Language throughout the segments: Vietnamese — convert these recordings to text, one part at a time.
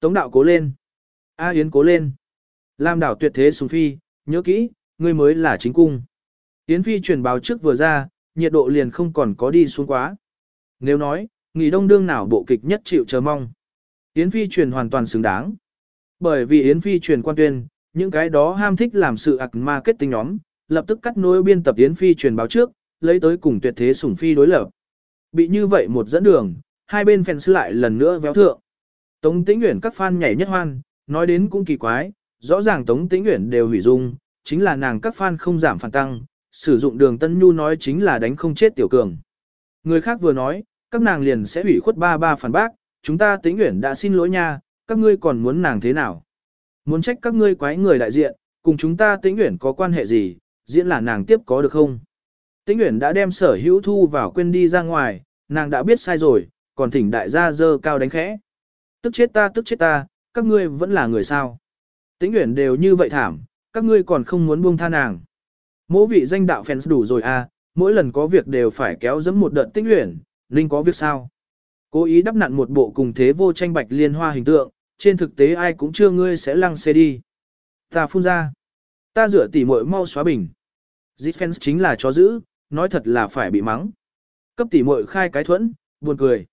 Tống đạo cố lên. A Yến cố lên. Lam đảo tuyệt thế sùng phi, nhớ kỹ, ngươi mới là chính cung. Yến phi truyền báo trước vừa ra, nhiệt độ liền không còn có đi xuống quá. Nếu nói, nghỉ đông đương nào bộ kịch nhất chịu chờ mong. Yến phi truyền hoàn toàn xứng đáng. Bởi vì Yến phi truyền quan tuyên, những cái đó ham thích làm sự ạc marketing nhóm, lập tức cắt nối biên tập Yến phi truyền báo trước, lấy tới cùng tuyệt thế sủng phi đối lập. Bị như vậy một dẫn đường, hai bên fans lại lần nữa véo thượng. Tống Tĩnh Uyển các fan nhảy nhất hoan, nói đến cũng kỳ quái, rõ ràng Tống Tĩnh Uyển đều hủy dung, chính là nàng các fan không giảm phản tăng, sử dụng đường Tân Nhu nói chính là đánh không chết tiểu cường. Người khác vừa nói, các nàng liền sẽ hủy khuất ba ba phản bác, chúng ta Tĩnh Uyển đã xin lỗi nha, các ngươi còn muốn nàng thế nào? Muốn trách các ngươi quái người đại diện, cùng chúng ta Tĩnh Uyển có quan hệ gì, diễn là nàng tiếp có được không? Tĩnh Uyển đã đem sở hữu thu vào quên đi ra ngoài, nàng đã biết sai rồi, còn thỉnh đại gia dơ cao đánh khẽ. Tức chết ta tức chết ta, các ngươi vẫn là người sao. Tĩnh Uyển đều như vậy thảm, các ngươi còn không muốn buông tha nàng. Mỗi vị danh đạo fans đủ rồi à, mỗi lần có việc đều phải kéo dẫm một đợt Tĩnh Uyển, Linh có việc sao? Cố ý đắp nặn một bộ cùng thế vô tranh bạch liên hoa hình tượng, trên thực tế ai cũng chưa ngươi sẽ lăng xe đi. Ta phun ra. Ta rửa tỉ muội mau xóa bình. Dít fans chính là chó dữ, nói thật là phải bị mắng. Cấp tỉ muội khai cái thuẫn, buồn cười.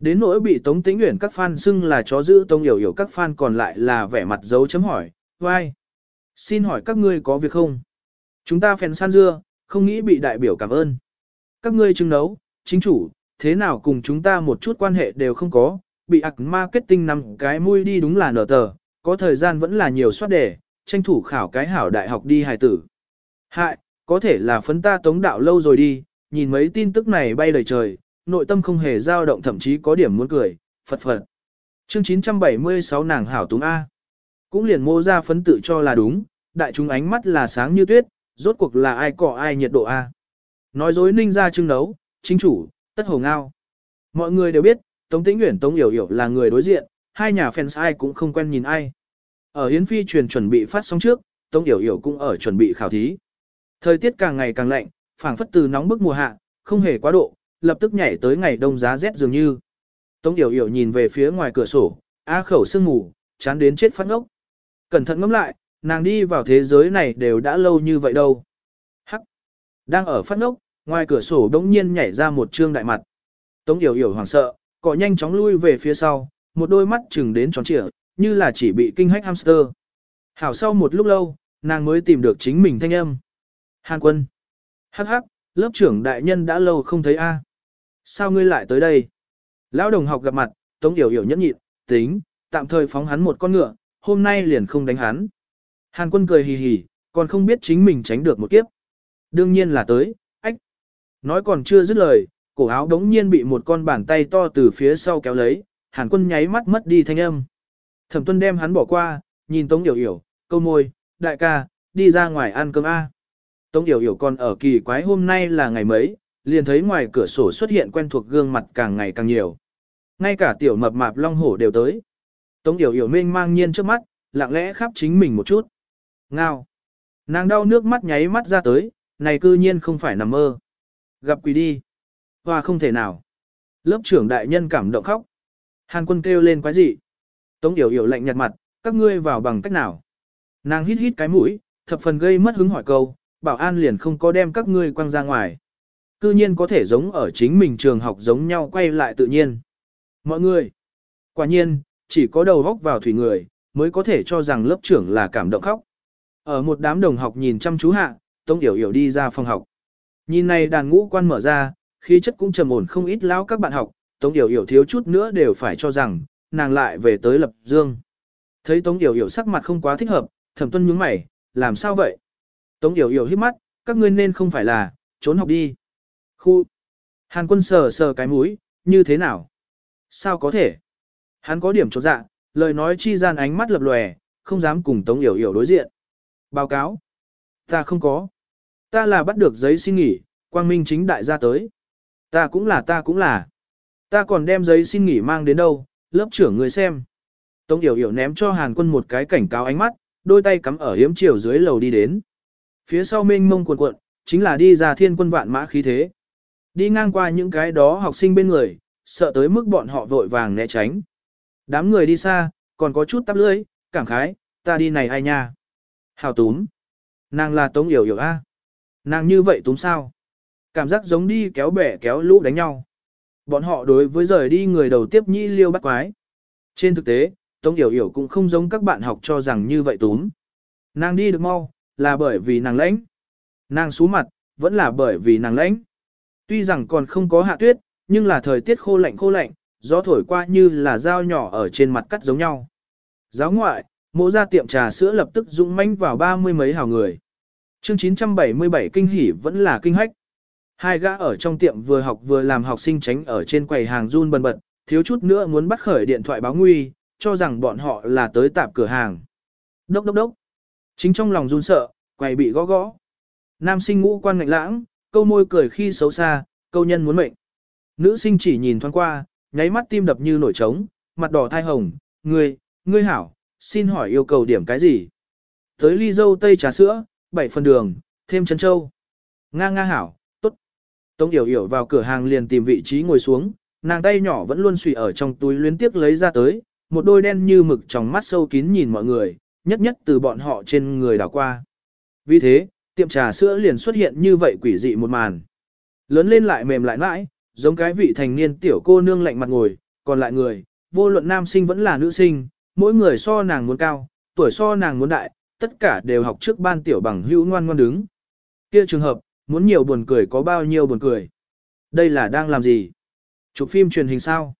Đến nỗi bị Tống Tĩnh Uyển các fan xưng là chó giữ Tống Hiểu Hiểu các fan còn lại là vẻ mặt dấu chấm hỏi, vai. Xin hỏi các ngươi có việc không? Chúng ta phèn san dưa, không nghĩ bị đại biểu cảm ơn. Các ngươi chứng nấu, chính chủ, thế nào cùng chúng ta một chút quan hệ đều không có, bị ạc marketing nằm cái mui đi đúng là nở tờ, có thời gian vẫn là nhiều soát đề, tranh thủ khảo cái hảo đại học đi hài tử. Hại, có thể là phấn ta tống đạo lâu rồi đi, nhìn mấy tin tức này bay đầy trời, nội tâm không hề dao động thậm chí có điểm muốn cười, phật phật. Chương 976 nàng hảo túng A. Cũng liền mô ra phấn tự cho là đúng, đại chúng ánh mắt là sáng như tuyết, rốt cuộc là ai cọ ai nhiệt độ A. Nói dối ninh ra trưng nấu, chính chủ, tất hồ ngao. Mọi người đều biết, Tống Tĩnh Nguyễn Tống Yểu Yểu là người đối diện, hai nhà fans ai cũng không quen nhìn ai. Ở Hiến Phi truyền chuẩn bị phát sóng trước, Tống Yểu Yểu cũng ở chuẩn bị khảo thí. Thời tiết càng ngày càng lạnh, phảng phất từ nóng bức mùa hạ, không hề quá độ, lập tức nhảy tới ngày đông giá rét dường như. Tống Yểu Yểu nhìn về phía ngoài cửa sổ, á khẩu sương ngủ chán đến chết phát ngốc. Cẩn thận ngẫm lại, nàng đi vào thế giới này đều đã lâu như vậy đâu. Hắc! Đang ở phát ngốc, ngoài cửa sổ đống nhiên nhảy ra một trương đại mặt. Tống Yểu Yểu hoảng sợ, cọ nhanh chóng lui về phía sau, một đôi mắt chừng đến tròn trịa, như là chỉ bị kinh hách hamster. Hảo sau một lúc lâu, nàng mới tìm được chính mình thanh âm. Hàn quân. Hắc hắc, lớp trưởng đại nhân đã lâu không thấy a. Sao ngươi lại tới đây? Lão đồng học gặp mặt, Tống Yểu Yểu nhẫn nhịn, tính, tạm thời phóng hắn một con ngựa, hôm nay liền không đánh hắn. Hàn quân cười hì hì, còn không biết chính mình tránh được một kiếp. Đương nhiên là tới, ách. Nói còn chưa dứt lời, cổ áo đống nhiên bị một con bàn tay to từ phía sau kéo lấy, hàn quân nháy mắt mất đi thanh âm. Thẩm tuân đem hắn bỏ qua, nhìn Tống Yểu Yểu, câu môi, đại ca, đi ra ngoài ăn cơm A. Tống Yểu Yểu còn ở kỳ quái hôm nay là ngày mấy, liền thấy ngoài cửa sổ xuất hiện quen thuộc gương mặt càng ngày càng nhiều. Ngay cả tiểu mập mạp long hổ đều tới. Tống Yểu Yểu mênh mang nhiên trước mắt, lặng lẽ khắp chính mình một chút. Ngao. Nàng đau nước mắt nháy mắt ra tới, này cư nhiên không phải nằm mơ. Gặp quỷ đi. Hoa không thể nào. Lớp trưởng đại nhân cảm động khóc. Hàn quân kêu lên quái gì. Tống Yểu Yểu lạnh nhạt mặt, các ngươi vào bằng cách nào. Nàng hít hít cái mũi, thập phần gây mất hứng hỏi câu, bảo an liền không có đem các ngươi quăng ra ngoài cư nhiên có thể giống ở chính mình trường học giống nhau quay lại tự nhiên. Mọi người, quả nhiên, chỉ có đầu góc vào thủy người, mới có thể cho rằng lớp trưởng là cảm động khóc. Ở một đám đồng học nhìn chăm chú hạ, Tống Yểu Yểu đi ra phòng học. Nhìn này đàn ngũ quan mở ra, khí chất cũng trầm ổn không ít lão các bạn học, Tống Yểu Yểu thiếu chút nữa đều phải cho rằng, nàng lại về tới Lập Dương. Thấy Tống Yểu Yểu sắc mặt không quá thích hợp, thẩm tuân nhướng mày, làm sao vậy? Tống Yểu Yểu hít mắt, các ngươi nên không phải là, trốn học đi. Khu. Hàn quân sờ sờ cái mũi, như thế nào? Sao có thể? Hắn có điểm chột dạ, lời nói chi gian ánh mắt lập lòe, không dám cùng Tống Yểu Yểu đối diện. Báo cáo. Ta không có. Ta là bắt được giấy xin nghỉ, quang minh chính đại gia tới. Ta cũng là ta cũng là. Ta còn đem giấy xin nghỉ mang đến đâu, lớp trưởng người xem. Tống Yểu Yểu ném cho Hàn quân một cái cảnh cáo ánh mắt, đôi tay cắm ở hiếm chiều dưới lầu đi đến. Phía sau mênh mông cuộn cuộn, chính là đi ra thiên quân vạn mã khí thế. Đi ngang qua những cái đó học sinh bên người, sợ tới mức bọn họ vội vàng né tránh. Đám người đi xa, còn có chút tắp lưỡi, cảm khái, ta đi này ai nha. Hào túm. Nàng là tống yểu yểu a. Nàng như vậy túm sao? Cảm giác giống đi kéo bẻ kéo lũ đánh nhau. Bọn họ đối với rời đi người đầu tiếp nhĩ liêu bắt quái. Trên thực tế, Tống Yểu Yểu cũng không giống các bạn học cho rằng như vậy túm. Nàng đi được mau, là bởi vì nàng lãnh. Nàng xú mặt, vẫn là bởi vì nàng lãnh. Tuy rằng còn không có hạ tuyết, nhưng là thời tiết khô lạnh khô lạnh, gió thổi qua như là dao nhỏ ở trên mặt cắt giống nhau. Giáo ngoại, mộ ra tiệm trà sữa lập tức dũng manh vào ba mươi mấy hào người. Chương 977 kinh hỉ vẫn là kinh hách. Hai gã ở trong tiệm vừa học vừa làm học sinh tránh ở trên quầy hàng run bần bật, thiếu chút nữa muốn bắt khởi điện thoại báo nguy, cho rằng bọn họ là tới tạp cửa hàng. Đốc đốc đốc. Chính trong lòng run sợ, quầy bị gõ gõ. Nam sinh ngũ quan ngạnh lãng, câu môi cười khi xấu xa, câu nhân muốn mệnh. Nữ sinh chỉ nhìn thoáng qua, nháy mắt tim đập như nổi trống, mặt đỏ thai hồng, ngươi, ngươi hảo, xin hỏi yêu cầu điểm cái gì? Tới ly dâu tây trà sữa, bảy phần đường, thêm chân châu. Nga nga hảo, tốt. Tống yểu yểu vào cửa hàng liền tìm vị trí ngồi xuống, nàng tay nhỏ vẫn luôn suy ở trong túi luyến tiếc lấy ra tới, một đôi đen như mực trong mắt sâu kín nhìn mọi người, nhất nhất từ bọn họ trên người đảo qua. Vì thế, tiệm trà sữa liền xuất hiện như vậy quỷ dị một màn. Lớn lên lại mềm lại mãi, giống cái vị thành niên tiểu cô nương lạnh mặt ngồi, còn lại người, vô luận nam sinh vẫn là nữ sinh, mỗi người so nàng muốn cao, tuổi so nàng muốn đại, tất cả đều học trước ban tiểu bằng hữu ngoan ngoan đứng. Kia trường hợp, muốn nhiều buồn cười có bao nhiêu buồn cười. Đây là đang làm gì? Chụp phim truyền hình sao?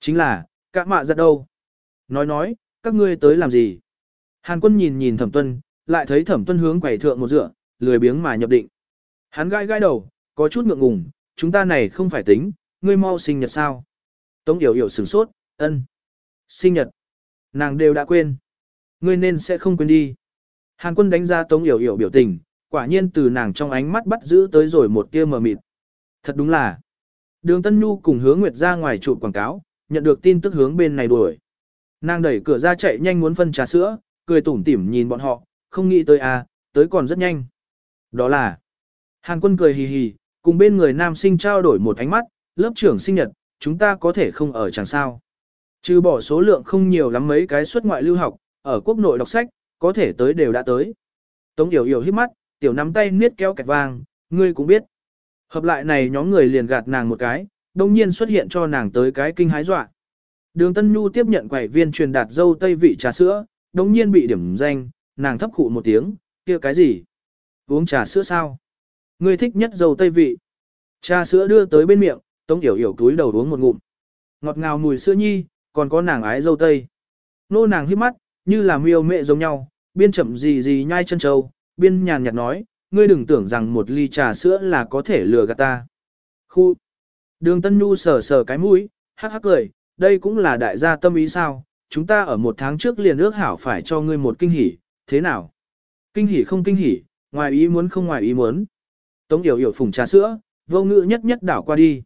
Chính là, các mạ giật đâu? Nói nói, các ngươi tới làm gì? Hàn quân nhìn nhìn thẩm tuân, lại thấy thẩm tuân hướng quầy thượng một dựa, lười biếng mà nhập định. Hắn gai gai đầu, có chút ngượng ngùng, chúng ta này không phải tính, ngươi mau sinh nhật sao? Tống yểu yểu sửng sốt, ân. Sinh nhật. Nàng đều đã quên. Ngươi nên sẽ không quên đi. Hàn quân đánh ra tống yểu yểu biểu tình, quả nhiên từ nàng trong ánh mắt bắt giữ tới rồi một tia mờ mịt. Thật đúng là. Đường Tân Nhu cùng hướng Nguyệt ra ngoài chụp quảng cáo, nhận được tin tức hướng bên này đuổi. Nàng đẩy cửa ra chạy nhanh muốn phân trà sữa, cười tủm tỉm nhìn bọn họ, không nghĩ tới à, tới còn rất nhanh. Đó là, Hàn quân cười hì hì, cùng bên người nam sinh trao đổi một ánh mắt, lớp trưởng sinh nhật, chúng ta có thể không ở chẳng sao. Trừ bỏ số lượng không nhiều lắm mấy cái xuất ngoại lưu học, ở quốc nội đọc sách, có thể tới đều đã tới. Tống Yểu Yểu hít mắt, tiểu nắm tay niết kéo kẹt vàng, ngươi cũng biết. Hợp lại này nhóm người liền gạt nàng một cái, đồng nhiên xuất hiện cho nàng tới cái kinh hái dọa. Đường Tân Nhu tiếp nhận quầy viên truyền đạt dâu tây vị trà sữa, đồng nhiên bị điểm danh, nàng thấp khụ một tiếng, kia cái gì? Uống trà sữa sao? Ngươi thích nhất dầu tây vị. Trà sữa đưa tới bên miệng, Tống Yểu Yểu túi đầu uống một ngụm. Ngọt ngào mùi sữa nhi, còn có nàng ái dâu tây. Nô nàng hít mắt, như là miêu mẹ giống nhau, biên chậm gì gì nhai chân trâu, biên nhàn nhạt nói, ngươi đừng tưởng rằng một ly trà sữa là có thể lừa gạt ta. Khu. Đường Tân Nhu sờ sờ cái mũi, hắc hắc cười, đây cũng là đại gia tâm ý sao, chúng ta ở một tháng trước liền ước hảo phải cho ngươi một kinh hỉ, thế nào? Kinh hỉ không kinh hỉ, ngoài ý muốn không ngoài ý muốn. Tống yểu yểu phùng trà sữa, vô ngữ nhất nhất đảo qua đi.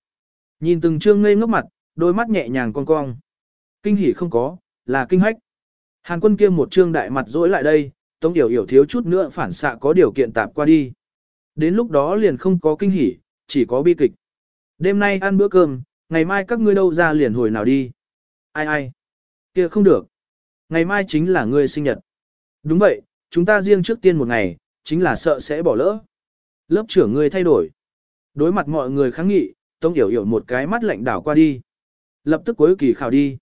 Nhìn từng trương ngây ngốc mặt, đôi mắt nhẹ nhàng cong cong. Kinh hỉ không có, là kinh hách. Hàn quân kia một trương đại mặt dỗi lại đây, Tống Yểu Yểu thiếu chút nữa phản xạ có điều kiện tạp qua đi. Đến lúc đó liền không có kinh hỉ, chỉ có bi kịch. Đêm nay ăn bữa cơm, ngày mai các ngươi đâu ra liền hồi nào đi. Ai ai? kia không được. Ngày mai chính là ngươi sinh nhật. Đúng vậy, chúng ta riêng trước tiên một ngày, chính là sợ sẽ bỏ lỡ. Lớp trưởng ngươi thay đổi. Đối mặt mọi người kháng nghị, Tống Yểu Yểu một cái mắt lạnh đảo qua đi. Lập tức cuối kỳ khảo đi.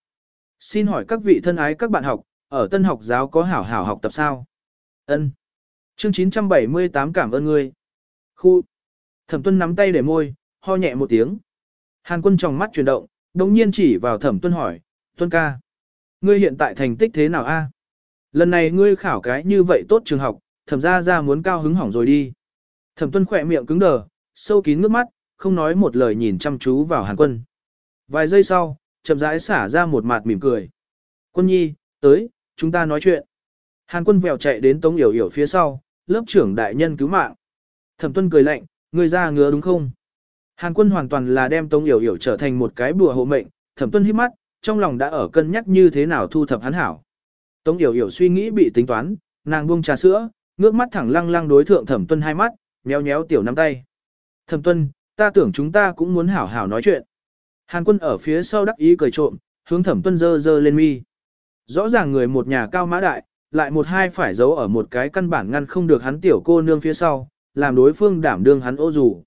Xin hỏi các vị thân ái các bạn học, ở tân học giáo có hảo hảo học tập sao? Ân. Chương 978 cảm ơn ngươi. Khu. Thẩm tuân nắm tay để môi, ho nhẹ một tiếng. Hàn quân trong mắt chuyển động, đồng nhiên chỉ vào thẩm tuân hỏi, tuân ca. Ngươi hiện tại thành tích thế nào a? Lần này ngươi khảo cái như vậy tốt trường học, thẩm ra ra muốn cao hứng hỏng rồi đi. Thẩm tuân khỏe miệng cứng đờ, sâu kín nước mắt, không nói một lời nhìn chăm chú vào hàn quân. Vài giây sau, chậm rãi xả ra một mặt mỉm cười. Quân nhi, tới, chúng ta nói chuyện. Hàn quân vèo chạy đến Tống Yểu Yểu phía sau, lớp trưởng đại nhân cứu mạng. Thẩm tuân cười lạnh, người ra ngứa đúng không? Hàn quân hoàn toàn là đem Tống Yểu Yểu trở thành một cái bùa hộ mệnh, thẩm tuân hít mắt, trong lòng đã ở cân nhắc như thế nào thu thập hắn hảo. Tống Yểu Yểu suy nghĩ bị tính toán, nàng buông trà sữa, ngước mắt thẳng lăng lăng đối thượng thẩm tuân hai mắt, méo méo tiểu nắm tay. Thẩm tuân, ta tưởng chúng ta cũng muốn hảo hảo nói chuyện. Hàn quân ở phía sau đắc ý cười trộm, hướng thẩm tuân dơ dơ lên mi. Rõ ràng người một nhà cao mã đại, lại một hai phải giấu ở một cái căn bản ngăn không được hắn tiểu cô nương phía sau, làm đối phương đảm đương hắn ô dù.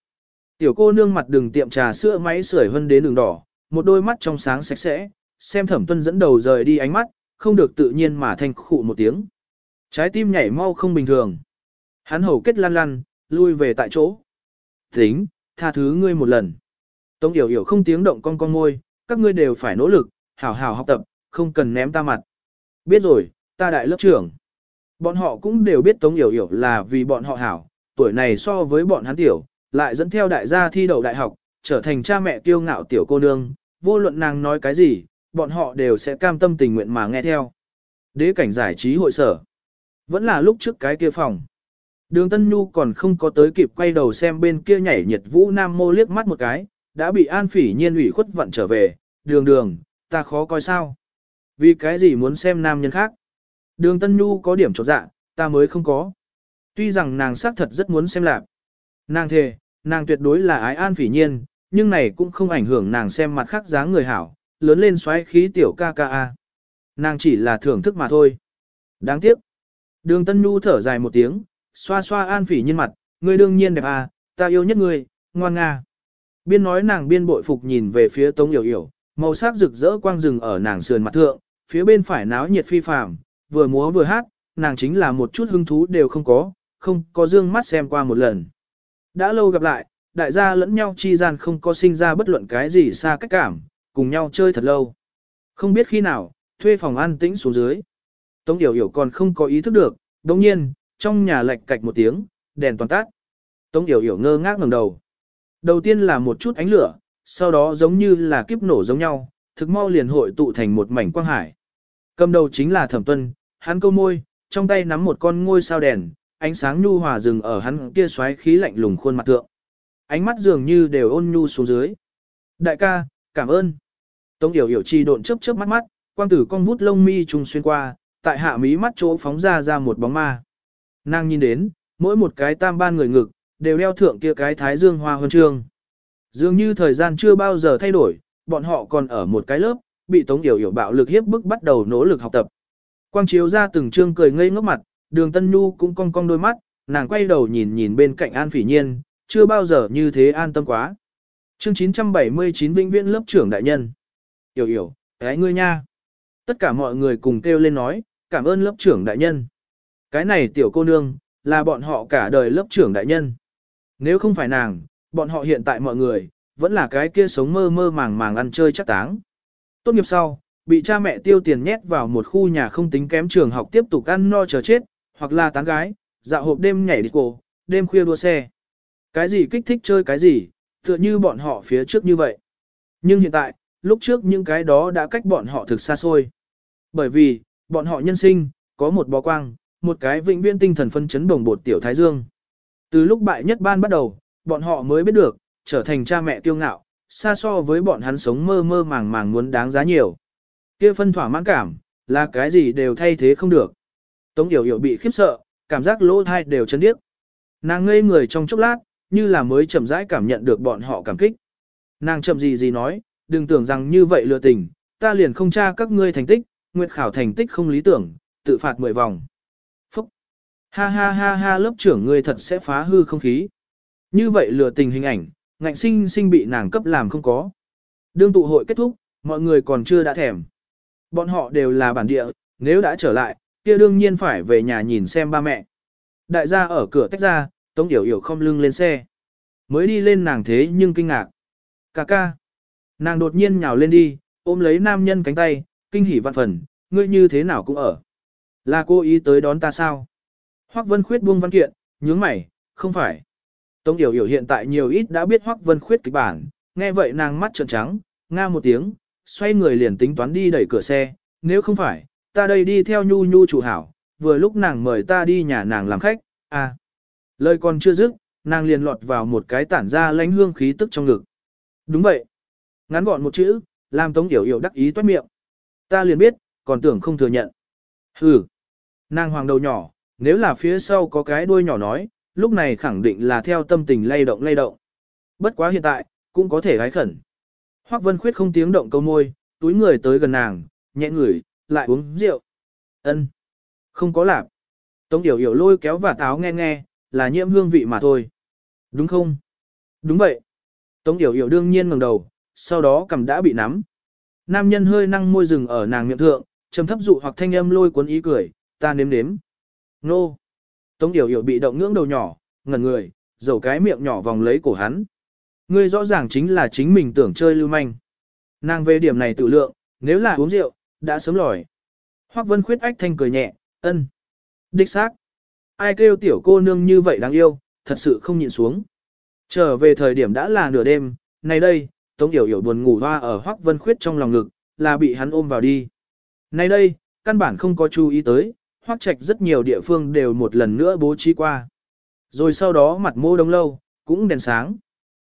Tiểu cô nương mặt đường tiệm trà sữa máy sưởi hơn đến đường đỏ, một đôi mắt trong sáng sạch sẽ, xem thẩm tuân dẫn đầu rời đi ánh mắt, không được tự nhiên mà thanh khụ một tiếng. Trái tim nhảy mau không bình thường. Hắn hầu kết lăn lăn, lui về tại chỗ. Tính, tha thứ ngươi một lần. Tống yểu yểu không tiếng động con con môi, các ngươi đều phải nỗ lực, hảo hảo học tập, không cần ném ta mặt. Biết rồi, ta đại lớp trưởng. Bọn họ cũng đều biết Tống Yểu Yểu là vì bọn họ hảo, tuổi này so với bọn hắn tiểu, lại dẫn theo đại gia thi đậu đại học, trở thành cha mẹ kiêu ngạo tiểu cô nương, vô luận nàng nói cái gì, bọn họ đều sẽ cam tâm tình nguyện mà nghe theo. Đế cảnh giải trí hội sở. Vẫn là lúc trước cái kia phòng. Đường Tân Nhu còn không có tới kịp quay đầu xem bên kia nhảy nhiệt vũ nam mô liếc mắt một cái, đã bị an phỉ nhiên ủy khuất vận trở về, đường đường, ta khó coi sao. Vì cái gì muốn xem nam nhân khác? Đường Tân Nhu có điểm trọt dạ, ta mới không có. Tuy rằng nàng xác thật rất muốn xem lạc. Nàng thề, nàng tuyệt đối là ái an phỉ nhiên, nhưng này cũng không ảnh hưởng nàng xem mặt khác dáng người hảo, lớn lên xoáy khí tiểu ca ca a. Nàng chỉ là thưởng thức mà thôi. Đáng tiếc. Đường Tân Nhu thở dài một tiếng, xoa xoa an phỉ nhiên mặt, ngươi đương nhiên đẹp à, ta yêu nhất ngươi, ngoan nga. Biên nói nàng biên bội phục nhìn về phía Tống Yểu Yểu, màu sắc rực rỡ quang rừng ở nàng sườn mặt thượng, phía bên phải náo nhiệt phi phàm, vừa múa vừa hát, nàng chính là một chút hứng thú đều không có, không có dương mắt xem qua một lần. Đã lâu gặp lại, đại gia lẫn nhau chi gian không có sinh ra bất luận cái gì xa cách cảm, cùng nhau chơi thật lâu. Không biết khi nào, thuê phòng ăn tĩnh xuống dưới. Tống Yểu Yểu còn không có ý thức được, đồng nhiên, trong nhà lạch cạch một tiếng, đèn toàn tắt. Tống Yểu Yểu ngơ ngác ngẩng đầu. Đầu tiên là một chút ánh lửa, sau đó giống như là kiếp nổ giống nhau, thực mau liền hội tụ thành một mảnh quang hải. Cầm đầu chính là Thẩm Tuân, hắn câu môi, trong tay nắm một con ngôi sao đèn, ánh sáng nhu hòa dừng ở hắn kia xoáy khí lạnh lùng khuôn mặt tượng. Ánh mắt dường như đều ôn nhu xuống dưới. Đại ca, cảm ơn. Tống Yểu Yểu chi độn chớp chớp mắt mắt, quang tử con vút lông mi trùng xuyên qua, tại hạ mí mắt chỗ phóng ra ra một bóng ma. Nàng nhìn đến, mỗi một cái tam ban người ngực, đều đeo thượng kia cái thái dương hoa huân chương. Dường như thời gian chưa bao giờ thay đổi, bọn họ còn ở một cái lớp, bị Tống Yểu Yểu bạo lực hiếp bức bắt đầu nỗ lực học tập. Quang chiếu ra từng trương cười ngây ngốc mặt, đường Tân Nhu cũng cong cong đôi mắt, nàng quay đầu nhìn nhìn bên cạnh An Phỉ Nhiên, chưa bao giờ như thế an tâm quá. Chương 979 Vĩnh Viễn lớp trưởng đại nhân. Yểu Yểu, cái ngươi nha. Tất cả mọi người cùng kêu lên nói, cảm ơn lớp trưởng đại nhân. Cái này tiểu cô nương, là bọn họ cả đời lớp trưởng đại nhân. Nếu không phải nàng, bọn họ hiện tại mọi người, vẫn là cái kia sống mơ mơ màng màng ăn chơi chắc táng. Tốt nghiệp sau, bị cha mẹ tiêu tiền nhét vào một khu nhà không tính kém trường học tiếp tục ăn no chờ chết, hoặc là tán gái, dạo hộp đêm nhảy đi cổ, đêm khuya đua xe. Cái gì kích thích chơi cái gì, tựa như bọn họ phía trước như vậy. Nhưng hiện tại, lúc trước những cái đó đã cách bọn họ thực xa xôi. Bởi vì, bọn họ nhân sinh, có một bó quang, một cái vĩnh viễn tinh thần phân chấn đồng bột tiểu thái dương. Từ lúc bại nhất ban bắt đầu, bọn họ mới biết được, trở thành cha mẹ tiêu ngạo, xa so với bọn hắn sống mơ mơ màng màng muốn đáng giá nhiều. Kia phân thỏa mãn cảm, là cái gì đều thay thế không được. Tống Yểu Yểu bị khiếp sợ, cảm giác lỗ thai đều chấn điếc. Nàng ngây người trong chốc lát, như là mới chậm rãi cảm nhận được bọn họ cảm kích. Nàng chậm gì gì nói, đừng tưởng rằng như vậy lừa tình, ta liền không tra các ngươi thành tích, nguyệt khảo thành tích không lý tưởng, tự phạt 10 vòng. Phúc! Ha ha ha ha lớp trưởng ngươi thật sẽ phá hư không khí. Như vậy lừa tình hình ảnh, ngạnh sinh sinh bị nàng cấp làm không có. Đương tụ hội kết thúc, mọi người còn chưa đã thèm. Bọn họ đều là bản địa, nếu đã trở lại, kia đương nhiên phải về nhà nhìn xem ba mẹ. Đại gia ở cửa tách ra, Tống Yểu Yểu không lưng lên xe. Mới đi lên nàng thế nhưng kinh ngạc. Cà ca. Nàng đột nhiên nhào lên đi, ôm lấy nam nhân cánh tay, kinh hỉ văn phần, ngươi như thế nào cũng ở. Là cô ý tới đón ta sao? Hoắc Vân Khuyết buông văn kiện, nhướng mày, không phải. Tống Yểu Yểu hiện tại nhiều ít đã biết Hoắc Vân Khuyết kịch bản, nghe vậy nàng mắt trợn trắng, nga một tiếng, xoay người liền tính toán đi đẩy cửa xe, nếu không phải, ta đây đi theo nhu nhu chủ hảo, vừa lúc nàng mời ta đi nhà nàng làm khách, à. Lời còn chưa dứt, nàng liền lọt vào một cái tản ra lánh hương khí tức trong ngực. Đúng vậy. Ngắn gọn một chữ, làm Tống Yểu Yểu đắc ý toát miệng. Ta liền biết, còn tưởng không thừa nhận. Hừ. Nàng hoàng đầu nhỏ, nếu là phía sau có cái đuôi nhỏ nói, lúc này khẳng định là theo tâm tình lay động lay động. Bất quá hiện tại, cũng có thể gái khẩn. Hoắc Vân Khuyết không tiếng động câu môi, túi người tới gần nàng, nhẹ ngửi, lại uống rượu. Ân, Không có làm. Tống Yểu Yểu lôi kéo và táo nghe nghe, là nhiễm hương vị mà thôi. Đúng không? Đúng vậy. Tống Yểu Yểu đương nhiên ngẩng đầu, sau đó cầm đã bị nắm. Nam nhân hơi năng môi rừng ở nàng miệng thượng, trầm thấp dụ hoặc thanh âm lôi cuốn ý cười, ta nếm nếm. Nô. Tống Yểu Yểu bị động ngưỡng đầu nhỏ, ngẩn người, dầu cái miệng nhỏ vòng lấy cổ hắn. Ngươi rõ ràng chính là chính mình tưởng chơi lưu manh. Nàng về điểm này tự lượng, nếu là uống rượu, đã sớm lòi. Hoắc Vân Khuyết ách thanh cười nhẹ, ân. Đích xác. Ai kêu tiểu cô nương như vậy đáng yêu, thật sự không nhịn xuống. Trở về thời điểm đã là nửa đêm, này đây, Tống Yểu Yểu buồn ngủ hoa ở Hoắc Vân Khuyết trong lòng ngực, là bị hắn ôm vào đi. Nay đây, căn bản không có chú ý tới, Hoắc Trạch rất nhiều địa phương đều một lần nữa bố trí qua. Rồi sau đó mặt mô đông lâu, cũng đèn sáng.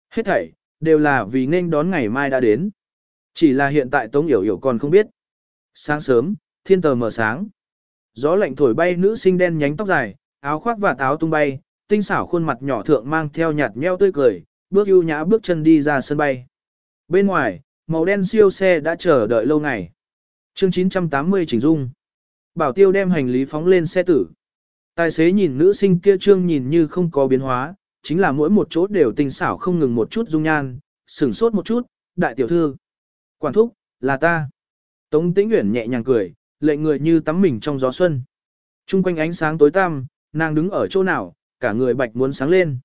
Hết thảy, đều là vì nên đón ngày mai đã đến. Chỉ là hiện tại Tống Yểu Yểu còn không biết. Sáng sớm, thiên tờ mở sáng. Gió lạnh thổi bay nữ sinh đen nhánh tóc dài, áo khoác và áo tung bay, tinh xảo khuôn mặt nhỏ thượng mang theo nhạt nheo tươi cười, bước ưu nhã bước chân đi ra sân bay. Bên ngoài, màu đen siêu xe đã chờ đợi lâu ngày. Chương 980 chỉnh dung. Bảo tiêu đem hành lý phóng lên xe tử. Tài xế nhìn nữ sinh kia trương nhìn như không có biến hóa, chính là mỗi một chỗ đều tinh xảo không ngừng một chút dung nhan, sửng sốt một chút, đại tiểu thư. Quản thúc, là ta. Tống tĩnh nguyện nhẹ nhàng cười, lệ người như tắm mình trong gió xuân. Trung quanh ánh sáng tối tăm, nàng đứng ở chỗ nào, cả người bạch muốn sáng lên.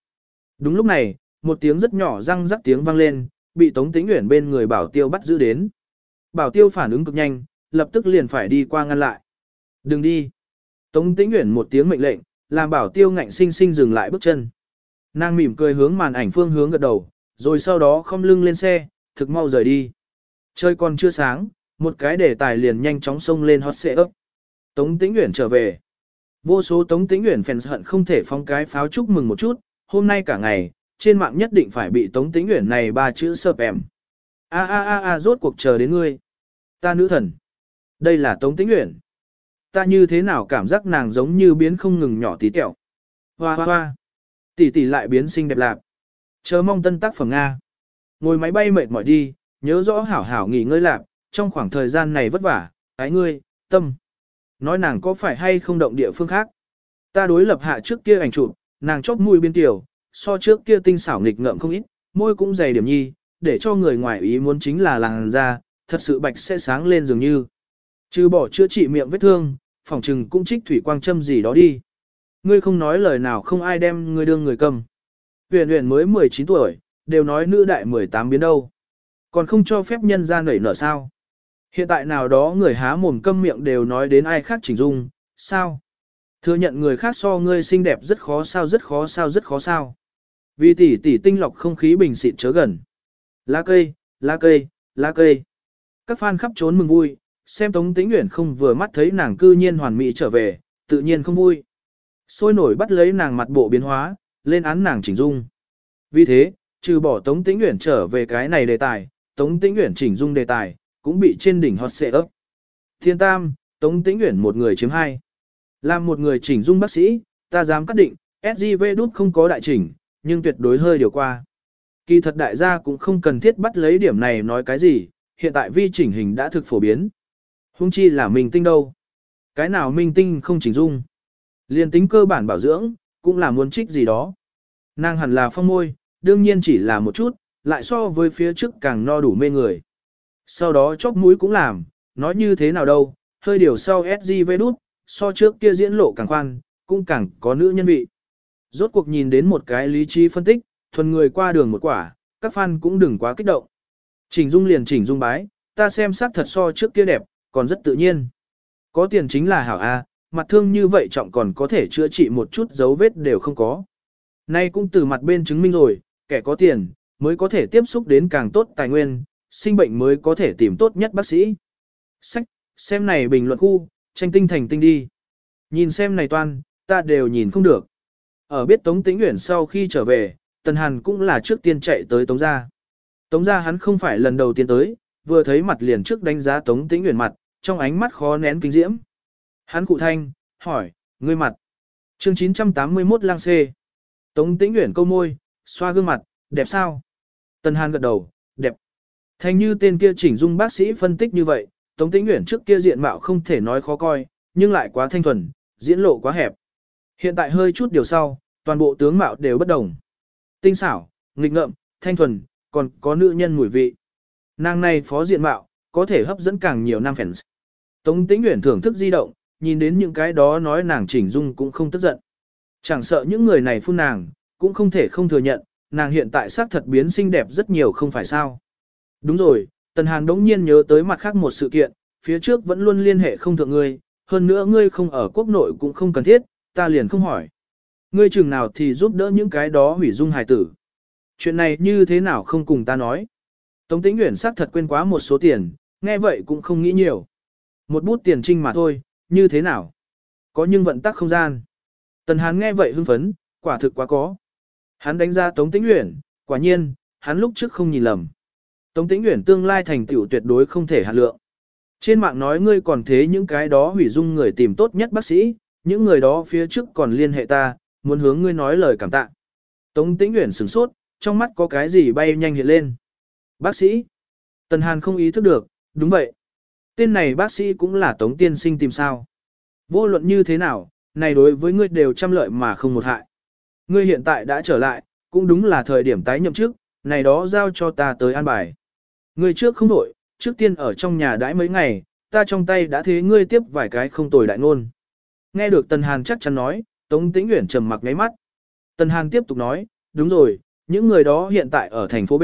Đúng lúc này, một tiếng rất nhỏ răng rắc tiếng vang lên, bị Tống Tĩnh Uyển bên người Bảo Tiêu bắt giữ đến. Bảo Tiêu phản ứng cực nhanh, lập tức liền phải đi qua ngăn lại. Đừng đi. Tống Tĩnh Uyển một tiếng mệnh lệnh, làm Bảo Tiêu ngạnh sinh sinh dừng lại bước chân. Nàng mỉm cười hướng màn ảnh phương hướng gật đầu, rồi sau đó không lưng lên xe, thực mau rời đi. Trời còn chưa sáng, một cái đề tài liền nhanh chóng xông lên hot xệ ấp. Tống Tĩnh Uyển trở về. Vô số Tống Tĩnh Uyển fans hận không thể phóng cái pháo chúc mừng một chút, hôm nay cả ngày, trên mạng nhất định phải bị Tống Tĩnh Uyển này ba chữ sợp em. A a a a rốt cuộc chờ đến ngươi. Ta nữ thần. Đây là Tống Tĩnh Uyển. Ta như thế nào cảm giác nàng giống như biến không ngừng nhỏ tí tẹo. Hoa hoa hoa. Tỷ tỷ lại biến xinh đẹp lạc. Chờ mong tân tác phẩm Nga. Ngồi máy bay mệt mỏi đi, nhớ rõ hảo hảo nghỉ ngơi lạc, trong khoảng thời gian này vất vả, ái ngươi, tâm. Nói nàng có phải hay không động địa phương khác. Ta đối lập hạ trước kia ảnh chụp, nàng chóp mũi biên tiểu, so trước kia tinh xảo nghịch ngợm không ít, môi cũng dày điểm nhi, để cho người ngoài ý muốn chính là làn da, thật sự bạch sẽ sáng lên dường như. Trừ bỏ chữa trị miệng vết thương, phòng trừng cũng trích thủy quang châm gì đó đi. Ngươi không nói lời nào không ai đem ngươi đương người cầm. Huyền huyền mới 19 tuổi, đều nói nữ đại 18 biến đâu. Còn không cho phép nhân ra nảy nở sao. Hiện tại nào đó người há mồm câm miệng đều nói đến ai khác chỉnh dung, sao? Thừa nhận người khác so ngươi xinh đẹp rất khó sao rất khó sao rất khó sao. Vì tỷ tỷ tinh lọc không khí bình xịt chớ gần. Lá cây, lá cây, lá cây. Các fan khắp trốn mừng vui, xem Tống Tĩnh Uyển không vừa mắt thấy nàng cư nhiên hoàn mỹ trở về, tự nhiên không vui. Sôi nổi bắt lấy nàng mặt bộ biến hóa, lên án nàng chỉnh dung. Vì thế, trừ bỏ Tống Tĩnh Uyển trở về cái này đề tài, Tống Tĩnh Uyển chỉnh dung đề tài, cũng bị trên đỉnh hot xệ ấp. Thiên Tam, Tống Tĩnh Uyển một người chiếm hai. Làm một người chỉnh dung bác sĩ, ta dám cắt định, SGV đút không có đại chỉnh, nhưng tuyệt đối hơi điều qua. Kỳ thật đại gia cũng không cần thiết bắt lấy điểm này nói cái gì, hiện tại vi chỉnh hình đã thực phổ biến. Hung chi là minh tinh đâu. Cái nào minh tinh không chỉnh dung. Liên tính cơ bản bảo dưỡng, cũng là muốn trích gì đó. Nàng hẳn là phong môi, đương nhiên chỉ là một chút, lại so với phía trước càng no đủ mê người. Sau đó chóp mũi cũng làm, nói như thế nào đâu, hơi điều sau SGV đút, so trước kia diễn lộ càng khoan, cũng càng có nữ nhân vị. Rốt cuộc nhìn đến một cái lý trí phân tích, thuần người qua đường một quả, các fan cũng đừng quá kích động. Chỉnh dung liền chỉnh dung bái, ta xem sắc thật so trước kia đẹp, còn rất tự nhiên. Có tiền chính là hảo A, mặt thương như vậy trọng còn có thể chữa trị một chút dấu vết đều không có. Nay cũng từ mặt bên chứng minh rồi, kẻ có tiền, mới có thể tiếp xúc đến càng tốt tài nguyên, sinh bệnh mới có thể tìm tốt nhất bác sĩ. Sách, xem này bình luận khu, tranh tinh thành tinh đi. Nhìn xem này toan, ta đều nhìn không được. Ở biết Tống Tĩnh Uyển sau khi trở về, Tần Hàn cũng là trước tiên chạy tới Tống gia. Tống gia hắn không phải lần đầu tiên tới, vừa thấy mặt liền trước đánh giá Tống Tĩnh Uyển mặt, trong ánh mắt khó nén kinh diễm. Hắn cụ thanh, hỏi, ngươi mặt. Chương 981 lang xê. Tống Tĩnh Uyển câu môi, xoa gương mặt, đẹp sao? Tần Hàn gật đầu, đẹp. Thanh như tên kia chỉnh dung bác sĩ phân tích như vậy, Tống Tĩnh Uyển trước kia diện mạo không thể nói khó coi, nhưng lại quá thanh thuần, diễn lộ quá hẹp. Hiện tại hơi chút điều sau, toàn bộ tướng mạo đều bất đồng. Tinh xảo, nghịch ngợm, thanh thuần, còn có nữ nhân mùi vị. Nàng này phó diện mạo, có thể hấp dẫn càng nhiều nam fans. Tống Tĩnh Uyển thưởng thức di động, nhìn đến những cái đó nói nàng chỉnh dung cũng không tức giận. Chẳng sợ những người này phun nàng, cũng không thể không thừa nhận, nàng hiện tại xác thật biến xinh đẹp rất nhiều không phải sao. Đúng rồi, Tần Hàn đống nhiên nhớ tới mặt khác một sự kiện, phía trước vẫn luôn liên hệ không thượng ngươi, hơn nữa ngươi không ở quốc nội cũng không cần thiết, ta liền không hỏi. Ngươi chừng nào thì giúp đỡ những cái đó hủy dung hài tử. Chuyện này như thế nào không cùng ta nói. Tống tĩnh nguyện xác thật quên quá một số tiền, nghe vậy cũng không nghĩ nhiều. Một bút tiền trinh mà thôi, như thế nào? Có nhưng vận tắc không gian. Tần Hán nghe vậy hưng phấn, quả thực quá có. Hắn đánh ra Tống Tĩnh Uyển, quả nhiên, hắn lúc trước không nhìn lầm. Tống Tĩnh Uyển tương lai thành tựu tuyệt đối không thể hạt lượng. Trên mạng nói ngươi còn thế những cái đó hủy dung người tìm tốt nhất bác sĩ, những người đó phía trước còn liên hệ ta, muốn hướng ngươi nói lời cảm tạ. Tống Tĩnh Uyển sửng sốt, trong mắt có cái gì bay nhanh hiện lên. Bác sĩ? Tần Hàn không ý thức được, đúng vậy. Tên này bác sĩ cũng là Tống Tiên Sinh tìm sao. Vô luận như thế nào, này đối với ngươi đều trăm lợi mà không một hại. Ngươi hiện tại đã trở lại, cũng đúng là thời điểm tái nhậm chức, này đó giao cho ta tới an bài. Ngươi trước không đổi, trước tiên ở trong nhà đãi mấy ngày, ta trong tay đã thế ngươi tiếp vài cái không tồi đại ngôn. Nghe được Tần Hàn chắc chắn nói, Tống Tĩnh Uyển trầm mặc ngáy mắt. Tần Hàn tiếp tục nói, đúng rồi, những người đó hiện tại ở thành phố B,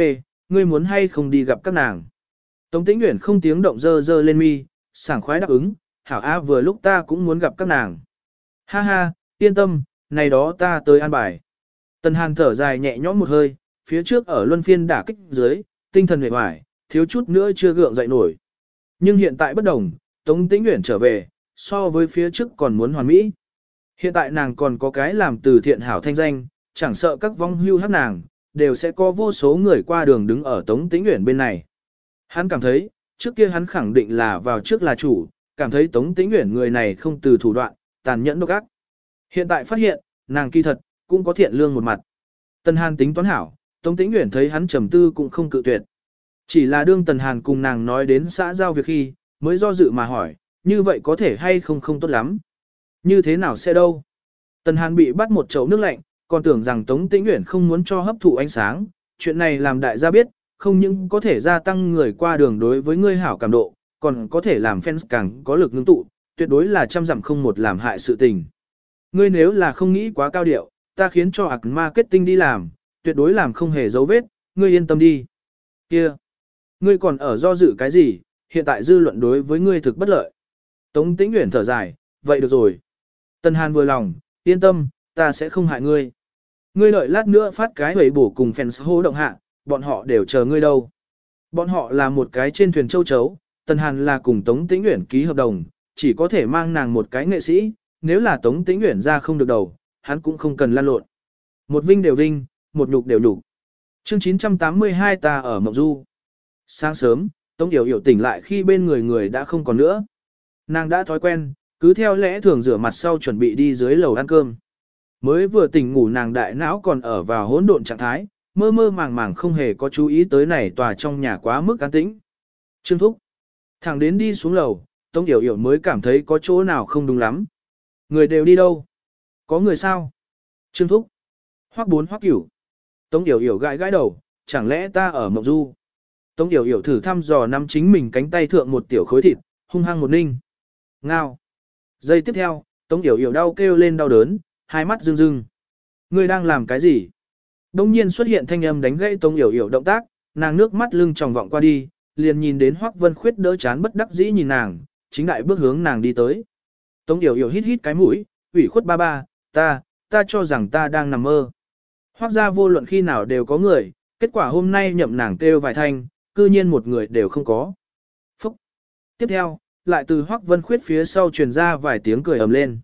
ngươi muốn hay không đi gặp các nàng. Tống Tĩnh Uyển không tiếng động dơ dơ lên mi, sảng khoái đáp ứng, hảo a vừa lúc ta cũng muốn gặp các nàng. Ha ha, yên tâm, này đó ta tới an bài. Tần Hàn thở dài nhẹ nhõm một hơi, phía trước ở luân phiên đả kích dưới, tinh thần hề hoài, thiếu chút nữa chưa gượng dậy nổi. Nhưng hiện tại bất đồng, Tống Tĩnh Uyển trở về, so với phía trước còn muốn hoàn mỹ. Hiện tại nàng còn có cái làm từ thiện hảo thanh danh, chẳng sợ các vong hưu hát nàng, đều sẽ có vô số người qua đường đứng ở Tống Tĩnh Uyển bên này. Hắn cảm thấy, trước kia hắn khẳng định là vào trước là chủ, cảm thấy Tống Tĩnh Uyển người này không từ thủ đoạn, tàn nhẫn độc ác. Hiện tại phát hiện, nàng kỳ thật, cũng có thiện lương một mặt. Tần Hàn tính toán hảo, Tống Tĩnh Uyển thấy hắn trầm tư cũng không cự tuyệt. Chỉ là đương Tần Hàn cùng nàng nói đến xã giao việc khi, mới do dự mà hỏi, như vậy có thể hay không không tốt lắm. Như thế nào sẽ đâu? Tần Hàn bị bắt một chậu nước lạnh, còn tưởng rằng Tống Tĩnh Uyển không muốn cho hấp thụ ánh sáng, chuyện này làm đại gia biết, không những có thể gia tăng người qua đường đối với ngươi hảo cảm độ, còn có thể làm fans càng có lực ngưng tụ, tuyệt đối là trăm dặm không một làm hại sự tình. Ngươi nếu là không nghĩ quá cao điệu, ta khiến cho ạc marketing đi làm, tuyệt đối làm không hề dấu vết, ngươi yên tâm đi. Kia, ngươi còn ở do dự cái gì, hiện tại dư luận đối với ngươi thực bất lợi. Tống tĩnh Uyển thở dài, vậy được rồi. Tần Hàn vừa lòng, yên tâm, ta sẽ không hại ngươi. Ngươi đợi lát nữa phát cái hủy bổ cùng fans hô động hạ, bọn họ đều chờ ngươi đâu. Bọn họ là một cái trên thuyền châu chấu, Tần Hàn là cùng Tống Tĩnh Uyển ký hợp đồng, chỉ có thể mang nàng một cái nghệ sĩ, nếu là Tống Tĩnh Uyển ra không được đầu, hắn cũng không cần lan lộn. Một vinh đều vinh, một nhục đều nhục. Chương 982 ta ở Mộng Du. Sáng sớm, Tống Yểu Yểu tỉnh lại khi bên người người đã không còn nữa. Nàng đã thói quen, cứ theo lẽ thường rửa mặt sau chuẩn bị đi dưới lầu ăn cơm. Mới vừa tỉnh ngủ nàng đại não còn ở vào hỗn độn trạng thái, mơ mơ màng màng không hề có chú ý tới này tòa trong nhà quá mức an tĩnh. Trương Thúc. thằng đến đi xuống lầu, Tống Yểu Yểu mới cảm thấy có chỗ nào không đúng lắm. Người đều đi đâu? Có người sao? Trương Thúc. Hoắc bốn hoắc cửu. Tống Yểu Yểu gãi gãi đầu, chẳng lẽ ta ở Mộc Du? Tống Yểu Yểu thử thăm dò nắm chính mình cánh tay thượng một tiểu khối thịt, hung hăng một ninh. Ngao. Giây tiếp theo, Tống Yểu Yểu đau kêu lên đau đớn, hai mắt rưng rưng. Ngươi đang làm cái gì? Đông nhiên xuất hiện thanh âm đánh gãy Tống Yểu Yểu động tác, nàng nước mắt lưng tròng vọng qua đi, liền nhìn đến Hoắc Vân Khuyết đỡ chán bất đắc dĩ nhìn nàng, chính đại bước hướng nàng đi tới. Tống Yểu Yểu hít hít cái mũi, ủy khuất ba ba, ta, ta cho rằng ta đang nằm mơ. Hoắc gia vô luận khi nào đều có người, kết quả hôm nay nhậm nàng kêu vài thanh, cư nhiên một người đều không có. Phúc! Tiếp theo, lại từ Hoắc Vân Khuyết phía sau truyền ra vài tiếng cười ầm lên.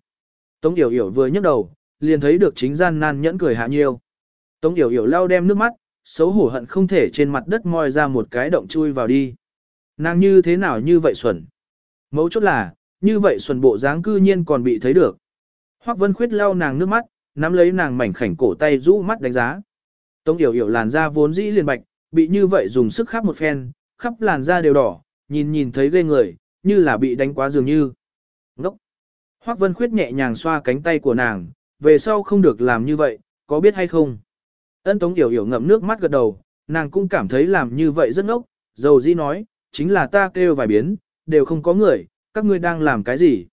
Tống Yểu Yểu vừa nhấc đầu, liền thấy được chính gian nan nhẫn cười hạ nhiêu. Tống Yểu Yểu lau đem nước mắt, xấu hổ hận không thể trên mặt đất moi ra một cái động chui vào đi. Nàng như thế nào như vậy xuẩn? Mấu chốt là, như vậy xuẩn bộ dáng cư nhiên còn bị thấy được. Hoắc Vân Khuyết lau nàng nước mắt, nắm lấy nàng mảnh khảnh cổ tay rũ mắt đánh giá. Tống Yểu Yểu làn da vốn dĩ liền bạch, bị như vậy dùng sức khắp một phen, khắp làn da đều đỏ, nhìn nhìn thấy ghê người, như là bị đánh quá dường như. Ngốc! Hoác Vân Khuyết nhẹ nhàng xoa cánh tay của nàng, về sau không được làm như vậy, có biết hay không? Ân Tống Yểu Yểu ngậm nước mắt gật đầu, nàng cũng cảm thấy làm như vậy rất ngốc, dầu dĩ nói, chính là ta kêu vài biến, đều không có người, các ngươi đang làm cái gì?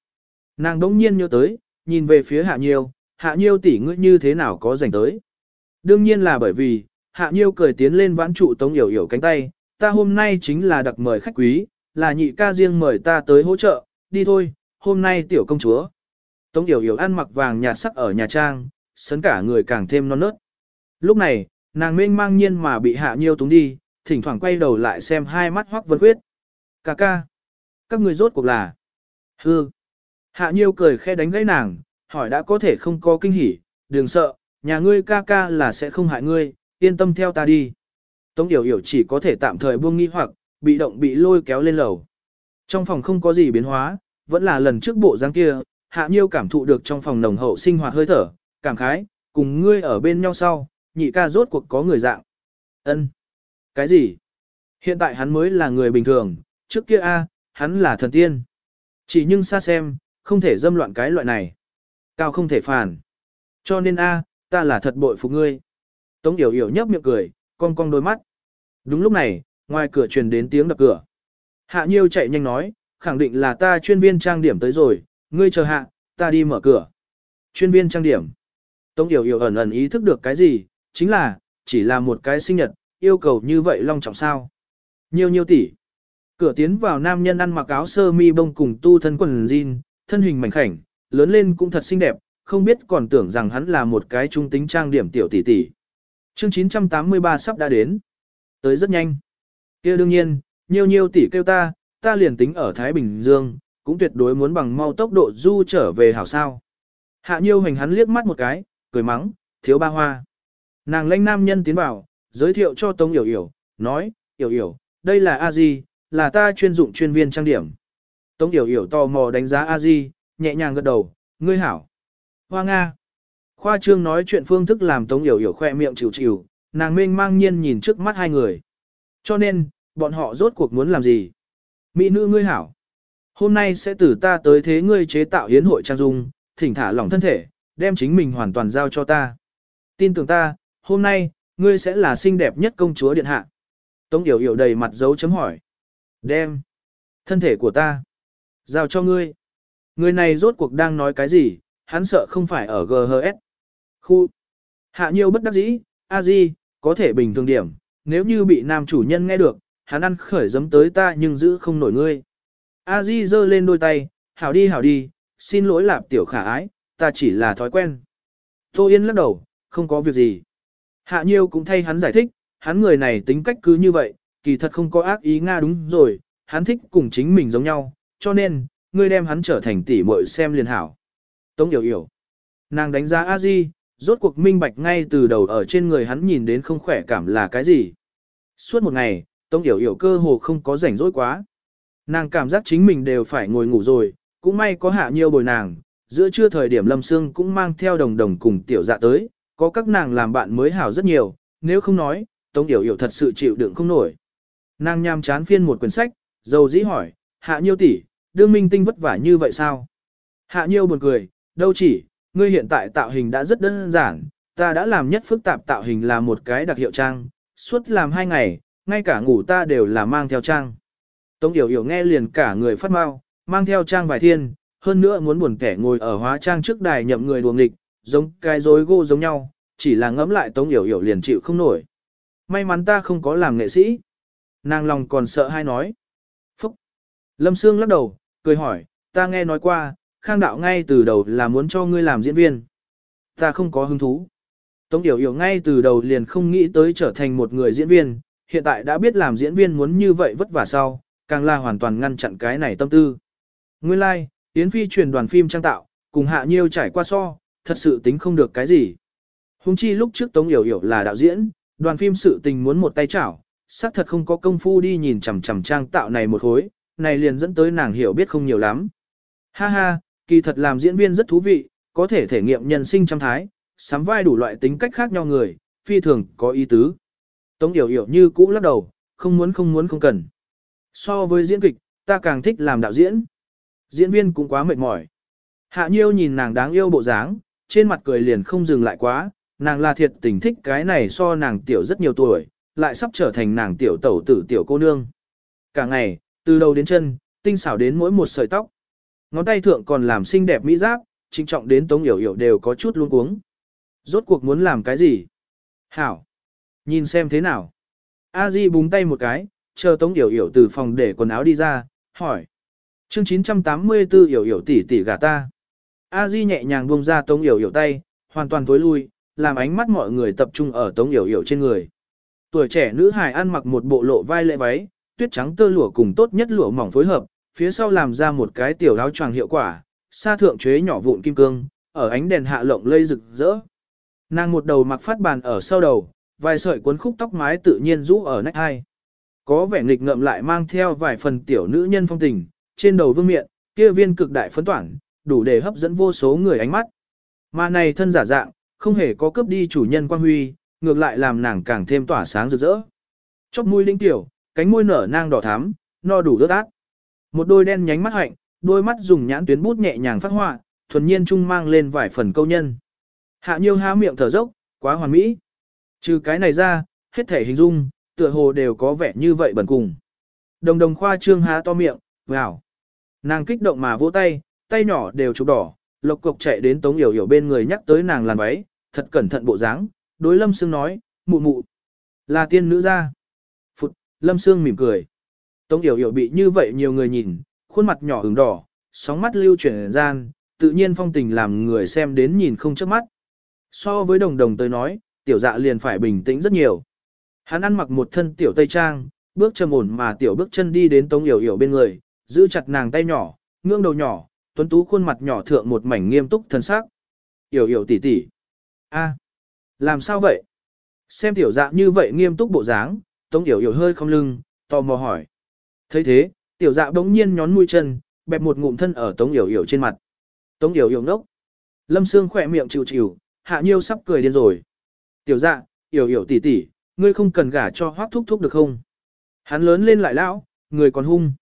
Nàng đống nhiên nhớ tới, nhìn về phía hạ nhiêu, hạ nhiêu tỷ ngươi như thế nào có rảnh tới? Đương nhiên là bởi vì, hạ nhiêu cười tiến lên vãn trụ Tống Yểu Yểu cánh tay, ta hôm nay chính là đặc mời khách quý, là nhị ca riêng mời ta tới hỗ trợ, đi thôi, hôm nay tiểu công chúa. Tống Yểu Yểu ăn mặc vàng nhạt sắc ở nhà trang, sấn cả người càng thêm non nớt. Lúc này, nàng mênh mang nhiên mà bị hạ nhiêu túng đi, thỉnh thoảng quay đầu lại xem hai mắt hoắc vân khuyết. Cà ca, các người rốt cuộc là. Hư. Hạ nhiêu cười khe đánh gãy nàng, hỏi đã có thể không có kinh hỉ, đừng sợ, nhà ngươi ca ca là sẽ không hại ngươi, yên tâm theo ta đi. Tống Yểu Yểu chỉ có thể tạm thời buông nghi hoặc, bị động bị lôi kéo lên lầu. Trong phòng không có gì biến hóa, vẫn là lần trước bộ dáng kia, Hạ Nhiêu cảm thụ được trong phòng nồng hậu sinh hoạt hơi thở, cảm khái, cùng ngươi ở bên nhau sau, nhị ca rốt cuộc có người dạng. Ân, Cái gì? Hiện tại hắn mới là người bình thường, trước kia a, hắn là thần tiên. Chỉ nhưng xa xem, không thể dâm loạn cái loại này. Cao không thể phản. Cho nên a, ta là thật bội phục ngươi. Tống Yểu Yểu nhấp miệng cười, cong cong đôi mắt. Đúng lúc này, ngoài cửa truyền đến tiếng đập cửa. Hạ Nhiêu chạy nhanh nói, khẳng định là ta chuyên viên trang điểm tới rồi, ngươi chờ hạ, ta đi mở cửa. Chuyên viên trang điểm. Tống Yểu Yểu ẩn ẩn ý thức được cái gì, chính là, chỉ là một cái sinh nhật, yêu cầu như vậy long trọng sao. nhiêu nhiêu tỷ. Cửa tiến vào nam nhân ăn mặc áo sơ mi bông cùng tu thân quần jean, thân hình mảnh khảnh, lớn lên cũng thật xinh đẹp, không biết còn tưởng rằng hắn là một cái trung tính trang điểm tiểu tỷ tỷ. Chương 983 sắp đã đến. Tới rất nhanh kia đương nhiên, nhiều nhiều tỷ kêu ta, ta liền tính ở Thái Bình Dương, cũng tuyệt đối muốn bằng mau tốc độ du trở về hảo sao. Hạ nhiêu hành hắn liếc mắt một cái, cười mắng, thiếu ba hoa. Nàng lãnh nam nhân tiến vào, giới thiệu cho Tống Yểu Yểu, nói, Yểu Yểu, đây là a di là ta chuyên dụng chuyên viên trang điểm. Tống Yểu Yểu tò mò đánh giá a di nhẹ nhàng gật đầu, ngươi hảo. Hoa Nga. Khoa trương nói chuyện phương thức làm Tống Yểu Yểu khoe miệng chịu chịu, nàng mênh mang nhiên nhìn trước mắt hai người. Cho nên, bọn họ rốt cuộc muốn làm gì? Mỹ nữ ngươi hảo. Hôm nay sẽ từ ta tới thế ngươi chế tạo hiến hội trang dung, thỉnh thả lỏng thân thể, đem chính mình hoàn toàn giao cho ta. Tin tưởng ta, hôm nay, ngươi sẽ là xinh đẹp nhất công chúa điện hạ. Tống Yểu Yểu đầy mặt dấu chấm hỏi. Đem. Thân thể của ta. Giao cho ngươi. Người này rốt cuộc đang nói cái gì, hắn sợ không phải ở GHS. Khu. Hạ nhiêu bất đắc dĩ, a di, có thể bình thường điểm, nếu như bị nam chủ nhân nghe được, hắn ăn khởi giấm tới ta nhưng giữ không nổi ngươi. A di giơ lên đôi tay, hảo đi hảo đi, xin lỗi lạp tiểu khả ái, ta chỉ là thói quen. Tô Yên lắc đầu, không có việc gì. Hạ Nhiêu cũng thay hắn giải thích, hắn người này tính cách cứ như vậy, kỳ thật không có ác ý Nga đúng rồi, hắn thích cùng chính mình giống nhau, cho nên, ngươi đem hắn trở thành tỷ muội xem liền hảo. Tống Yểu Yểu. Nàng đánh giá a di rốt cuộc minh bạch ngay từ đầu ở trên người hắn nhìn đến không khỏe cảm là cái gì. Suốt một ngày, Tống Yểu Yểu cơ hồ không có rảnh rỗi quá. Nàng cảm giác chính mình đều phải ngồi ngủ rồi, cũng may có hạ nhiêu bồi nàng, giữa trưa thời điểm Lâm Sương cũng mang theo đồng đồng cùng tiểu dạ tới, có các nàng làm bạn mới hảo rất nhiều, nếu không nói, Tống Yểu Yểu thật sự chịu đựng không nổi. Nàng nham chán phiên một quyển sách, dầu dĩ hỏi, hạ nhiêu tỷ, đương minh tinh vất vả như vậy sao? Hạ nhiêu buồn cười, đâu chỉ, ngươi hiện tại tạo hình đã rất đơn giản, ta đã làm nhất phức tạp tạo hình là một cái đặc hiệu trang, suốt làm hai ngày, ngay cả ngủ ta đều là mang theo trang. Tống Yểu Yểu nghe liền cả người phát mau, mang theo trang vài thiên, hơn nữa muốn buồn kẻ ngồi ở hóa trang trước đài nhậm người đuồng nghịch, giống cái rối gô giống nhau, chỉ là ngẫm lại Tống Yểu Yểu liền chịu không nổi. May mắn ta không có làm nghệ sĩ. Nàng lòng còn sợ hay nói. Phúc. Lâm Sương lắc đầu, cười hỏi, ta nghe nói qua, khang đạo ngay từ đầu là muốn cho ngươi làm diễn viên. Ta không có hứng thú. Tống Yểu Yểu ngay từ đầu liền không nghĩ tới trở thành một người diễn viên, hiện tại đã biết làm diễn viên muốn như vậy vất vả sau, càng là hoàn toàn ngăn chặn cái này tâm tư. Nguyên lai, like, Yến Phi truyền đoàn phim trang tạo, cùng Hạ Nhiêu trải qua so, thật sự tính không được cái gì. Hùng chi lúc trước Tống Yểu Yểu là đạo diễn, đoàn phim sự tình muốn một tay chảo, xác thật không có công phu đi nhìn chằm chằm trang tạo này một hối, này liền dẫn tới nàng hiểu biết không nhiều lắm. Ha ha, kỳ thật làm diễn viên rất thú vị, có thể thể nghiệm nhân sinh trăm thái, sắm vai đủ loại tính cách khác nhau người, phi thường có ý tứ. Tống Yểu Yểu như cũ lắc đầu, không muốn không muốn không cần. So với diễn kịch, ta càng thích làm đạo diễn. Diễn viên cũng quá mệt mỏi. Hạ nhiêu nhìn nàng đáng yêu bộ dáng, trên mặt cười liền không dừng lại quá, nàng là thiệt tình thích cái này so nàng tiểu rất nhiều tuổi, lại sắp trở thành nàng tiểu tẩu tử tiểu cô nương. Cả ngày, từ đầu đến chân, tinh xảo đến mỗi một sợi tóc. Ngón tay thượng còn làm xinh đẹp mỹ giáp, trinh trọng đến tống yểu yểu đều có chút luống cuống. Rốt cuộc muốn làm cái gì? Hảo! Nhìn xem thế nào? A Di búng tay một cái, chờ tống yểu yểu từ phòng để quần áo đi ra, hỏi. Chương 984 yểu yểu tỷ tỷ gà ta. A Di nhẹ nhàng buông ra tống yểu yểu tay, hoàn toàn tối lui, làm ánh mắt mọi người tập trung ở tống yểu yểu trên người. Tuổi trẻ nữ hài ăn mặc một bộ lộ vai lệ váy, tuyết trắng tơ lụa cùng tốt nhất lụa mỏng phối hợp, phía sau làm ra một cái tiểu áo choàng hiệu quả, sa thượng chế nhỏ vụn kim cương, ở ánh đèn hạ lộng lây rực rỡ. Nàng một đầu mặc phát bàn ở sau đầu, vài sợi cuốn khúc tóc mái tự nhiên rũ ở nách hai. Có vẻ nghịch ngợm lại mang theo vài phần tiểu nữ nhân phong tình, trên đầu vương miệng, kia viên cực đại phấn toản, đủ để hấp dẫn vô số người ánh mắt. Mà này thân giả dạng, không hề có cướp đi chủ nhân quan huy, ngược lại làm nàng càng thêm tỏa sáng rực rỡ. Chóp mũi linh tiểu, cánh môi nở nang đỏ thắm, no đủ rớt át. Một đôi đen nhánh mắt hạnh, đôi mắt dùng nhãn tuyến bút nhẹ nhàng phát họa, thuần nhiên trung mang lên vài phần câu nhân. Hạ Nhiêu há miệng thở dốc, quá hoàn mỹ. Trừ cái này ra, hết thể hình dung, tựa hồ đều có vẻ như vậy bẩn cùng. Đồng đồng khoa trương há to miệng, vào. Nàng kích động mà vỗ tay, tay nhỏ đều chụp đỏ, lộc cục chạy đến tống yểu yểu bên người nhắc tới nàng làn váy, thật cẩn thận bộ dáng, đối lâm sương nói, mụ mụ, là tiên nữ ra. Phụt, lâm sương mỉm cười. Tống yểu yểu bị như vậy nhiều người nhìn, khuôn mặt nhỏ ửng đỏ, sóng mắt lưu chuyển gian, tự nhiên phong tình làm người xem đến nhìn không chớp mắt. So với đồng đồng tới nói, tiểu dạ liền phải bình tĩnh rất nhiều. Hắn ăn mặc một thân tiểu tây trang, bước trầm ổn mà tiểu bước chân đi đến tống yểu yểu bên người, giữ chặt nàng tay nhỏ, ngưỡng đầu nhỏ, tuấn tú khuôn mặt nhỏ thượng một mảnh nghiêm túc thân sắc. Yểu yểu tỉ tỉ. a làm sao vậy? Xem tiểu dạ như vậy nghiêm túc bộ dáng, tống yểu yểu hơi không lưng, tò mò hỏi thấy thế, tiểu dạ bỗng nhiên nhón mũi chân, bẹp một ngụm thân ở tống yểu yểu trên mặt. Tống yểu yểu ngốc. Lâm Sương khỏe miệng chịu chịu, hạ nhiêu sắp cười điên rồi. Tiểu dạ, yểu yểu tỉ tỉ, ngươi không cần gả cho hoác thúc thúc được không? Hắn lớn lên lại lão, người còn hung.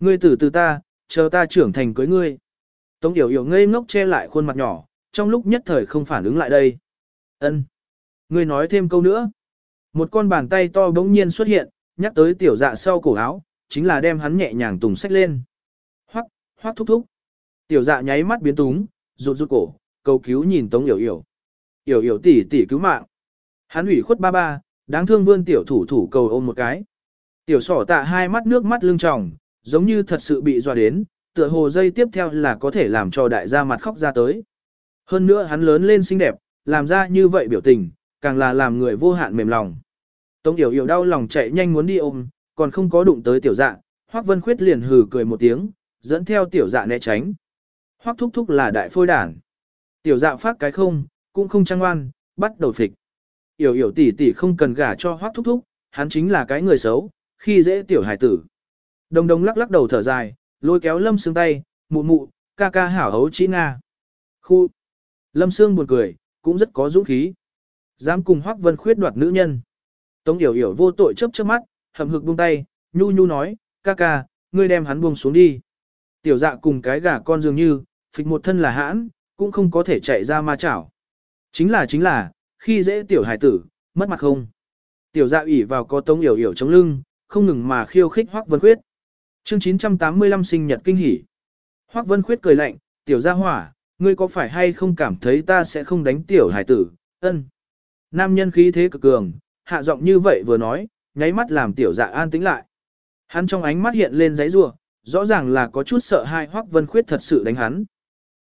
Ngươi tử từ ta, chờ ta trưởng thành cưới ngươi. Tống yểu yểu ngây ngốc che lại khuôn mặt nhỏ, trong lúc nhất thời không phản ứng lại đây. Ân, Ngươi nói thêm câu nữa. Một con bàn tay to bỗng nhiên xuất hiện, nhắc tới tiểu dạ sau cổ áo, chính là đem hắn nhẹ nhàng tùng sách lên. Hoắc, hoắc thúc thúc. Tiểu dạ nháy mắt biến túng, rụt rụt cổ, cầu cứu nhìn Tống Yểu Yểu. Yểu Yểu tỷ tỷ cứu mạng. Hắn ủy khuất ba ba, đáng thương vươn tiểu thủ thủ cầu ôm một cái. Tiểu sỏ tạ hai mắt nước mắt lưng tròng, giống như thật sự bị dọa đến, tựa hồ dây tiếp theo là có thể làm cho đại gia mặt khóc ra tới. Hơn nữa hắn lớn lên xinh đẹp, làm ra như vậy biểu tình, càng là làm người vô hạn mềm lòng. Tống Yểu Yểu đau lòng chạy nhanh muốn đi ôm, còn không có đụng tới tiểu dạ, Hoắc Vân Khuyết liền hừ cười một tiếng, dẫn theo tiểu dạ né tránh. Hoắc thúc thúc là đại phôi đản. Tiểu dạ phát cái không, cũng không trăng ngoan, bắt đầu phịch. Yểu yểu tỷ tỷ không cần gả cho Hoắc thúc thúc, hắn chính là cái người xấu, khi dễ tiểu hải tử. Đồng đồng lắc lắc đầu thở dài, lôi kéo lâm xương tay, mụ mụ, ca ca hảo hấu chỉ nga. Khu. Lâm Sương buồn cười, cũng rất có dũng khí. Dám cùng Hoắc Vân Khuyết đoạt nữ nhân. Tống Yểu Yểu vô tội chớp chớp mắt, hậm hực buông tay, nhu nhu nói, ca ca, ngươi đem hắn buông xuống đi. Tiểu dạ cùng cái gà con dường như, phịch một thân là hãn, cũng không có thể chạy ra ma chảo. Chính là chính là, khi dễ tiểu hải tử, mất mặt không. Tiểu dạ ủy vào có tông yểu yểu chống lưng, không ngừng mà khiêu khích Hoắc Vân Khuyết. Chương 985 sinh nhật kinh hỉ. Hoắc Vân Khuyết cười lạnh, tiểu gia hỏa, ngươi có phải hay không cảm thấy ta sẽ không đánh tiểu hải tử, ân. Nam nhân khí thế cực cường, hạ giọng như vậy vừa nói, nháy mắt làm tiểu dạ an tĩnh lại. Hắn trong ánh mắt hiện lên giấy rủa, rõ ràng là có chút sợ hai Hoắc Vân Khuyết thật sự đánh hắn.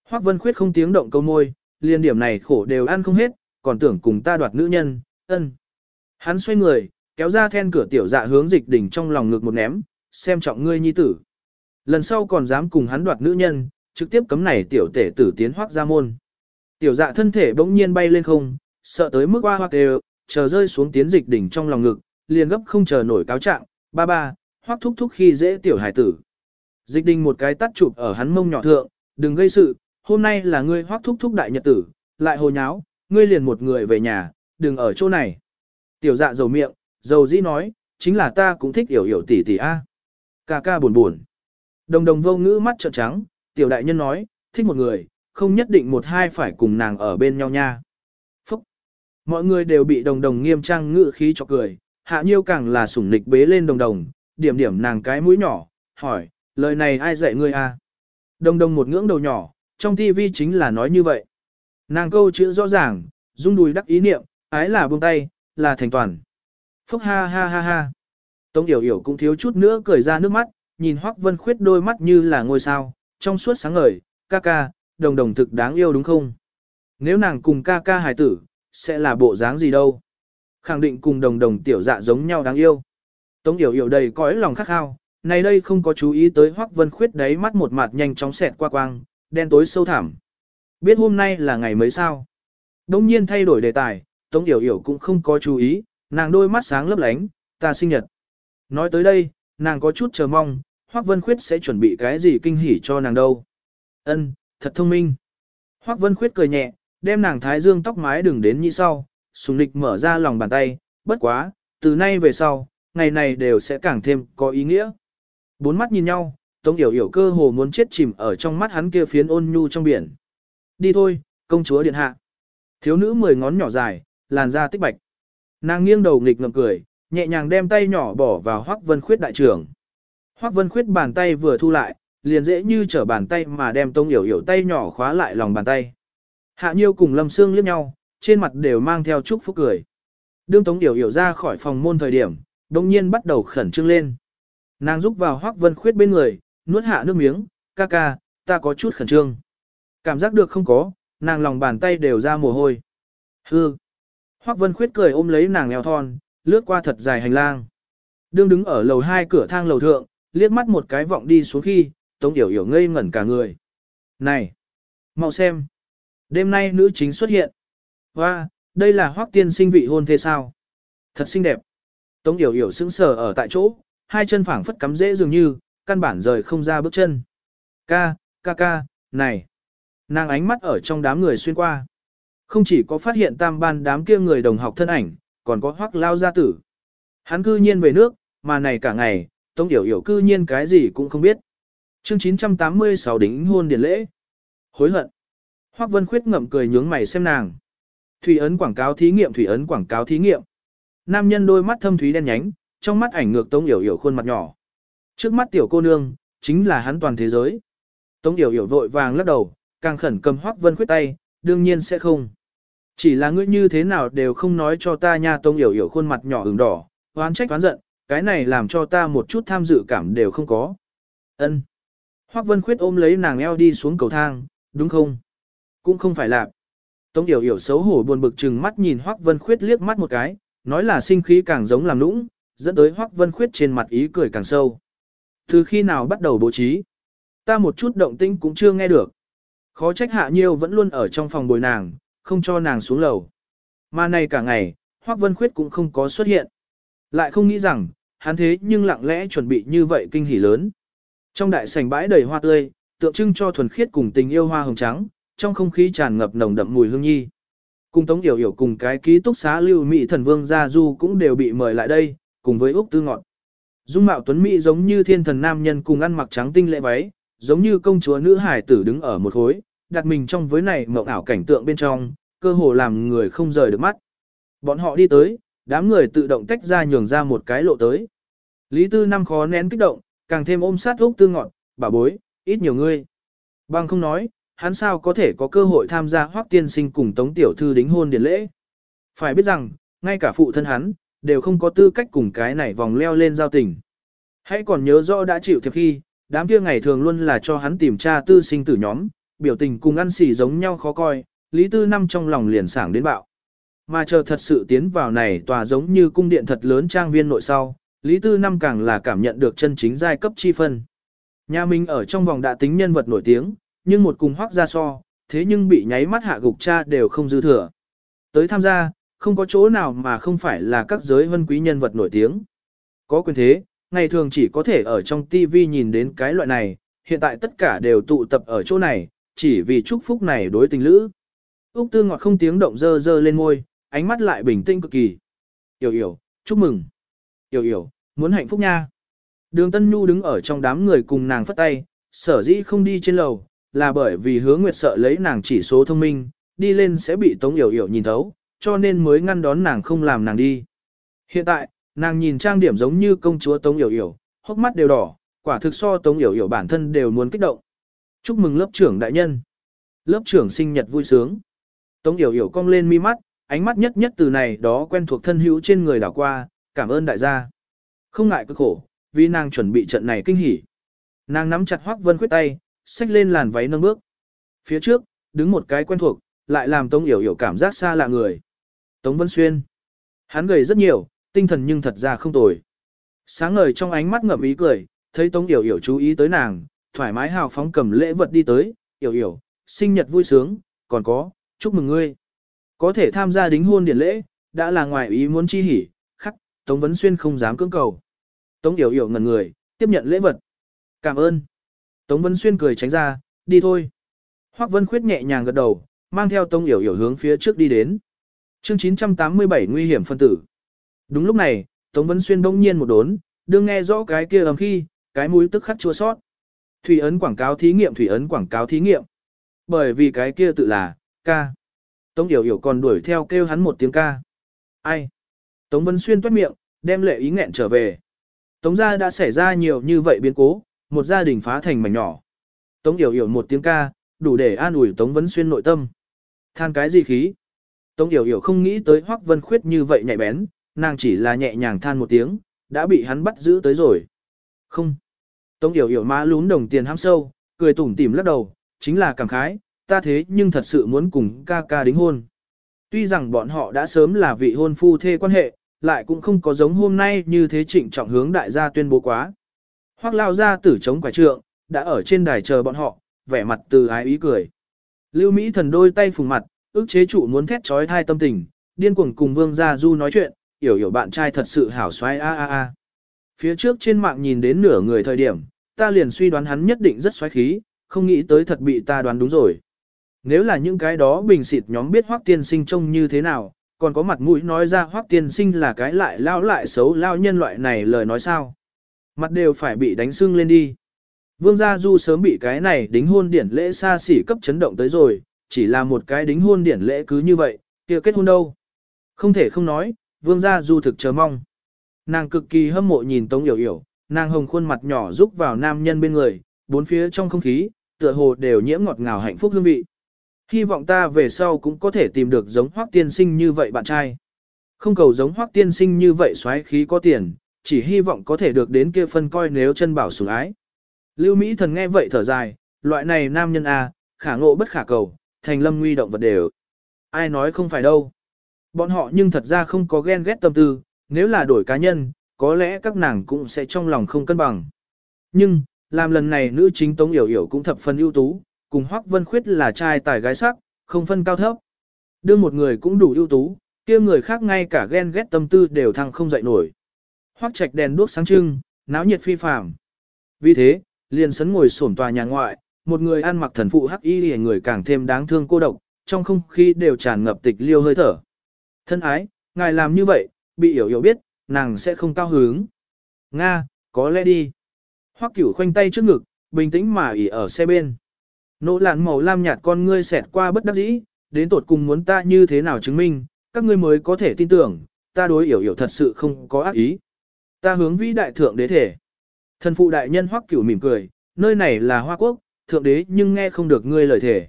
Hoắc Vân Khuyết không tiếng động câu môi, liên điểm này khổ đều ăn không hết, còn tưởng cùng ta đoạt nữ nhân, ân. Hắn xoay người, kéo ra then cửa tiểu dạ hướng dịch đỉnh trong lòng ngực một ném, xem trọng ngươi nhi tử. Lần sau còn dám cùng hắn đoạt nữ nhân, trực tiếp cấm này tiểu tể tử tiến hoác ra môn. Tiểu dạ thân thể bỗng nhiên bay lên không, sợ tới mức hoa hoa đều, chờ rơi xuống tiến dịch đỉnh trong lòng ngực, liền gấp không chờ nổi cáo trạng, ba ba, hoác thúc thúc khi dễ tiểu hải tử. Dịch đình một cái tắt chụp ở hắn mông nhỏ thượng, đừng gây sự, hôm nay là ngươi hoác thúc thúc đại nhật tử, lại hồ nháo, ngươi liền một người về nhà, đừng ở chỗ này. Tiểu dạ dầu miệng, dầu dĩ nói, chính là ta cũng thích hiểu hiểu tỷ tỷ a. Ca ca buồn buồn. Đồng đồng vô ngữ mắt trợn trắng, tiểu đại nhân nói, thích một người, không nhất định một hai phải cùng nàng ở bên nhau nha. Phúc! Mọi người đều bị đồng đồng nghiêm trang ngữ khí cho cười, hạ nhiêu càng là sủng nịch bế lên đồng đồng, điểm điểm nàng cái mũi nhỏ, hỏi, lời này ai dạy ngươi à? Đồng đồng một ngưỡng đầu nhỏ, trong tivi chính là nói như vậy. Nàng câu chữ rõ ràng, rung đùi đắc ý niệm, ái là buông tay, là thành toàn. Phúc ha ha ha ha. Tống Yểu Yểu cũng thiếu chút nữa cười ra nước mắt, nhìn Hoắc Vân Khuyết đôi mắt như là ngôi sao, trong suốt sáng ngời, ca ca, đồng đồng thực đáng yêu đúng không? Nếu nàng cùng ca ca hài tử, sẽ là bộ dáng gì đâu? Khẳng định cùng đồng đồng tiểu dạ giống nhau đáng yêu. Tống Yểu Yểu đầy cõi lòng khắc khao, này đây không có chú ý tới Hoắc Vân Khuyết đáy mắt một mặt nhanh chóng xẹt qua quang, đen tối sâu thẳm. Biết hôm nay là ngày mấy sao? Đông nhiên thay đổi đề tài, Tống Yểu Yểu cũng không có chú ý, nàng đôi mắt sáng lấp lánh, ta sinh nhật. Nói tới đây, nàng có chút chờ mong, Hoắc Vân Khuyết sẽ chuẩn bị cái gì kinh hỉ cho nàng đâu. Ân, thật thông minh. Hoắc Vân Khuyết cười nhẹ, đem nàng thái dương tóc mái đừng đến như sau, sùng lịch mở ra lòng bàn tay, bất quá, từ nay về sau, ngày này đều sẽ càng thêm có ý nghĩa. Bốn mắt nhìn nhau, Tống Yểu Yểu cơ hồ muốn chết chìm ở trong mắt hắn kia phiến ôn nhu trong biển. Đi thôi, công chúa điện hạ. Thiếu nữ mười ngón nhỏ dài, làn da tích bạch. Nàng nghiêng đầu nghịch ngậm cười, nhẹ nhàng đem tay nhỏ bỏ vào Hoắc Vân Khuyết đại trưởng. Hoắc Vân Khuyết bàn tay vừa thu lại, liền dễ như trở bàn tay mà đem Tống Yểu Yểu tay nhỏ khóa lại lòng bàn tay. Hạ Nhiêu cùng Lâm Sương liếc nhau, trên mặt đều mang theo chúc phúc cười. Đương Tống Điểu hiểu ra khỏi phòng môn thời điểm, đồng nhiên bắt đầu khẩn trương lên. Nàng rúc vào Hoắc Vân Khuyết bên người, nuốt hạ nước miếng, ca ca, ta có chút khẩn trương. Cảm giác được không có, nàng lòng bàn tay đều ra mồ hôi. Hư. Hoắc Vân Khuyết cười ôm lấy nàng eo thon, lướt qua thật dài hành lang. Đương đứng ở lầu hai cửa thang lầu thượng, liếc mắt một cái vọng đi xuống khi, Tống Điểu hiểu ngây ngẩn cả người. Này! mau xem! Đêm nay nữ chính xuất hiện. Hoa, đây là Hoắc tiên sinh vị hôn thế sao? Thật xinh đẹp. Tống Yểu Yểu sững sờ ở tại chỗ, hai chân phảng phất cắm dễ dường như, căn bản rời không ra bước chân. Ca, ca ca, này! Nàng ánh mắt ở trong đám người xuyên qua. Không chỉ có phát hiện tam ban đám kia người đồng học thân ảnh, còn có hoắc lao gia tử. Hắn cư nhiên về nước, mà này cả ngày, Tống Yểu Yểu cư nhiên cái gì cũng không biết. Chương 986 đính hôn điển lễ. Hối hận. Hoắc Vân Khuyết ngậm cười nhướng mày xem nàng. Thủy ấn quảng cáo thí nghiệm thủy ấn quảng cáo thí nghiệm. Nam nhân đôi mắt thâm thúy đen nhánh, trong mắt ảnh ngược Tống Yểu Yểu khuôn mặt nhỏ. Trước mắt tiểu cô nương, chính là hắn toàn thế giới. Tống Yểu Yểu vội vàng lắc đầu, càng khẩn cầm Hoắc Vân Khuyết tay, đương nhiên sẽ không. Chỉ là ngươi như thế nào đều không nói cho ta nha tông Yểu Yểu khuôn mặt nhỏ ửng đỏ, oán trách oán giận, cái này làm cho ta một chút tham dự cảm đều không có. Ân. Hoắc Vân Khuyết ôm lấy nàng eo đi xuống cầu thang, đúng không? Cũng không phải là. Tống Yểu Yểu xấu hổ buồn bực chừng mắt nhìn Hoắc Vân Khuyết liếc mắt một cái, nói là sinh khí càng giống làm nũng, dẫn tới Hoắc Vân Khuyết trên mặt ý cười càng sâu. Từ khi nào bắt đầu bố trí? Ta một chút động tĩnh cũng chưa nghe được. Khó trách Hạ Nhiêu vẫn luôn ở trong phòng bồi nàng, không cho nàng xuống lầu. Mà này cả ngày, Hoắc Vân Khuyết cũng không có xuất hiện. Lại không nghĩ rằng, hắn thế nhưng lặng lẽ chuẩn bị như vậy kinh hỉ lớn. Trong đại sảnh bãi đầy hoa tươi, tượng trưng cho thuần khiết cùng tình yêu hoa hồng trắng, trong không khí tràn ngập nồng đậm mùi hương nhi. Cùng Tống Yểu Yểu cùng cái ký túc xá lưu mỹ thần vương gia du cũng đều bị mời lại đây, cùng với Úc Tư Ngọt. Dung mạo tuấn mỹ giống như thiên thần nam nhân cùng ăn mặc trắng tinh lệ váy, giống như công chúa nữ hải tử đứng ở một khối, đặt mình trong với này mộng ảo cảnh tượng bên trong, cơ hồ làm người không rời được mắt. Bọn họ đi tới, đám người tự động tách ra nhường ra một cái lộ tới. Lý Tư Năm khó nén kích động, càng thêm ôm sát úc tư ngọn, bà bối, ít nhiều ngươi. Bằng không nói, hắn sao có thể có cơ hội tham gia hoác tiên sinh cùng tống tiểu thư đính hôn điển lễ. Phải biết rằng, ngay cả phụ thân hắn, đều không có tư cách cùng cái này vòng leo lên giao tình. Hãy còn nhớ rõ đã chịu thiệp khi, đám kia ngày thường luôn là cho hắn tìm tra tư sinh tử nhóm, biểu tình cùng ăn xỉ giống nhau khó coi, Lý Tư Năm trong lòng liền sảng đến bạo. Mà chờ thật sự tiến vào này tòa giống như cung điện thật lớn trang viên nội sau, Lý Tư Năm càng là cảm nhận được chân chính giai cấp chi phân. Nhà mình ở trong vòng đã tính nhân vật nổi tiếng, nhưng một cùng hoác ra so, thế nhưng bị nháy mắt hạ gục cha đều không dư thừa. Tới tham gia, không có chỗ nào mà không phải là các giới vân quý nhân vật nổi tiếng. Có quyền thế, ngày thường chỉ có thể ở trong TV nhìn đến cái loại này, hiện tại tất cả đều tụ tập ở chỗ này, chỉ vì chúc phúc này đối tình lữ. Úc Tư Ngọt không tiếng động dơ dơ lên môi, ánh mắt lại bình tĩnh cực kỳ. Yểu yểu, chúc mừng. Yểu yểu, muốn hạnh phúc nha. Đường Tân Nhu đứng ở trong đám người cùng nàng phất tay, sở dĩ không đi trên lầu, là bởi vì hứa nguyệt sợ lấy nàng chỉ số thông minh, đi lên sẽ bị Tống Yểu Yểu nhìn thấu, cho nên mới ngăn đón nàng không làm nàng đi. Hiện tại, nàng nhìn trang điểm giống như công chúa Tống Yểu Yểu, hốc mắt đều đỏ, quả thực so Tống Yểu Yểu bản thân đều muốn kích động. Chúc mừng lớp trưởng đại nhân. Lớp trưởng sinh nhật vui sướng. Tống Yểu Yểu cong lên mi mắt, ánh mắt nhất nhất từ này đó quen thuộc thân hữu trên người đảo qua, cảm ơn đại gia. Không ngại cực khổ, vì nàng chuẩn bị trận này kinh hỉ. Nàng nắm chặt Hoắc Vân Khuyết tay, xách lên làn váy nâng bước. Phía trước, đứng một cái quen thuộc, lại làm Tống Yểu Yểu cảm giác xa lạ người. Tống Vân Xuyên. Hắn gầy rất nhiều, tinh thần nhưng thật ra không tồi. Sáng ngời trong ánh mắt ngậm ý cười, thấy Tống Yểu Yểu chú ý tới nàng, thoải mái hào phóng cầm lễ vật đi tới, Yểu Yểu, sinh nhật vui sướng, còn có, chúc mừng ngươi. Có thể tham gia đính hôn điển lễ, đã là ngoài ý muốn chi hỉ, khắc, Tống Vân Xuyên không dám cưỡng cầu. Tống Yểu Yểu ngẩn người, tiếp nhận lễ vật. Cảm ơn. Tống Vân Xuyên cười tránh ra, đi thôi. Hoắc Vân Khuyết nhẹ nhàng gật đầu, mang theo Tông Yểu Yểu hướng phía trước đi đến. Chương 987 nguy hiểm phân tử. Đúng lúc này, Tống Vân Xuyên bỗng nhiên một đốn, đương nghe rõ cái kia ầm khi, cái mũi tức khắc chua sót. Thủy ấn quảng cáo thí nghiệm thủy ấn quảng cáo thí nghiệm. Bởi vì cái kia tự là, ca. Tống Yểu Yểu còn đuổi theo kêu hắn một tiếng ca. Ai? Tống Vân Xuyên toát miệng, đem lệ ý nghẹn trở về. Tống gia đã xảy ra nhiều như vậy biến cố, một gia đình phá thành mảnh nhỏ. Tống Yểu Yểu một tiếng ca, đủ để an ủi Tống Vân Xuyên nội tâm. Than cái gì khí? Tống Yểu Yểu không nghĩ tới Hoắc Vân Khuyết như vậy nhạy bén, nàng chỉ là nhẹ nhàng than một tiếng, đã bị hắn bắt giữ tới rồi. Không. Tống Yểu Yểu má lún đồng tiền ham sâu, cười tủm tỉm lắc đầu, chính là cảm khái, ta thế nhưng thật sự muốn cùng ca ca đính hôn. Tuy rằng bọn họ đã sớm là vị hôn phu thê quan hệ, lại cũng không có giống hôm nay như thế trịnh trọng hướng đại gia tuyên bố quá. Hoắc lao ra tử chống quả trượng, đã ở trên đài chờ bọn họ, vẻ mặt từ ái ý cười. Lưu Mỹ thần đôi tay phùng mặt, ước chế chủ muốn thét trói thai tâm tình, điên cuồng cùng Vương Gia Du nói chuyện, hiểu hiểu bạn trai thật sự hảo xoay a a a. Phía trước trên mạng nhìn đến nửa người thời điểm, ta liền suy đoán hắn nhất định rất xoáy khí, không nghĩ tới thật bị ta đoán đúng rồi. Nếu là những cái đó bình xịt nhóm biết Hoắc Tiên Sinh trông như thế nào, còn có mặt mũi nói ra Hoắc Tiên Sinh là cái lại lao lại xấu lao nhân loại này lời nói sao? Mặt đều phải bị đánh sưng lên đi. Vương Gia Du sớm bị cái này đính hôn điển lễ xa xỉ cấp chấn động tới rồi, chỉ là một cái đính hôn điển lễ cứ như vậy, kia kết hôn đâu. Không thể không nói, Vương Gia Du thực chờ mong. Nàng cực kỳ hâm mộ nhìn Tống Yểu Yểu, nàng hồng khuôn mặt nhỏ rúc vào nam nhân bên người, bốn phía trong không khí, tựa hồ đều nhiễm ngọt ngào hạnh phúc hương vị. Hy vọng ta về sau cũng có thể tìm được giống Hoắc tiên sinh như vậy bạn trai. Không cầu giống Hoắc tiên sinh như vậy xoáy khí có tiền, chỉ hy vọng có thể được đến kia phân coi nếu chân bảo sủng ái. Lưu Mỹ thần nghe vậy thở dài, loại này nam nhân A, khả ngộ bất khả cầu, thành lâm nguy động vật đều. Ai nói không phải đâu. Bọn họ nhưng thật ra không có ghen ghét tâm tư, nếu là đổi cá nhân, có lẽ các nàng cũng sẽ trong lòng không cân bằng. Nhưng, làm lần này nữ chính Tống Yểu Yểu cũng thập phần ưu tú, cùng Hoắc Vân Khuyết là trai tài gái sắc, không phân cao thấp. Đưa một người cũng đủ ưu tú, kia người khác ngay cả ghen ghét tâm tư đều thăng không dậy nổi hoác Trạch đèn đuốc sáng trưng, náo nhiệt phi phàm. Vì thế, liền sấn ngồi sổm tòa nhà ngoại, một người ăn mặc thần phụ hắc y hề người càng thêm đáng thương cô độc, trong không khí đều tràn ngập tịch liêu hơi thở. Thân ái, ngài làm như vậy, bị hiểu hiểu biết, nàng sẽ không cao hứng. Nga, có lẽ đi. Hoắc Cửu khoanh tay trước ngực, bình tĩnh mà ỉ ở xe bên. Nỗ lạn màu lam nhạt con ngươi xẹt qua bất đắc dĩ, đến tột cùng muốn ta như thế nào chứng minh, các ngươi mới có thể tin tưởng, ta đối hiểu hiểu thật sự không có ác ý. Ta hướng vĩ đại thượng đế thể. Thần phụ đại nhân hoắc cửu mỉm cười, nơi này là hoa quốc, thượng đế nhưng nghe không được ngươi lời thể.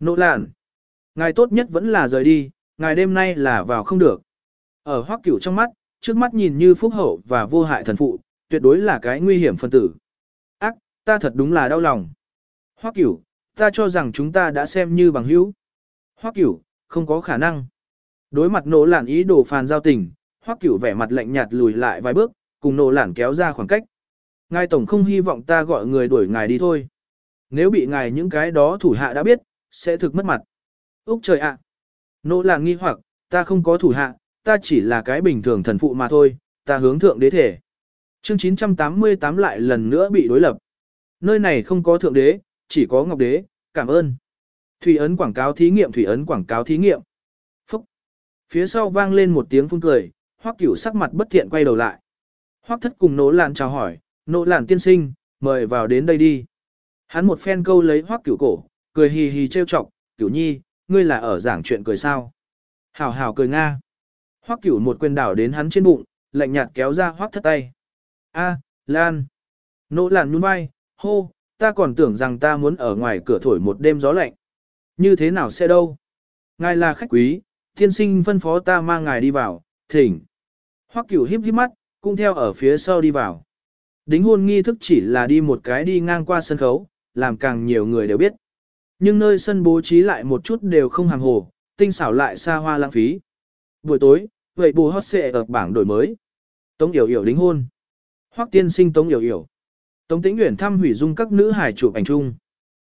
Nỗ lạn. Ngài tốt nhất vẫn là rời đi, ngài đêm nay là vào không được. Ở hoắc cửu trong mắt, trước mắt nhìn như phúc hậu và vô hại thần phụ, tuyệt đối là cái nguy hiểm phân tử. Ác, ta thật đúng là đau lòng. Hoắc cửu, ta cho rằng chúng ta đã xem như bằng hữu. Hoắc cửu, không có khả năng. Đối mặt nỗ lạn ý đồ phàn giao tình, Hoắc cửu vẻ mặt lạnh nhạt lùi lại vài bước, cùng nỗ lản kéo ra khoảng cách. Ngài tổng không hy vọng ta gọi người đuổi ngài đi thôi. Nếu bị ngài những cái đó thủ hạ đã biết, sẽ thực mất mặt. Úc trời ạ! Nỗ lạn nghi hoặc, ta không có thủ hạ, ta chỉ là cái bình thường thần phụ mà thôi, ta hướng thượng đế thể. Chương 988 lại lần nữa bị đối lập. Nơi này không có thượng đế, chỉ có ngọc đế, cảm ơn. Thủy ấn quảng cáo thí nghiệm thủy ấn quảng cáo thí nghiệm. Phúc. Phía sau vang lên một tiếng phun cười, hoắc cửu sắc mặt bất thiện quay đầu lại. Hoắc thất cùng nỗ Lạn chào hỏi, Nỗ Lạn tiên sinh, mời vào đến đây đi. Hắn một phen câu lấy hoắc cửu cổ, cười hì hì trêu chọc, cửu nhi, ngươi là ở giảng chuyện cười sao. Hảo hảo cười nga. Hoắc cửu một quyền đảo đến hắn trên bụng, lạnh nhạt kéo ra hoắc thất tay. A, Lan. Nỗ làn nhún vai, hô, ta còn tưởng rằng ta muốn ở ngoài cửa thổi một đêm gió lạnh. Như thế nào sẽ đâu? Ngài là khách quý, thiên sinh phân phó ta mang ngài đi vào, thỉnh. Hoắc cửu híp híp mắt, cũng theo ở phía sau đi vào. Đính hôn nghi thức chỉ là đi một cái đi ngang qua sân khấu, làm càng nhiều người đều biết. Nhưng nơi sân bố trí lại một chút đều không hàng hồ, tinh xảo lại xa hoa lãng phí. Buổi tối, vậy bù hot xệ ở bảng đổi mới. Tống Yểu Yểu đính hôn. Hoắc tiên sinh Tống Yểu Yểu. Tống Tĩnh Uyển thăm hủy dung các nữ hải chụp ảnh chung.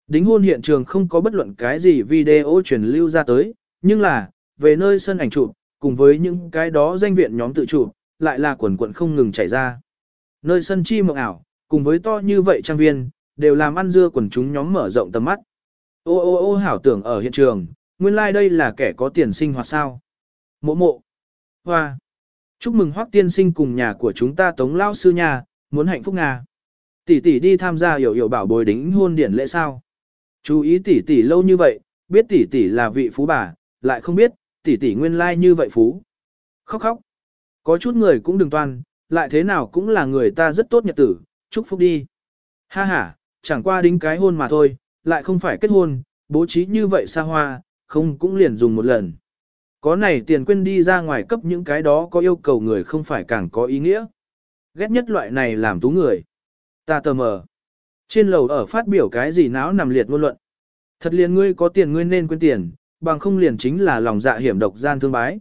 Đính hôn hiện trường không có bất luận cái gì video truyền lưu ra tới, nhưng là, về nơi sân ảnh chụp, cùng với những cái đó danh viện nhóm tự chụp, lại là quần quận không ngừng chảy ra. Nơi sân chi mộng ảo, cùng với to như vậy trang viên, đều làm ăn dưa quần chúng nhóm mở rộng tầm mắt. Ô ô ô hảo tưởng ở hiện trường, nguyên lai like đây là kẻ có tiền sinh hoạt sao. Mộ mộ. Hoa. Chúc mừng hoác tiên sinh cùng nhà của chúng ta tống lao sư nhà, muốn hạnh phúc Nga. Tỷ tỷ đi tham gia hiểu hiểu bảo bồi đính hôn điển lễ sao. Chú ý tỷ tỷ lâu như vậy, biết tỷ tỷ là vị phú bà, lại không biết, tỷ tỷ nguyên lai like như vậy phú. Khóc khóc. Có chút người cũng đừng toan, lại thế nào cũng là người ta rất tốt nhật tử, chúc phúc đi. Ha ha, chẳng qua đính cái hôn mà thôi, lại không phải kết hôn, bố trí như vậy xa hoa, không cũng liền dùng một lần. Có này tiền quên đi ra ngoài cấp những cái đó có yêu cầu người không phải càng có ý nghĩa. Ghét nhất loại này làm tú người. Ta tờ mờ. Trên lầu ở phát biểu cái gì náo nằm liệt ngôn luận. Thật liền ngươi có tiền ngươi nên quên tiền, bằng không liền chính là lòng dạ hiểm độc gian thương bái.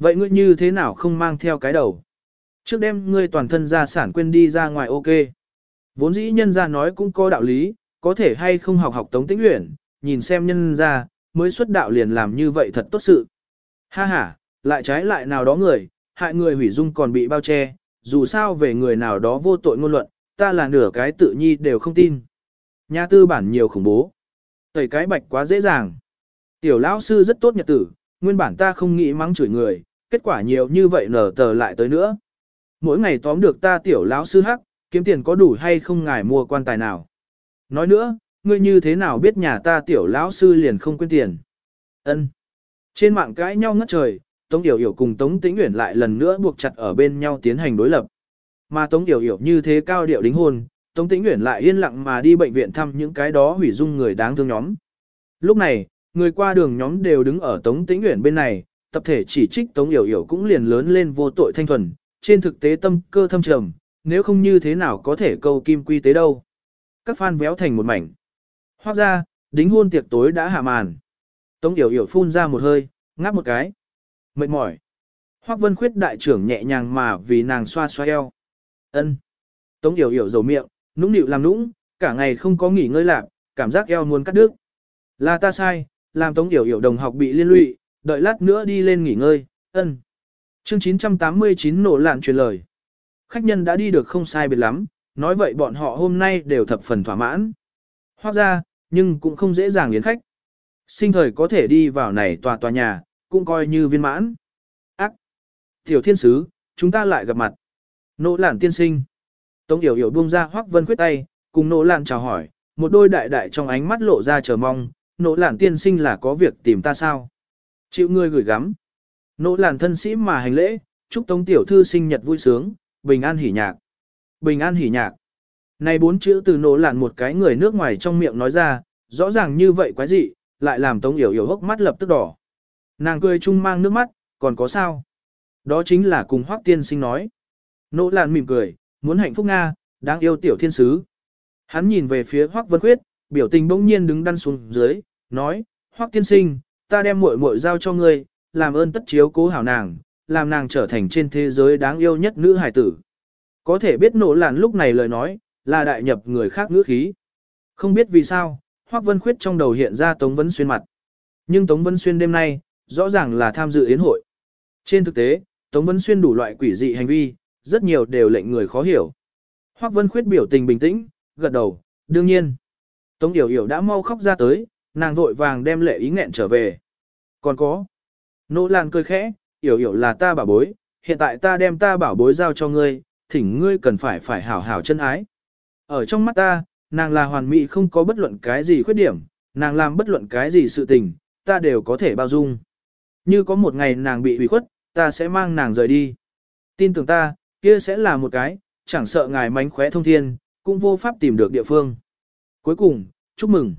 Vậy ngươi như thế nào không mang theo cái đầu? Trước đêm ngươi toàn thân gia sản quên đi ra ngoài ok. Vốn dĩ nhân ra nói cũng có đạo lý, có thể hay không học học tống tĩnh luyện, nhìn xem nhân ra, mới xuất đạo liền làm như vậy thật tốt sự. Ha ha, lại trái lại nào đó người, hại người hủy dung còn bị bao che, dù sao về người nào đó vô tội ngôn luận, ta là nửa cái tự nhi đều không tin. Nhà tư bản nhiều khủng bố. Tẩy cái bạch quá dễ dàng. Tiểu lão sư rất tốt nhật tử, nguyên bản ta không nghĩ mắng chửi người, kết quả nhiều như vậy nở tờ lại tới nữa. Mỗi ngày tóm được ta tiểu lão sư hắc, kiếm tiền có đủ hay không ngài mua quan tài nào. Nói nữa, ngươi như thế nào biết nhà ta tiểu lão sư liền không quên tiền. Ân. Trên mạng cãi nhau ngất trời, Tống Yểu Yểu cùng Tống Tĩnh Uyển lại lần nữa buộc chặt ở bên nhau tiến hành đối lập. Mà Tống Yểu Yểu như thế cao điệu đính hôn, Tống Tĩnh Uyển lại yên lặng mà đi bệnh viện thăm những cái đó hủy dung người đáng thương nhóm. Lúc này, người qua đường nhóm đều đứng ở Tống Tĩnh Uyển bên này, tập thể chỉ trích Tống Yểu Yểu cũng liền lớn lên vô tội thanh thuần, trên thực tế tâm cơ thâm trầm, nếu không như thế nào có thể câu kim quy tế đâu. Các fan véo thành một mảnh. Hoặc ra, đính hôn tiệc tối đã hạ màn. Tống Yểu Yểu phun ra một hơi, ngáp một cái. Mệt mỏi. Hoắc Vân Khuyết đại trưởng nhẹ nhàng mà vì nàng xoa xoa eo. Ân. Tống Yểu Yểu dầu miệng, nũng nịu làm nũng, cả ngày không có nghỉ ngơi lạc, cảm giác eo muốn cắt đứt. Là ta sai, làm Tống Yểu Yểu đồng học bị liên lụy, đợi lát nữa đi lên nghỉ ngơi. Ân. Chương 989 nổ lạn truyền lời. Khách nhân đã đi được không sai biệt lắm, nói vậy bọn họ hôm nay đều thập phần thỏa mãn. Hoặc ra, nhưng cũng không dễ dàng yến khách. Sinh thời có thể đi vào này tòa tòa nhà, cũng coi như viên mãn. Ác! Tiểu thiên sứ, chúng ta lại gặp mặt. Nỗ lạn tiên sinh. Tống yểu yểu buông ra hoắc vân khuyết tay, cùng nỗ lạn chào hỏi, một đôi đại đại trong ánh mắt lộ ra chờ mong, nỗ lạn tiên sinh là có việc tìm ta sao? Chịu ngươi gửi gắm. Nỗ lạn thân sĩ mà hành lễ, chúc tống tiểu thư sinh nhật vui sướng, bình an hỉ nhạc. Bình an hỉ nhạc. Này bốn chữ từ nỗ lạn một cái người nước ngoài trong miệng nói ra, rõ ràng như vậy quái dị, lại làm Tống Yểu Yểu hốc mắt lập tức đỏ. Nàng cười chung mang nước mắt, còn có sao? Đó chính là cùng Hoắc Tiên Sinh nói. Nỗ Lạn mỉm cười, muốn hạnh phúc Nga, đáng yêu tiểu thiên sứ. Hắn nhìn về phía Hoắc Vân Khuyết, biểu tình bỗng nhiên đứng đăn xuống dưới, nói, Hoắc Tiên Sinh, ta đem muội muội giao cho ngươi, làm ơn tất chiếu cố hảo nàng, làm nàng trở thành trên thế giới đáng yêu nhất nữ hài tử. Có thể biết nổ lạn lúc này lời nói, là đại nhập người khác ngữ khí. Không biết vì sao, Hoắc Vân Khuyết trong đầu hiện ra Tống Vân Xuyên mặt. Nhưng Tống Vân Xuyên đêm nay, rõ ràng là tham dự yến hội. Trên thực tế, Tống Vân Xuyên đủ loại quỷ dị hành vi, rất nhiều đều lệnh người khó hiểu. Hoắc Vân Khuyết biểu tình bình tĩnh, gật đầu, đương nhiên. Tống Yểu Yểu đã mau khóc ra tới, nàng vội vàng đem lệ ý nghẹn trở về. Còn có. Nỗ Lan cười khẽ, Yểu Yểu là ta bảo bối, hiện tại ta đem ta bảo bối giao cho ngươi, thỉnh ngươi cần phải phải hảo hảo chân ái. Ở trong mắt ta, nàng là hoàn mỹ không có bất luận cái gì khuyết điểm, nàng làm bất luận cái gì sự tình, ta đều có thể bao dung. Như có một ngày nàng bị hủy khuất, ta sẽ mang nàng rời đi. Tin tưởng ta, kia sẽ là một cái, chẳng sợ ngài mánh khóe thông thiên, cũng vô pháp tìm được địa phương. Cuối cùng, chúc mừng.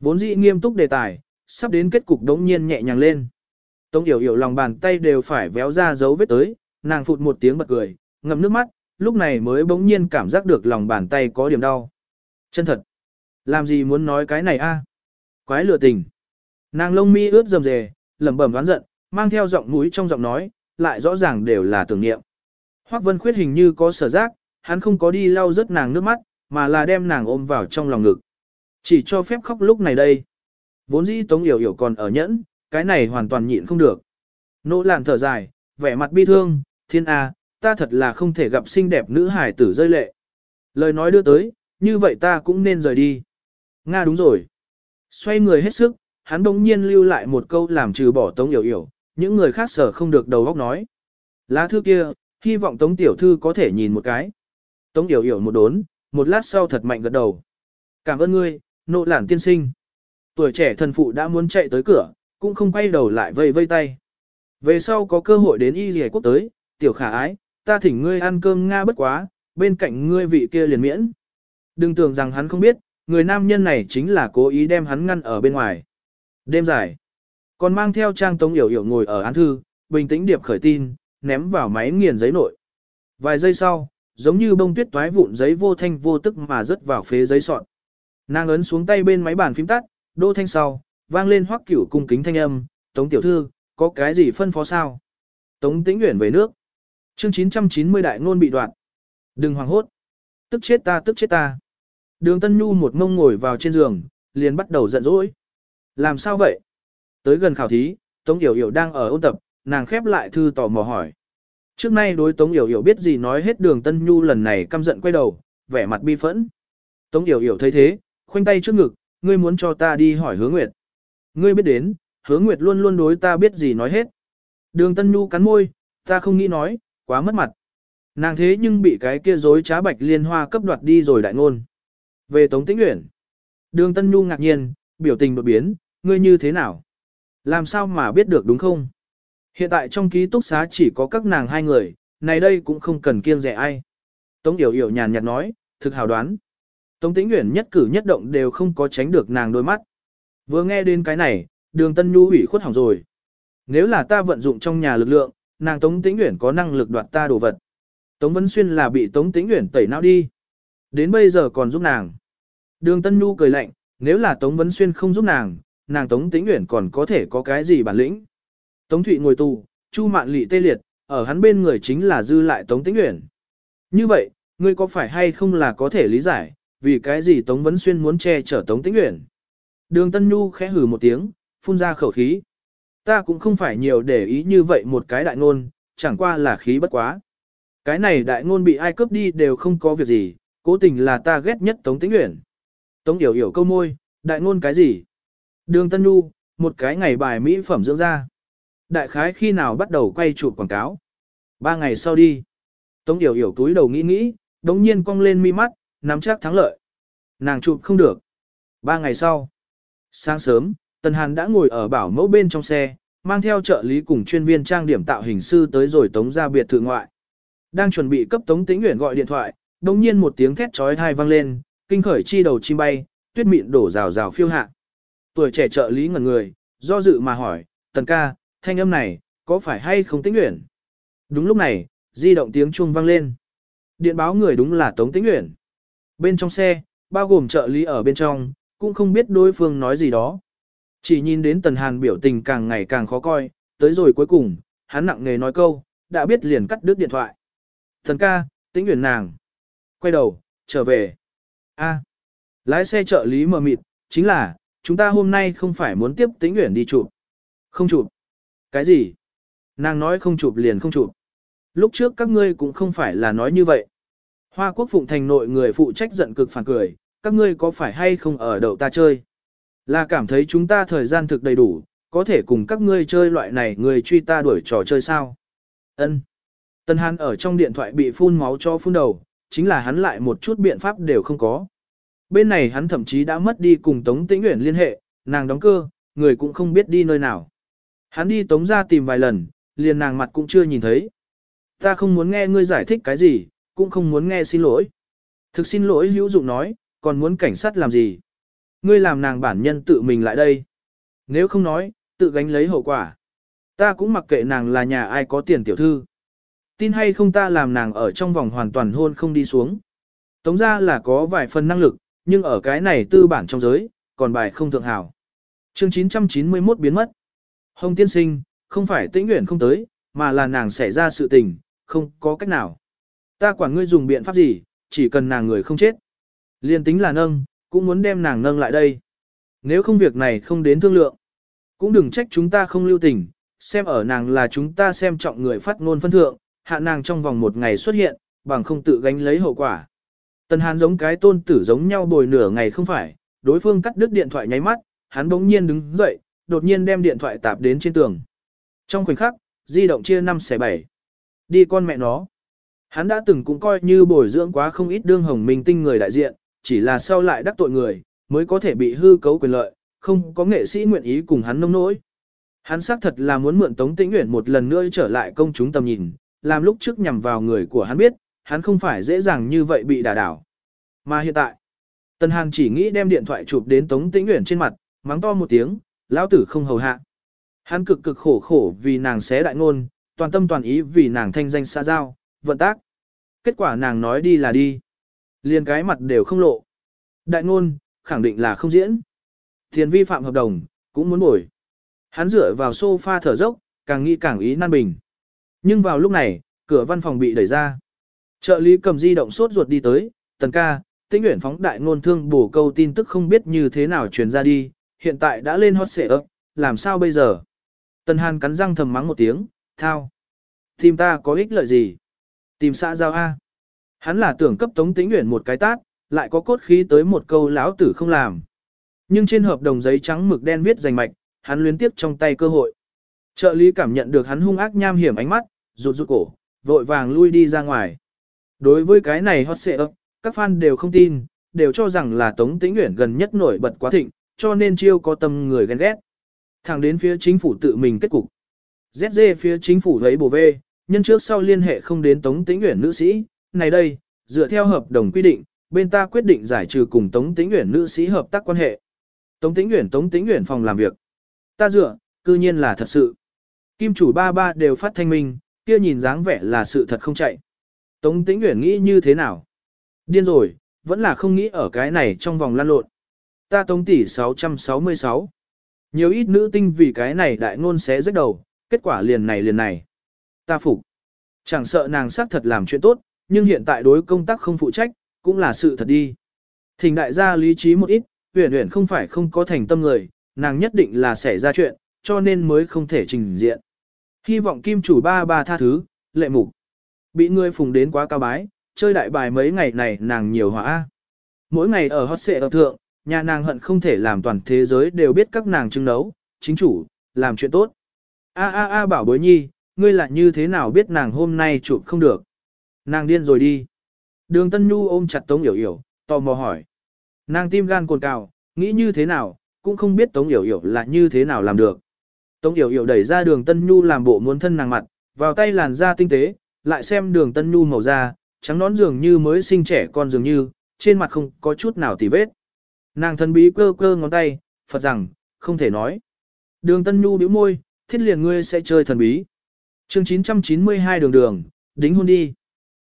Vốn dĩ nghiêm túc đề tài, sắp đến kết cục đống nhiên nhẹ nhàng lên. Tống yểu yểu lòng bàn tay đều phải véo ra dấu vết tới, nàng phụt một tiếng bật cười, ngậm nước mắt, lúc này mới bỗng nhiên cảm giác được lòng bàn tay có điểm đau. Chân thật. Làm gì muốn nói cái này a? À? Quái lừa tình. Nàng lông mi ướt rầm rề, lẩm bẩm đoán giận, mang theo giọng mũi trong giọng nói, lại rõ ràng đều là tưởng niệm. Hoắc Vân Khuyết hình như có sở giác, hắn không có đi lau rớt nàng nước mắt, mà là đem nàng ôm vào trong lòng ngực. Chỉ cho phép khóc lúc này đây. Vốn dĩ Tống Yểu Yểu còn ở nhẫn, cái này hoàn toàn nhịn không được. Nỗ làn thở dài, vẻ mặt bi thương, thiên a, ta thật là không thể gặp xinh đẹp nữ hải tử rơi lệ. Lời nói đưa tới, như vậy ta cũng nên rời đi. Nga đúng rồi. Xoay người hết sức, hắn đông nhiên lưu lại một câu làm trừ bỏ Tống Yểu Yểu, những người khác sở không được đầu óc nói. Lá thư kia, hy vọng Tống Tiểu Thư có thể nhìn một cái. Tống Yểu Yểu một đốn, một lát sau thật mạnh gật đầu. Cảm ơn ngươi, nộ lản tiên sinh. Tuổi trẻ thần phụ đã muốn chạy tới cửa, cũng không quay đầu lại vây vây tay. Về sau có cơ hội đến y dì quốc tới, tiểu khả ái, ta thỉnh ngươi ăn cơm Nga bất quá, bên cạnh ngươi vị kia liền miễn. Đừng tưởng rằng hắn không biết, người nam nhân này chính là cố ý đem hắn ngăn ở bên ngoài. Đêm dài, còn mang theo trang tống yểu yểu ngồi ở án thư, bình tĩnh điệp khởi tin, ném vào máy nghiền giấy nội. Vài giây sau, giống như bông tuyết toái vụn giấy vô thanh vô tức mà rớt vào phế giấy sọt. Nàng ấn xuống tay bên máy bàn phím tắt, đô thanh sau, vang lên hoắc cửu cung kính thanh âm, tống tiểu thư, có cái gì phân phó sao? Tống tĩnh nguyện về nước. Chương 990 đại ngôn bị đoạn. Đừng hoảng hốt. Tức chết ta tức chết ta. Đường Tân Nhu một mông ngồi vào trên giường, liền bắt đầu giận dỗi. Làm sao vậy? Tới gần khảo thí, Tống Yểu Yểu đang ở ôn tập, nàng khép lại thư tò mò hỏi. Trước nay đối Tống Yểu Yểu biết gì nói hết đường Tân Nhu lần này căm giận quay đầu, vẻ mặt bi phẫn. Tống Yểu Yểu thấy thế, khoanh tay trước ngực, ngươi muốn cho ta đi hỏi hứa nguyệt. Ngươi biết đến, hứa nguyệt luôn luôn đối ta biết gì nói hết. Đường Tân Nhu cắn môi, ta không nghĩ nói, quá mất mặt. Nàng thế nhưng bị cái kia dối trá bạch liên hoa cấp đoạt đi rồi đại ngôn. Về Tống Tĩnh Uyển, Đường Tân Nhu ngạc nhiên, biểu tình đột biến, ngươi như thế nào? Làm sao mà biết được đúng không? Hiện tại trong ký túc xá chỉ có các nàng hai người, này đây cũng không cần kiêng rẻ ai. Tống Yểu Yểu nhàn nhạt nói, thực hào đoán. Tống Tĩnh Uyển nhất cử nhất động đều không có tránh được nàng đôi mắt. Vừa nghe đến cái này, đường Tân Nhu ủy khuất hỏng rồi. Nếu là ta vận dụng trong nhà lực lượng, nàng Tống Tĩnh Uyển có năng lực đoạt ta đồ vật. Tống Vân Xuyên là bị Tống Tĩnh Uyển tẩy não đi. Đến bây giờ còn giúp nàng. Đường Tân Nhu cười lạnh, nếu là Tống Vân Xuyên không giúp nàng, nàng Tống Tĩnh Uyển còn có thể có cái gì bản lĩnh. Tống Thụy ngồi tù, Chu Mạn Lị tê liệt, ở hắn bên người chính là dư lại Tống Tĩnh Uyển. Như vậy, ngươi có phải hay không là có thể lý giải, vì cái gì Tống Vấn Xuyên muốn che chở Tống Tĩnh Uyển? Đường Tân Nhu khẽ hừ một tiếng, phun ra khẩu khí. Ta cũng không phải nhiều để ý như vậy một cái đại ngôn, chẳng qua là khí bất quá. Cái này đại ngôn bị ai cướp đi đều không có việc gì, cố tình là ta ghét nhất Tống Tĩnh Uyển. Tống Yểu Yểu câu môi, đại ngôn cái gì? Đường Tân Nhu, một cái ngày bài mỹ phẩm dưỡng da. Đại khái khi nào bắt đầu quay chụp quảng cáo? Ba ngày sau đi. Tống Yểu Yểu túi đầu nghĩ nghĩ, đống nhiên cong lên mi mắt, nắm chắc thắng lợi. Nàng chụp không được. Ba ngày sau. Sáng sớm, Tần Hàn đã ngồi ở bảo mẫu bên trong xe, mang theo trợ lý cùng chuyên viên trang điểm tạo hình sư tới rồi tống ra biệt thự ngoại. Đang chuẩn bị cấp tống tĩnh nguyện gọi điện thoại, đồng nhiên một tiếng thét trói thai vang lên, kinh khởi chi đầu chim bay, tuyết mịn đổ rào rào phiêu hạ. Tuổi trẻ trợ lý ngẩn người, do dự mà hỏi, tần ca, thanh âm này, có phải hay không tĩnh nguyện? Đúng lúc này, di động tiếng chuông vang lên. Điện báo người đúng là Tống Tĩnh Uyển. Bên trong xe, bao gồm trợ lý ở bên trong, cũng không biết đối phương nói gì đó. Chỉ nhìn đến Tần Hàn biểu tình càng ngày càng khó coi, tới rồi cuối cùng, hắn nặng nề nói câu, đã biết liền cắt đứt điện thoại. Thần ca, Tĩnh nguyện nàng. Quay đầu, trở về. A. lái xe trợ lý mờ mịt, chính là, chúng ta hôm nay không phải muốn tiếp Tĩnh nguyện đi chụp. Không chụp. Cái gì? Nàng nói không chụp liền không chụp. Lúc trước các ngươi cũng không phải là nói như vậy. Hoa quốc phụng thành nội người phụ trách giận cực phản cười, các ngươi có phải hay không ở đậu ta chơi? Là cảm thấy chúng ta thời gian thực đầy đủ, có thể cùng các ngươi chơi loại này người truy ta đuổi trò chơi sao? Ân. Tân Hàn ở trong điện thoại bị phun máu cho phun đầu, chính là hắn lại một chút biện pháp đều không có. Bên này hắn thậm chí đã mất đi cùng Tống Tĩnh Uyển liên hệ, nàng đóng cơ, người cũng không biết đi nơi nào. Hắn đi Tống ra tìm vài lần, liền nàng mặt cũng chưa nhìn thấy. Ta không muốn nghe ngươi giải thích cái gì, cũng không muốn nghe xin lỗi. Thực xin lỗi hữu dụng nói, còn muốn cảnh sát làm gì? Ngươi làm nàng bản nhân tự mình lại đây. Nếu không nói, tự gánh lấy hậu quả. Ta cũng mặc kệ nàng là nhà ai có tiền tiểu thư. Tin hay không ta làm nàng ở trong vòng hoàn toàn hôn không đi xuống. Tống ra là có vài phần năng lực, nhưng ở cái này tư bản trong giới, còn bài không thượng hảo. Chương 991 biến mất. Hồng tiên sinh, không phải tĩnh nguyện không tới, mà là nàng xảy ra sự tình, không có cách nào. Ta quản ngươi dùng biện pháp gì, chỉ cần nàng người không chết. Liên tính là nâng, cũng muốn đem nàng nâng lại đây. Nếu không việc này không đến thương lượng, cũng đừng trách chúng ta không lưu tình, xem ở nàng là chúng ta xem trọng người phát ngôn phân thượng, hạ nàng trong vòng một ngày xuất hiện, bằng không tự gánh lấy hậu quả. Tần Hàn giống cái tôn tử giống nhau bồi nửa ngày không phải, đối phương cắt đứt điện thoại nháy mắt, hắn bỗng nhiên đứng dậy, đột nhiên đem điện thoại tạp đến trên tường. Trong khoảnh khắc, di động chia 5 xẻ 7. Đi con mẹ nó. Hắn đã từng cũng coi như bồi dưỡng quá không ít đương hồng minh tinh người đại diện, chỉ là sau lại đắc tội người, mới có thể bị hư cấu quyền lợi, không có nghệ sĩ nguyện ý cùng hắn nông nỗi. Hắn xác thật là muốn mượn Tống Tĩnh Uyển một lần nữa trở lại công chúng tầm nhìn, làm lúc trước nhằm vào người của hắn biết, hắn không phải dễ dàng như vậy bị đả đảo. Mà hiện tại, Tần Hàn chỉ nghĩ đem điện thoại chụp đến Tống Tĩnh Uyển trên mặt, mắng to một tiếng, lão tử không hầu hạ. Hắn cực cực khổ khổ vì nàng xé đại ngôn, toàn tâm toàn ý vì nàng thanh danh xa giao, vận tác. Kết quả nàng nói đi là đi. Liên cái mặt đều không lộ. Đại ngôn, khẳng định là không diễn. Tiền vi phạm hợp đồng, cũng muốn bồi. Hắn dựa vào sofa thở dốc, càng nghĩ càng ý nan bình. Nhưng vào lúc này, cửa văn phòng bị đẩy ra. Trợ lý cầm di động sốt ruột đi tới, tần ca, tĩnh nguyện phóng đại ngôn thương bổ câu tin tức không biết như thế nào truyền ra đi, hiện tại đã lên hot xệ ấp, làm sao bây giờ? Tần Hàn cắn răng thầm mắng một tiếng, thao. Tìm ta có ích lợi gì? Tìm xã giao A. Hắn là tưởng cấp tống tĩnh Uyển một cái tát, lại có cốt khí tới một câu lão tử không làm. Nhưng trên hợp đồng giấy trắng mực đen viết rành mạch, hắn luyến tiếp trong tay cơ hội. Trợ lý cảm nhận được hắn hung ác nham hiểm ánh mắt, rụt rụt cổ, vội vàng lui đi ra ngoài. Đối với cái này hot xệ ấp, các fan đều không tin, đều cho rằng là Tống Tĩnh Uyển gần nhất nổi bật quá thịnh, cho nên chiêu có tâm người ghen ghét. Thẳng đến phía chính phủ tự mình kết cục. ZZ phía chính phủ lấy bổ về, nhân trước sau liên hệ không đến Tống Tĩnh Uyển nữ sĩ, này đây, dựa theo hợp đồng quy định, bên ta quyết định giải trừ cùng Tống Tĩnh Uyển nữ sĩ hợp tác quan hệ. Tống Tĩnh Uyển Tống Tĩnh Uyển phòng làm việc. Ta dựa, cư nhiên là thật sự. Kim chủ ba ba đều phát thanh minh, kia nhìn dáng vẻ là sự thật không chạy. Tống Tĩnh Uyển nghĩ như thế nào? Điên rồi, vẫn là không nghĩ ở cái này trong vòng lan lộn. Ta Tống tỷ 666. Nhiều ít nữ tinh vì cái này đại ngôn xé rách đầu, kết quả liền này liền này. Ta phục. Chẳng sợ nàng xác thật làm chuyện tốt, nhưng hiện tại đối công tác không phụ trách, cũng là sự thật đi. Thỉnh đại gia lý trí một ít, huyền huyền không phải không có thành tâm người, nàng nhất định là xảy ra chuyện, cho nên mới không thể trình diện. Hy vọng kim chủ ba ba tha thứ, lệ mục. Bị người phùng đến quá cao bái, chơi đại bài mấy ngày này nàng nhiều hỏa. Mỗi ngày ở hot xệ ở thượng, nhà nàng hận không thể làm toàn thế giới đều biết các nàng trưng nấu, chính chủ, làm chuyện tốt. A a a bảo bối nhi, ngươi là như thế nào biết nàng hôm nay chụp không được. Nàng điên rồi đi. Đường Tân Nhu ôm chặt Tống Yểu Yểu, tò mò hỏi. Nàng tim gan cồn cào, nghĩ như thế nào, cũng không biết Tống Yểu Yểu là như thế nào làm được. Tống Yểu Yểu đẩy ra đường Tân Nhu làm bộ muốn thân nàng mặt, vào tay làn da tinh tế, lại xem đường Tân Nhu màu da, trắng nón dường như mới sinh trẻ con dường như, trên mặt không có chút nào tì vết. Nàng thân bí cơ cơ ngón tay, Phật rằng, không thể nói. Đường Tân Nhu bĩu môi, thiết liền ngươi sẽ chơi thần bí chương 992 đường đường, đính hôn đi.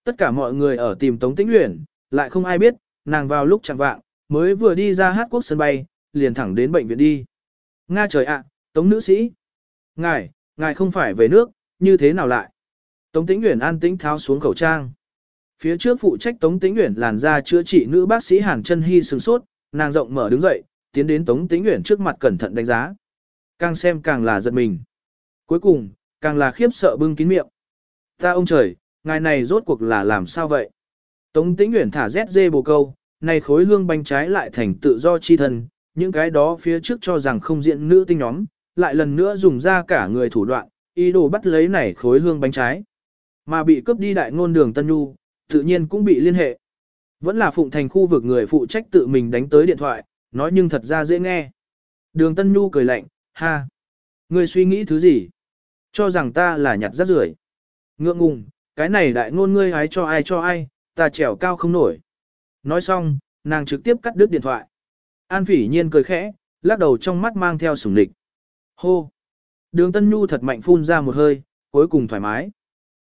Tất cả mọi người ở tìm Tống Tĩnh Uyển, lại không ai biết, nàng vào lúc chẳng vạng, mới vừa đi ra hát quốc sân bay, liền thẳng đến bệnh viện đi. Nga trời ạ, Tống nữ sĩ. Ngài, ngài không phải về nước, như thế nào lại? Tống Tĩnh Uyển an tĩnh tháo xuống khẩu trang. Phía trước phụ trách Tống Tĩnh Uyển làn da chữa trị nữ bác sĩ Hàn Chân Hy sừng sốt, nàng rộng mở đứng dậy, tiến đến Tống Tĩnh Uyển trước mặt cẩn thận đánh giá. Càng xem càng là giật mình. Cuối cùng, càng là khiếp sợ bưng kín miệng. Ta ông trời, ngài này rốt cuộc là làm sao vậy? Tống Tĩnh nguyện thả rét dê bồ câu, này khối hương bánh trái lại thành tự do chi thân, những cái đó phía trước cho rằng không diện nữ tinh nhóm, lại lần nữa dùng ra cả người thủ đoạn, ý đồ bắt lấy này khối hương bánh trái. Mà bị cướp đi đại ngôn đường Tân Nhu, tự nhiên cũng bị liên hệ. Vẫn là phụng thành khu vực người phụ trách tự mình đánh tới điện thoại, nói nhưng thật ra dễ nghe. Đường Tân Nhu cười lạnh, ha. người suy nghĩ thứ gì? Cho rằng ta là nhặt rác rưởi. Ngượng ngùng, cái này đại ngôn ngươi hái cho ai cho ai, ta trèo cao không nổi. Nói xong, nàng trực tiếp cắt đứt điện thoại. An phỉ nhiên cười khẽ, lắc đầu trong mắt mang theo sủng địch. Hô! Đường Tân Nhu thật mạnh phun ra một hơi, cuối cùng thoải mái.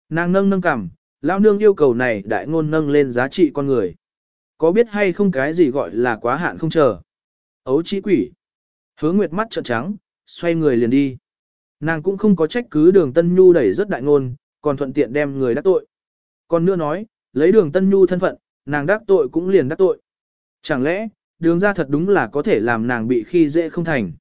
Nàng nâng nâng cằm, lão nương yêu cầu này đại ngôn nâng lên giá trị con người. Có biết hay không cái gì gọi là quá hạn không chờ. Ấu chi quỷ. Hứa Nguyệt mắt trợn trắng, xoay người liền đi. Nàng cũng không có trách cứ đường Tân Nhu đẩy rất đại ngôn, còn thuận tiện đem người đắc tội. Còn nữa nói, lấy đường Tân Nhu thân phận, nàng đắc tội cũng liền đắc tội. Chẳng lẽ, đường ra thật đúng là có thể làm nàng bị khi dễ không thành.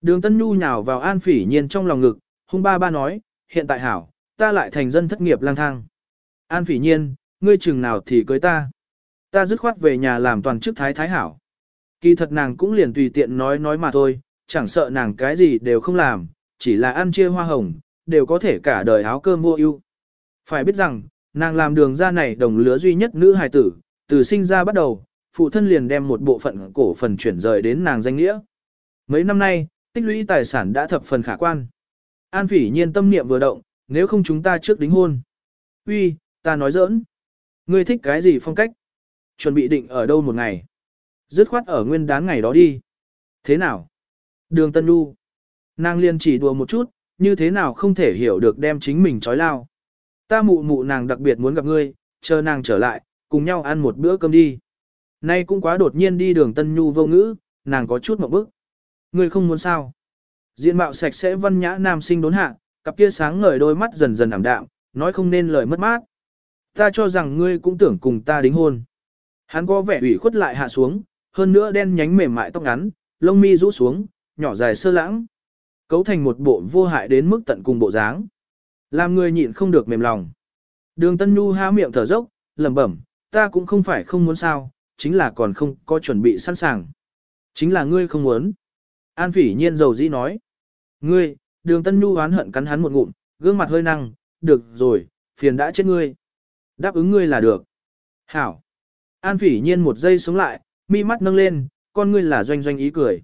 Đường Tân Nhu nhào vào an phỉ nhiên trong lòng ngực, hung ba ba nói, hiện tại hảo, ta lại thành dân thất nghiệp lang thang. An phỉ nhiên, ngươi chừng nào thì cưới ta. Ta dứt khoát về nhà làm toàn chức thái thái hảo. Kỳ thật nàng cũng liền tùy tiện nói nói mà thôi, chẳng sợ nàng cái gì đều không làm, chỉ là ăn chia hoa hồng, đều có thể cả đời áo cơm mua ưu. Phải biết rằng, nàng làm đường ra này đồng lứa duy nhất nữ hài tử, từ sinh ra bắt đầu, phụ thân liền đem một bộ phận cổ phần chuyển rời đến nàng danh nghĩa. Mấy năm nay, tích lũy tài sản đã thập phần khả quan. An phỉ nhiên tâm niệm vừa động, nếu không chúng ta trước đính hôn. Uy, ta nói giỡn. Ngươi thích cái gì phong cách? Chuẩn bị định ở đâu một ngày? Dứt khoát ở nguyên đán ngày đó đi. Thế nào? Đường Tân Nhu. Nàng liền chỉ đùa một chút, như thế nào không thể hiểu được đem chính mình trói lao. Ta mụ mụ nàng đặc biệt muốn gặp ngươi, chờ nàng trở lại, cùng nhau ăn một bữa cơm đi. Nay cũng quá đột nhiên đi đường Tân Nhu vô ngữ, nàng có chút một bức. Ngươi không muốn sao? Diện mạo sạch sẽ văn nhã nam sinh đốn hạ, cặp kia sáng ngời đôi mắt dần dần ảm đạm, nói không nên lời mất mát. Ta cho rằng ngươi cũng tưởng cùng ta đính hôn. Hắn có vẻ ủy khuất lại hạ xuống, hơn nữa đen nhánh mềm mại tóc ngắn, lông mi rũ xuống, nhỏ dài sơ lãng. Cấu thành một bộ vô hại đến mức tận cùng bộ dáng. Làm người nhịn không được mềm lòng. Đường Tân Nhu há miệng thở dốc, lẩm bẩm, ta cũng không phải không muốn sao, chính là còn không có chuẩn bị sẵn sàng. Chính là ngươi không muốn. An phỉ nhiên dầu dĩ nói. Ngươi, đường Tân Nhu oán hận cắn hắn một ngụm, gương mặt hơi năng, được rồi, phiền đã chết ngươi. Đáp ứng ngươi là được. Hảo. An phỉ nhiên một giây sống lại, mi mắt nâng lên, con ngươi là doanh doanh ý cười.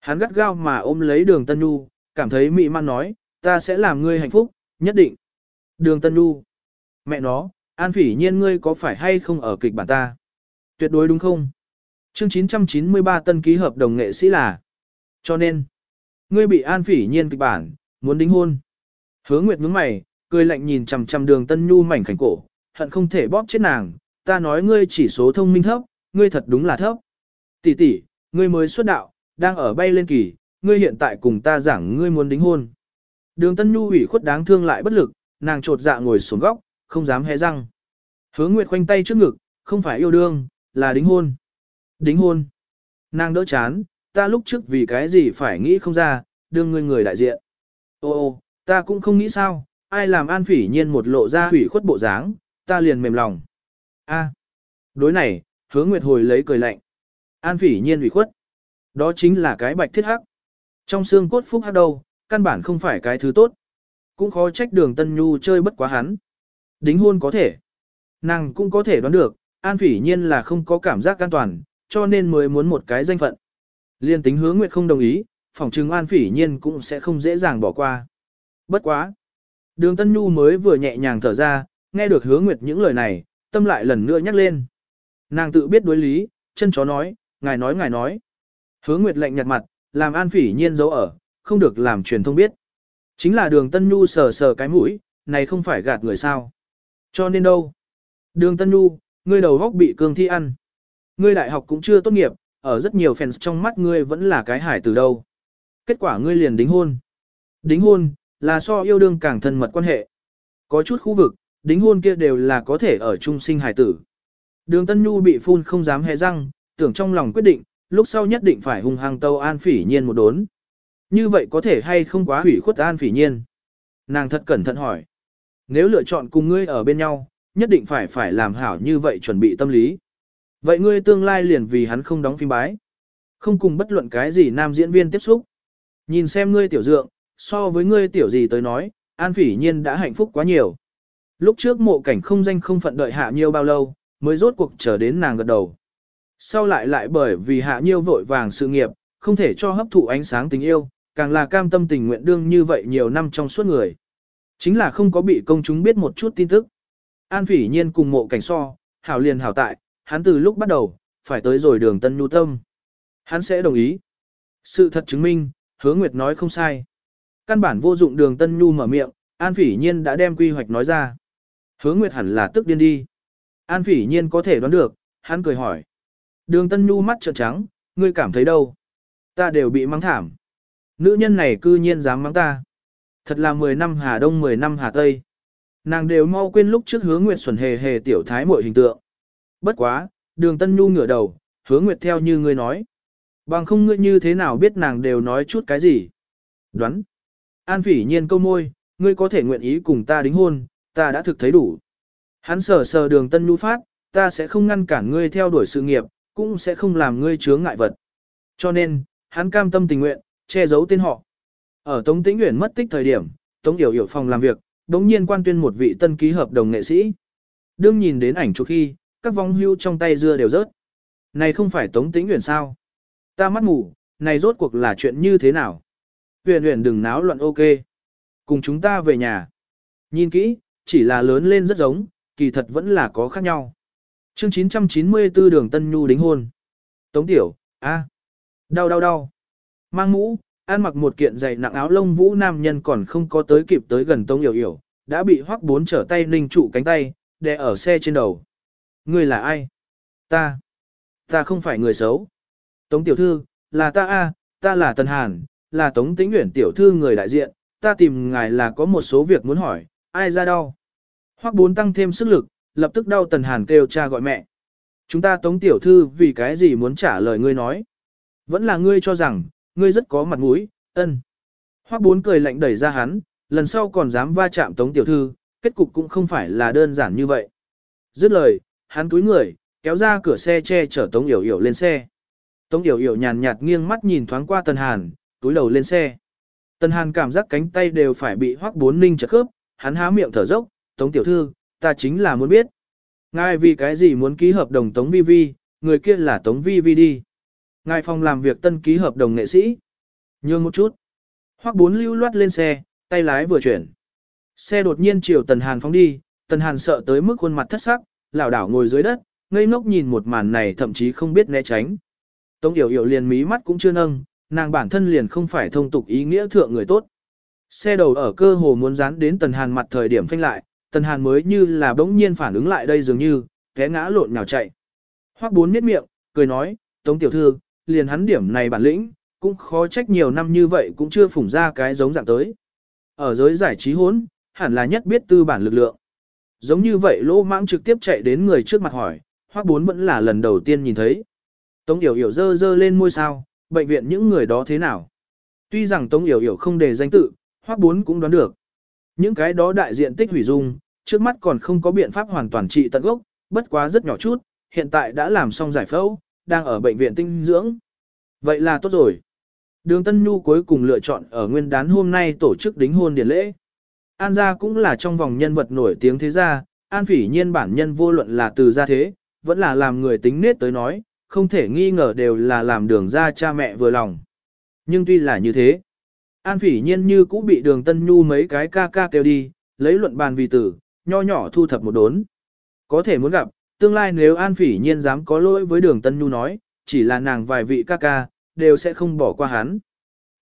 Hắn gắt gao mà ôm lấy đường Tân Nhu, cảm thấy mị man nói, ta sẽ làm ngươi hạnh phúc, nhất định. Đường Tân Nhu. Mẹ nó, An phỉ nhiên ngươi có phải hay không ở kịch bản ta? Tuyệt đối đúng không? Chương 993 tân ký hợp đồng nghệ sĩ là. Cho nên, ngươi bị An phỉ nhiên kịch bản, muốn đính hôn. Hứa Nguyệt nhướng mày, cười lạnh nhìn chằm chằm đường Tân Nhu mảnh khảnh cổ, hận không thể bóp chết nàng, ta nói ngươi chỉ số thông minh thấp, ngươi thật đúng là thấp. Tỷ tỷ, ngươi mới xuất đạo, đang ở bay lên kỳ, ngươi hiện tại cùng ta giảng ngươi muốn đính hôn. Đường Tân Nhu ủy khuất đáng thương lại bất lực, nàng trột dạ ngồi xuống góc, không dám hé răng. Hứa Nguyệt khoanh tay trước ngực, không phải yêu đương, là đính hôn. Đính hôn. Nàng đỡ chán, ta lúc trước vì cái gì phải nghĩ không ra, đương ngươi người đại diện. Ô ô, ta cũng không nghĩ sao, ai làm an phỉ nhiên một lộ ra hủy khuất bộ dáng, ta liền mềm lòng. A. À. Đối này, hứa nguyệt hồi lấy cười lạnh. An phỉ nhiên hủy khuất. Đó chính là cái bạch thiết hắc. Trong xương cốt phúc hắc đâu, căn bản không phải cái thứ tốt. Cũng khó trách đường Tân Nhu chơi bất quá hắn. Đính hôn có thể. Nàng cũng có thể đoán được, An phỉ nhiên là không có cảm giác an toàn, cho nên mới muốn một cái danh phận. Liên tính hướng nguyệt không đồng ý, phỏng chứng An phỉ nhiên cũng sẽ không dễ dàng bỏ qua. Bất quá. Đường Tân Nhu mới vừa nhẹ nhàng thở ra, nghe được hướng nguyệt những lời này, tâm lại lần nữa nhắc lên. Nàng tự biết đối lý, chân chó nói, ngài nói ngài nói. Hướng nguyệt lạnh nhạt mặt, làm An phỉ nhiên giấu ở, không được làm truyền thông biết. Chính là đường Tân Nhu sờ sờ cái mũi, này không phải gạt người sao. Cho nên đâu? Đường Tân Nhu, ngươi đầu góc bị cương thi ăn. Ngươi đại học cũng chưa tốt nghiệp, ở rất nhiều fans trong mắt ngươi vẫn là cái hải từ đâu. Kết quả ngươi liền đính hôn. Đính hôn, là so yêu đương càng thân mật quan hệ. Có chút khu vực, đính hôn kia đều là có thể ở trung sinh hải tử. Đường Tân Nhu bị phun không dám hé răng, tưởng trong lòng quyết định, lúc sau nhất định phải hung hăng tâu an phỉ nhiên một đốn. Như vậy có thể hay không quá hủy khuất an phỉ nhiên? Nàng thật cẩn thận hỏi. Nếu lựa chọn cùng ngươi ở bên nhau, nhất định phải phải làm hảo như vậy chuẩn bị tâm lý. Vậy ngươi tương lai liền vì hắn không đóng phim bái. Không cùng bất luận cái gì nam diễn viên tiếp xúc. Nhìn xem ngươi tiểu dượng, so với ngươi tiểu gì tới nói, An Phỉ Nhiên đã hạnh phúc quá nhiều. Lúc trước mộ cảnh không danh không phận đợi hạ nhiêu bao lâu, mới rốt cuộc trở đến nàng gật đầu. Sau lại lại bởi vì hạ nhiêu vội vàng sự nghiệp, không thể cho hấp thụ ánh sáng tình yêu, càng là cam tâm tình nguyện đương như vậy nhiều năm trong suốt người. Chính là không có bị công chúng biết một chút tin tức. An phỉ nhiên cùng mộ cảnh so, hảo liền hảo tại, hắn từ lúc bắt đầu, phải tới rồi đường tân nhu tâm. Hắn sẽ đồng ý. Sự thật chứng minh, hứa nguyệt nói không sai. Căn bản vô dụng đường tân nhu mở miệng, An phỉ nhiên đã đem quy hoạch nói ra. Hứa nguyệt hẳn là tức điên đi. An phỉ nhiên có thể đoán được, hắn cười hỏi. Đường tân nhu mắt trợn trắng, ngươi cảm thấy đâu? Ta đều bị mắng thảm. Nữ nhân này cư nhiên dám mắng ta. Thật là 10 năm Hà Đông 10 năm Hà Tây. Nàng đều mau quên lúc trước hứa nguyệt xuẩn hề hề tiểu thái mọi hình tượng. Bất quá, đường tân nhu ngửa đầu, hứa nguyệt theo như ngươi nói. Bằng không ngươi như thế nào biết nàng đều nói chút cái gì. Đoán. An phỉ nhiên câu môi, ngươi có thể nguyện ý cùng ta đính hôn, ta đã thực thấy đủ. Hắn sờ sờ đường tân nhu phát, ta sẽ không ngăn cản ngươi theo đuổi sự nghiệp, cũng sẽ không làm ngươi chướng ngại vật. Cho nên, hắn cam tâm tình nguyện, che giấu tên họ. Ở Tống Tĩnh Uyển mất tích thời điểm, Tống Yểu Yểu phòng làm việc, đống nhiên quan tuyên một vị tân ký hợp đồng nghệ sĩ. Đương nhìn đến ảnh chụp khi, các vong hưu trong tay dưa đều rớt. Này không phải Tống Tĩnh Uyển sao? Ta mắt mù, này rốt cuộc là chuyện như thế nào? Uyển Uyển đừng náo loạn ok. Cùng chúng ta về nhà. Nhìn kỹ, chỉ là lớn lên rất giống, kỳ thật vẫn là có khác nhau. Chương 994 đường Tân Nhu đính hôn. Tống Tiểu, a, Đau đau đau. Mang mũ, ăn mặc một kiện dày nặng áo lông vũ nam nhân còn không có tới kịp tới gần Tống Yểu Yểu, đã bị hoắc bốn trở tay ninh trụ cánh tay, đè ở xe trên đầu. Người là ai? Ta. Ta không phải người xấu. Tống Tiểu Thư, là ta a, ta là Tần Hàn, là Tống Tĩnh Nguyễn Tiểu Thư người đại diện, ta tìm ngài là có một số việc muốn hỏi, ai ra đau? Hoắc bốn tăng thêm sức lực, lập tức đau Tần Hàn kêu cha gọi mẹ. Chúng ta Tống Tiểu Thư vì cái gì muốn trả lời ngươi nói? Vẫn là ngươi cho rằng, ngươi rất có mặt mũi, ân. Hoác bốn cười lạnh đẩy ra hắn, lần sau còn dám va chạm Tống Tiểu Thư, kết cục cũng không phải là đơn giản như vậy. Dứt lời, hắn cúi người, kéo ra cửa xe che chở Tống Yểu Yểu lên xe. Tống Yểu Yểu nhàn nhạt nghiêng mắt nhìn thoáng qua Tần Hàn, túi đầu lên xe. Tần Hàn cảm giác cánh tay đều phải bị hoác bốn ninh chật khớp, hắn há miệng thở dốc, Tống Tiểu Thư, ta chính là muốn biết. Ngài vì cái gì muốn ký hợp đồng Tống Vi Vi, người kia là Tống Vi Vi đi. Ngài phòng làm việc tân ký hợp đồng nghệ sĩ. Nhường một chút. Hoắc bốn lưu loát lên xe, tay lái vừa chuyển. Xe đột nhiên chiều Tần Hàn phóng đi, Tần Hàn sợ tới mức khuôn mặt thất sắc, lảo đảo ngồi dưới đất, ngây ngốc nhìn một màn này thậm chí không biết né tránh. Tống Yểu Yểu liền mí mắt cũng chưa nâng, nàng bản thân liền không phải thông tục ý nghĩa thượng người tốt. Xe đầu ở cơ hồ muốn dán đến Tần Hàn mặt thời điểm phanh lại, Tần Hàn mới như là bỗng nhiên phản ứng lại đây dường như, té ngã lộn nhào chạy. Hoắc bốn miết miệng, cười nói, Tống tiểu thư, liền hắn điểm này bản lĩnh, cũng khó trách nhiều năm như vậy cũng chưa phủng ra cái giống dạng tới. Ở giới giải trí hốn, hẳn là nhất biết tư bản lực lượng. Giống như vậy lỗ mãng trực tiếp chạy đến người trước mặt hỏi, Hoắc bốn vẫn là lần đầu tiên nhìn thấy. Tống Yểu Yểu dơ dơ lên môi sao, bệnh viện những người đó thế nào. Tuy rằng Tống Yểu Yểu không đề danh tự, Hoắc bốn cũng đoán được. Những cái đó đại diện tích hủy dung, trước mắt còn không có biện pháp hoàn toàn trị tận gốc, bất quá rất nhỏ chút, hiện tại đã làm xong giải phẫu, đang ở bệnh viện tinh dưỡng. Vậy là tốt rồi. Đường Tân Nhu cuối cùng lựa chọn ở nguyên đán hôm nay tổ chức đính hôn điển lễ. An gia cũng là trong vòng nhân vật nổi tiếng thế gia, An phỉ nhiên bản nhân vô luận là từ gia thế, vẫn là làm người tính nết tới nói, không thể nghi ngờ đều là làm đường gia cha mẹ vừa lòng. Nhưng tuy là như thế, An phỉ nhiên như cũng bị đường Tân Nhu mấy cái ca ca kêu đi, lấy luận bàn vì tử, nho nhỏ thu thập một đốn. Có thể muốn gặp, tương lai nếu An phỉ nhiên dám có lỗi với đường Tân Nhu nói, chỉ là nàng vài vị ca ca, đều sẽ không bỏ qua hắn.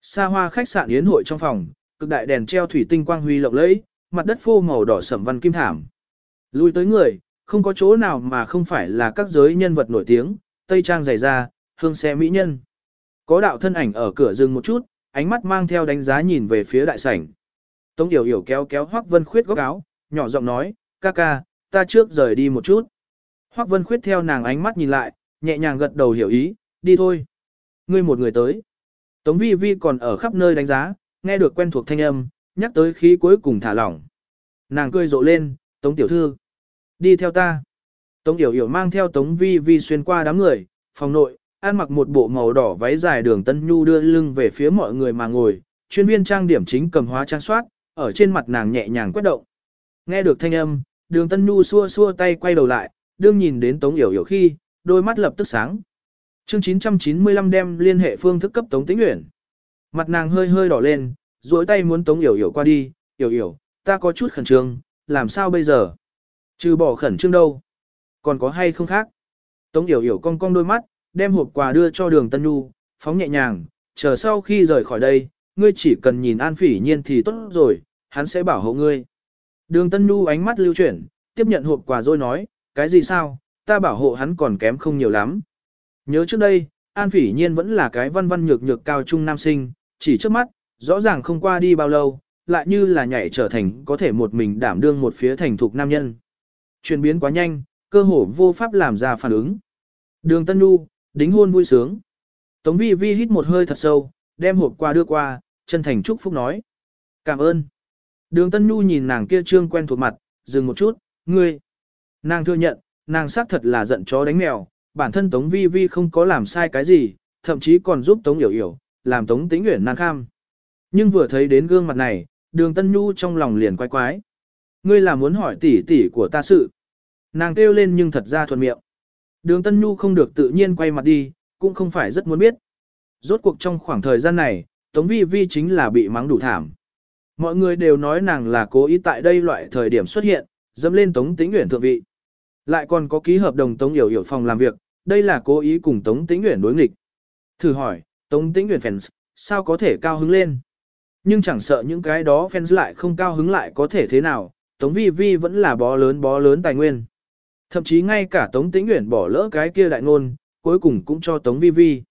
Xa hoa khách sạn yến hội trong phòng, cực đại đèn treo thủy tinh quang huy lộng lẫy, mặt đất phô màu đỏ sẩm văn kim thảm. Lui tới người, không có chỗ nào mà không phải là các giới nhân vật nổi tiếng, tây trang dày da, hương xe mỹ nhân. Có đạo thân ảnh ở cửa rừng một chút, ánh mắt mang theo đánh giá nhìn về phía đại sảnh. Tống Yểu Yểu kéo kéo Hoắc Vân Khuyết góc áo, nhỏ giọng nói, ca ca, ta trước rời đi một chút. Hoắc Vân Khuyết theo nàng ánh mắt nhìn lại, nhẹ nhàng gật đầu hiểu ý, đi thôi. Ngươi một người tới. Tống Vi Vi còn ở khắp nơi đánh giá, nghe được quen thuộc thanh âm, nhắc tới khí cuối cùng thả lỏng. Nàng cười rộ lên, Tống Tiểu Thư. Đi theo ta. Tống Yểu Yểu mang theo Tống Vi Vi xuyên qua đám người, phòng nội, ăn mặc một bộ màu đỏ váy dài đường Tân Nhu đưa lưng về phía mọi người mà ngồi, chuyên viên trang điểm chính cầm hóa trang soát, ở trên mặt nàng nhẹ nhàng quét động. Nghe được thanh âm, đường Tân Nhu xua xua tay quay đầu lại, đương nhìn đến Tống Yểu Yểu khi, đôi mắt lập tức sáng. Chương 995 đem liên hệ phương thức cấp Tống Tĩnh Uyển. Mặt nàng hơi hơi đỏ lên, duỗi tay muốn Tống Yểu Yểu qua đi, "Yểu Yểu, ta có chút khẩn trương, làm sao bây giờ?" Trừ bỏ khẩn trương đâu, còn có hay không khác? Tống Yểu Yểu cong cong đôi mắt, đem hộp quà đưa cho Đường Tân Nhu, phóng nhẹ nhàng, chờ sau khi rời khỏi đây, ngươi chỉ cần nhìn An Phỉ Nhiên thì tốt rồi, hắn sẽ bảo hộ ngươi. Đường Tân Nhu ánh mắt lưu chuyển, tiếp nhận hộp quà rồi nói, cái gì sao, ta bảo hộ hắn còn kém không nhiều lắm. Nhớ trước đây, An Phỉ Nhiên vẫn là cái văn văn nhược nhược cao trung nam sinh, chỉ trước mắt, rõ ràng không qua đi bao lâu, lại như là nhảy trở thành có thể một mình đảm đương một phía thành thục nam nhân. Chuyển biến quá nhanh, cơ hồ vô pháp làm ra phản ứng. Đường Tân Nhu, đính hôn vui sướng. Tống Vi Vi hít một hơi thật sâu, đem hộp qua đưa qua, chân thành chúc phúc nói. Cảm ơn. Đường Tân Nhu nhìn nàng kia trương quen thuộc mặt, dừng một chút, ngươi. Nàng thừa nhận, nàng xác thật là giận chó đánh mèo, bản thân Tống Vi Vi không có làm sai cái gì, thậm chí còn giúp Tống Yểu Yểu, làm Tống Tĩnh Uyển nan kham. Nhưng vừa thấy đến gương mặt này, đường Tân Nhu trong lòng liền quái quái. Ngươi là muốn hỏi tỷ tỷ của ta sự. Nàng kêu lên nhưng thật ra thuận miệng. Đường Tân Nhu không được tự nhiên quay mặt đi, cũng không phải rất muốn biết. Rốt cuộc trong khoảng thời gian này, Tống Vi Vi chính là bị mắng đủ thảm. Mọi người đều nói nàng là cố ý tại đây loại thời điểm xuất hiện, dẫm lên Tống Tĩnh Uyển thượng vị. Lại còn có ký hợp đồng Tống Yểu Yểu phòng làm việc, đây là cố ý cùng Tống Tĩnh Uyển đối nghịch. Thử hỏi, Tống Tĩnh Uyển fans, sao có thể cao hứng lên? Nhưng chẳng sợ những cái đó fans lại không cao hứng lại có thể thế nào, Tống Vi Vi vẫn là bó lớn bó lớn tài nguyên. Thậm chí ngay cả Tống Tĩnh Uyển bỏ lỡ cái kia đại ngôn, cuối cùng cũng cho Tống Vi Vi.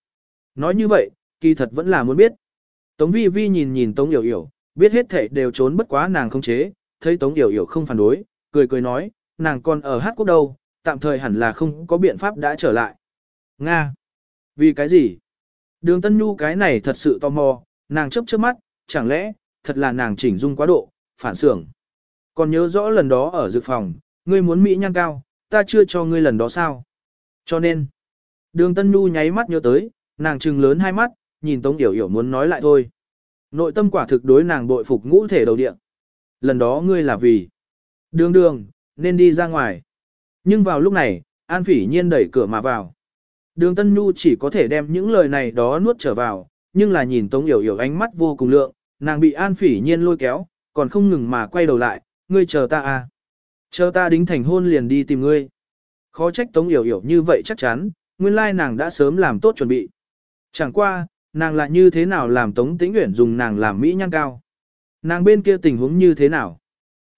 Nói như vậy, kỳ thật vẫn là muốn biết. Tống Vi Vi nhìn nhìn Tống Yểu Yểu, biết hết thảy đều trốn bất quá nàng không chế, thấy Tống Yểu Yểu không phản đối, cười cười nói, nàng còn ở hát quốc đâu, tạm thời hẳn là không có biện pháp đã trở lại. Nga! Vì cái gì? Đường Tân Nhu cái này thật sự tò mò, nàng chấp trước mắt, chẳng lẽ, thật là nàng chỉnh dung quá độ, phản xưởng. Còn nhớ rõ lần đó ở dự phòng, ngươi muốn Mỹ nhan cao, ta chưa cho ngươi lần đó sao? Cho nên, đường Tân Nhu nháy mắt nhớ tới, nàng trừng lớn hai mắt, nhìn Tống Yểu Yểu muốn nói lại thôi. Nội tâm quả thực đối nàng bội phục ngũ thể đầu địa. Lần đó ngươi là vì đường đường, nên đi ra ngoài. Nhưng vào lúc này, An Phỉ Nhiên đẩy cửa mà vào. Đường Tân Nhu chỉ có thể đem những lời này đó nuốt trở vào, nhưng là nhìn Tống Yểu Yểu ánh mắt vô cùng lượng, nàng bị An Phỉ Nhiên lôi kéo, còn không ngừng mà quay đầu lại, ngươi chờ ta à. Chờ ta đính thành hôn liền đi tìm ngươi. Khó trách Tống Yểu Yểu như vậy chắc chắn, nguyên lai nàng đã sớm làm tốt chuẩn bị. Chẳng qua, nàng lại như thế nào làm Tống Tĩnh Uyển dùng nàng làm mỹ nhân cao. Nàng bên kia tình huống như thế nào?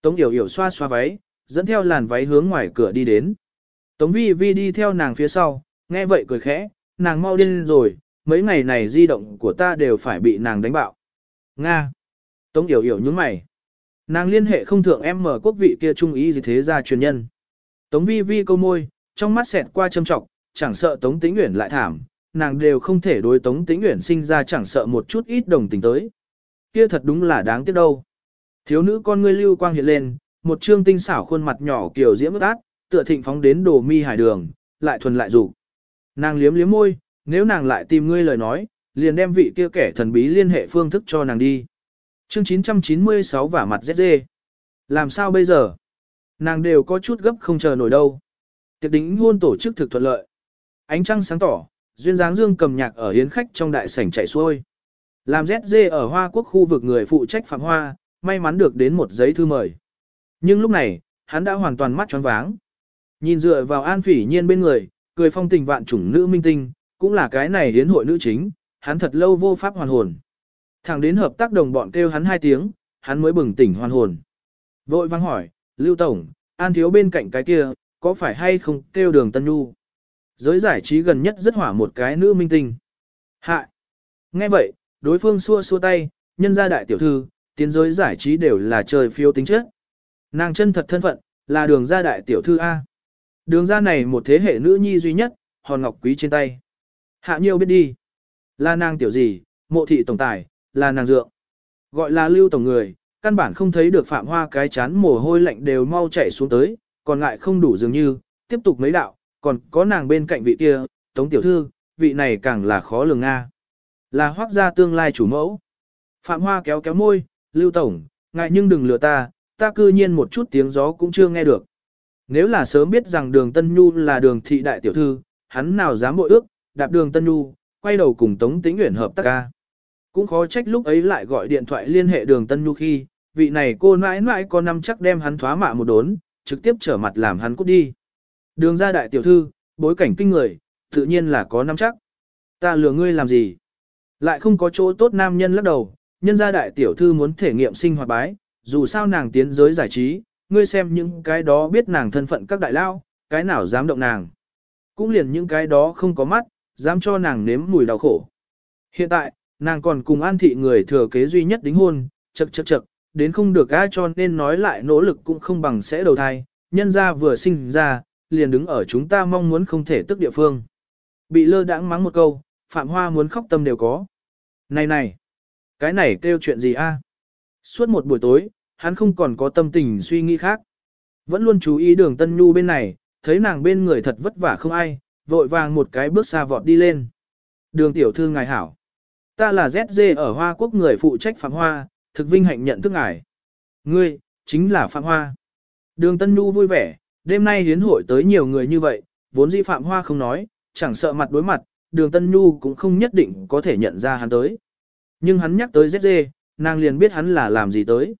Tống Yểu Yểu xoa xoa váy, dẫn theo làn váy hướng ngoài cửa đi đến. Tống Vi Vi đi theo nàng phía sau, nghe vậy cười khẽ, nàng mau điên rồi, mấy ngày này di động của ta đều phải bị nàng đánh bạo. Nga. Tống Yểu Yểu nhướng mày. Nàng liên hệ không thượng em mở quốc vị kia trung ý gì thế ra truyền nhân. Tống Vi Vi câu môi, trong mắt xẹt qua châm trọng, chẳng sợ Tống Tĩnh Uyển lại thảm, nàng đều không thể đối Tống Tĩnh Uyển sinh ra chẳng sợ một chút ít đồng tình tới. Kia thật đúng là đáng tiếc đâu. Thiếu nữ con ngươi lưu quang hiện lên, một trương tinh xảo khuôn mặt nhỏ kiểu diễm ướt át, tựa thịnh phóng đến đồ mi hải đường, lại thuần lại rủ. Nàng liếm liếm môi, nếu nàng lại tìm ngươi lời nói, liền đem vị kia kẻ thần bí liên hệ phương thức cho nàng đi. Chương 996 vả mặt ZZ. Làm sao bây giờ? Nàng đều có chút gấp không chờ nổi đâu. Tiệc đính hôn tổ chức thực thuận lợi. Ánh trăng sáng tỏ, duyên dáng dương cầm nhạc ở hiến khách trong đại sảnh chạy xuôi. Làm ZZ ở Hoa Quốc khu vực người phụ trách phạm hoa, may mắn được đến một giấy thư mời. Nhưng lúc này, hắn đã hoàn toàn mắt tròn váng. Nhìn dựa vào an phỉ nhiên bên người, cười phong tình vạn chủng nữ minh tinh, cũng là cái này hiến hội nữ chính, hắn thật lâu vô pháp hoàn hồn. Thẳng đến hợp tác đồng bọn kêu hắn hai tiếng, hắn mới bừng tỉnh hoàn hồn. Vội vang hỏi, Lưu Tổng, An Thiếu bên cạnh cái kia, có phải hay không kêu đường Tân Nhu? Giới giải trí gần nhất rất hỏa một cái nữ minh tinh. Hạ! Nghe vậy, đối phương xua xua tay, nhân gia đại tiểu thư, tiến giới giải trí đều là trời phiêu tính chất. Nàng chân thật thân phận, là đường gia đại tiểu thư A. Đường gia này một thế hệ nữ nhi duy nhất, hòn ngọc quý trên tay. Hạ nhiêu biết đi. Là nàng tiểu gì, mộ thị tổng tài, là nàng dượng. Gọi là lưu tổng người, căn bản không thấy được phạm hoa cái chán mồ hôi lạnh đều mau chảy xuống tới, còn lại không đủ dường như, tiếp tục mấy đạo, còn có nàng bên cạnh vị kia, tống tiểu thư, vị này càng là khó lường Nga. Là hoác gia tương lai chủ mẫu. Phạm hoa kéo kéo môi, lưu tổng, ngại nhưng đừng lừa ta, ta cư nhiên một chút tiếng gió cũng chưa nghe được. Nếu là sớm biết rằng đường Tân Nhu là đường thị đại tiểu thư, hắn nào dám bội ước, đạp đường Tân Nhu, quay đầu cùng Tống Tĩnh Uyển hợp tác ca. Cũng khó trách lúc ấy lại gọi điện thoại liên hệ đường Tân Nhu khi, vị này cô mãi mãi có năm chắc đem hắn thoá mạ một đốn, trực tiếp trở mặt làm hắn cút đi. Đường ra đại tiểu thư, bối cảnh kinh người, tự nhiên là có năm chắc. Ta lừa ngươi làm gì? Lại không có chỗ tốt nam nhân lắc đầu, nhân gia đại tiểu thư muốn thể nghiệm sinh hoạt bái, dù sao nàng tiến giới giải trí, ngươi xem những cái đó biết nàng thân phận các đại lao, cái nào dám động nàng. Cũng liền những cái đó không có mắt, dám cho nàng nếm mùi đau khổ. Hiện tại, nàng còn cùng an thị người thừa kế duy nhất đính hôn, chật chật chật, đến không được ai cho nên nói lại nỗ lực cũng không bằng sẽ đầu thai, nhân ra vừa sinh ra, liền đứng ở chúng ta mong muốn không thể tức địa phương. Bị lơ đãng mắng một câu, Phạm Hoa muốn khóc tâm đều có. Này này, cái này kêu chuyện gì a? Suốt một buổi tối, hắn không còn có tâm tình suy nghĩ khác. Vẫn luôn chú ý đường Tân Nhu bên này, thấy nàng bên người thật vất vả không ai, vội vàng một cái bước xa vọt đi lên. Đường tiểu thư ngài hảo. Ta là ZZ ở Hoa Quốc người phụ trách Phạm Hoa, thực vinh hạnh nhận thức ngài. Ngươi, chính là Phạm Hoa. Đường Tân Nhu vui vẻ, đêm nay hiến hội tới nhiều người như vậy, vốn dĩ Phạm Hoa không nói, chẳng sợ mặt đối mặt, đường Tân Nhu cũng không nhất định có thể nhận ra hắn tới. Nhưng hắn nhắc tới ZZ, nàng liền biết hắn là làm gì tới.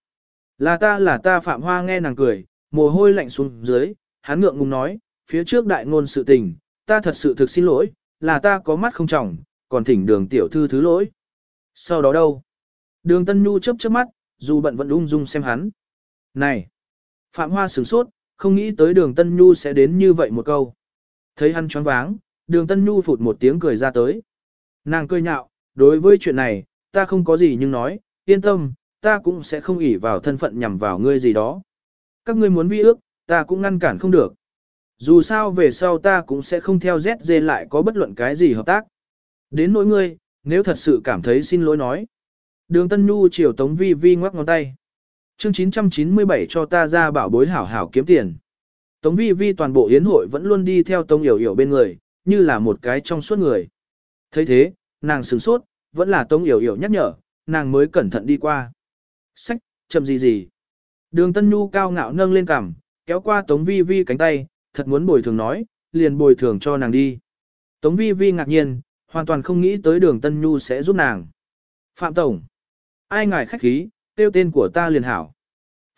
Là ta là ta Phạm Hoa nghe nàng cười, mồ hôi lạnh xuống dưới, hắn ngượng ngùng nói, phía trước đại ngôn sự tình, ta thật sự thực xin lỗi, là ta có mắt không trọng, còn thỉnh đường tiểu thư thứ lỗi. Sau đó đâu? Đường Tân Nhu chớp chớp mắt, dù bận vẫn ung dung xem hắn. Này! Phạm Hoa sửng sốt, không nghĩ tới đường Tân Nhu sẽ đến như vậy một câu. Thấy hắn choáng váng, đường Tân Nhu phụt một tiếng cười ra tới. Nàng cười nhạo, đối với chuyện này, ta không có gì nhưng nói, yên tâm, ta cũng sẽ không ỷ vào thân phận nhằm vào ngươi gì đó. Các ngươi muốn vi ước, ta cũng ngăn cản không được. Dù sao về sau ta cũng sẽ không theo ZZ lại có bất luận cái gì hợp tác. Đến nỗi ngươi, nếu thật sự cảm thấy xin lỗi nói. Đường Tân Nhu chiều Tống Vi Vi ngoắc ngón tay. Chương 997 cho ta ra bảo bối hảo hảo kiếm tiền. Tống Vi Vi toàn bộ yến hội vẫn luôn đi theo Tống Yểu Yểu bên người, như là một cái trong suốt người. thấy thế, nàng sửng sốt, vẫn là Tống Yểu Yểu nhắc nhở, nàng mới cẩn thận đi qua. Sách, chậm gì gì. Đường Tân Nhu cao ngạo nâng lên cằm, kéo qua Tống Vi Vi cánh tay, thật muốn bồi thường nói, liền bồi thường cho nàng đi. Tống Vi Vi ngạc nhiên, hoàn toàn không nghĩ tới đường Tân Nhu sẽ giúp nàng. Phạm Tổng, ai ngài khách khí, tiêu tên của ta liền hảo.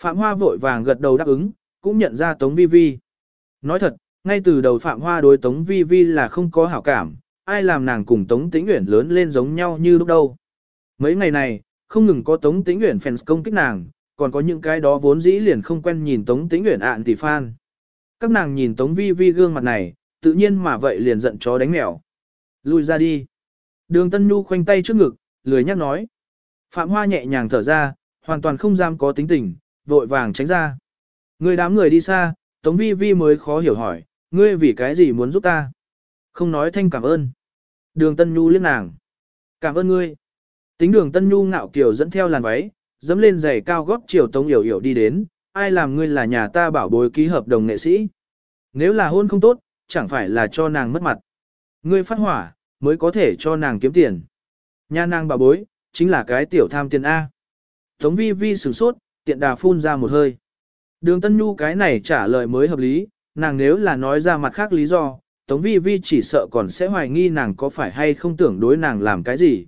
Phạm Hoa vội vàng gật đầu đáp ứng, cũng nhận ra Tống Vi Vi. Nói thật, ngay từ đầu Phạm Hoa đối Tống Vi Vi là không có hảo cảm, ai làm nàng cùng Tống Tĩnh Uyển lớn lên giống nhau như lúc đâu. Mấy ngày này, không ngừng có Tống Tĩnh Uyển fans công kích nàng, còn có những cái đó vốn dĩ liền không quen nhìn Tống Tĩnh Uyển ạn tỷ fan. Các nàng nhìn Tống Vi Vi gương mặt này, tự nhiên mà vậy liền giận chó đánh mèo. Lui ra đi. Đường Tân Nhu khoanh tay trước ngực, lười nhắc nói. Phạm Hoa nhẹ nhàng thở ra, hoàn toàn không dám có tính tình, vội vàng tránh ra. Người đám người đi xa, Tống Vi Vi mới khó hiểu hỏi, ngươi vì cái gì muốn giúp ta? Không nói thanh cảm ơn. Đường Tân Nhu liếc nàng. Cảm ơn ngươi. Tính đường Tân Nhu ngạo kiều dẫn theo làn váy, dẫm lên giày cao gót chiều Tống Yểu Yểu đi đến, ai làm ngươi là nhà ta bảo bối ký hợp đồng nghệ sĩ. Nếu là hôn không tốt, chẳng phải là cho nàng mất mặt. Ngươi phát hỏa, mới có thể cho nàng kiếm tiền. Nha nàng bà bối, chính là cái tiểu tham tiền A. Tống vi vi sửng sốt, tiện đà phun ra một hơi. Đường Tân Nhu cái này trả lời mới hợp lý, nàng nếu là nói ra mặt khác lý do, Tống vi vi chỉ sợ còn sẽ hoài nghi nàng có phải hay không tưởng đối nàng làm cái gì.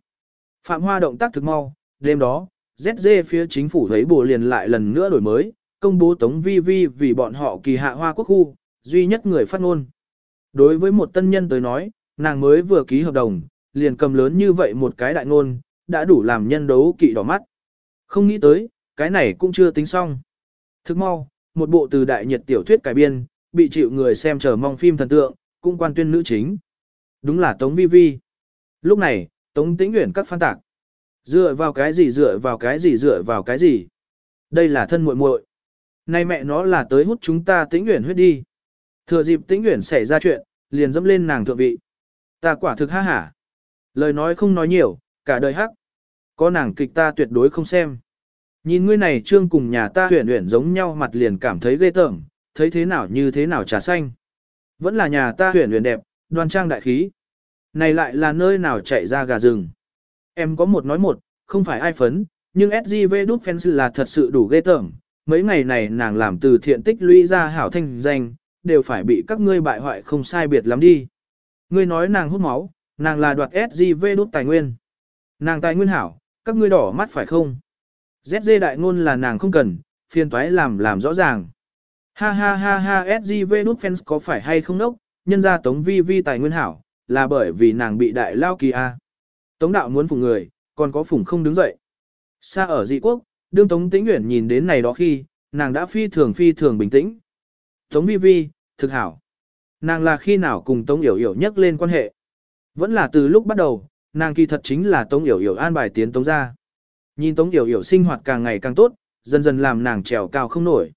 Phạm Hoa động tác thực mau, đêm đó, ZZ phía chính phủ thấy bù liền lại lần nữa đổi mới, công bố Tống Vi Vi vì bọn họ kỳ hạ hoa quốc khu, duy nhất người phát ngôn. Đối với một tân nhân tới nói, nàng mới vừa ký hợp đồng, liền cầm lớn như vậy một cái đại ngôn, đã đủ làm nhân đấu kỵ đỏ mắt. Không nghĩ tới, cái này cũng chưa tính xong. Thức mau, một bộ từ đại nhiệt tiểu thuyết cải biên, bị chịu người xem chờ mong phim thần tượng, cũng quan tuyên nữ chính. Đúng là Tống Vi Vi. Lúc này, Tống Tĩnh Uyển các phan tạc. Dựa vào cái gì dựa vào cái gì dựa vào cái gì. Đây là thân muội muội. Nay mẹ nó là tới hút chúng ta Tĩnh Uyển huyết đi. Thừa dịp Tĩnh Uyển xảy ra chuyện, liền dẫm lên nàng thượng vị. Ta quả thực ha hả. Lời nói không nói nhiều, cả đời hắc. Có nàng kịch ta tuyệt đối không xem. Nhìn ngươi này trương cùng nhà ta huyển huyển giống nhau mặt liền cảm thấy ghê tởm, thấy thế nào như thế nào trà xanh. Vẫn là nhà ta huyển huyển đẹp, đoan trang đại khí. Này lại là nơi nào chạy ra gà rừng. Em có một nói một, không phải ai phấn, nhưng SGV đút fans là thật sự đủ ghê tởm, mấy ngày này nàng làm từ thiện tích lũy ra hảo thanh danh, đều phải bị các ngươi bại hoại không sai biệt lắm đi. Ngươi nói nàng hút máu, nàng là đoạt SGV đốt tài nguyên. Nàng tài nguyên hảo, các ngươi đỏ mắt phải không? ZZ đại ngôn là nàng không cần, phiền toái làm làm rõ ràng. Ha ha ha ha SGV đốt fans có phải hay không nốc, nhân ra tống vi vi tài nguyên hảo, là bởi vì nàng bị đại lao kỳ a. Tống đạo muốn phụng người, còn có phụng không đứng dậy. Xa ở dị quốc, đương Tống Tĩnh nguyện nhìn đến này đó khi, nàng đã phi thường phi thường bình tĩnh. Tống Vi Vi, thực hảo. Nàng là khi nào cùng Tống Yểu Yểu nhắc lên quan hệ. Vẫn là từ lúc bắt đầu, nàng kỳ thật chính là Tống Yểu Yểu an bài tiến Tống ra. Nhìn Tống Yểu Yểu sinh hoạt càng ngày càng tốt, dần dần làm nàng trèo cao không nổi.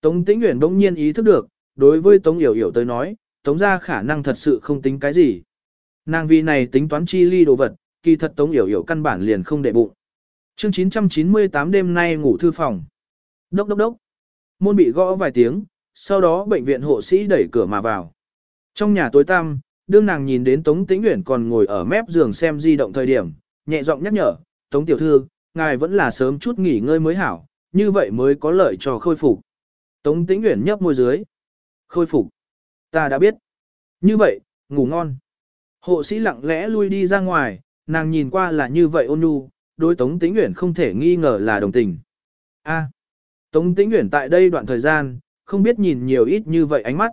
Tống Tĩnh Uyển bỗng nhiên ý thức được, đối với Tống Yểu Yểu tới nói, Tống ra khả năng thật sự không tính cái gì. Nàng vì này tính toán chi ly đồ vật, kỳ thật Tống Yểu Yểu căn bản liền không để bụng. Chương 998 đêm nay ngủ thư phòng. Đốc đốc đốc. Môn bị gõ vài tiếng, sau đó bệnh viện hộ sĩ đẩy cửa mà vào. Trong nhà tối tăm, đương nàng nhìn đến Tống Tĩnh Uyển còn ngồi ở mép giường xem di động thời điểm, nhẹ giọng nhắc nhở, Tống tiểu thư, ngài vẫn là sớm chút nghỉ ngơi mới hảo, như vậy mới có lợi cho khôi phục. Tống Tĩnh Uyển nhấp môi dưới. Khôi phục. Ta đã biết. Như vậy, ngủ ngon. Hộ sĩ lặng lẽ lui đi ra ngoài, nàng nhìn qua là như vậy ôn nhu, đối Tống Tĩnh Uyển không thể nghi ngờ là đồng tình. A. Tống Tĩnh Uyển tại đây đoạn thời gian, không biết nhìn nhiều ít như vậy ánh mắt.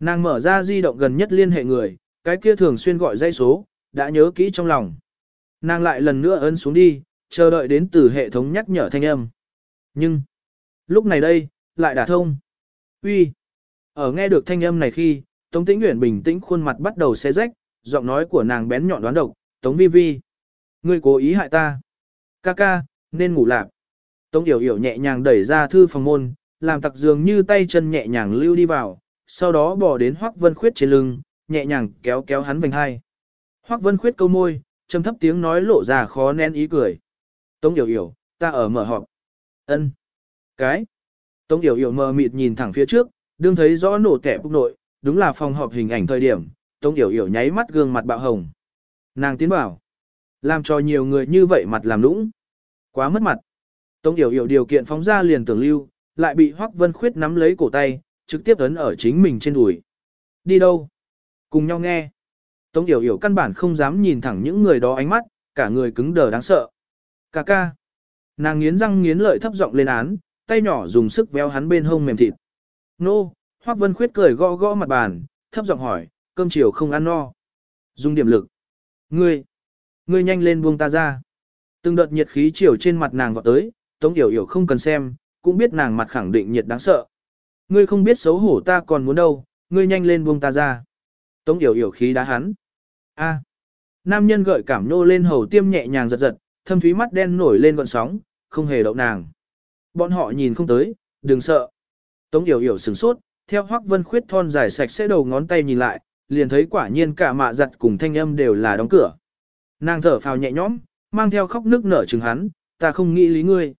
Nàng mở ra di động gần nhất liên hệ người, cái kia thường xuyên gọi dây số, đã nhớ kỹ trong lòng. Nàng lại lần nữa ấn xuống đi, chờ đợi đến từ hệ thống nhắc nhở thanh âm. Nhưng, lúc này đây, lại đả thông. Uy. Ở nghe được thanh âm này khi, Tống Tĩnh Nguyễn bình tĩnh khuôn mặt bắt đầu xé rách, giọng nói của nàng bén nhọn đoán độc, "Tống Vi Vi, ngươi cố ý hại ta." "Ca ca, nên ngủ lạc." Tống Yểu Yểu nhẹ nhàng đẩy ra thư phòng môn, làm tặc dường như tay chân nhẹ nhàng lưu đi vào, sau đó bỏ đến Hoắc Vân Khuyết trên lưng, nhẹ nhàng kéo kéo hắn vành hai. Hoắc Vân Khuyết câu môi, trầm thấp tiếng nói lộ ra khó nén ý cười. Tống Yểu Yểu, ta ở mở họp. Ân. Cái. Tống Yểu Yểu mờ mịt nhìn thẳng phía trước, đương thấy rõ nổ tẻ bục nội, đúng là phòng họp hình ảnh thời điểm, Tống Yểu Yểu nháy mắt gương mặt bạo hồng. Nàng tiến bảo. Làm cho nhiều người như vậy mặt làm lũng. Quá mất mặt. Tống Yểu Yểu điều kiện phóng ra liền tưởng lưu, lại bị Hoắc Vân Khuyết nắm lấy cổ tay, trực tiếp ấn ở chính mình trên đùi. Đi đâu? Cùng nhau nghe. Tống Yểu Yểu căn bản không dám nhìn thẳng những người đó ánh mắt, cả người cứng đờ đáng sợ. Cà ca. Nàng nghiến răng nghiến lợi thấp giọng lên án, tay nhỏ dùng sức véo hắn bên hông mềm thịt. Nô, Hoắc Vân Khuyết cười gõ gõ mặt bàn, thấp giọng hỏi, cơm chiều không ăn no. Dùng điểm lực. Ngươi, ngươi nhanh lên buông ta ra. Từng đợt nhiệt khí chiều trên mặt nàng vọt tới, Tống Yểu Yểu không cần xem, cũng biết nàng mặt khẳng định nhiệt đáng sợ. Ngươi không biết xấu hổ ta còn muốn đâu, ngươi nhanh lên buông ta ra. Tống Yểu Yểu khí đá hắn. A. Nam nhân gợi cảm nô lên hầu tiêm nhẹ nhàng giật giật, thâm thúy mắt đen nổi lên gọn sóng, không hề động nàng. Bọn họ nhìn không tới, đừng sợ. Tống Yểu Yểu sửng sốt, theo Hoắc Vân Khuyết thon dài sạch sẽ đầu ngón tay nhìn lại, liền thấy quả nhiên cả mạ giặt cùng thanh âm đều là đóng cửa. Nàng thở phào nhẹ nhõm, mang theo khóc nước nở chừng hắn, ta không nghĩ lý ngươi.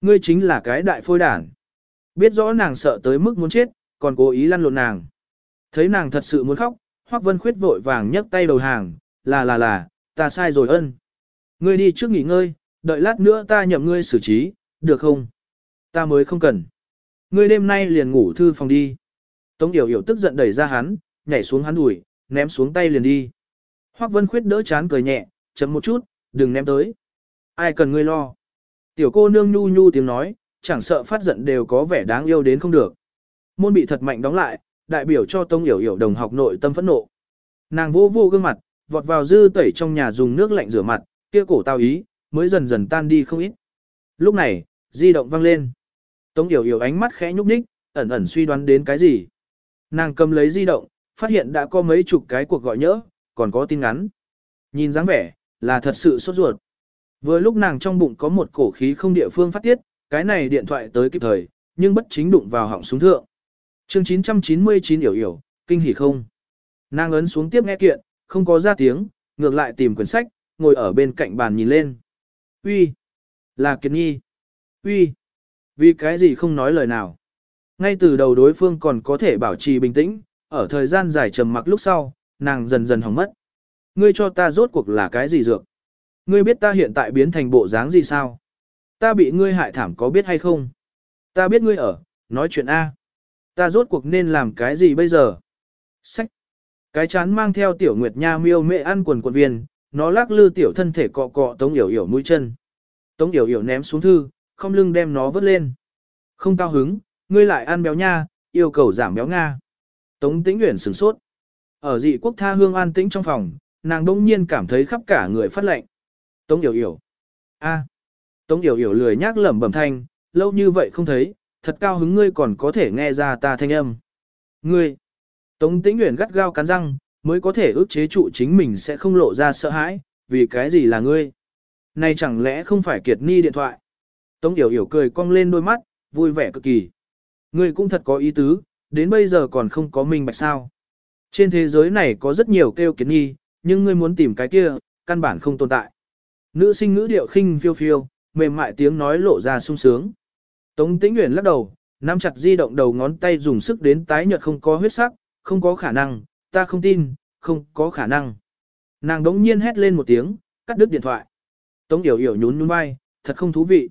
Ngươi chính là cái đại phôi đản. Biết rõ nàng sợ tới mức muốn chết, còn cố ý lăn lộn nàng. Thấy nàng thật sự muốn khóc, Hoắc Vân Khuyết vội vàng nhấc tay đầu hàng, là là là, ta sai rồi ân. Ngươi đi trước nghỉ ngơi, đợi lát nữa ta nhậm ngươi xử trí, được không? Ta mới không cần. Ngươi đêm nay liền ngủ thư phòng đi. Tống Yểu Yểu tức giận đẩy ra hắn, nhảy xuống hắn đùi, ném xuống tay liền đi. Hoắc Vân Khuyết đỡ chán cười nhẹ, chấm một chút, đừng ném tới. Ai cần ngươi lo. Tiểu cô nương nhu nhu tiếng nói, chẳng sợ phát giận đều có vẻ đáng yêu đến không được. Môn bị thật mạnh đóng lại, đại biểu cho Tống Yểu Yểu đồng học nội tâm phẫn nộ. Nàng vô vô gương mặt, vọt vào dư tẩy trong nhà dùng nước lạnh rửa mặt, kia cổ tao ý, mới dần dần tan đi không ít. Lúc này, di động vang lên. Tống Yểu Yểu ánh mắt khẽ nhúc nhích, ẩn ẩn suy đoán đến cái gì. Nàng cầm lấy di động, phát hiện đã có mấy chục cái cuộc gọi nhỡ, còn có tin ngắn. Nhìn dáng vẻ, là thật sự sốt ruột. Vừa lúc nàng trong bụng có một cổ khí không địa phương phát tiết, cái này điện thoại tới kịp thời, nhưng bất chính đụng vào họng súng thượng. Chương 999 hiểu hiểu, kinh hỉ không? Nàng ấn xuống tiếp nghe kiện, không có ra tiếng, ngược lại tìm quyển sách, ngồi ở bên cạnh bàn nhìn lên. Uy, là Kiệt Nhi. Uy, vì cái gì không nói lời nào? Ngay từ đầu đối phương còn có thể bảo trì bình tĩnh, ở thời gian dài trầm mặc lúc sau, nàng dần dần hỏng mất. Ngươi cho ta rốt cuộc là cái gì dược? Ngươi biết ta hiện tại biến thành bộ dáng gì sao? Ta bị ngươi hại thảm có biết hay không? Ta biết ngươi ở, nói chuyện A. Ta rốt cuộc nên làm cái gì bây giờ? Sách. Cái chán mang theo tiểu nguyệt nha miêu mẹ ăn quần quần viên, nó lắc lư tiểu thân thể cọ cọ tống yểu yểu mũi chân. Tống yểu yểu ném xuống thư, không lưng đem nó vớt lên. Không cao hứng, ngươi lại ăn béo nha, yêu cầu giảm béo nga. Tống tĩnh nguyện sửng sốt. Ở dị quốc tha hương an tĩnh trong phòng, nàng đông nhiên cảm thấy khắp cả người phát lệnh. Tống yểu yểu. a Tống yểu yểu lười nhác lẩm bẩm thanh, lâu như vậy không thấy, thật cao hứng ngươi còn có thể nghe ra ta thanh âm. Ngươi. Tống tĩnh nguyện gắt gao cắn răng, mới có thể ước chế trụ chính mình sẽ không lộ ra sợ hãi, vì cái gì là ngươi. Này chẳng lẽ không phải kiệt ni điện thoại. Tống yểu yểu cười cong lên đôi mắt, vui vẻ cực kỳ. Ngươi cũng thật có ý tứ, đến bây giờ còn không có minh bạch sao. Trên thế giới này có rất nhiều kêu kiệt ni, nhưng ngươi muốn tìm cái kia, căn bản không tồn tại. Nữ sinh ngữ điệu khinh phiêu phiêu, mềm mại tiếng nói lộ ra sung sướng. Tống Tĩnh Uyển lắc đầu, nắm chặt di động đầu ngón tay dùng sức đến tái nhợt không có huyết sắc, không có khả năng, ta không tin, không có khả năng. Nàng đống nhiên hét lên một tiếng, cắt đứt điện thoại. Tống Yểu Yểu nhún nhún vai, thật không thú vị.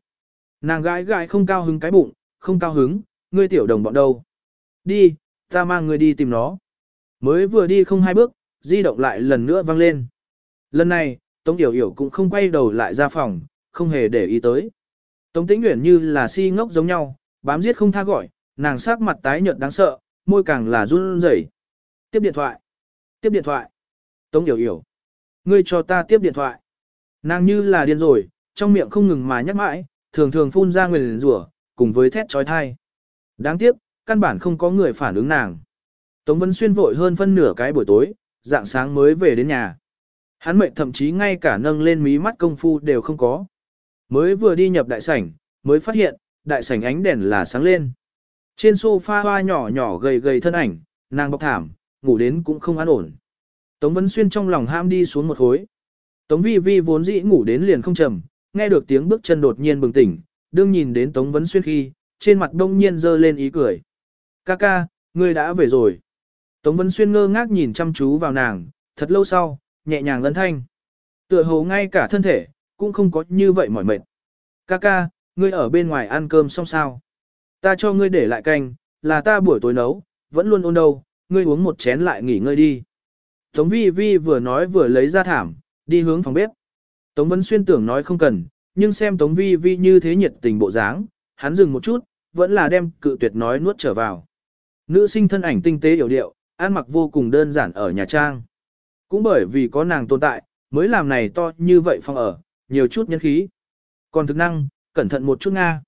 Nàng gãi gãi không cao hứng cái bụng, không cao hứng, ngươi tiểu đồng bọn đâu. Đi, ta mang ngươi đi tìm nó. Mới vừa đi không hai bước, di động lại lần nữa vang lên. Lần này, Tống Yểu Yểu cũng không quay đầu lại ra phòng, không hề để ý tới. Tống Tĩnh Uyển như là si ngốc giống nhau, bám giết không tha gọi, nàng sắc mặt tái nhợt đáng sợ, môi càng là run rẩy. Tiếp điện thoại. Tiếp điện thoại. Tống Điểu Yểu. Ngươi cho ta tiếp điện thoại. Nàng như là điên rồi, trong miệng không ngừng mà nhắc mãi, thường thường phun ra nguyền rủa, cùng với thét chói tai. Đáng tiếc, căn bản không có người phản ứng nàng. Tống Vân Xuyên vội hơn phân nửa cái buổi tối, dạng sáng mới về đến nhà. Hắn mệnh thậm chí ngay cả nâng lên mí mắt công phu đều không có. Mới vừa đi nhập đại sảnh, mới phát hiện, đại sảnh ánh đèn là sáng lên. Trên sofa hoa nhỏ nhỏ gầy gầy thân ảnh, nàng bọc thảm, ngủ đến cũng không an ổn. Tống Vân Xuyên trong lòng ham đi xuống một khối. Tống Vi Vi vốn dĩ ngủ đến liền không trầm, nghe được tiếng bước chân đột nhiên bừng tỉnh, đương nhìn đến Tống Vân Xuyên khi, trên mặt đông nhiên dơ lên ý cười. Ca ca, ngươi đã về rồi. Tống Vân Xuyên ngơ ngác nhìn chăm chú vào nàng, thật lâu sau, nhẹ nhàng lân thanh. Tựa hồ ngay cả thân thể, cũng không có như vậy mỏi mệt. Ca ca, ngươi ở bên ngoài ăn cơm xong sao? Ta cho ngươi để lại canh, là ta buổi tối nấu, vẫn luôn ôn đâu, ngươi uống một chén lại nghỉ ngơi đi. Tống vi vi vừa nói vừa lấy ra thảm, đi hướng phòng bếp. Tống Vân Xuyên tưởng nói không cần, nhưng xem Tống vi vi như thế nhiệt tình bộ dáng, hắn dừng một chút, vẫn là đem cự tuyệt nói nuốt trở vào. Nữ sinh thân ảnh tinh tế hiểu điệu, ăn mặc vô cùng đơn giản ở nhà trang. Cũng bởi vì có nàng tồn tại, mới làm này to như vậy phòng ở, nhiều chút nhân khí. Còn thực năng, cẩn thận một chút Nga.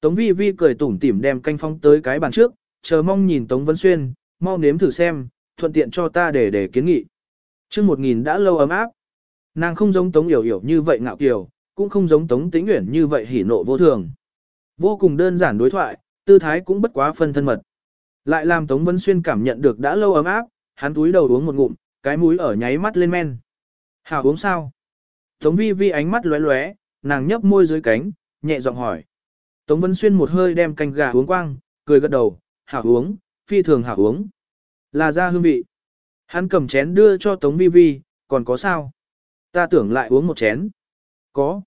Tống vi vi cười tủm tỉm đem canh phong tới cái bàn trước, chờ mong nhìn Tống Vân Xuyên, mau nếm thử xem, thuận tiện cho ta để để kiến nghị. Trước một nghìn đã lâu ấm áp. Nàng không giống Tống Yểu Yểu như vậy ngạo kiều, cũng không giống Tống Tĩnh Uyển như vậy hỉ nộ vô thường. Vô cùng đơn giản đối thoại, tư thái cũng bất quá phân thân mật. Lại làm Tống Vân Xuyên cảm nhận được đã lâu ấm áp, hắn túi đầu uống một ngụm, cái mũi ở nháy mắt lên men. Hảo uống sao? Tống vi vi ánh mắt lóe lóe, nàng nhấp môi dưới cánh, nhẹ giọng hỏi. Tống Vân Xuyên một hơi đem canh gà uống quang, cười gật đầu, hảo uống, phi thường hảo uống. Là ra hương vị. Hắn cầm chén đưa cho Tống vi vi, còn có sao? Ta tưởng lại uống một chén. Có.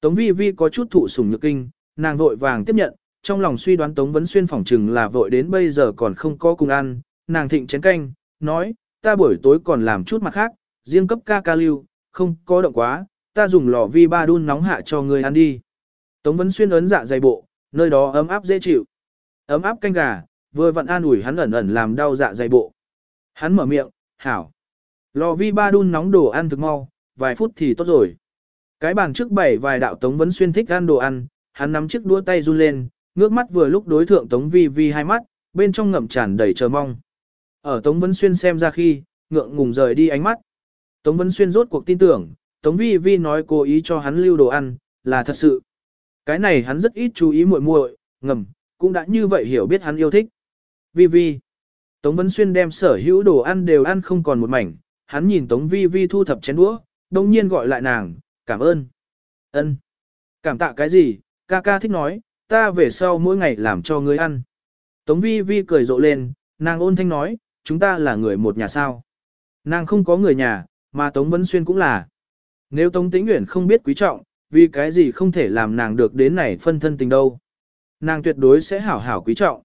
Tống vi vi có chút thụ sủng nhược kinh, nàng vội vàng tiếp nhận, trong lòng suy đoán Tống Vấn Xuyên phỏng chừng là vội đến bây giờ còn không có cùng ăn, nàng thịnh chén canh, nói, ta buổi tối còn làm chút mặt khác, riêng cấp ca ca lưu, không có động quá, ta dùng lò vi ba đun nóng hạ cho người ăn đi. Tống Vấn Xuyên ấn dạ dày bộ, nơi đó ấm áp dễ chịu. Ấm áp canh gà, vừa vặn an ủi hắn ẩn ẩn làm đau dạ dày bộ. Hắn mở miệng, hảo. Lò vi ba đun nóng đồ ăn thực mau, vài phút thì tốt rồi. Cái bàn trước bảy vài đạo Tống Vấn Xuyên thích ăn đồ ăn, hắn nắm chiếc đũa tay run lên, ngước mắt vừa lúc đối thượng Tống Vi Vi hai mắt, bên trong ngậm tràn đầy chờ mong. Ở Tống Vân Xuyên xem ra khi, ngượng ngùng rời đi ánh mắt. Tống Vân Xuyên rốt cuộc tin tưởng, Tống Vi Vi nói cố ý cho hắn lưu đồ ăn, là thật sự. Cái này hắn rất ít chú ý muội muội, ngầm, cũng đã như vậy hiểu biết hắn yêu thích. Vi Vi. Tống Vân Xuyên đem sở hữu đồ ăn đều ăn không còn một mảnh, hắn nhìn Tống Vi Vi thu thập chén đũa, đồng nhiên gọi lại nàng, cảm ơn. ân Cảm tạ cái gì, ca ca thích nói, ta về sau mỗi ngày làm cho ngươi ăn. Tống vi vi cười rộ lên, nàng ôn thanh nói, chúng ta là người một nhà sao. Nàng không có người nhà, mà Tống Vân Xuyên cũng là. Nếu Tống Tĩnh Uyển không biết quý trọng, vì cái gì không thể làm nàng được đến này phân thân tình đâu. Nàng tuyệt đối sẽ hảo hảo quý trọng.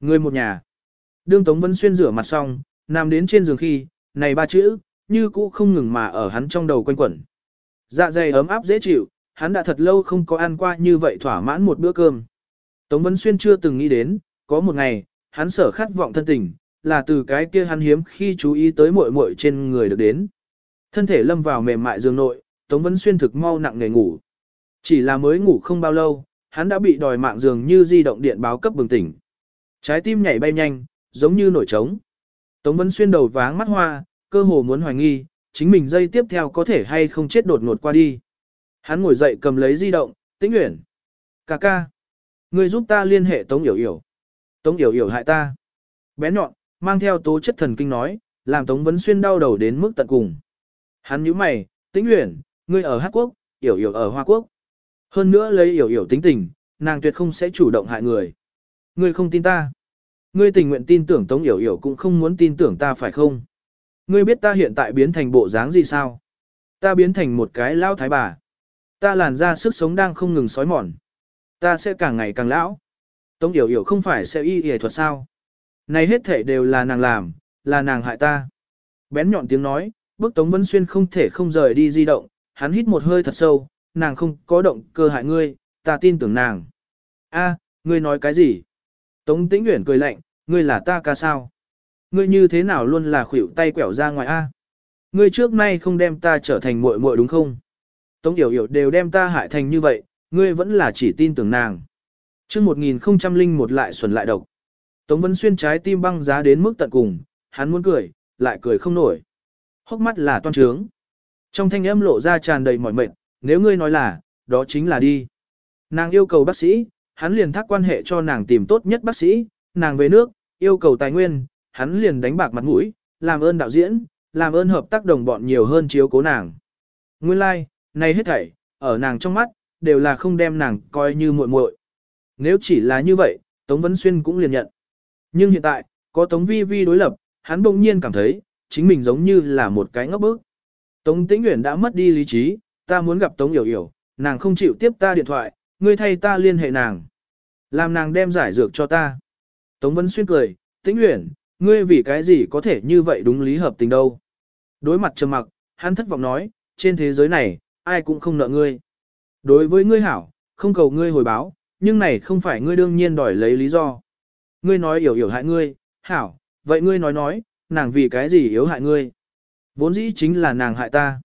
Người một nhà. Đương Tống Vân Xuyên rửa mặt xong, nằm đến trên giường khi, này ba chữ, như cũ không ngừng mà ở hắn trong đầu quanh quẩn. Dạ dày ấm áp dễ chịu, hắn đã thật lâu không có ăn qua như vậy thỏa mãn một bữa cơm. Tống Vân Xuyên chưa từng nghĩ đến, có một ngày, hắn sở khát vọng thân tình, là từ cái kia hắn hiếm khi chú ý tới muội muội trên người được đến. Thân thể lâm vào mềm mại giường nội, Tống Vân Xuyên thực mau nặng nề ngủ. Chỉ là mới ngủ không bao lâu, hắn đã bị đòi mạng giường như di động điện báo cấp bừng tỉnh. Trái tim nhảy bay nhanh, giống như nổi trống. Tống Vân Xuyên đầu váng mắt hoa, cơ hồ muốn hoài nghi, chính mình dây tiếp theo có thể hay không chết đột ngột qua đi. Hắn ngồi dậy cầm lấy di động, tĩnh nguyện. Cà ca. Người giúp ta liên hệ Tống Yểu Yểu. Tống Yểu Yểu hại ta. Bé nhọn, mang theo tố chất thần kinh nói, làm Tống Vấn Xuyên đau đầu đến mức tận cùng. Hắn nhíu mày, tĩnh luyện, ngươi ở Hát Quốc, Yểu Yểu ở Hoa Quốc. Hơn nữa lấy Yểu Yểu tính tình, nàng tuyệt không sẽ chủ động hại người. Ngươi không tin ta. Ngươi tình nguyện tin tưởng Tống Yểu Yểu cũng không muốn tin tưởng ta phải không? Ngươi biết ta hiện tại biến thành bộ dáng gì sao? Ta biến thành một cái lão thái bà. Ta làn ra sức sống đang không ngừng sói mòn. Ta sẽ càng ngày càng lão. Tống Yểu Yểu không phải sẽ y y thuật sao? Này hết thể đều là nàng làm, là nàng hại ta. Bén nhọn tiếng nói, bước Tống Vân Xuyên không thể không rời đi di động, hắn hít một hơi thật sâu, nàng không có động cơ hại ngươi, ta tin tưởng nàng. A, ngươi nói cái gì? Tống Tĩnh Uyển cười lạnh, ngươi là ta ca sao? Ngươi như thế nào luôn là khuỷu tay quẻo ra ngoài A? Ngươi trước nay không đem ta trở thành muội muội đúng không? Tống Yểu Yểu đều đem ta hại thành như vậy, ngươi vẫn là chỉ tin tưởng nàng. Chương 1001 lại xuẩn lại độc. Tống Vân Xuyên trái tim băng giá đến mức tận cùng, hắn muốn cười, lại cười không nổi. Hốc mắt là toan trướng. Trong thanh âm lộ ra tràn đầy mỏi mệt, nếu ngươi nói là, đó chính là đi. Nàng yêu cầu bác sĩ, hắn liền thác quan hệ cho nàng tìm tốt nhất bác sĩ, nàng về nước, yêu cầu tài nguyên, hắn liền đánh bạc mặt mũi, làm ơn đạo diễn, làm ơn hợp tác đồng bọn nhiều hơn chiếu cố nàng. Nguyên lai, like, này hết thảy, ở nàng trong mắt, đều là không đem nàng coi như muội muội. Nếu chỉ là như vậy, Tống Vân Xuyên cũng liền nhận. Nhưng hiện tại, có Tống Vi Vi đối lập, hắn bỗng nhiên cảm thấy, chính mình giống như là một cái ngốc bức. Tống Tĩnh Uyển đã mất đi lý trí, ta muốn gặp Tống Yểu Yểu, nàng không chịu tiếp ta điện thoại, ngươi thay ta liên hệ nàng. Làm nàng đem giải dược cho ta. Tống Vân Xuyên cười, Tĩnh Uyển, ngươi vì cái gì có thể như vậy đúng lý hợp tình đâu. Đối mặt trầm mặc, hắn thất vọng nói, trên thế giới này, ai cũng không nợ ngươi. Đối với ngươi hảo, không cầu ngươi hồi báo, nhưng này không phải ngươi đương nhiên đòi lấy lý do. Ngươi nói hiểu hiểu hại ngươi, hảo, vậy ngươi nói nói, nàng vì cái gì yếu hại ngươi? Vốn dĩ chính là nàng hại ta.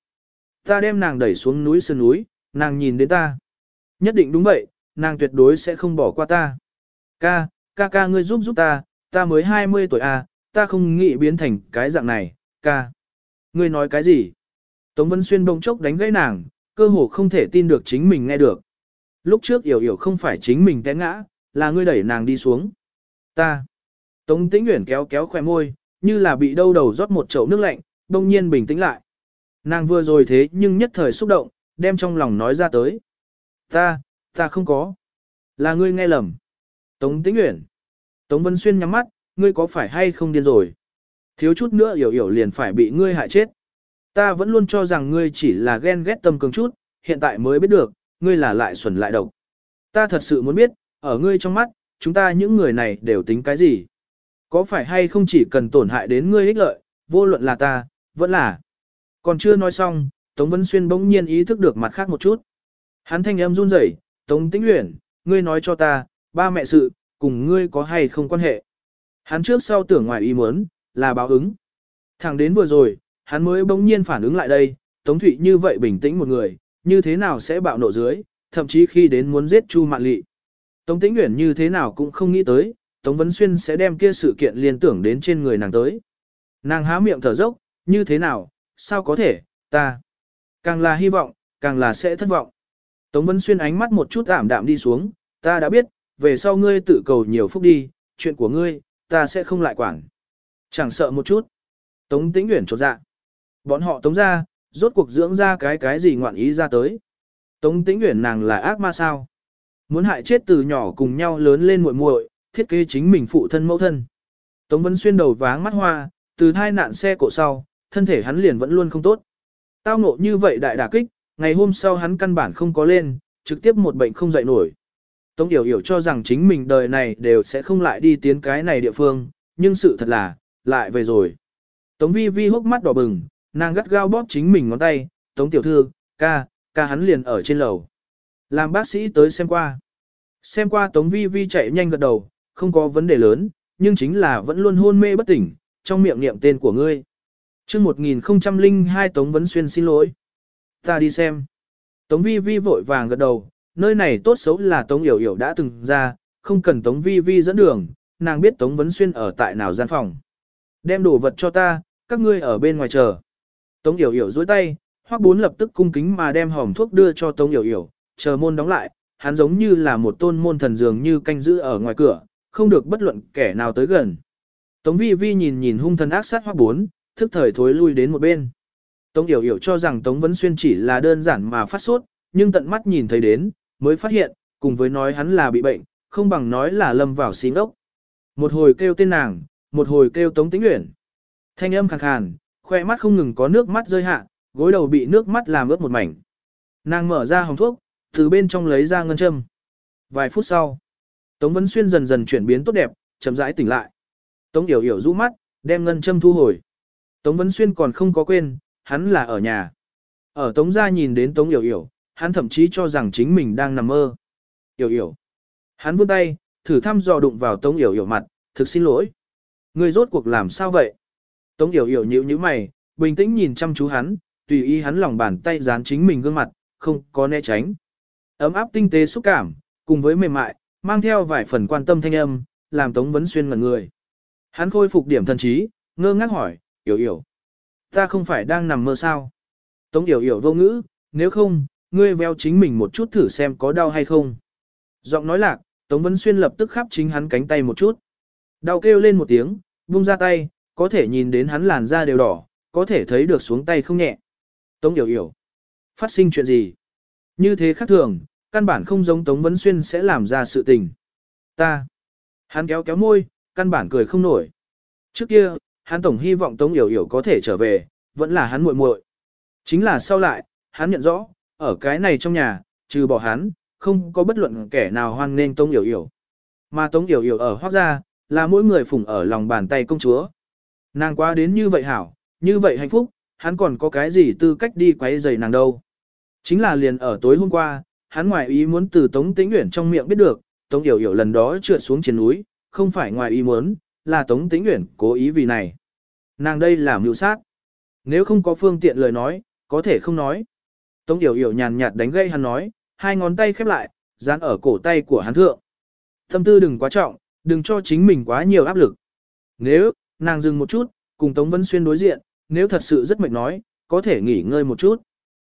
Ta đem nàng đẩy xuống núi sơn núi, nàng nhìn đến ta. Nhất định đúng vậy, nàng tuyệt đối sẽ không bỏ qua ta. Ca, ca ca ngươi giúp giúp ta, ta mới 20 tuổi à, ta không nghĩ biến thành cái dạng này, ca. Ngươi nói cái gì? Tống Vân Xuyên bỗng chốc đánh gãy nàng, cơ hồ không thể tin được chính mình nghe được. Lúc trước hiểu hiểu không phải chính mình té ngã, là ngươi đẩy nàng đi xuống. Ta. Tống Tĩnh Uyển kéo kéo khóe môi, như là bị đâu đầu rót một chậu nước lạnh, đông nhiên bình tĩnh lại. Nàng vừa rồi thế nhưng nhất thời xúc động, đem trong lòng nói ra tới. Ta, ta không có. Là ngươi nghe lầm. Tống Tĩnh Uyển. Tống Vân Xuyên nhắm mắt, ngươi có phải hay không điên rồi? Thiếu chút nữa hiểu hiểu liền phải bị ngươi hại chết. Ta vẫn luôn cho rằng ngươi chỉ là ghen ghét tâm cường chút, hiện tại mới biết được, ngươi là lại xuẩn lại độc. Ta thật sự muốn biết, ở ngươi trong mắt, chúng ta những người này đều tính cái gì? Có phải hay không chỉ cần tổn hại đến ngươi ích lợi, vô luận là ta, vẫn là. Còn chưa nói xong, Tống Vân Xuyên bỗng nhiên ý thức được mặt khác một chút. Hắn thanh âm run rẩy, Tống Tĩnh Uyển, ngươi nói cho ta, ba mẹ sự, cùng ngươi có hay không quan hệ. Hắn trước sau tưởng ngoài ý muốn, là báo ứng. Thẳng đến vừa rồi, hắn mới bỗng nhiên phản ứng lại đây, Tống Thụy như vậy bình tĩnh một người, như thế nào sẽ bạo nộ dưới, thậm chí khi đến muốn giết Chu Mạn Lị. Tống Tĩnh Uyển như thế nào cũng không nghĩ tới, Tống Vấn Xuyên sẽ đem kia sự kiện liên tưởng đến trên người nàng tới. Nàng há miệng thở dốc, như thế nào, sao có thể, ta. Càng là hy vọng, càng là sẽ thất vọng. Tống Vấn Xuyên ánh mắt một chút ảm đạm đi xuống, ta đã biết, về sau ngươi tự cầu nhiều phúc đi, chuyện của ngươi, ta sẽ không lại quản. Chẳng sợ một chút. Tống Tĩnh Uyển chột dạ. Bọn họ tống ra, rốt cuộc dưỡng ra cái cái gì ngoạn ý ra tới. Tống Tĩnh Uyển nàng là ác ma sao? Muốn hại chết từ nhỏ cùng nhau lớn lên muội muội, thiết kế chính mình phụ thân mẫu thân. Tống Vân Xuyên đầu váng mắt hoa, từ thai nạn xe cổ sau, thân thể hắn liền vẫn luôn không tốt. Tao ngộ như vậy đại đả kích, ngày hôm sau hắn căn bản không có lên, trực tiếp một bệnh không dậy nổi. Tống Yểu Yểu cho rằng chính mình đời này đều sẽ không lại đi tiến cái này địa phương, nhưng sự thật là, lại về rồi. Tống Vi Vi hốc mắt đỏ bừng, nàng gắt gao bóp chính mình ngón tay, Tống Tiểu Thư, ca, ca hắn liền ở trên lầu. Làm bác sĩ tới xem qua. Xem qua Tống Vi Vi chạy nhanh gật đầu, không có vấn đề lớn, nhưng chính là vẫn luôn hôn mê bất tỉnh, trong miệng niệm tên của ngươi. Trước 1002 Tống Vấn Xuyên xin lỗi. Ta đi xem. Tống Vi Vi vội vàng gật đầu, nơi này tốt xấu là Tống Yểu Yểu đã từng ra, không cần Tống Vi Vi dẫn đường, nàng biết Tống Vấn Xuyên ở tại nào gian phòng. Đem đồ vật cho ta, các ngươi ở bên ngoài chờ. Tống Yểu Yểu dối tay, Hoắc Bốn lập tức cung kính mà đem hòm thuốc đưa cho Tống Yểu Yểu, chờ môn đóng lại, hắn giống như là một tôn môn thần dường như canh giữ ở ngoài cửa, không được bất luận kẻ nào tới gần. Tống Vi Vi nhìn nhìn hung thần ác sát Hoắc Bốn, thức thời thối lui đến một bên. Tống Yểu Yểu cho rằng Tống Vấn Xuyên chỉ là đơn giản mà phát sốt, nhưng tận mắt nhìn thấy đến, mới phát hiện, cùng với nói hắn là bị bệnh, không bằng nói là lâm vào xí ngốc. Một hồi kêu tên nàng, một hồi kêu Tống Tĩnh Uyển. Thanh âm khàn khàn, khoe mắt không ngừng có nước mắt rơi hạ, gối đầu bị nước mắt làm ướt một mảnh. Nàng mở ra hồng thuốc, từ bên trong lấy ra ngân châm. Vài phút sau, Tống Vân Xuyên dần dần chuyển biến tốt đẹp, chậm rãi tỉnh lại. Tống Yểu Yểu rũ mắt, đem ngân châm thu hồi. Tống Vân Xuyên còn không có quên, hắn là ở nhà. Ở Tống gia nhìn đến Tống Yểu Yểu, hắn thậm chí cho rằng chính mình đang nằm mơ. Yểu Yểu. Hắn vươn tay, thử thăm dò đụng vào Tống Yểu Yểu mặt, thực xin lỗi. Ngươi rốt cuộc làm sao vậy? Tống Yểu Yểu nhíu nhíu mày, bình tĩnh nhìn chăm chú hắn, tùy ý hắn lòng bàn tay dán chính mình gương mặt, không có né tránh. Ấm áp tinh tế xúc cảm, cùng với mềm mại, mang theo vài phần quan tâm thanh âm, làm Tống Vấn Xuyên ngẩn người. Hắn khôi phục điểm thần trí, ngơ ngác hỏi, Yểu Yểu. Ta không phải đang nằm mơ sao? Tống Yểu Yểu vô ngữ, nếu không, ngươi veo chính mình một chút thử xem có đau hay không. Giọng nói lạc, Tống Vấn Xuyên lập tức khắp chính hắn cánh tay một chút. Đau kêu lên một tiếng, buông ra tay, có thể nhìn đến hắn làn da đều đỏ, có thể thấy được xuống tay không nhẹ. Tống Yểu Yểu. Phát sinh chuyện gì? Như thế khác thường, căn bản không giống Tống Vấn Xuyên sẽ làm ra sự tình. Ta. Hắn kéo kéo môi, căn bản cười không nổi. Trước kia, hắn tổng hy vọng Tống Yểu Yểu có thể trở về, vẫn là hắn muội muội. Chính là sau lại, hắn nhận rõ, ở cái này trong nhà, trừ bỏ hắn, không có bất luận kẻ nào hoan nên Tống Yểu Yểu. Mà Tống Yểu Yểu ở hoác gia, là mỗi người phụng ở lòng bàn tay công chúa. Nàng quá đến như vậy hảo, như vậy hạnh phúc, hắn còn có cái gì tư cách đi quấy rầy nàng đâu. Chính là liền ở tối hôm qua, hắn ngoài ý muốn từ Tống Tĩnh Uyển trong miệng biết được, Tống Yểu Yểu lần đó trượt xuống trên núi, không phải ngoài ý muốn, là Tống Tĩnh Uyển cố ý vì này. Nàng đây là mưu sát. Nếu không có phương tiện lời nói, có thể không nói. Tống Yểu Yểu nhàn nhạt đánh gây hắn nói, hai ngón tay khép lại, dán ở cổ tay của hắn thượng. Tâm tư đừng quá trọng, đừng cho chính mình quá nhiều áp lực. Nếu, nàng dừng một chút, cùng Tống Vân Xuyên đối diện, nếu thật sự rất mệt nói, có thể nghỉ ngơi một chút.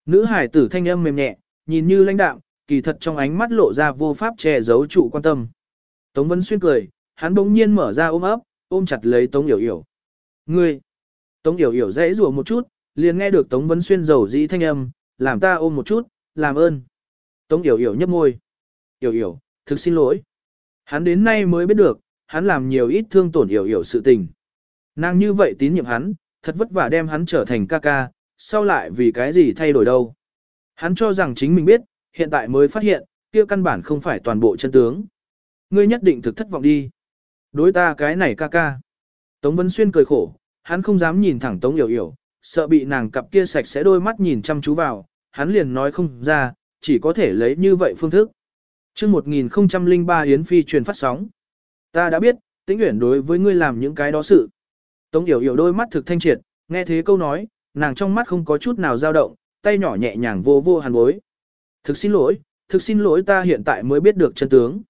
Nữ hải tử thanh âm mềm nhẹ, nhìn như lãnh đạm, kỳ thật trong ánh mắt lộ ra vô pháp che giấu trụ quan tâm. Tống Vân Xuyên cười, hắn bỗng nhiên mở ra ôm ấp, ôm chặt lấy Tống Yểu Yểu. Ngươi! Tống Yểu Yểu dãy rủa một chút, liền nghe được Tống Vân Xuyên dầu dĩ thanh âm, làm ta ôm một chút, làm ơn. Tống Yểu Yểu nhấp môi. Yểu Yểu, thực xin lỗi. Hắn đến nay mới biết được, hắn làm nhiều ít thương tổn Yểu Yểu sự tình. Nàng như vậy tín nhiệm hắn, thật vất vả đem hắn trở thành ca ca, sau lại vì cái gì thay đổi đâu. Hắn cho rằng chính mình biết, hiện tại mới phát hiện, kia căn bản không phải toàn bộ chân tướng. Ngươi nhất định thực thất vọng đi. Đối ta cái này ca ca. Tống Vân Xuyên cười khổ, hắn không dám nhìn thẳng Tống Yểu Yểu, sợ bị nàng cặp kia sạch sẽ đôi mắt nhìn chăm chú vào, hắn liền nói không ra, chỉ có thể lấy như vậy phương thức. chương 1003 Yến Phi truyền phát sóng. Ta đã biết, tĩnh uyển đối với ngươi làm những cái đó sự. Tống Yểu Yểu đôi mắt thực thanh triệt, nghe thế câu nói, nàng trong mắt không có chút nào dao động, tay nhỏ nhẹ nhàng vô vô hàn bối. Thực xin lỗi, thực xin lỗi ta hiện tại mới biết được chân tướng.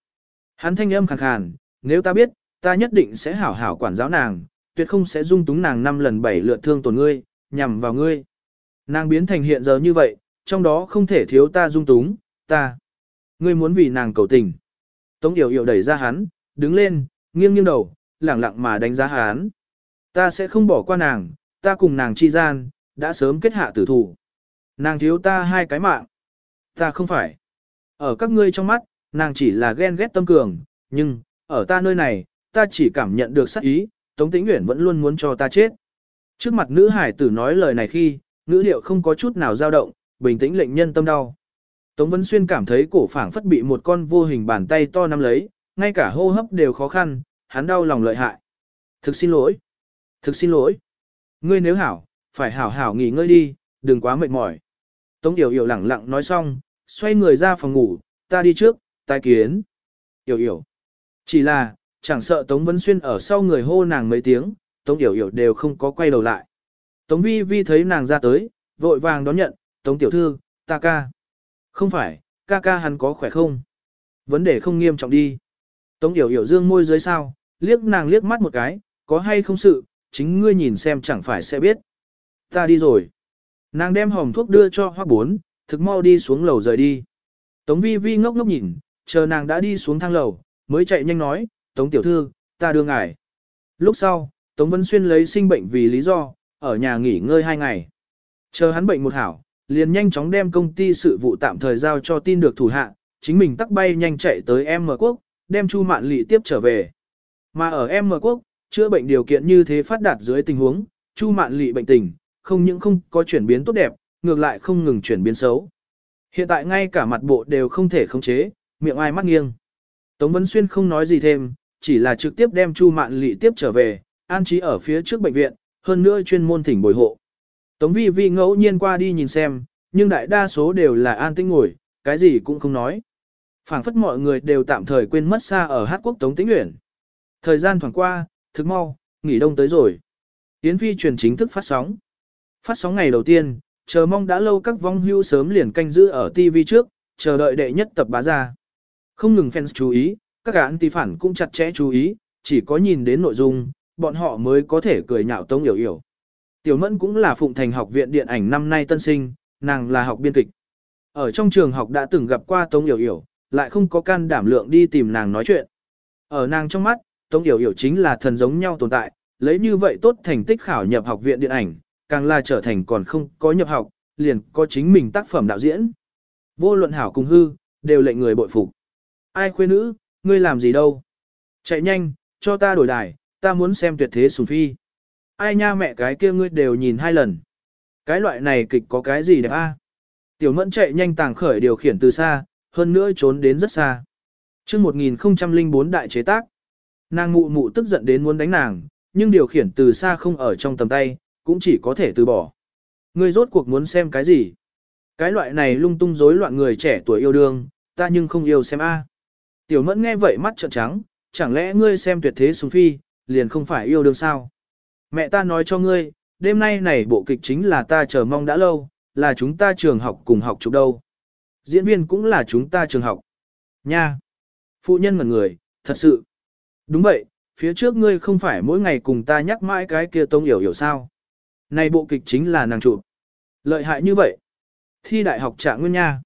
Hắn thanh âm khàn khàn, nếu ta biết, ta nhất định sẽ hảo hảo quản giáo nàng, tuyệt không sẽ dung túng nàng năm lần bảy lượt thương tổn ngươi, nhằm vào ngươi. Nàng biến thành hiện giờ như vậy, trong đó không thể thiếu ta dung túng, ta. Ngươi muốn vì nàng cầu tình. Tống Yểu Yểu đẩy ra hắn, đứng lên, nghiêng nghiêng đầu, lẳng lặng mà đánh giá hắn. Ta sẽ không bỏ qua nàng, ta cùng nàng chi gian, đã sớm kết hạ tử thủ. Nàng thiếu ta hai cái mạng. Ta không phải. Ở các ngươi trong mắt, nàng chỉ là ghen ghét tâm cường, nhưng, ở ta nơi này, ta chỉ cảm nhận được sắc ý, Tống Tĩnh Uyển vẫn luôn muốn cho ta chết. Trước mặt nữ hải tử nói lời này khi, ngữ điệu không có chút nào dao động, bình tĩnh lệnh nhân tâm đau. Tống Vân Xuyên cảm thấy cổ phảng phất bị một con vô hình bàn tay to nắm lấy, ngay cả hô hấp đều khó khăn, hắn đau lòng lợi hại. Thực xin lỗi. Thực xin lỗi. Ngươi nếu hảo, phải hảo hảo nghỉ ngơi đi, đừng quá mệt mỏi. Tống Yểu Yểu lẳng lặng nói xong, xoay người ra phòng ngủ, ta đi trước, tai kiến. Yểu Yểu. Chỉ là, chẳng sợ Tống Vân Xuyên ở sau người hô nàng mấy tiếng, Tống Yểu Yểu đều không có quay đầu lại. Tống Vi Vi thấy nàng ra tới, vội vàng đón nhận, Tống Tiểu Thư, ta ca. Không phải, ca ca hắn có khỏe không? Vấn đề không nghiêm trọng đi. Tống Yểu Yểu dương môi dưới sao, liếc nàng liếc mắt một cái, có hay không sự, chính ngươi nhìn xem chẳng phải sẽ biết. Ta đi rồi. Nàng đem hồng thuốc đưa cho hoác Bốn, thực mau đi xuống lầu rời đi. Tống Vi Vi ngốc ngốc nhìn, chờ nàng đã đi xuống thang lầu, mới chạy nhanh nói, Tống Tiểu Thư, ta đưa ngài. Lúc sau, Tống Vân Xuyên lấy sinh bệnh vì lý do, ở nhà nghỉ ngơi hai ngày. Chờ hắn bệnh một hảo, liền nhanh chóng đem công ty sự vụ tạm thời giao cho tin được thủ hạ, chính mình tắc bay nhanh chạy tới M quốc, đem Chu Mạn Lị tiếp trở về. Mà ở M quốc, chữa bệnh điều kiện như thế phát đạt dưới tình huống, Chu Mạn Lị bệnh tình, không những không có chuyển biến tốt đẹp, ngược lại không ngừng chuyển biến xấu. Hiện tại ngay cả mặt bộ đều không thể khống chế, miệng ai mắt nghiêng. Tống Vân Xuyên không nói gì thêm, chỉ là trực tiếp đem Chu Mạn Lị tiếp trở về, an trí ở phía trước bệnh viện, hơn nữa chuyên môn thỉnh bồi hộ. Tống Vi Vi ngẫu nhiên qua đi nhìn xem, nhưng đại đa số đều là an tĩnh ngồi, cái gì cũng không nói. phảng phất mọi người đều tạm thời quên mất xa ở hát quốc Tống Tĩnh Uyển. Thời gian thoảng qua, thực mau, nghỉ đông tới rồi. Yến Phi truyền chính thức phát sóng. Phát sóng ngày đầu tiên, chờ mong đã lâu các vong hưu sớm liền canh giữ ở TV trước, chờ đợi đệ nhất tập bá ra. Không ngừng fans chú ý, các gã anti phản cũng chặt chẽ chú ý, chỉ có nhìn đến nội dung, bọn họ mới có thể cười nhạo tông hiểu hiểu. Tiểu Mẫn cũng là Phụng Thành học viện điện ảnh năm nay tân sinh, nàng là học biên kịch. Ở trong trường học đã từng gặp qua Tống Yểu Yểu, lại không có can đảm lượng đi tìm nàng nói chuyện. Ở nàng trong mắt, Tống Yểu Yểu chính là thần giống nhau tồn tại, lấy như vậy tốt thành tích khảo nhập học viện điện ảnh, càng là trở thành còn không có nhập học, liền có chính mình tác phẩm đạo diễn. Vô luận hảo cùng hư, đều lệnh người bội phục. Ai khuê nữ, ngươi làm gì đâu? Chạy nhanh, cho ta đổi đài, ta muốn xem tuyệt thế sùng phi. Ai nha mẹ cái kia ngươi đều nhìn hai lần. Cái loại này kịch có cái gì đẹp a? Tiểu mẫn chạy nhanh tàng khởi điều khiển từ xa, hơn nữa trốn đến rất xa. chương 1004 đại chế tác. Nàng mụ mụ tức giận đến muốn đánh nàng, nhưng điều khiển từ xa không ở trong tầm tay, cũng chỉ có thể từ bỏ. Ngươi rốt cuộc muốn xem cái gì? Cái loại này lung tung rối loạn người trẻ tuổi yêu đương, ta nhưng không yêu xem a. Tiểu mẫn nghe vậy mắt trợn trắng, chẳng lẽ ngươi xem tuyệt thế sùng phi, liền không phải yêu đương sao? Mẹ ta nói cho ngươi, đêm nay này bộ kịch chính là ta chờ mong đã lâu, là chúng ta trường học cùng học chụp đâu. Diễn viên cũng là chúng ta trường học. Nha! Phụ nhân ngẩn người, thật sự. Đúng vậy, phía trước ngươi không phải mỗi ngày cùng ta nhắc mãi cái kia tông hiểu hiểu sao. Này bộ kịch chính là nàng chụp. Lợi hại như vậy. Thi đại học trạng nguyên nha.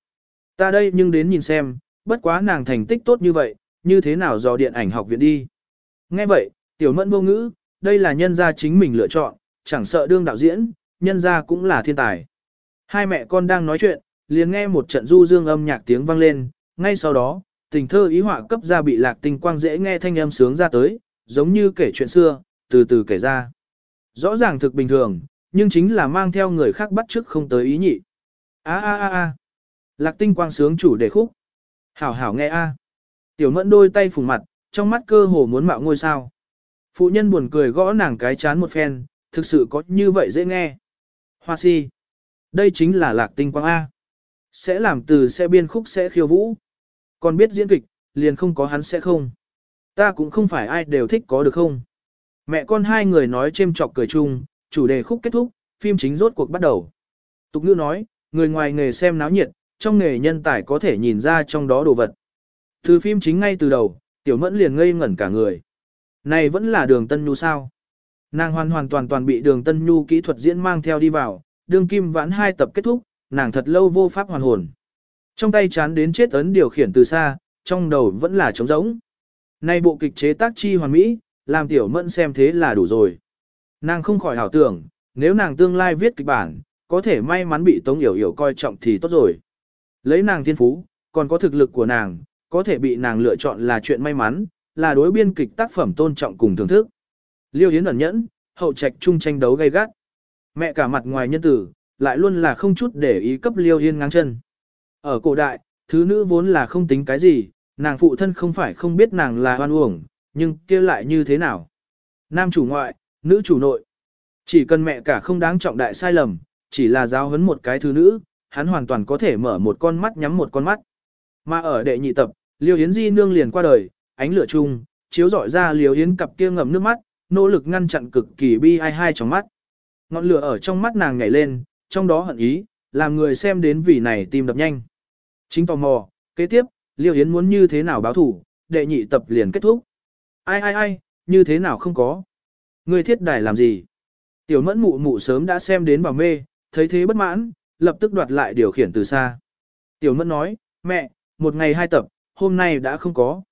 Ta đây nhưng đến nhìn xem, bất quá nàng thành tích tốt như vậy, như thế nào dò điện ảnh học viện đi. Nghe vậy, tiểu mẫn vô ngữ, đây là nhân gia chính mình lựa chọn, chẳng sợ đương đạo diễn, nhân gia cũng là thiên tài. Hai mẹ con đang nói chuyện, liền nghe một trận du dương âm nhạc tiếng vang lên, ngay sau đó, tình thơ ý họa cấp ra bị lạc tinh quang dễ nghe thanh âm sướng ra tới, giống như kể chuyện xưa, từ từ kể ra. Rõ ràng thực bình thường, nhưng chính là mang theo người khác bắt chước không tới ý nhị. A a a a. Lạc tinh quang sướng chủ đề khúc. Hảo hảo nghe a. Tiểu mẫn đôi tay phùng mặt, trong mắt cơ hồ muốn mạo ngôi sao. Phụ nhân buồn cười gõ nàng cái chán một phen, thực sự có như vậy dễ nghe. Hoa si. Đây chính là lạc tinh quang A. Sẽ làm từ sẽ biên khúc sẽ khiêu vũ. Còn biết diễn kịch, liền không có hắn sẽ không. Ta cũng không phải ai đều thích có được không. Mẹ con hai người nói chêm chọc cười chung, chủ đề khúc kết thúc, phim chính rốt cuộc bắt đầu. Tục ngữ nói, người ngoài nghề xem náo nhiệt, trong nghề nhân tài có thể nhìn ra trong đó đồ vật. Từ phim chính ngay từ đầu, tiểu mẫn liền ngây ngẩn cả người. Này vẫn là đường Tân Nhu sao? Nàng hoàn hoàn toàn toàn bị đường Tân Nhu kỹ thuật diễn mang theo đi vào, đường kim vãn hai tập kết thúc, nàng thật lâu vô pháp hoàn hồn. Trong tay chán đến chết ấn điều khiển từ xa, trong đầu vẫn là trống rỗng. Này bộ kịch chế tác chi hoàn mỹ, làm tiểu mẫn xem thế là đủ rồi. Nàng không khỏi hảo tưởng, nếu nàng tương lai viết kịch bản, có thể may mắn bị Tống Yểu Yểu coi trọng thì tốt rồi. Lấy nàng thiên phú, còn có thực lực của nàng, có thể bị nàng lựa chọn là chuyện may mắn, là đối biên kịch tác phẩm tôn trọng cùng thưởng thức. Liêu Yến ẩn nhẫn, hậu trạch chung tranh đấu gay gắt. Mẹ cả mặt ngoài nhân tử, lại luôn là không chút để ý cấp Liêu Yên ngang chân. Ở cổ đại, thứ nữ vốn là không tính cái gì, nàng phụ thân không phải không biết nàng là hoan uổng, nhưng kia lại như thế nào? Nam chủ ngoại, nữ chủ nội. Chỉ cần mẹ cả không đáng trọng đại sai lầm, chỉ là giáo huấn một cái thứ nữ, hắn hoàn toàn có thể mở một con mắt nhắm một con mắt. Mà ở đệ nhị tập, Liêu Yến Di nương liền qua đời, ánh lửa chung, chiếu rọi ra Liêu Yến cặp kia ngậm nước mắt, nỗ lực ngăn chặn cực kỳ bi ai hai trong mắt. Ngọn lửa ở trong mắt nàng nhảy lên, trong đó hận ý, làm người xem đến vì này tim đập nhanh. Chính tò mò, kế tiếp, Liêu Yến muốn như thế nào báo thủ, đệ nhị tập liền kết thúc. Ai ai ai, như thế nào không có. Ngươi thiết đài làm gì? Tiểu mẫn mụ mụ sớm đã xem đến vào mê, thấy thế bất mãn, lập tức đoạt lại điều khiển từ xa. Tiểu mẫn nói, mẹ, một ngày hai tập, hôm nay đã không có.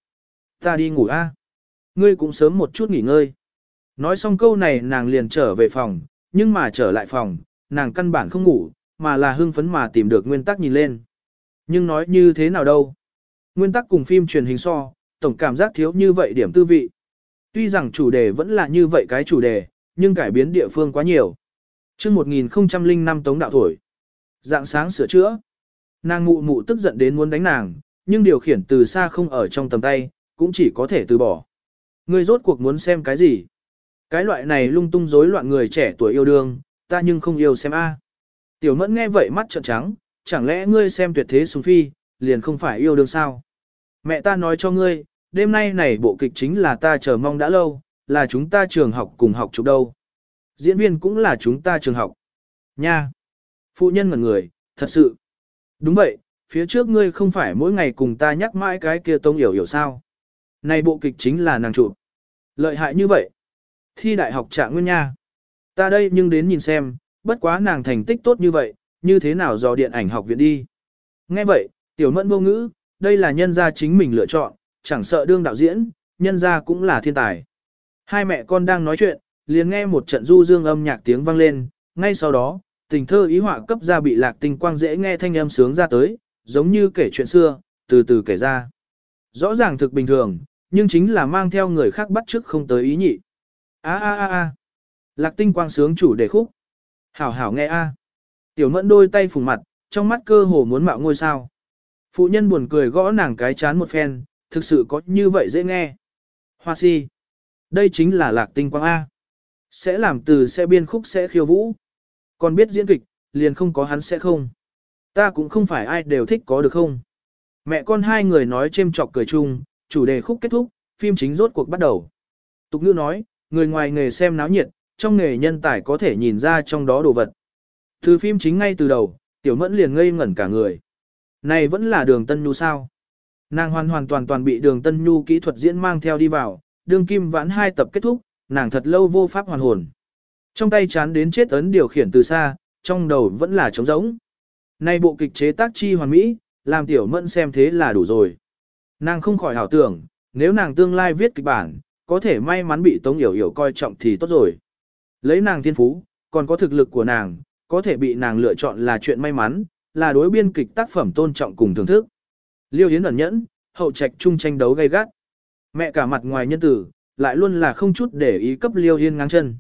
Ta đi ngủ a. Ngươi cũng sớm một chút nghỉ ngơi. Nói xong câu này nàng liền trở về phòng, nhưng mà trở lại phòng, nàng căn bản không ngủ, mà là hưng phấn mà tìm được nguyên tắc nhìn lên. Nhưng nói như thế nào đâu? Nguyên tắc cùng phim truyền hình so, tổng cảm giác thiếu như vậy điểm tư vị. Tuy rằng chủ đề vẫn là như vậy cái chủ đề, nhưng cải biến địa phương quá nhiều. Trước 1005 tống đạo thổi. Dạng sáng sửa chữa. Nàng mụ mụ tức giận đến muốn đánh nàng, nhưng điều khiển từ xa không ở trong tầm tay, cũng chỉ có thể từ bỏ. Ngươi rốt cuộc muốn xem cái gì? Cái loại này lung tung rối loạn người trẻ tuổi yêu đương, ta nhưng không yêu xem a. Tiểu mẫn nghe vậy mắt trợn trắng, chẳng lẽ ngươi xem tuyệt thế sùng phi, liền không phải yêu đương sao? Mẹ ta nói cho ngươi, đêm nay này bộ kịch chính là ta chờ mong đã lâu, là chúng ta trường học cùng học chụp đâu. Diễn viên cũng là chúng ta trường học. Nha! Phụ nhân ngẩn người, thật sự. Đúng vậy, phía trước ngươi không phải mỗi ngày cùng ta nhắc mãi cái kia tông hiểu hiểu sao. Này bộ kịch chính là nàng chụp. Lợi hại như vậy. Thi đại học trạng nguyên nha. Ta đây nhưng đến nhìn xem, bất quá nàng thành tích tốt như vậy, như thế nào dò điện ảnh học viện đi. Nghe vậy, tiểu mẫn vô ngữ, đây là nhân gia chính mình lựa chọn, chẳng sợ đương đạo diễn, nhân gia cũng là thiên tài. Hai mẹ con đang nói chuyện, liền nghe một trận du dương âm nhạc tiếng vang lên, ngay sau đó, tình thơ ý họa cấp ra bị lạc tinh quang dễ nghe thanh âm sướng ra tới, giống như kể chuyện xưa, từ từ kể ra. Rõ ràng thực bình thường, nhưng chính là mang theo người khác bắt chước không tới ý nhị. A a a a. Lạc tinh quang sướng chủ đề khúc. Hảo hảo nghe a. Tiểu mẫn đôi tay phùng mặt, trong mắt cơ hồ muốn mạo ngôi sao. Phụ nhân buồn cười gõ nàng cái chán một phen, thực sự có như vậy dễ nghe. Hoa si. Đây chính là lạc tinh quang A. Sẽ làm từ sẽ biên khúc sẽ khiêu vũ. Còn biết diễn kịch, liền không có hắn sẽ không. Ta cũng không phải ai đều thích có được không. Mẹ con hai người nói chêm chọc cười chung, chủ đề khúc kết thúc, phim chính rốt cuộc bắt đầu. Tục ngữ nói, người ngoài nghề xem náo nhiệt, trong nghề nhân tài có thể nhìn ra trong đó đồ vật. Từ phim chính ngay từ đầu, tiểu mẫn liền ngây ngẩn cả người. Này vẫn là đường Tân Nhu sao? Nàng hoàn hoàn toàn toàn bị đường Tân Nhu kỹ thuật diễn mang theo đi vào, đường kim vãn hai tập kết thúc, nàng thật lâu vô pháp hoàn hồn. Trong tay chán đến chết ấn điều khiển từ xa, trong đầu vẫn là trống rỗng. Nay bộ kịch chế tác chi hoàn mỹ, làm tiểu mẫn xem thế là đủ rồi. Nàng không khỏi hảo tưởng, nếu nàng tương lai viết kịch bản, có thể may mắn bị Tống Yểu Yểu coi trọng thì tốt rồi. Lấy nàng thiên phú, còn có thực lực của nàng, có thể bị nàng lựa chọn là chuyện may mắn, là đối biên kịch tác phẩm tôn trọng cùng thưởng thức. Liêu Yến ẩn nhẫn, hậu trạch chung tranh đấu gay gắt. Mẹ cả mặt ngoài nhân tử, lại luôn là không chút để ý cấp Liêu Yến ngang chân.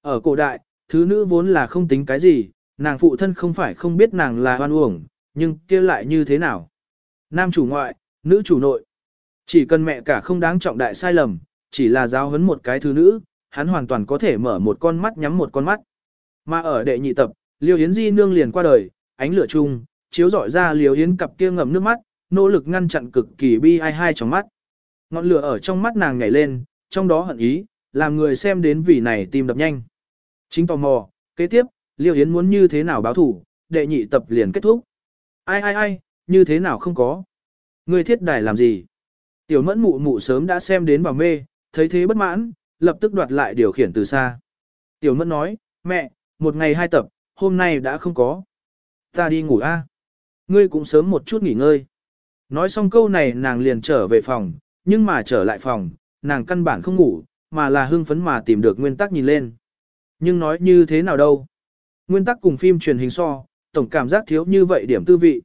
Ở cổ đại, thứ nữ vốn là không tính cái gì, nàng phụ thân không phải không biết nàng là hoan uổng, nhưng kia lại như thế nào? Nam chủ ngoại, nữ chủ nội. Chỉ cần mẹ cả không đáng trọng đại sai lầm, chỉ là giáo huấn một cái thứ nữ, hắn hoàn toàn có thể mở một con mắt nhắm một con mắt. Mà ở đệ nhị tập, Liêu Yến Di nương liền qua đời, ánh lửa chung, chiếu rọi ra Liêu Yến cặp kia ngậm nước mắt, nỗ lực ngăn chặn cực kỳ bi ai hai trong mắt. Ngọn lửa ở trong mắt nàng nhảy lên, trong đó hận ý, làm người xem đến vì này tim đập nhanh. Chính tò mò, kế tiếp, Liêu Yến muốn như thế nào báo thủ, đệ nhị tập liền kết thúc. Ai ai ai, như thế nào không có. Người thiết đài làm gì? Tiểu mẫn mụ mụ sớm đã xem đến vào mê, thấy thế bất mãn, lập tức đoạt lại điều khiển từ xa. Tiểu mẫn nói, mẹ, một ngày hai tập, hôm nay đã không có. Ta đi ngủ a. Ngươi cũng sớm một chút nghỉ ngơi. Nói xong câu này nàng liền trở về phòng, nhưng mà trở lại phòng, nàng căn bản không ngủ, mà là hưng phấn mà tìm được nguyên tắc nhìn lên. Nhưng nói như thế nào đâu? Nguyên tắc cùng phim truyền hình so, tổng cảm giác thiếu như vậy điểm tư vị.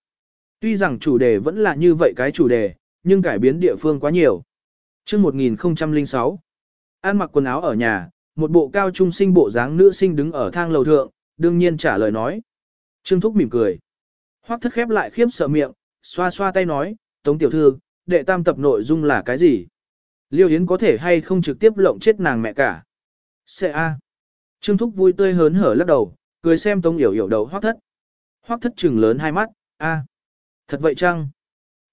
Tuy rằng chủ đề vẫn là như vậy cái chủ đề, nhưng cải biến địa phương quá nhiều. Trước 1006, ăn mặc quần áo ở nhà, một bộ cao trung sinh bộ dáng nữ sinh đứng ở thang lầu thượng, đương nhiên trả lời nói. Trương Thúc mỉm cười. Hoắc thất khép lại khiếp sợ miệng, xoa xoa tay nói, Tống tiểu thư, đệ tam tập nội dung là cái gì? Liêu Yến có thể hay không trực tiếp lộng chết nàng mẹ cả? Sẽ a. Trương Thúc vui tươi hớn hở lắc đầu, cười xem Tống Yểu Yểu đầu Hoắc thất. Hoắc thất trừng lớn hai mắt, a, thật vậy chăng?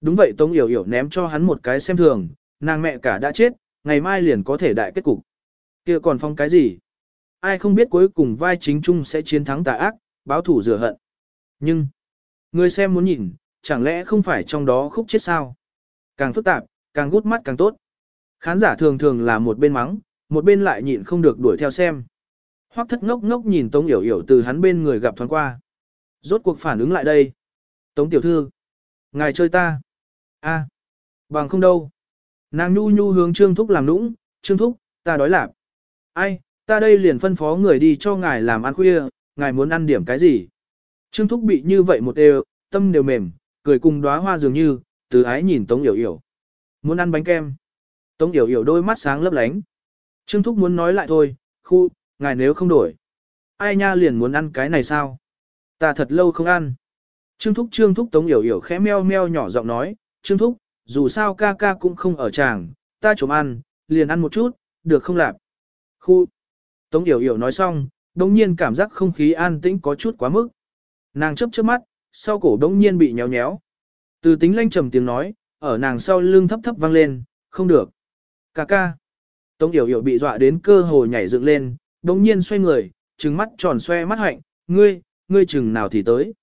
Đúng vậy Tống Yểu Yểu ném cho hắn một cái xem thường, nàng mẹ cả đã chết, ngày mai liền có thể đại kết cục. Kia còn phong cái gì? Ai không biết cuối cùng vai chính trung sẽ chiến thắng tà ác, báo thủ rửa hận. Nhưng, người xem muốn nhìn, chẳng lẽ không phải trong đó khúc chết sao? Càng phức tạp, càng gút mắt càng tốt. Khán giả thường thường là một bên mắng, một bên lại nhịn không được đuổi theo xem. Hoắc thất ngốc ngốc nhìn Tống Yểu Yểu từ hắn bên người gặp thoáng qua. Rốt cuộc phản ứng lại đây. Tống tiểu thư. Ngài chơi ta. a Bằng không đâu. Nàng nhu nhu hướng Trương Thúc làm nũng. Trương Thúc, ta đói lạp. Ai, ta đây liền phân phó người đi cho ngài làm ăn khuya, ngài muốn ăn điểm cái gì? Trương Thúc bị như vậy một đều, tâm đều mềm, cười cùng đóa hoa dường như, từ ái nhìn Tống Yểu Yểu. Muốn ăn bánh kem. Tống Yểu Yểu đôi mắt sáng lấp lánh. Trương Thúc muốn nói lại thôi, khu, ngài nếu không đổi. Ai nha liền muốn ăn cái này sao? Ta thật lâu không ăn. Trương Thúc Trương Thúc Tống Yểu Yểu khẽ meo meo nhỏ giọng nói, Trương Thúc, dù sao ca ca cũng không ở tràng, ta trộm ăn, liền ăn một chút, được không lạp? Khu. Tống Yểu Yểu nói xong, đồng nhiên cảm giác không khí an tĩnh có chút quá mức. Nàng chấp chớp mắt, sau cổ đống nhiên bị nhéo nhéo. Từ tính lanh trầm tiếng nói, ở nàng sau lưng thấp thấp vang lên, không được. Cà ca. Tống yểu yểu bị dọa đến cơ hồ nhảy dựng lên, đống nhiên xoay người, trừng mắt tròn xoe mắt hạnh, ngươi, ngươi chừng nào thì tới.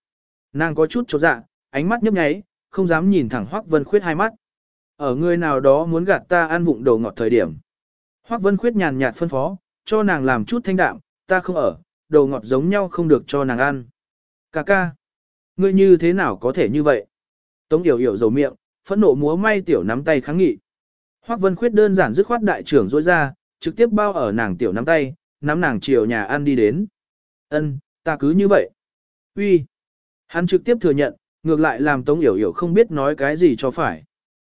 Nàng có chút chột dạ, ánh mắt nhấp nháy, không dám nhìn thẳng Hoắc Vân Khuyết hai mắt. Ở người nào đó muốn gạt ta ăn vụng đầu ngọt thời điểm. Hoắc Vân Khuyết nhàn nhạt phân phó, cho nàng làm chút thanh đạm, ta không ở, đầu ngọt giống nhau không được cho nàng ăn. Cà ca, ngươi như thế nào có thể như vậy? Tống Yểu Yểu dầu miệng, phẫn nộ múa may tiểu nắm tay kháng nghị. Hoắc Vân Khuyết đơn giản dứt khoát đại trưởng rối ra, trực tiếp bao ở nàng tiểu nắm tay, nắm nàng chiều nhà ăn đi đến. Ân, ta cứ như vậy. Uy. Hắn trực tiếp thừa nhận, ngược lại làm Tống Yểu Yểu không biết nói cái gì cho phải.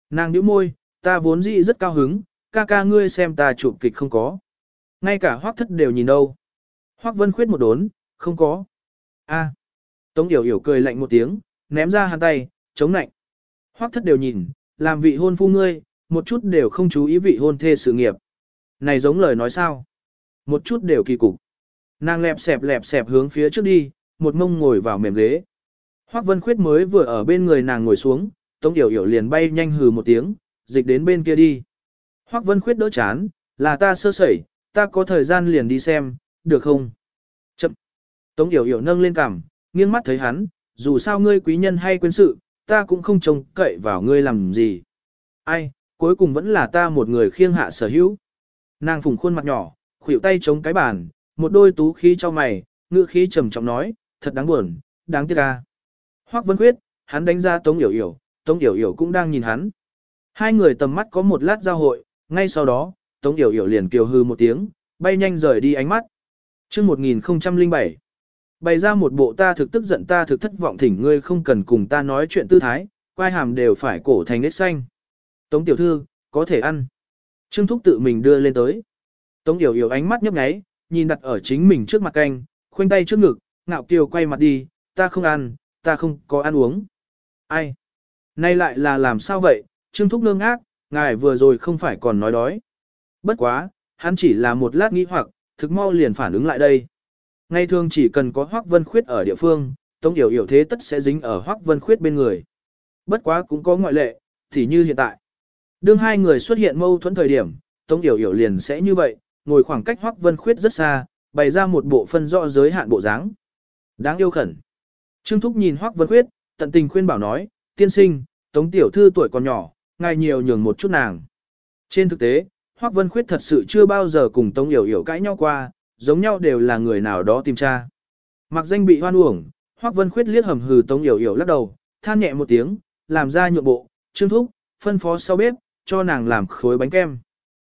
Nàng nhíu môi, ta vốn dĩ rất cao hứng, ca ca ngươi xem ta chụp kịch không có. Ngay cả Hoắc Thất đều nhìn đâu. Hoắc Vân Khuyết một đốn, không có. A. Tống Yểu Yểu cười lạnh một tiếng, ném ra hắn tay, chống lạnh. Hoắc Thất đều nhìn, làm vị hôn phu ngươi, một chút đều không chú ý vị hôn thê sự nghiệp. Này giống lời nói sao? Một chút đều kỳ cục. Nàng lẹp xẹp lẹp xẹp hướng phía trước đi, một mông ngồi vào mềm ghế. Hoắc Vân Khuyết mới vừa ở bên người nàng ngồi xuống, Tống Yểu Yểu liền bay nhanh hừ một tiếng, dịch đến bên kia đi. Hoắc Vân Khuyết đỡ chán, là ta sơ sẩy, ta có thời gian liền đi xem, được không? Chậm. Tống Yểu Yểu nâng lên cằm, nghiêng mắt thấy hắn, dù sao ngươi quý nhân hay quên sự, ta cũng không trông cậy vào ngươi làm gì. Ai, cuối cùng vẫn là ta một người khiêng hạ sở hữu. Nàng phùng khuôn mặt nhỏ, khuỷu tay chống cái bàn, một đôi tú khí cho mày, ngữ khí trầm trọng nói, thật đáng buồn, đáng tiếc ca. Hoắc Vân Khuyết, hắn đánh ra Tống Yểu Yểu, Tống Yểu Yểu cũng đang nhìn hắn. Hai người tầm mắt có một lát giao hội, ngay sau đó, Tống Yểu Yểu liền kiều hư một tiếng, bay nhanh rời đi ánh mắt. Chương 1007 Bày ra một bộ ta thực tức giận ta thực thất vọng thỉnh ngươi không cần cùng ta nói chuyện tư thái, quai hàm đều phải cổ thành nết xanh. Tống tiểu thư, có thể ăn. Trương Thúc tự mình đưa lên tới. Tống Yểu Yểu ánh mắt nhấp nháy, nhìn đặt ở chính mình trước mặt canh, khoanh tay trước ngực, ngạo kiều quay mặt đi, ta không ăn, ta không có ăn uống. Ai? Nay lại là làm sao vậy? Trương Thúc ngơ ác, ngài vừa rồi không phải còn nói đói. Bất quá, hắn chỉ là một lát nghĩ hoặc, thực mau liền phản ứng lại đây. Ngày thường chỉ cần có Hoắc Vân Khuyết ở địa phương, Tống Yểu Yểu thế tất sẽ dính ở Hoắc Vân Khuyết bên người. Bất quá cũng có ngoại lệ, thì như hiện tại. Đương hai người xuất hiện mâu thuẫn thời điểm, Tống Yểu Yểu liền sẽ như vậy, ngồi khoảng cách Hoắc Vân Khuyết rất xa, bày ra một bộ phân rõ giới hạn bộ dáng. Đáng yêu khẩn. Trương Thúc nhìn Hoắc Vân Khuyết, tận tình khuyên bảo nói, tiên sinh, Tống Tiểu Thư tuổi còn nhỏ, ngài nhiều nhường một chút nàng. Trên thực tế, Hoắc Vân Khuyết thật sự chưa bao giờ cùng Tống Yểu Yểu cãi nhau qua, giống nhau đều là người nào đó tìm tra. Mặc danh bị hoan uổng, Hoắc Vân Khuyết liếc hầm hừ Tống Yểu Yểu lắc đầu, than nhẹ một tiếng, làm ra nhượng bộ, Trương Thúc, phân phó sau bếp, cho nàng làm khối bánh kem.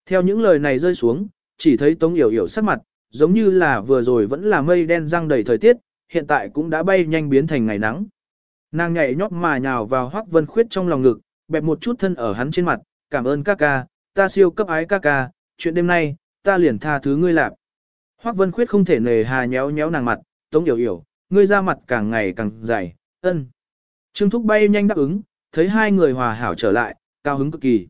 Theo những lời này rơi xuống, chỉ thấy Tống Yểu Yểu sắc mặt, giống như là vừa rồi vẫn là mây đen răng đầy thời tiết, hiện tại cũng đã bay nhanh biến thành ngày nắng. Nàng nhảy nhót mà nhào vào Hoắc Vân Khuyết trong lòng ngực, bẹp một chút thân ở hắn trên mặt, cảm ơn ca ca, ta siêu cấp ái ca ca, chuyện đêm nay, ta liền tha thứ ngươi lạc. Hoắc Vân Khuyết không thể nề hà nhéo nhéo nàng mặt, Tống Yểu Yểu, ngươi ra mặt càng ngày càng dày, ân. Trương Thúc bay nhanh đáp ứng, thấy hai người hòa hảo trở lại, cao hứng cực kỳ.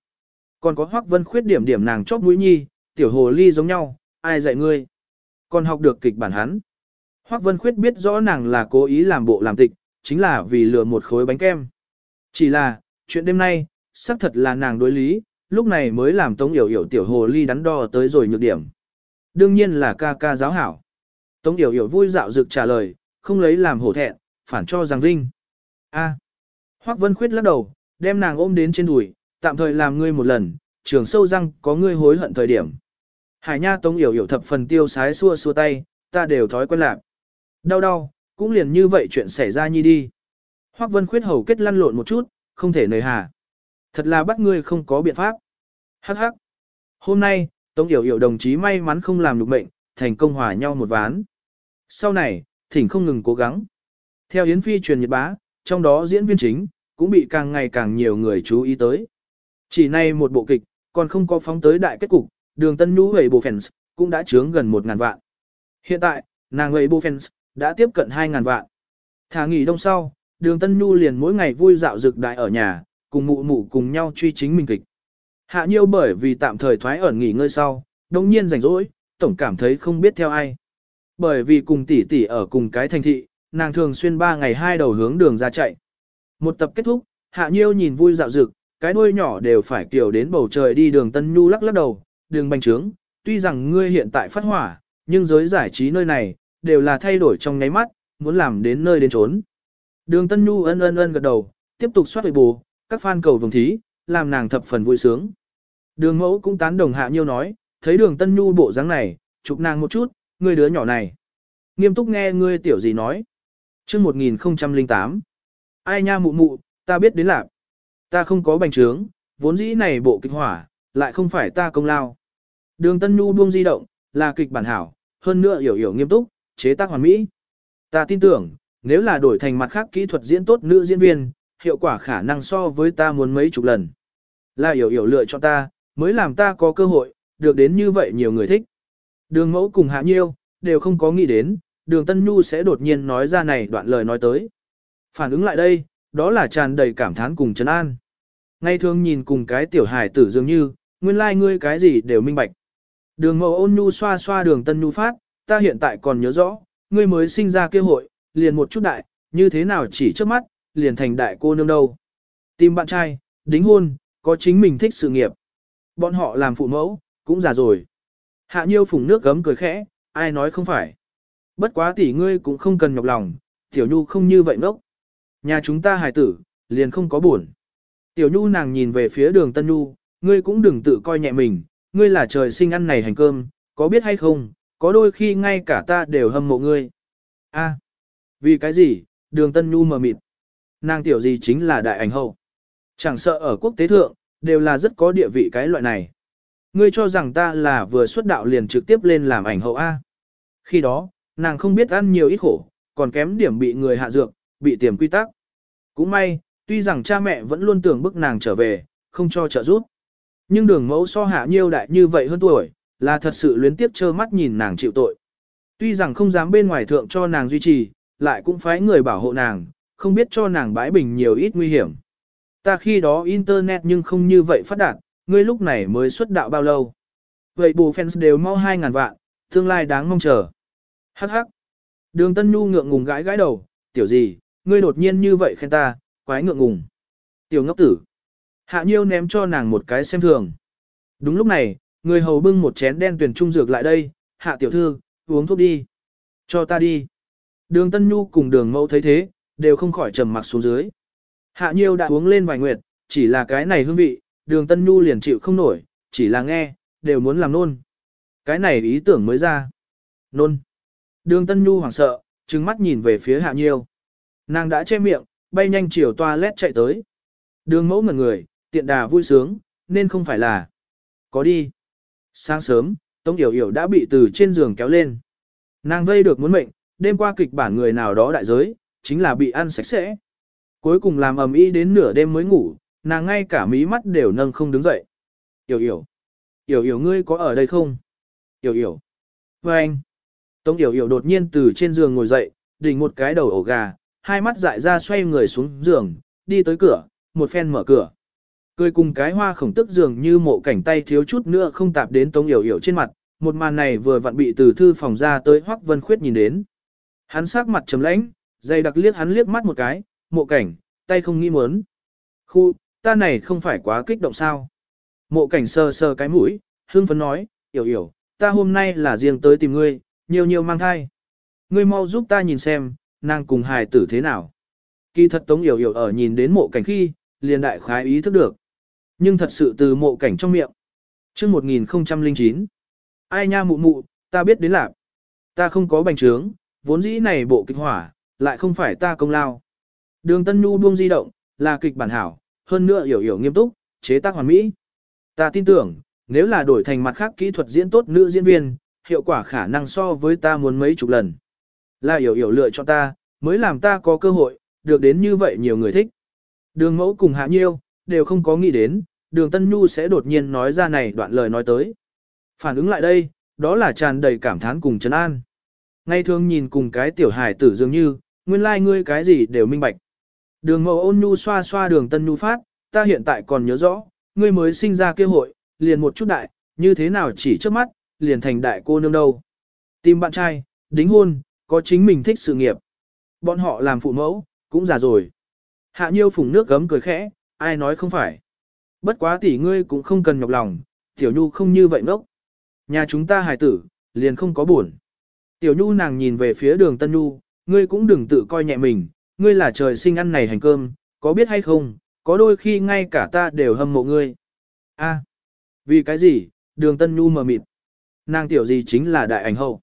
Còn có Hoắc Vân khuyết điểm điểm nàng chóp mũi nhi, tiểu hồ ly giống nhau, ai dạy ngươi? Còn học được kịch bản hắn. Hoắc Vân khuyết biết rõ nàng là cố ý làm bộ làm tịch, chính là vì lừa một khối bánh kem. Chỉ là, chuyện đêm nay, xác thật là nàng đối lý, lúc này mới làm Tống Yểu Yểu tiểu hồ ly đắn đo tới rồi nhược điểm. Đương nhiên là ca ca giáo hảo. Tống Yểu Yểu vui dạo dực trả lời, không lấy làm hổ thẹn, phản cho rằng vinh. A. Hoắc Vân Khuyết lắc đầu, đem nàng ôm đến trên đùi, tạm thời làm ngươi một lần, trường sâu răng có ngươi hối hận thời điểm. Hải Nha Tống Yểu Yểu thập phần tiêu sái xua xua tay, ta đều thói quen lạc. Đau đau, cũng liền như vậy chuyện xảy ra nhi đi. Hoắc Vân Khuyết hầu kết lăn lộn một chút, không thể nời hà. Thật là bắt ngươi không có biện pháp. Hắc hắc. Hôm nay, Tống Yểu Yểu đồng chí may mắn không làm được mệnh, thành công hòa nhau một ván. Sau này, thỉnh không ngừng cố gắng. Theo Yến Phi truyền nhật bá, trong đó diễn viên chính, cũng bị càng ngày càng nhiều người chú ý tới. Chỉ nay một bộ kịch, còn không có phóng tới đại kết cục, đường tân nhũ về bộ fans, cũng đã chướng gần 1.000 vạn. Hiện tại, nàng về bộ fans, đã tiếp cận 2.000 vạn. Thả nghỉ đông sau, đường tân nhu liền mỗi ngày vui dạo rực đại ở nhà, cùng mụ mụ cùng nhau truy chính mình kịch. Hạ nhiêu bởi vì tạm thời thoái ẩn nghỉ ngơi sau, đồng nhiên rảnh rỗi, tổng cảm thấy không biết theo ai. Bởi vì cùng tỷ tỷ ở cùng cái thành thị, nàng thường xuyên ba ngày hai đầu hướng đường ra chạy. Một tập kết thúc, hạ nhiêu nhìn vui dạo dực, cái đuôi nhỏ đều phải kiểu đến bầu trời đi đường tân nhu lắc lắc đầu, đường bành trướng, tuy rằng ngươi hiện tại phát hỏa, nhưng giới giải trí nơi này, đều là thay đổi trong nháy mắt, muốn làm đến nơi đến trốn. Đường tân nhu ân ân ân gật đầu, tiếp tục soát bù, các fan cầu vồng thí, làm nàng thập phần vui sướng. Đường mẫu cũng tán đồng hạ nhiêu nói, thấy đường tân nhu bộ dáng này, chụp nàng một chút, ngươi đứa nhỏ này. Nghiêm túc nghe ngươi tiểu gì nói. chương 1008. Ai nha mụ mụ, ta biết đến lạc. Ta không có bành trướng, vốn dĩ này bộ kịch hỏa, lại không phải ta công lao. Đường Tân Nhu buông di động, là kịch bản hảo, hơn nữa hiểu hiểu nghiêm túc, chế tác hoàn mỹ. Ta tin tưởng, nếu là đổi thành mặt khác kỹ thuật diễn tốt nữ diễn viên, hiệu quả khả năng so với ta muốn mấy chục lần. Là hiểu hiểu lựa cho ta, mới làm ta có cơ hội, được đến như vậy nhiều người thích. Đường mẫu cùng hạ nhiêu, đều không có nghĩ đến, đường Tân Nhu sẽ đột nhiên nói ra này đoạn lời nói tới. Phản ứng lại đây, đó là tràn đầy cảm thán cùng trấn an. Ngay thường nhìn cùng cái tiểu hải tử dường như, nguyên lai like ngươi cái gì đều minh bạch. Đường mẫu ôn nhu xoa xoa đường Tân Nhu phát, ta hiện tại còn nhớ rõ, ngươi mới sinh ra kêu hội, liền một chút đại, như thế nào chỉ trước mắt, liền thành đại cô nương đâu. Tìm bạn trai, đính hôn, có chính mình thích sự nghiệp. Bọn họ làm phụ mẫu, cũng già rồi. Hạ nhiêu phùng nước gấm cười khẽ, ai nói không phải. Bất quá tỷ ngươi cũng không cần nhọc lòng, tiểu nhu không như vậy ngốc. Nhà chúng ta hài tử, liền không có buồn. Tiểu nhu nàng nhìn về phía đường tân nhu, ngươi cũng đừng tự coi nhẹ mình, ngươi là trời sinh ăn này hành cơm, có biết hay không, có đôi khi ngay cả ta đều hâm mộ ngươi. A, vì cái gì, đường tân nhu mờ mịt. Nàng tiểu gì chính là đại ảnh hậu. Chẳng sợ ở quốc tế thượng, đều là rất có địa vị cái loại này. Ngươi cho rằng ta là vừa xuất đạo liền trực tiếp lên làm ảnh hậu A. Khi đó, nàng không biết ăn nhiều ít khổ, còn kém điểm bị người hạ dược, bị tiềm quy tắc. Cũng may, tuy rằng cha mẹ vẫn luôn tưởng bức nàng trở về, không cho trợ giúp. Nhưng đường mẫu so hạ nhiêu đại như vậy hơn tuổi, là thật sự luyến tiếp trơ mắt nhìn nàng chịu tội. Tuy rằng không dám bên ngoài thượng cho nàng duy trì, lại cũng phái người bảo hộ nàng, không biết cho nàng bãi bình nhiều ít nguy hiểm. Ta khi đó internet nhưng không như vậy phát đạt, ngươi lúc này mới xuất đạo bao lâu. Vậy bù fans đều mau 2.000 vạn, tương lai đáng mong chờ. Hắc hắc. Đường Tân Nhu ngượng ngùng gãi gãi đầu, tiểu gì, ngươi đột nhiên như vậy khen ta, quái ngượng ngùng. Tiểu ngốc tử. Hạ Nhiêu ném cho nàng một cái xem thường. Đúng lúc này, người hầu bưng một chén đen tuyển trung dược lại đây, hạ tiểu thư, uống thuốc đi. Cho ta đi. Đường Tân Nhu cùng đường mẫu thấy thế, đều không khỏi trầm mặc xuống dưới. Hạ Nhiêu đã uống lên vài nguyệt, chỉ là cái này hương vị, đường Tân Nhu liền chịu không nổi, chỉ là nghe, đều muốn làm nôn. Cái này ý tưởng mới ra. Nôn. Đường Tân Nhu hoảng sợ, trừng mắt nhìn về phía Hạ Nhiêu. Nàng đã che miệng, bay nhanh chiều toilet chạy tới. Đường mẫu ngẩn người, tiện đà vui sướng, nên không phải là. Có đi. Sáng sớm, Tống Yểu Yểu đã bị từ trên giường kéo lên. Nàng vây được muốn mệnh, đêm qua kịch bản người nào đó đại giới, chính là bị ăn sạch sẽ. Cuối cùng làm ầm ĩ đến nửa đêm mới ngủ, nàng ngay cả mí mắt đều nâng không đứng dậy. Yểu Yểu. Yểu Yểu ngươi có ở đây không? Yểu Yểu. Và anh. Tống Yểu Yểu đột nhiên từ trên giường ngồi dậy, đỉnh một cái đầu ổ gà, hai mắt dại ra xoay người xuống giường, đi tới cửa, một phen mở cửa. Cười cùng cái hoa khổng tức giường như mộ cảnh tay thiếu chút nữa không tạp đến Tống Yểu Yểu trên mặt, một màn này vừa vặn bị từ thư phòng ra tới Hoắc Vân Khuyết nhìn đến. Hắn sắc mặt trầm lãnh, dày đặc liếc hắn liếc mắt một cái, mộ cảnh, tay không nghĩ muốn. Khu, ta này không phải quá kích động sao. Mộ cảnh sờ sờ cái mũi, hương phấn nói, hiểu hiểu, ta hôm nay là riêng tới tìm ngươi, nhiều nhiều mang thai. Ngươi mau giúp ta nhìn xem, nàng cùng hài tử thế nào. Kỳ thật Tống hiểu hiểu ở nhìn đến mộ cảnh khi, liền đại khái ý thức được. Nhưng thật sự từ mộ cảnh trong miệng. Trước 1009. Ai nha mụ mụ, ta biết đến lạc. Ta không có bành trướng, vốn dĩ này bộ kịch hỏa, lại không phải ta công lao. Đường Tân Nhu buông di động, là kịch bản hảo, hơn nữa hiểu hiểu nghiêm túc, chế tác hoàn mỹ. Ta tin tưởng, nếu là đổi thành mặt khác kỹ thuật diễn tốt nữ diễn viên, hiệu quả khả năng so với ta muốn mấy chục lần. Là hiểu hiểu lựa cho ta, mới làm ta có cơ hội, được đến như vậy nhiều người thích. Đường mẫu cùng hạ nhiêu, đều không có nghĩ đến, đường Tân Nhu sẽ đột nhiên nói ra này đoạn lời nói tới. Phản ứng lại đây, đó là tràn đầy cảm thán cùng trấn an. Ngay thường nhìn cùng cái tiểu hài tử dường như, nguyên lai like ngươi cái gì đều minh bạch. Đường mẫu ôn nhu xoa xoa đường Tân Nhu phát, ta hiện tại còn nhớ rõ, ngươi mới sinh ra kêu hội, liền một chút đại, như thế nào chỉ trước mắt, liền thành đại cô nương đâu. Tìm bạn trai, đính hôn, có chính mình thích sự nghiệp. Bọn họ làm phụ mẫu, cũng già rồi. Hạ nhiêu phùng nước gấm cười khẽ, ai nói không phải. Bất quá tỷ ngươi cũng không cần nhọc lòng, tiểu nhu không như vậy ngốc. Nhà chúng ta hài tử, liền không có buồn. Tiểu nhu nàng nhìn về phía đường tân nhu, ngươi cũng đừng tự coi nhẹ mình, ngươi là trời sinh ăn này hành cơm, có biết hay không, có đôi khi ngay cả ta đều hâm mộ ngươi. A, vì cái gì, đường tân nhu mờ mịt. Nàng tiểu gì chính là đại ảnh hậu.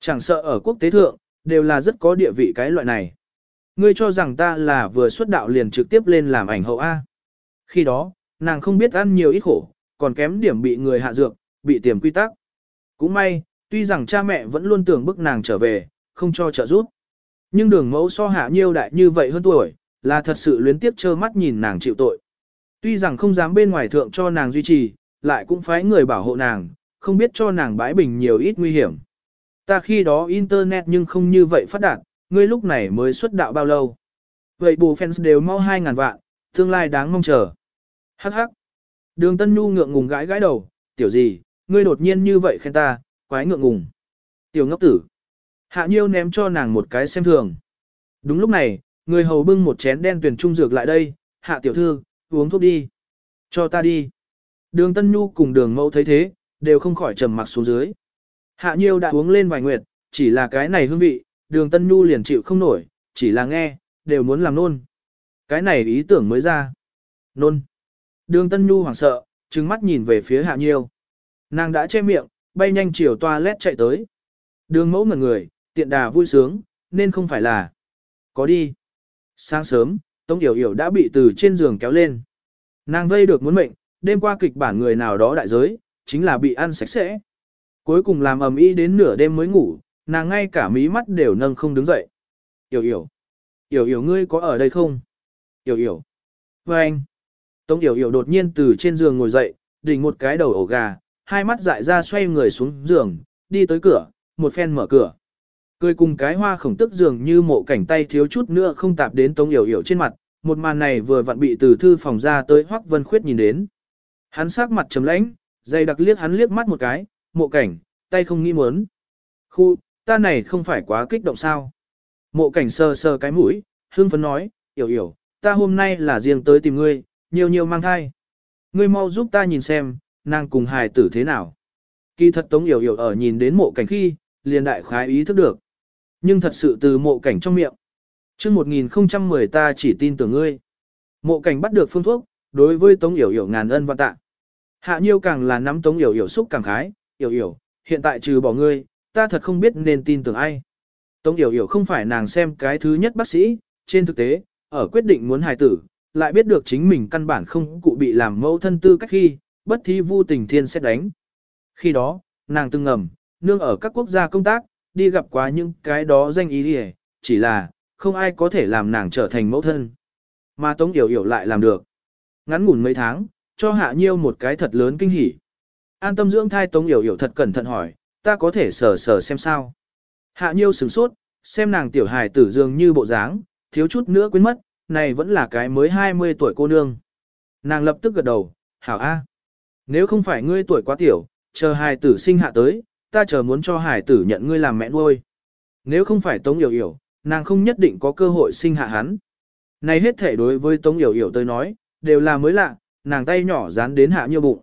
Chẳng sợ ở quốc tế thượng, đều là rất có địa vị cái loại này. Ngươi cho rằng ta là vừa xuất đạo liền trực tiếp lên làm ảnh hậu A. Khi đó, nàng không biết ăn nhiều ít khổ, còn kém điểm bị người hạ dược, bị tiềm quy tắc. Cũng may, tuy rằng cha mẹ vẫn luôn tưởng bức nàng trở về, không cho trợ giúp. Nhưng đường mẫu so hạ nhiêu đại như vậy hơn tuổi, là thật sự luyến tiếp trơ mắt nhìn nàng chịu tội. Tuy rằng không dám bên ngoài thượng cho nàng duy trì, lại cũng phái người bảo hộ nàng, không biết cho nàng bãi bình nhiều ít nguy hiểm. Ta khi đó internet nhưng không như vậy phát đạt, ngươi lúc này mới xuất đạo bao lâu. Vậy bù fans đều mau 2.000 vạn, tương lai đáng mong chờ. Hắc hắc. Đường Tân Nhu ngượng ngùng gãi gãi đầu, tiểu gì, ngươi đột nhiên như vậy khen ta, quái ngượng ngùng. Tiểu ngốc tử. Hạ Nhiêu ném cho nàng một cái xem thường. Đúng lúc này, người hầu bưng một chén đen tuyển trung dược lại đây, hạ tiểu thư, uống thuốc đi. Cho ta đi. Đường Tân Nhu cùng đường mẫu thấy thế, đều không khỏi trầm mặc xuống dưới. Hạ Nhiêu đã uống lên vài nguyệt, chỉ là cái này hương vị, đường Tân Nhu liền chịu không nổi, chỉ là nghe, đều muốn làm nôn. Cái này ý tưởng mới ra. Nôn. Đường Tân Nhu hoảng sợ, trừng mắt nhìn về phía Hạ Nhiêu. Nàng đã che miệng, bay nhanh chiều toilet chạy tới. Đường mẫu ngẩn người, tiện đà vui sướng, nên không phải là. Có đi. Sáng sớm, Tống Yểu Yểu đã bị từ trên giường kéo lên. Nàng vây được muốn mệnh, đêm qua kịch bản người nào đó đại giới, chính là bị ăn sạch sẽ. Cuối cùng làm ầm ĩ đến nửa đêm mới ngủ, nàng ngay cả mí mắt đều nâng không đứng dậy. Yểu Yểu. Yểu Yểu ngươi có ở đây không? Yểu Yểu. Và vâng anh. Tống Yểu Yểu đột nhiên từ trên giường ngồi dậy, đỉnh một cái đầu ổ gà, hai mắt dại ra xoay người xuống giường, đi tới cửa, một phen mở cửa. Cười cùng cái hoa khổng tức giường như mộ cảnh tay thiếu chút nữa không tạp đến Tống Yểu Yểu trên mặt, một màn này vừa vặn bị từ thư phòng ra tới Hoắc Vân Khuyết nhìn đến. Hắn sắc mặt trầm lãnh, dày đặc liếc hắn liếc mắt một cái, mộ cảnh, tay không nghĩ muốn. Khu, ta này không phải quá kích động sao. Mộ cảnh sờ sờ cái mũi, hương phấn nói, Yểu Yểu, ta hôm nay là riêng tới tìm ngươi, nhiều nhiều mang thai. Ngươi mau giúp ta nhìn xem, nàng cùng hài tử thế nào. Kỳ thật Tống Yểu Yểu ở nhìn đến mộ cảnh khi, liền đại khái ý thức được. Nhưng thật sự từ mộ cảnh trong miệng. chương 1010 ta chỉ tin tưởng ngươi. Mộ cảnh bắt được phương thuốc, đối với Tống Yểu Yểu ngàn ân và tạ. Hạ nhiêu càng là nắm Tống Yểu Yểu xúc càng khái, Yểu Yểu, hiện tại trừ bỏ ngươi, ta thật không biết nên tin tưởng ai. Tống Yểu Yểu không phải nàng xem cái thứ nhất bác sĩ, trên thực tế, ở quyết định muốn hài tử, lại biết được chính mình căn bản không cụ bị làm mẫu thân tư cách khi, bất thi vu tình thiên sẽ đánh. Khi đó, nàng từng ngầm, nương ở các quốc gia công tác, đi gặp quá những cái đó danh ý đi chỉ là, không ai có thể làm nàng trở thành mẫu thân. Mà Tống Yểu Yểu lại làm được. Ngắn ngủn mấy tháng, cho Hạ Nhiêu một cái thật lớn kinh hỉ. An tâm dưỡng thai Tống Yểu Yểu thật cẩn thận hỏi, ta có thể sờ sờ xem sao. Hạ Nhiêu sửng sốt, xem nàng tiểu hài tử dường như bộ dáng, thiếu chút nữa quên mất, này vẫn là cái mới 20 tuổi cô nương. Nàng lập tức gật đầu, hảo a. Nếu không phải ngươi tuổi quá tiểu, chờ hài tử sinh hạ tới, ta chờ muốn cho Hải tử nhận ngươi làm mẹ nuôi. Nếu không phải Tống Yểu Yểu, nàng không nhất định có cơ hội sinh hạ hắn. Này hết thể đối với Tống Yểu Yểu tới nói, đều là mới lạ, nàng tay nhỏ dán đến hạ nhiêu bụng.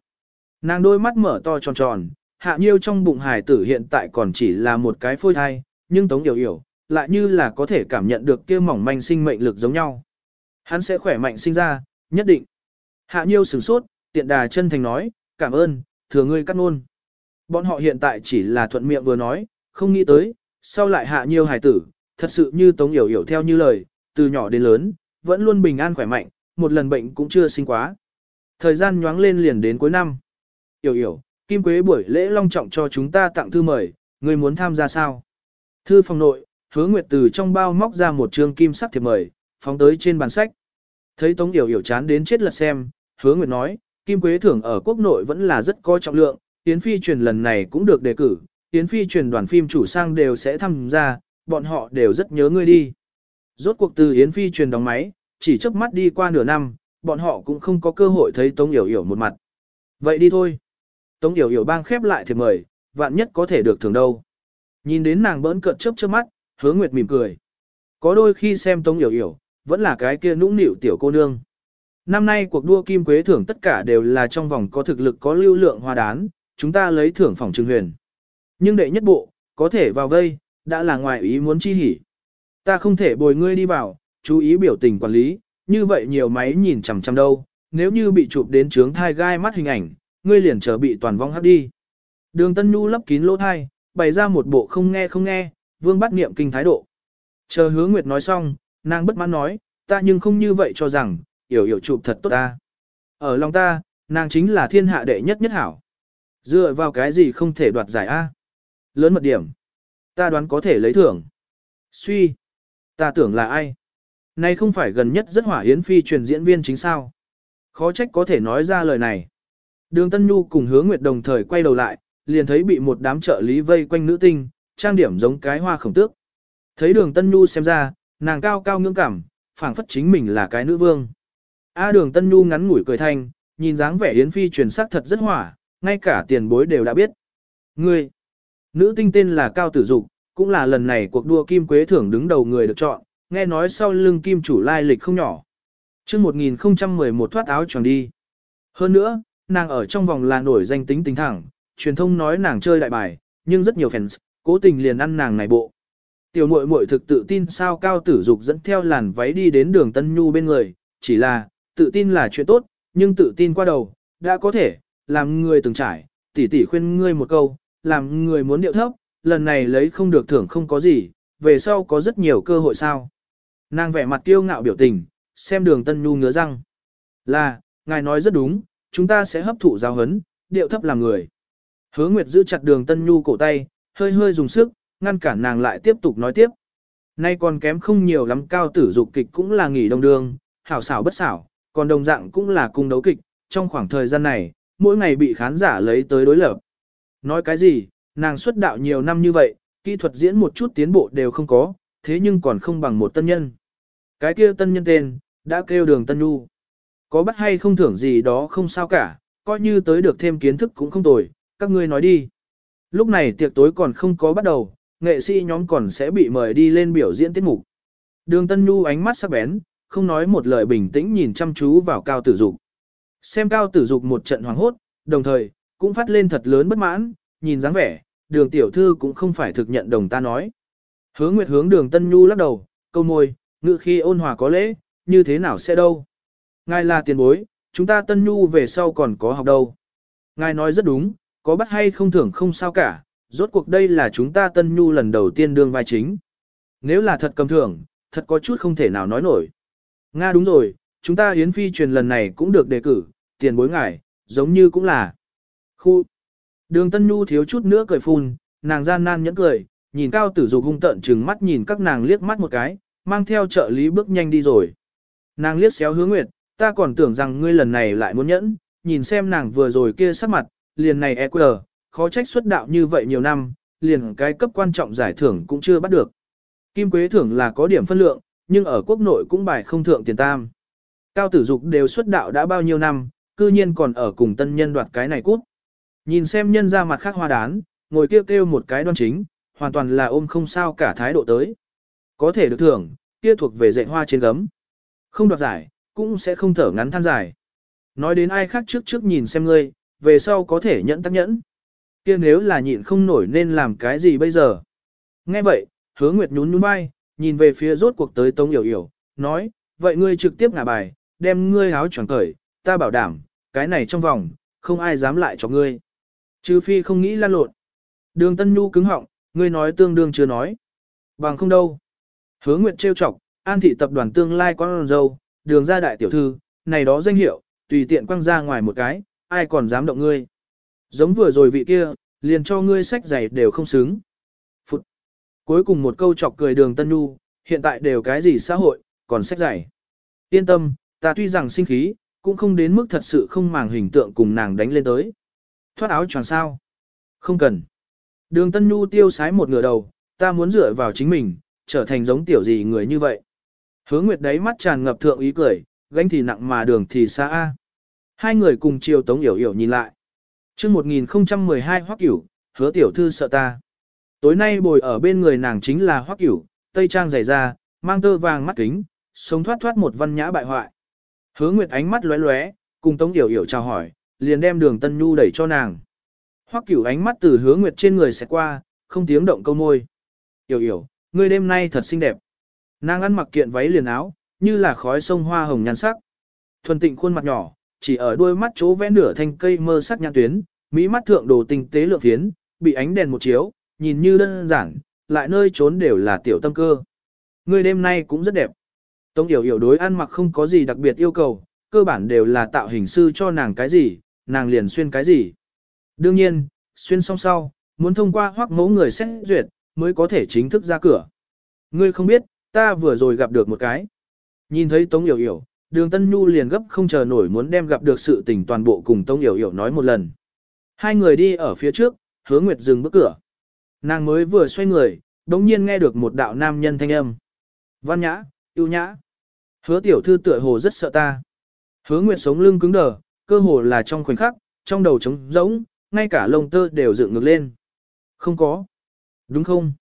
Nàng đôi mắt mở to tròn tròn, hạ nhiêu trong bụng Hải tử hiện tại còn chỉ là một cái phôi thai, nhưng Tống Yểu Yểu, lại như là có thể cảm nhận được kia mỏng manh sinh mệnh lực giống nhau. Hắn sẽ khỏe mạnh sinh ra, nhất định. Hạ nhiêu sửng sốt, tiện đà chân thành nói, cảm ơn, thừa ngươi cắt ngôn. Bọn họ hiện tại chỉ là thuận miệng vừa nói, không nghĩ tới, sau lại hạ nhiều hài tử, thật sự như Tống Yểu Yểu theo như lời, từ nhỏ đến lớn, vẫn luôn bình an khỏe mạnh, một lần bệnh cũng chưa sinh quá. Thời gian nhoáng lên liền đến cuối năm. Yểu Yểu, Kim Quế buổi lễ long trọng cho chúng ta tặng thư mời, người muốn tham gia sao? Thư phòng nội, hứa nguyệt từ trong bao móc ra một trương kim sắc thiệp mời, phóng tới trên bàn sách. Thấy Tống Yểu Yểu chán đến chết lật xem, hứa nguyệt nói, Kim Quế thưởng ở quốc nội vẫn là rất có trọng lượng, Yến Phi truyền lần này cũng được đề cử, Yến Phi truyền đoàn phim chủ sang đều sẽ tham gia, bọn họ đều rất nhớ ngươi đi. Rốt cuộc từ Yến Phi truyền đóng máy, chỉ chớp mắt đi qua nửa năm, bọn họ cũng không có cơ hội thấy Tống Yểu Yểu một mặt. Vậy đi thôi. Tống Yểu Yểu bang khép lại thì mời, vạn nhất có thể được thưởng đâu. Nhìn đến nàng bỡn cợt chớp chớp mắt, hứa nguyệt mỉm cười. Có đôi khi xem Tống Yểu Yểu, vẫn là cái kia nũng nịu tiểu cô nương. Năm nay cuộc đua kim quế thưởng tất cả đều là trong vòng có thực lực có lưu lượng hoa đán, chúng ta lấy thưởng phòng trừng huyền. Nhưng đệ nhất bộ, có thể vào vây, đã là ngoài ý muốn chi hỉ. Ta không thể bồi ngươi đi vào, chú ý biểu tình quản lý, như vậy nhiều máy nhìn chằm chằm đâu, nếu như bị chụp đến trướng thai gai mắt hình ảnh, ngươi liền trở bị toàn vong hấp đi. Đường Tân Nhu lấp kín lỗ thai, bày ra một bộ không nghe không nghe, vương bắt niệm kinh thái độ. Chờ hứa nguyệt nói xong, nàng bất mãn nói, ta nhưng không như vậy cho rằng, hiểu hiểu chụp thật tốt ta. Ở lòng ta, nàng chính là thiên hạ đệ nhất nhất hảo. Dựa vào cái gì không thể đoạt giải A. Lớn mật điểm. Ta đoán có thể lấy thưởng. Suy. Ta tưởng là ai? Nay không phải gần nhất rất hỏa hiến phi truyền diễn viên chính sao. Khó trách có thể nói ra lời này. Đường Tân Nhu cùng hứa Nguyệt đồng thời quay đầu lại, liền thấy bị một đám trợ lý vây quanh nữ tinh, trang điểm giống cái hoa khổng tước. Thấy đường Tân Nhu xem ra, nàng cao cao ngưỡng cảm, phảng phất chính mình là cái nữ vương. A đường Tân Nhu ngắn ngủi cười thanh, nhìn dáng vẻ Yến Phi truyền sắc thật rất hỏa, ngay cả tiền bối đều đã biết. Ngươi, nữ tinh tên là Cao Tử Dục, cũng là lần này cuộc đua Kim Quế thưởng đứng đầu người được chọn, nghe nói sau lưng Kim chủ lai lịch không nhỏ. chương 1011 thoát áo choàng đi. Hơn nữa, nàng ở trong vòng là nổi danh tính tính thẳng, truyền thông nói nàng chơi đại bài, nhưng rất nhiều fans, cố tình liền ăn nàng này bộ. Tiểu muội muội thực tự tin sao Cao Tử Dục dẫn theo làn váy đi đến đường Tân Nhu bên người, chỉ là, tự tin là chuyện tốt, nhưng tự tin qua đầu, đã có thể, làm người từng trải, tỷ tỷ khuyên ngươi một câu, làm người muốn điệu thấp, lần này lấy không được thưởng không có gì, về sau có rất nhiều cơ hội sao. Nàng vẻ mặt kiêu ngạo biểu tình, xem đường tân nhu ngứa răng. Là, ngài nói rất đúng, chúng ta sẽ hấp thụ giáo hấn, điệu thấp làm người. Hứa Nguyệt giữ chặt đường tân nhu cổ tay, hơi hơi dùng sức, ngăn cản nàng lại tiếp tục nói tiếp. Nay còn kém không nhiều lắm cao tử dục kịch cũng là nghỉ đông đường, hảo xảo bất xảo, còn đồng dạng cũng là cung đấu kịch, trong khoảng thời gian này, mỗi ngày bị khán giả lấy tới đối lập. Nói cái gì, nàng xuất đạo nhiều năm như vậy, kỹ thuật diễn một chút tiến bộ đều không có, thế nhưng còn không bằng một tân nhân. Cái kia tân nhân tên, đã kêu đường tân nhu. Có bắt hay không thưởng gì đó không sao cả, coi như tới được thêm kiến thức cũng không tồi, các ngươi nói đi. Lúc này tiệc tối còn không có bắt đầu, nghệ sĩ nhóm còn sẽ bị mời đi lên biểu diễn tiết mục. Đường Tân Nhu ánh mắt sắc bén, không nói một lời bình tĩnh nhìn chăm chú vào Cao Tử Dục. Xem Cao Tử Dục một trận hoàng hốt, đồng thời, cũng phát lên thật lớn bất mãn, nhìn dáng vẻ, đường tiểu thư cũng không phải thực nhận đồng ta nói. Hứa Nguyệt hướng đường Tân Nhu lắc đầu, câu môi, ngự khi ôn hòa có lễ, như thế nào sẽ đâu. Ngài là tiền bối, chúng ta Tân Nhu về sau còn có học đâu. Ngài nói rất đúng, có bắt hay không thưởng không sao cả, rốt cuộc đây là chúng ta Tân Nhu lần đầu tiên đương vai chính. Nếu là thật cầm thưởng, thật có chút không thể nào nói nổi. Nga đúng rồi, chúng ta Yến Phi truyền lần này cũng được đề cử, tiền bối ngải giống như cũng là. Khu. Đường Tân Nhu thiếu chút nữa cười phun, nàng gian nan nhẫn cười, nhìn cao tử dục hung tận trừng mắt nhìn các nàng liếc mắt một cái, mang theo trợ lý bước nhanh đi rồi. Nàng liếc xéo hứa nguyệt, ta còn tưởng rằng ngươi lần này lại muốn nhẫn, nhìn xem nàng vừa rồi kia sắc mặt, liền này e quờ, khó trách xuất đạo như vậy nhiều năm, liền cái cấp quan trọng giải thưởng cũng chưa bắt được. Kim Quế thưởng là có điểm phân lượng, nhưng ở quốc nội cũng bài không thượng tiền tam. Cao tử dục đều xuất đạo đã bao nhiêu năm, cư nhiên còn ở cùng tân nhân đoạt cái này cút. Nhìn xem nhân ra mặt khác hoa đán, ngồi kêu kêu một cái đoan chính, hoàn toàn là ôm không sao cả thái độ tới. Có thể được thưởng, kia thuộc về dạy hoa trên gấm. Không đoạt giải, cũng sẽ không thở ngắn than dài. Nói đến ai khác trước trước nhìn xem ngươi, về sau có thể nhẫn tắc nhẫn. kia nếu là nhịn không nổi nên làm cái gì bây giờ? Nghe vậy, hứa nguyệt nhún nhún vai, nhìn về phía rốt cuộc tới Tống Yểu Yểu, nói, vậy ngươi trực tiếp ngả bài, đem ngươi áo choàng cởi, ta bảo đảm, cái này trong vòng, không ai dám lại cho ngươi. Trừ phi không nghĩ lan lộn. Đường Tân Nhu cứng họng, ngươi nói tương đương chưa nói. Bằng không đâu. Hứa Nguyệt trêu chọc, an thị tập đoàn tương lai con dâu, đường gia đại tiểu thư, này đó danh hiệu, tùy tiện quăng ra ngoài một cái, ai còn dám động ngươi. Giống vừa rồi vị kia, liền cho ngươi sách giày đều không xứng. Phụt. Cuối cùng một câu chọc cười đường Tân Nhu, hiện tại đều cái gì xã hội, còn sách giày. Yên tâm, ta tuy rằng sinh khí, cũng không đến mức thật sự không màng hình tượng cùng nàng đánh lên tới. Thoát áo choàng sao? Không cần. Đường Tân Nhu tiêu sái một ngửa đầu, ta muốn dựa vào chính mình, trở thành giống tiểu gì người như vậy. Hứa Nguyệt đấy mắt tràn ngập thượng ý cười, gánh thì nặng mà đường thì xa a. Hai người cùng chiều Tống Yểu Yểu nhìn lại. chương 1012 Hoắc Cửu, hứa tiểu thư sợ ta. Tối nay bồi ở bên người nàng chính là Hoắc Cửu, tây trang dày da, mang tơ vàng mắt kính, sống thoát thoát một văn nhã bại hoại. Hứa Nguyệt ánh mắt lóe lóe, cùng Tống Yểu Yểu chào hỏi, liền đem đường Tân Nhu đẩy cho nàng. Hoắc Cửu ánh mắt từ Hứa Nguyệt trên người sẽ qua, không tiếng động câu môi. Yểu Yểu, ngươi đêm nay thật xinh đẹp. Nàng ăn mặc kiện váy liền áo, như là khói sông hoa hồng nhan sắc. Thuần tịnh khuôn mặt nhỏ, chỉ ở đôi mắt chỗ vẽ nửa thanh cây mơ sắc nhãn tuyến, mỹ mắt thượng đồ tinh tế lượng phiến, bị ánh đèn một chiếu, nhìn như đơn giản, lại nơi trốn đều là tiểu tâm cơ. Ngươi đêm nay cũng rất đẹp. Tống Yểu Yểu đối ăn mặc không có gì đặc biệt yêu cầu, cơ bản đều là tạo hình sư cho nàng cái gì, nàng liền xuyên cái gì. Đương nhiên, xuyên xong sau, muốn thông qua hoặc mẫu người xét duyệt, mới có thể chính thức ra cửa. Ngươi không biết, ta vừa rồi gặp được một cái. Nhìn thấy Tống Yểu Yểu, đường Tân Nhu liền gấp không chờ nổi muốn đem gặp được sự tình toàn bộ cùng Tống Yểu Yểu nói một lần. Hai người đi ở phía trước, hứa nguyệt dừng bước cửa. Nàng mới vừa xoay người, đống nhiên nghe được một đạo nam nhân thanh âm. Văn nhã, yêu nhã. Hứa tiểu thư tựa hồ rất sợ ta. Hứa nguyệt sống lưng cứng đờ, cơ hồ là trong khoảnh khắc, trong đầu trống rỗng, ngay cả lông tơ đều dựng ngược lên. Không có. Đúng không?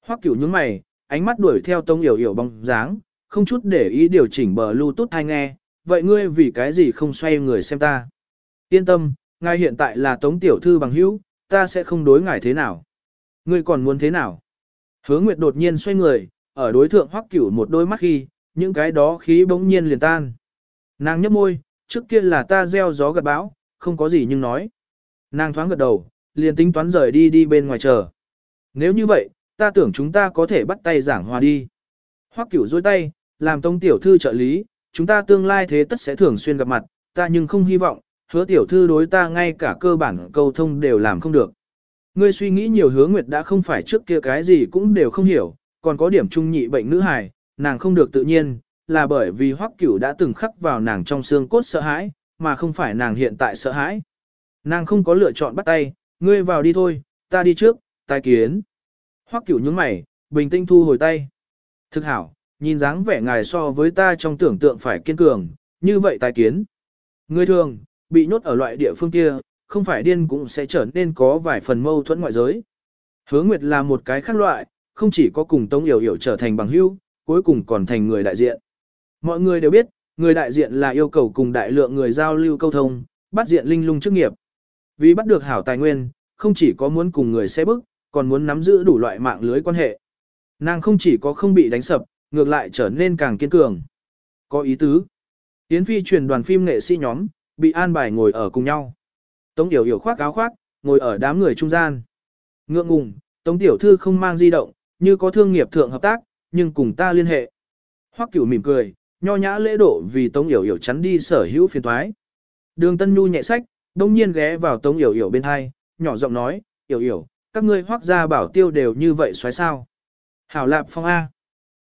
Hoắc cửu nhướng mày, ánh mắt đuổi theo tông yểu yểu bóng dáng, không chút để ý điều chỉnh bờ Bluetooth hay nghe. Vậy ngươi vì cái gì không xoay người xem ta? Yên tâm, ngài hiện tại là tống tiểu thư bằng hữu, ta sẽ không đối ngài thế nào. Ngươi còn muốn thế nào? Hứa Nguyệt đột nhiên xoay người, ở đối thượng Hoắc Cửu một đôi mắt khi, những cái đó khí bỗng nhiên liền tan. Nàng nhấp môi, trước kia là ta gieo gió gặt bão, không có gì nhưng nói. Nàng thoáng gật đầu, liền tính toán rời đi đi bên ngoài chờ. Nếu như vậy, ta tưởng chúng ta có thể bắt tay giảng hòa đi. Hoắc Cửu dôi tay, làm tông tiểu thư trợ lý, chúng ta tương lai thế tất sẽ thường xuyên gặp mặt, ta nhưng không hy vọng, hứa tiểu thư đối ta ngay cả cơ bản câu thông đều làm không được. Ngươi suy nghĩ nhiều hứa nguyệt đã không phải trước kia cái gì cũng đều không hiểu, còn có điểm trung nhị bệnh nữ hài, nàng không được tự nhiên, là bởi vì hoắc cửu đã từng khắc vào nàng trong xương cốt sợ hãi, mà không phải nàng hiện tại sợ hãi. Nàng không có lựa chọn bắt tay, ngươi vào đi thôi, ta đi trước, tai kiến. Hoắc cửu nhướng mày, bình tĩnh thu hồi tay. Thực hảo, nhìn dáng vẻ ngài so với ta trong tưởng tượng phải kiên cường, như vậy tai kiến. Ngươi thường, bị nhốt ở loại địa phương kia, không phải điên cũng sẽ trở nên có vài phần mâu thuẫn ngoại giới. Hứa Nguyệt là một cái khác loại, không chỉ có cùng Tống Yểu Yểu trở thành bằng hữu, cuối cùng còn thành người đại diện. Mọi người đều biết, người đại diện là yêu cầu cùng đại lượng người giao lưu câu thông, bắt diện linh lung chức nghiệp. Vì bắt được hảo tài nguyên, không chỉ có muốn cùng người xe bức, còn muốn nắm giữ đủ loại mạng lưới quan hệ. Nàng không chỉ có không bị đánh sập, ngược lại trở nên càng kiên cường. Có ý tứ. Yến Phi truyền đoàn phim nghệ sĩ nhóm, bị an bài ngồi ở cùng nhau. Tống Yểu Yểu khoác áo khoác, ngồi ở đám người trung gian. Ngượng ngùng, Tống Tiểu Thư không mang di động, như có thương nghiệp thượng hợp tác, nhưng cùng ta liên hệ. Hoắc Cửu mỉm cười, nho nhã lễ độ vì Tống Yểu Yểu chắn đi sở hữu phiền toái. Đường Tân Nhu nhẹ sách, đông nhiên ghé vào Tống Yểu Yểu bên hai, nhỏ giọng nói, Yểu Yểu, các ngươi hoác gia bảo tiêu đều như vậy xoáy sao. Hảo Lạp Phong A.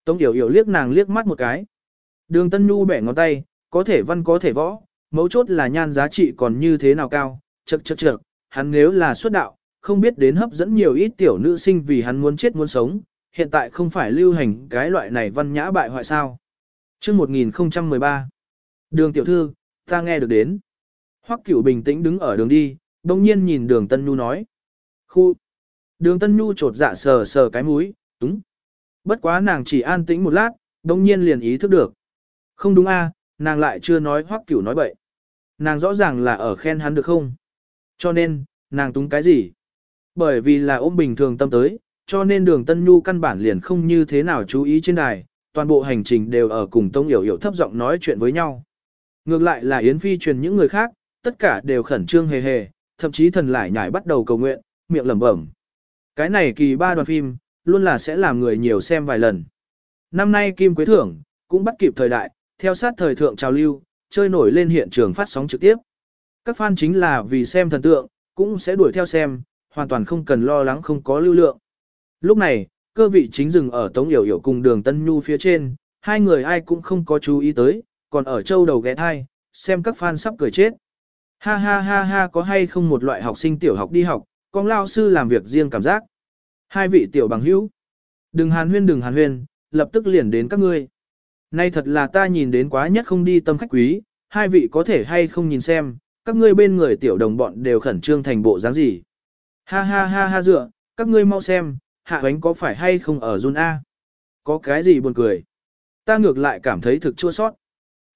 Tống Yểu Yểu liếc nàng liếc mắt một cái. Đường Tân Nhu bẻ ngón tay, có thể văn có thể võ, mấu chốt là nhan giá trị còn như thế nào cao, chật chật chật, hắn nếu là xuất đạo, không biết đến hấp dẫn nhiều ít tiểu nữ sinh vì hắn muốn chết muốn sống, hiện tại không phải lưu hành cái loại này văn nhã bại hoại sao. chương 1013, đường tiểu thư, ta nghe được đến. Hoắc cửu bình tĩnh đứng ở đường đi, đồng nhiên nhìn đường Tân Nhu nói. Khu! Đường Tân Nhu trột dạ sờ sờ cái mũi, đúng. Bất quá nàng chỉ an tĩnh một lát, đồng nhiên liền ý thức được. Không đúng a, nàng lại chưa nói Hoắc cửu nói bậy. Nàng rõ ràng là ở khen hắn được không? Cho nên, nàng túng cái gì? Bởi vì là ôm bình thường tâm tới, cho nên đường Tân Nhu căn bản liền không như thế nào chú ý trên đài, toàn bộ hành trình đều ở cùng Tông Yểu Yểu thấp giọng nói chuyện với nhau. Ngược lại là Yến Phi truyền những người khác, tất cả đều khẩn trương hề hề, thậm chí thần lại nhảy bắt đầu cầu nguyện, miệng lẩm bẩm. Cái này kỳ ba đoàn phim, luôn là sẽ làm người nhiều xem vài lần. Năm nay Kim Quế Thưởng, cũng bắt kịp thời đại, theo sát thời thượng trào lưu, chơi nổi lên hiện trường phát sóng trực tiếp. Các fan chính là vì xem thần tượng, cũng sẽ đuổi theo xem, hoàn toàn không cần lo lắng không có lưu lượng. Lúc này, cơ vị chính dừng ở Tống Yểu Yểu cùng đường Tân Nhu phía trên, hai người ai cũng không có chú ý tới, còn ở châu đầu ghé thai, xem các fan sắp cười chết. Ha ha ha ha có hay không một loại học sinh tiểu học đi học, con lao sư làm việc riêng cảm giác. Hai vị tiểu bằng hữu. Đừng hàn huyên đừng hàn huyên, lập tức liền đến các ngươi. Nay thật là ta nhìn đến quá nhất không đi tâm khách quý, hai vị có thể hay không nhìn xem, các ngươi bên người tiểu đồng bọn đều khẩn trương thành bộ dáng gì. Ha ha ha ha dựa, các ngươi mau xem, hạ ánh có phải hay không ở run A. Có cái gì buồn cười. Ta ngược lại cảm thấy thực chua sót.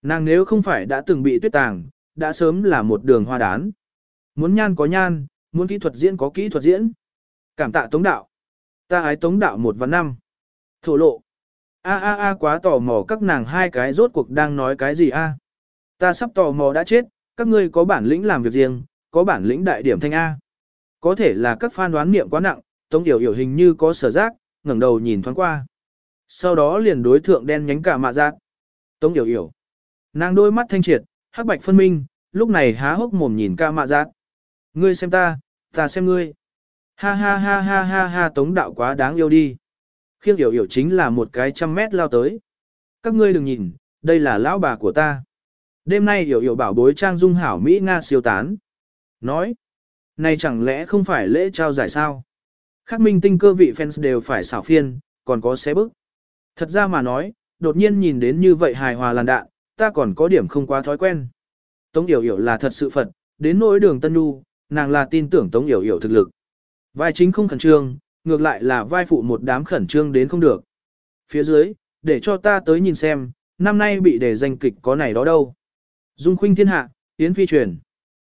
Nàng nếu không phải đã từng bị tuyết tàng, đã sớm là một đường hoa đán. Muốn nhan có nhan, muốn kỹ thuật diễn có kỹ thuật diễn. Cảm tạ tống đạo. Ta ái tống đạo một và năm. Thổ lộ. A a a quá tò mò các nàng hai cái rốt cuộc đang nói cái gì a? Ta sắp tò mò đã chết, các ngươi có bản lĩnh làm việc riêng, có bản lĩnh đại điểm thanh A. Có thể là các fan đoán niệm quá nặng, Tống Yểu Yểu hình như có sở giác, ngẩng đầu nhìn thoáng qua. Sau đó liền đối thượng đen nhánh cả mạ giác. Tống Yểu Yểu. Nàng đôi mắt thanh triệt, hắc bạch phân minh, lúc này há hốc mồm nhìn ca mạ giác. Ngươi xem ta, ta xem ngươi. Ha ha ha ha ha ha Tống đạo quá đáng yêu đi. Khiêng Yểu Yểu chính là một cái trăm mét lao tới. Các ngươi đừng nhìn, đây là lão bà của ta. Đêm nay Yểu Yểu bảo bối trang dung hảo Mỹ Nga siêu tán. Nói, này chẳng lẽ không phải lễ trao giải sao? Khác minh tinh cơ vị fans đều phải xảo phiên, còn có xé bức. Thật ra mà nói, đột nhiên nhìn đến như vậy hài hòa làn đạn, ta còn có điểm không quá thói quen. Tống Yểu Yểu là thật sự Phật, đến nỗi đường Tân Nhu, nàng là tin tưởng Tống Yểu Yểu thực lực. Vai chính không khẩn trương, ngược lại là vai phụ một đám khẩn trương đến không được. Phía dưới, để cho ta tới nhìn xem, năm nay bị đề danh kịch có này đó đâu. Dung khuynh thiên hạ, Yến Phi truyền.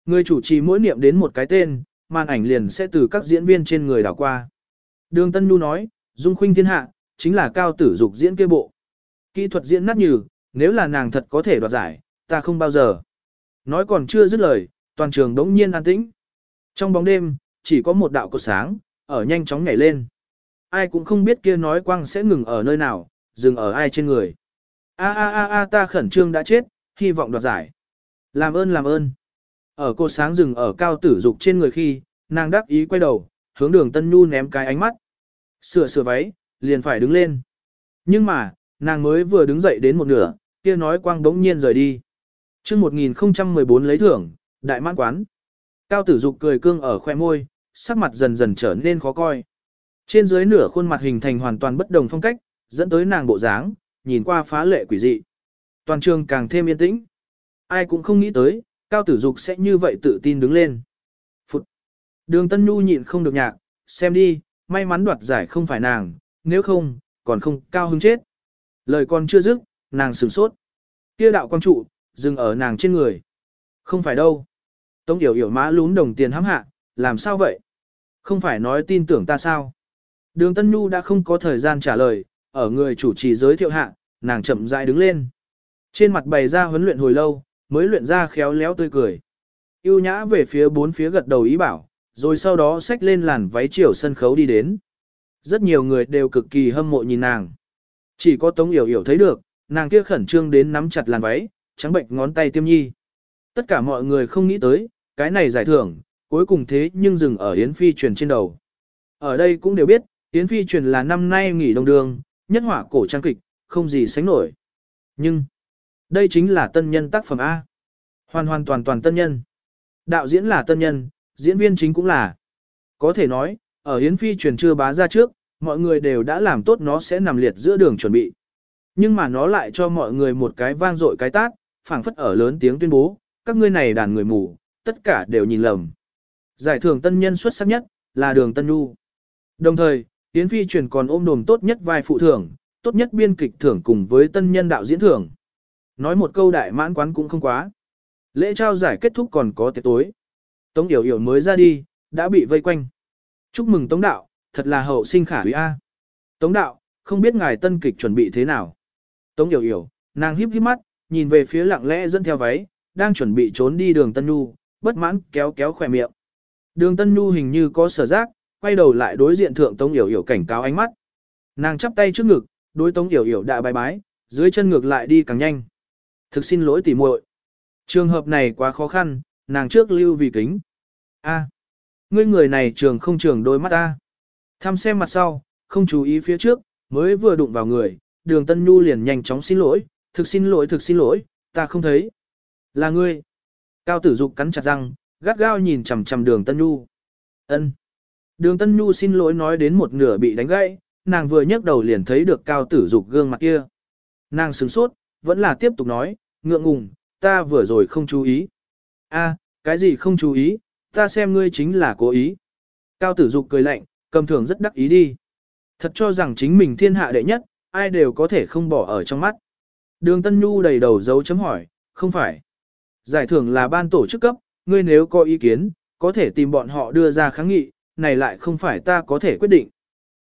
Người chủ trì mỗi niệm đến một cái tên, màn ảnh liền sẽ từ các diễn viên trên người đảo qua. Đường Tân Nhu nói, Dung khuynh thiên hạ, chính là cao tử dục diễn kia bộ. Kỹ thuật diễn nát nhừ, nếu là nàng thật có thể đoạt giải, ta không bao giờ. Nói còn chưa dứt lời, toàn trường đống nhiên an tĩnh. Trong bóng đêm, chỉ có một đạo cột sáng, ở nhanh chóng nhảy lên. Ai cũng không biết kia nói quang sẽ ngừng ở nơi nào, dừng ở ai trên người. A a a a ta khẩn trương đã chết, hy vọng đoạt giải. Làm ơn làm ơn. Ở cô sáng rừng ở cao tử dục trên người khi, nàng đắc ý quay đầu, hướng đường Tân Nhu ném cái ánh mắt. Sửa sửa váy, liền phải đứng lên. Nhưng mà, nàng mới vừa đứng dậy đến một nửa, kia nói quang bỗng nhiên rời đi. Trước 1014 lấy thưởng, đại mãn quán. Cao tử dục cười cương ở khoe môi, sắc mặt dần dần trở nên khó coi. Trên dưới nửa khuôn mặt hình thành hoàn toàn bất đồng phong cách, dẫn tới nàng bộ dáng, nhìn qua phá lệ quỷ dị. Toàn trường càng thêm yên tĩnh. Ai cũng không nghĩ tới, Cao Tử Dục sẽ như vậy tự tin đứng lên. Phụt. Đường Tân Nhu nhịn không được nhạc, xem đi, may mắn đoạt giải không phải nàng, nếu không, còn không cao hứng chết. Lời còn chưa dứt, nàng sửng sốt. Kia đạo quang trụ, dừng ở nàng trên người. Không phải đâu. Tống yểu yểu má lún đồng tiền hãm hạ, làm sao vậy? Không phải nói tin tưởng ta sao? Đường Tân Nhu đã không có thời gian trả lời, ở người chủ trì giới thiệu hạ, nàng chậm rãi đứng lên. Trên mặt bày ra huấn luyện hồi lâu, mới luyện ra khéo léo tươi cười. Yêu nhã về phía bốn phía gật đầu ý bảo, rồi sau đó xách lên làn váy chiều sân khấu đi đến. Rất nhiều người đều cực kỳ hâm mộ nhìn nàng. Chỉ có Tống Yểu Yểu thấy được, nàng kia khẩn trương đến nắm chặt làn váy, trắng bệnh ngón tay tiêm nhi. Tất cả mọi người không nghĩ tới, cái này giải thưởng, cuối cùng thế nhưng dừng ở Yến Phi truyền trên đầu. Ở đây cũng đều biết, Yến Phi truyền là năm nay nghỉ đông đường, nhất hỏa cổ trang kịch, không gì sánh nổi. Nhưng, đây chính là tân nhân tác phẩm A. Hoàn hoàn toàn toàn tân nhân. Đạo diễn là tân nhân, diễn viên chính cũng là. Có thể nói, ở Yến Phi truyền chưa bá ra trước, mọi người đều đã làm tốt nó sẽ nằm liệt giữa đường chuẩn bị. Nhưng mà nó lại cho mọi người một cái vang dội cái tát, phảng phất ở lớn tiếng tuyên bố, các ngươi này đàn người mù, tất cả đều nhìn lầm. Giải thưởng tân nhân xuất sắc nhất, là đường Tân Nhu. Đồng thời, Yến Phi truyền còn ôm đồm tốt nhất vai phụ thưởng, tốt nhất biên kịch thưởng cùng với tân nhân đạo diễn thưởng. Nói một câu đại mãn quán cũng không quá. Lễ trao giải kết thúc còn có tiệc tối. Tống Yểu Yểu mới ra đi, đã bị vây quanh. Chúc mừng Tống Đạo, thật là hậu sinh khả quý A. Tống Đạo, không biết ngài tân kịch chuẩn bị thế nào. Tống Yểu Yểu, nàng híp híp mắt, nhìn về phía lặng lẽ dẫn theo váy, đang chuẩn bị trốn đi đường Tân Nhu, bất mãn kéo kéo khỏe miệng. Đường Tân Nhu hình như có sở giác, quay đầu lại đối diện thượng Tống Yểu Yểu cảnh cáo ánh mắt. Nàng chắp tay trước ngực, đối Tống Yểu Yểu đã bái bái, dưới chân ngược lại đi càng nhanh. Thực xin lỗi tỉ muội. Trường hợp này quá khó khăn, nàng trước lưu vì kính. A, ngươi người này trường không trường đôi mắt ta. Thăm xem mặt sau, không chú ý phía trước, mới vừa đụng vào người, đường Tân Nhu liền nhanh chóng xin lỗi, thực xin lỗi thực xin lỗi, ta không thấy. Là ngươi. Cao tử dục cắn chặt răng, gắt gao nhìn chằm chằm đường Tân Nhu. ân Đường Tân Nhu xin lỗi nói đến một nửa bị đánh gãy, nàng vừa nhấc đầu liền thấy được cao tử dục gương mặt kia. Nàng sửng sốt, vẫn là tiếp tục nói, ngượng ngùng, ta vừa rồi không chú ý. a cái gì không chú ý, ta xem ngươi chính là cố ý. Cao tử dục cười lạnh, cầm thường rất đắc ý đi. Thật cho rằng chính mình thiên hạ đệ nhất, ai đều có thể không bỏ ở trong mắt. Đường Tân Nhu đầy đầu dấu chấm hỏi, không phải. Giải thưởng là ban tổ chức cấp, ngươi nếu có ý kiến, có thể tìm bọn họ đưa ra kháng nghị, này lại không phải ta có thể quyết định.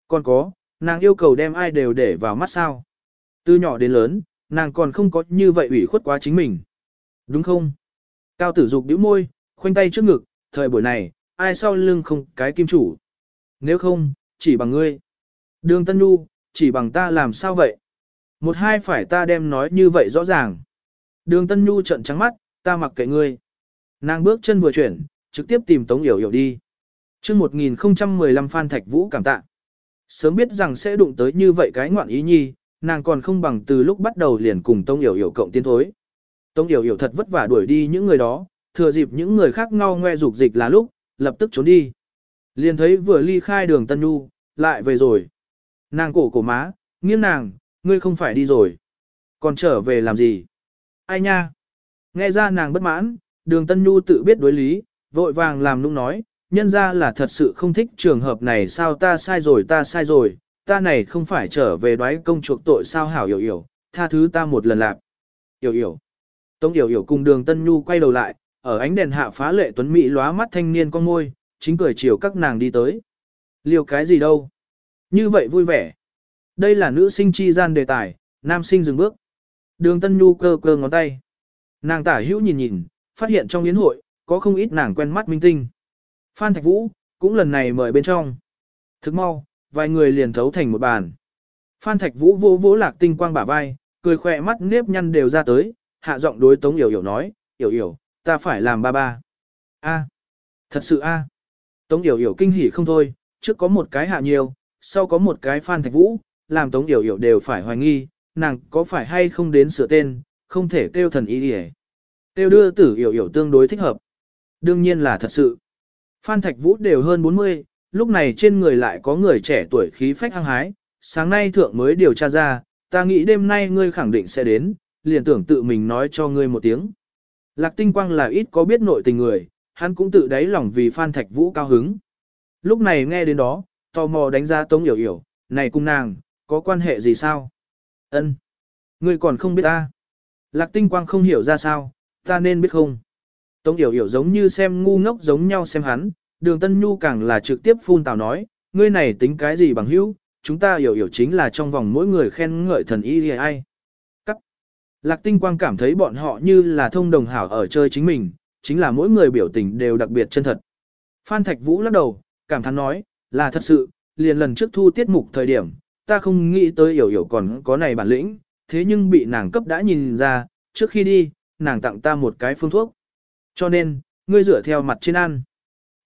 Còn có, nàng yêu cầu đem ai đều để vào mắt sao. Từ nhỏ đến lớn, nàng còn không có như vậy ủy khuất quá chính mình. Đúng không? Cao tử dục bĩu môi, khoanh tay trước ngực, thời buổi này, ai sau lưng không cái kim chủ. Nếu không, chỉ bằng ngươi. Đường Tân Nhu, chỉ bằng ta làm sao vậy? Một hai phải ta đem nói như vậy rõ ràng. Đường Tân Nhu trận trắng mắt, ta mặc kệ ngươi. Nàng bước chân vừa chuyển, trực tiếp tìm Tống Yểu Yểu đi. chương 1015 Phan Thạch Vũ cảm tạ. Sớm biết rằng sẽ đụng tới như vậy cái ngoạn ý nhi, nàng còn không bằng từ lúc bắt đầu liền cùng Tống Yểu Yểu cộng tiến thối. Tống Yểu Yểu thật vất vả đuổi đi những người đó, thừa dịp những người khác ngao ngoe dục dịch là lúc, lập tức trốn đi. Liền thấy vừa ly khai đường Tân Nhu, lại về rồi. Nàng cổ cổ má, nghiêng nàng, ngươi không phải đi rồi. Còn trở về làm gì? Ai nha? Nghe ra nàng bất mãn, đường Tân Nhu tự biết đối lý, vội vàng làm nũng nói, nhân ra là thật sự không thích trường hợp này sao ta sai rồi ta sai rồi, ta này không phải trở về đoái công chuộc tội sao hảo hiểu hiểu, tha thứ ta một lần lạc. Hiểu hiểu. Tống hiểu hiểu cùng đường Tân Nhu quay đầu lại, ở ánh đèn hạ phá lệ tuấn mỹ lóa mắt thanh niên con môi, chính cười chiều các nàng đi tới. Liều cái gì đâu? Như vậy vui vẻ. Đây là nữ sinh chi gian đề tài, nam sinh dừng bước. Đường Tân Nhu cơ cơ ngón tay. Nàng tả hữu nhìn nhìn, phát hiện trong yến hội, có không ít nàng quen mắt minh tinh. Phan Thạch Vũ, cũng lần này mời bên trong. Thức mau, vài người liền thấu thành một bàn. Phan Thạch Vũ vô vỗ lạc tinh quang bả vai, cười khỏe mắt nếp nhăn đều ra tới, hạ giọng đối Tống Yểu Yểu nói, Yểu Yểu, ta phải làm ba ba. A, thật sự a. Tống Yểu Yểu kinh hỉ không thôi, trước có một cái hạ nhiều, sau có một cái Phan Thạch Vũ, làm Tống Yểu Yểu đều phải hoài nghi, nàng có phải hay không đến sửa tên, không thể kêu thần ý đi tiêu đưa tử Yểu Yểu tương đối thích hợp. Đương nhiên là thật sự. Phan Thạch Vũ đều hơn 40, lúc này trên người lại có người trẻ tuổi khí phách hăng hái, sáng nay thượng mới điều tra ra, ta nghĩ đêm nay ngươi khẳng định sẽ đến, liền tưởng tự mình nói cho ngươi một tiếng. Lạc Tinh Quang là ít có biết nội tình người, hắn cũng tự đáy lòng vì Phan Thạch Vũ cao hứng. Lúc này nghe đến đó, tò mò đánh giá Tống Yểu Yểu, này cung nàng, có quan hệ gì sao? Ân, Ngươi còn không biết ta. Lạc Tinh Quang không hiểu ra sao, ta nên biết không? Tống Yểu Yểu giống như xem ngu ngốc giống nhau xem hắn, đường Tân Nhu càng là trực tiếp phun tào nói, ngươi này tính cái gì bằng hữu, chúng ta hiểu hiểu chính là trong vòng mỗi người khen ngợi thần y ai. Cắt. Lạc Tinh Quang cảm thấy bọn họ như là thông đồng hảo ở chơi chính mình, chính là mỗi người biểu tình đều đặc biệt chân thật. Phan Thạch Vũ lắc đầu, cảm thán nói, là thật sự, liền lần trước thu tiết mục thời điểm, ta không nghĩ tới hiểu hiểu còn có này bản lĩnh, thế nhưng bị nàng cấp đã nhìn ra, trước khi đi, nàng tặng ta một cái phương thuốc. Cho nên, ngươi dựa theo mặt trên ăn.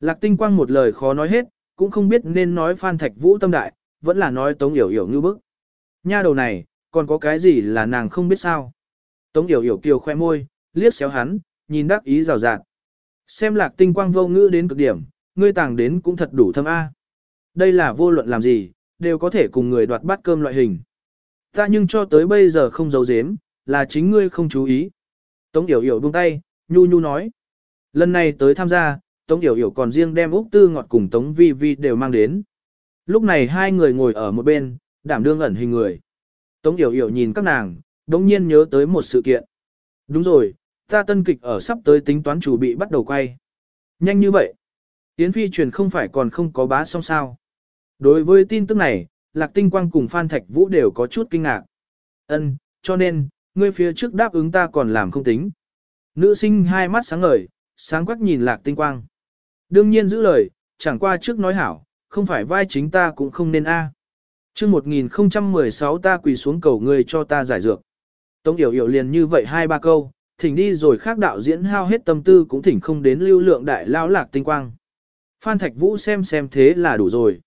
Lạc tinh quang một lời khó nói hết, cũng không biết nên nói Phan Thạch Vũ tâm đại, vẫn là nói Tống Yểu Yểu như bức. Nha đầu này, còn có cái gì là nàng không biết sao. Tống Yểu Yểu kiều khoe môi, liếc xéo hắn, nhìn đắc ý rào rạt. Xem lạc tinh quang vô ngữ đến cực điểm, ngươi tàng đến cũng thật đủ thâm A. Đây là vô luận làm gì, đều có thể cùng người đoạt bát cơm loại hình. Ta nhưng cho tới bây giờ không giấu giếm, là chính ngươi không chú ý. Tống Yểu Yểu buông tay, nhu nhu nói. Lần này tới tham gia, Tống Yểu Yểu còn riêng đem Úc Tư Ngọt cùng Tống Vi Vi đều mang đến. Lúc này hai người ngồi ở một bên, đảm đương ẩn hình người. Tống Yểu Yểu nhìn các nàng, đống nhiên nhớ tới một sự kiện. Đúng rồi, ta tân kịch ở sắp tới tính toán chủ bị bắt đầu quay. Nhanh như vậy. Yến Phi truyền không phải còn không có bá xong sao. Đối với tin tức này, Lạc Tinh Quang cùng Phan Thạch Vũ đều có chút kinh ngạc. Ân, cho nên, ngươi phía trước đáp ứng ta còn làm không tính. Nữ sinh hai mắt sáng ngời, sáng quắc nhìn Lạc Tinh Quang. Đương nhiên giữ lời, chẳng qua trước nói hảo, không phải vai chính ta cũng không nên a. À. Trước 1016 ta quỳ xuống cầu ngươi cho ta giải dược. Tống Yểu Yểu liền như vậy hai ba câu, thỉnh đi rồi khác đạo diễn hao hết tâm tư cũng thỉnh không đến lưu lượng đại lao lạc tinh quang. Phan Thạch Vũ xem xem thế là đủ rồi.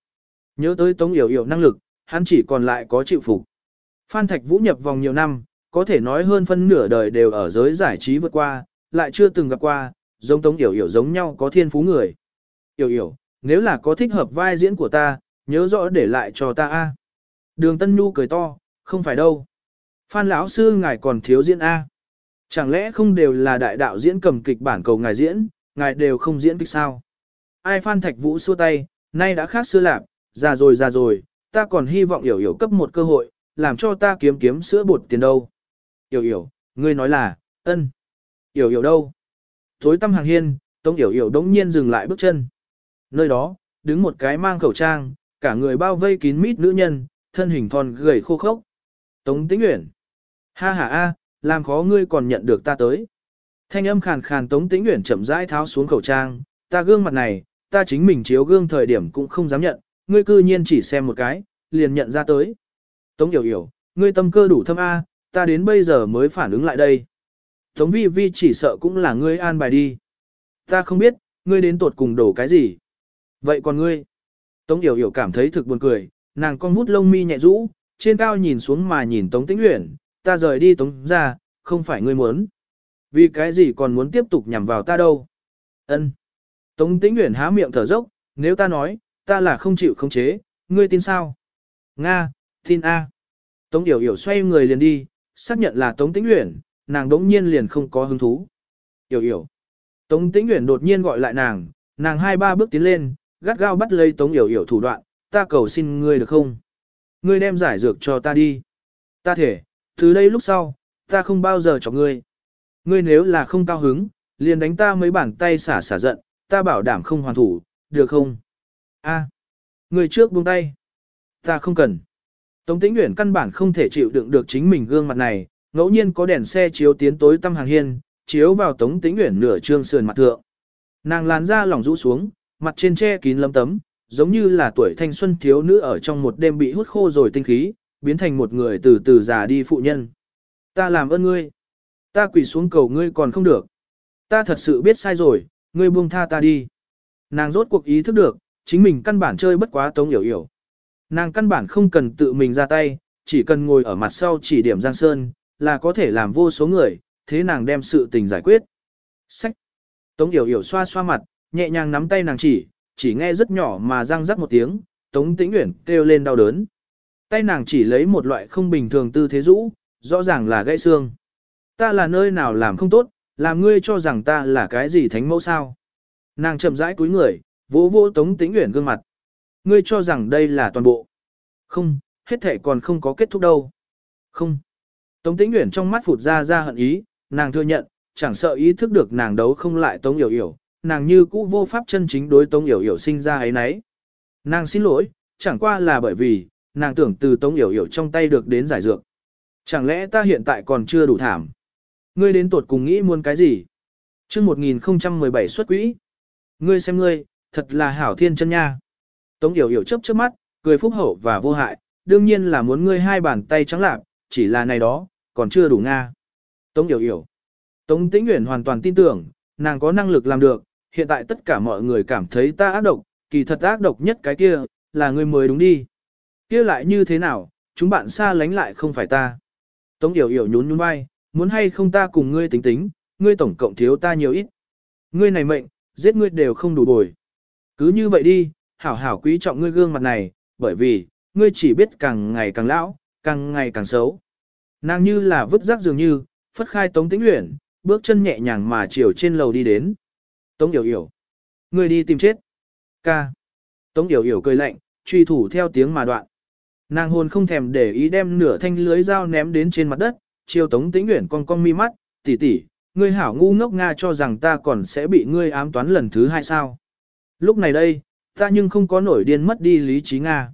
Nhớ tới Tống Yểu Yểu năng lực, hắn chỉ còn lại có chịu phục. Phan Thạch Vũ nhập vòng nhiều năm, có thể nói hơn phân nửa đời đều ở giới giải trí vượt qua, lại chưa từng gặp qua, giống Tống Yểu Yểu giống nhau có thiên phú người. Yểu Yểu, nếu là có thích hợp vai diễn của ta, nhớ rõ để lại cho ta a. Đường Tân Nhu cười to, không phải đâu. Phan lão sư ngài còn thiếu diễn a. Chẳng lẽ không đều là đại đạo diễn cầm kịch bản cầu ngài diễn, ngài đều không diễn kịch sao? Ai Phan Thạch Vũ xua tay, nay đã khác xưa lạc, già rồi già rồi, ta còn hy vọng hiểu hiểu cấp một cơ hội, làm cho ta kiếm kiếm sữa bột tiền đâu. Hiểu hiểu, ngươi nói là, ân. Hiểu hiểu đâu? Tối tâm hàng hiên, Tống hiểu hiểu đống nhiên dừng lại bước chân. Nơi đó, đứng một cái mang khẩu trang, cả người bao vây kín mít nữ nhân, thân hình thon gầy khô khốc. Tống Tĩnh Uyển. Ha ha a, làm khó ngươi còn nhận được ta tới. Thanh âm khàn khàn Tống Tĩnh Uyển chậm rãi tháo xuống khẩu trang, ta gương mặt này, ta chính mình chiếu gương thời điểm cũng không dám nhận, ngươi cư nhiên chỉ xem một cái, liền nhận ra tới. Tống Yểu Yểu, ngươi tâm cơ đủ thâm A, ta đến bây giờ mới phản ứng lại đây. Tống Vi Vi chỉ sợ cũng là ngươi an bài đi. Ta không biết, ngươi đến tột cùng đổ cái gì. Vậy còn ngươi? Tống Yểu Yểu cảm thấy thực buồn cười, nàng con vút lông mi nhẹ rũ, trên cao nhìn xuống mà nhìn Tống Tĩnh Uyển, ta rời đi Tống ra, không phải ngươi muốn. Vì cái gì còn muốn tiếp tục nhằm vào ta đâu? Ân. Tống Tĩnh Uyển há miệng thở dốc, nếu ta nói, ta là không chịu khống chế, ngươi tin sao? Nga, tin A. Tống Yểu Yểu xoay người liền đi, xác nhận là Tống Tĩnh Uyển, nàng đống nhiên liền không có hứng thú. Yểu Yểu. Tống Tĩnh Uyển đột nhiên gọi lại nàng, nàng hai ba bước tiến lên, gắt gao bắt lấy Tống Yểu Yểu thủ đoạn, ta cầu xin ngươi được không? Ngươi đem giải dược cho ta đi. Ta thể, từ đây lúc sau, ta không bao giờ cho ngươi. Ngươi nếu là không cao hứng, liền đánh ta mấy bàn tay xả xả giận, ta bảo đảm không hoàn thủ, được không? A, ngươi trước buông tay. Ta không cần. Tống Tĩnh Uyển căn bản không thể chịu đựng được chính mình gương mặt này, ngẫu nhiên có đèn xe chiếu tiến tối tăm hàng hiên, chiếu vào Tống Tĩnh Uyển nửa trương sườn mặt thượng. Nàng làn da lỏng rũ xuống, mặt trên che kín lấm tấm, giống như là tuổi thanh xuân thiếu nữ ở trong một đêm bị hút khô rồi tinh khí, biến thành một người từ từ già đi phụ nhân. Ta làm ơn ngươi. Ta quỳ xuống cầu ngươi còn không được. Ta thật sự biết sai rồi, ngươi buông tha ta đi. Nàng rốt cuộc ý thức được, chính mình căn bản chơi bất quá tống hiểu hiểu. Nàng căn bản không cần tự mình ra tay, chỉ cần ngồi ở mặt sau chỉ điểm Giang Sơn, là có thể làm vô số người, thế nàng đem sự tình giải quyết. Sách. Tống hiểu hiểu xoa xoa mặt, nhẹ nhàng nắm tay nàng chỉ, chỉ nghe rất nhỏ mà răng rắc một tiếng, Tống Tĩnh Uyển kêu lên đau đớn. Tay nàng chỉ lấy một loại không bình thường tư thế rũ, rõ ràng là gãy xương. Ta là nơi nào làm không tốt, làm ngươi cho rằng ta là cái gì thánh mẫu sao. Nàng chậm rãi cúi người, vỗ vỗ Tống Tĩnh Uyển gương mặt. Ngươi cho rằng đây là toàn bộ. Không, hết thể còn không có kết thúc đâu. Không. Tống Tĩnh Uyển trong mắt phụt ra ra hận ý, nàng thừa nhận, chẳng sợ ý thức được nàng đấu không lại Tống Yểu Yểu, nàng như cũ vô pháp chân chính đối Tống Yểu Yểu sinh ra ấy nấy. Nàng xin lỗi, chẳng qua là bởi vì, nàng tưởng từ Tống Yểu Yểu trong tay được đến giải dược. Chẳng lẽ ta hiện tại còn chưa đủ thảm? Ngươi đến tuột cùng nghĩ muốn cái gì? Trước 1017 xuất quỹ. Ngươi xem ngươi, thật là hảo thiên chân nha. Tống Yểu Yểu chớp chớp mắt, cười phúc hậu và vô hại, đương nhiên là muốn ngươi hai bàn tay trắng lạc, chỉ là này đó, còn chưa đủ nga. Tống Yểu Yểu. Tống Tĩnh nguyễn hoàn toàn tin tưởng, nàng có năng lực làm được, hiện tại tất cả mọi người cảm thấy ta ác độc, kỳ thật ác độc nhất cái kia, là ngươi mới đúng đi. Kia lại như thế nào, chúng bạn xa lánh lại không phải ta. Tống Yểu Yểu nhún nhún vai, muốn hay không ta cùng ngươi tính tính, ngươi tổng cộng thiếu ta nhiều ít. Ngươi này mệnh, giết ngươi đều không đủ bồi. Cứ như vậy đi, hảo hảo quý trọng ngươi gương mặt này, bởi vì, ngươi chỉ biết càng ngày càng lão, càng ngày càng xấu. Nàng như là vứt rác dường như, phất khai Tống Tĩnh Uyển, bước chân nhẹ nhàng mà chiều trên lầu đi đến. Tống Yểu Yểu. Ngươi đi tìm chết. Ca. Tống Yểu Yểu cười lạnh, truy thủ theo tiếng mà đoạn. Nàng hồn không thèm để ý đem nửa thanh lưới dao ném đến trên mặt đất, chiều Tống Tĩnh Uyển con con mi mắt, tỷ tỷ, ngươi hảo ngu ngốc nga cho rằng ta còn sẽ bị ngươi ám toán lần thứ hai sao. Lúc này đây, ta nhưng không có nổi điên mất đi lý trí Nga.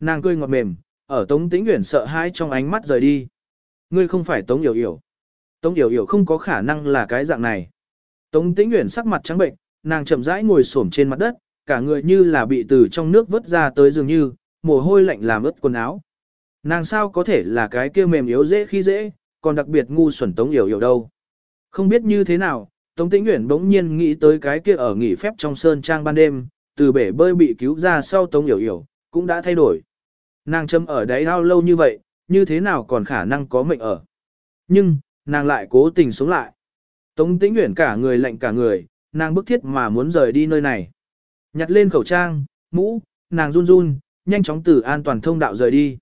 Nàng cười ngọt mềm, ở Tống Tĩnh Uyển sợ hãi trong ánh mắt rời đi. Ngươi không phải Tống Yểu Yểu. Tống Yểu Yểu không có khả năng là cái dạng này. Tống Tĩnh Uyển sắc mặt trắng bệnh, nàng chậm rãi ngồi xổm trên mặt đất, cả người như là bị từ trong nước vớt ra tới dường như, mồ hôi lạnh làm ướt quần áo. Nàng sao có thể là cái kia mềm yếu dễ khi dễ, còn đặc biệt ngu xuẩn Tống Yểu Yểu đâu. Không biết như thế nào, Tống Tĩnh Uyển bỗng nhiên nghĩ tới cái kia ở nghỉ phép trong sơn trang ban đêm, từ bể bơi bị cứu ra sau Tống Yểu Yểu, cũng đã thay đổi. Nàng châm ở đáy ao lâu như vậy, như thế nào còn khả năng có mệnh ở. Nhưng, nàng lại cố tình sống lại. Tống Tĩnh nguyện cả người lạnh cả người, nàng bức thiết mà muốn rời đi nơi này. Nhặt lên khẩu trang, mũ, nàng run run, nhanh chóng từ an toàn thông đạo rời đi.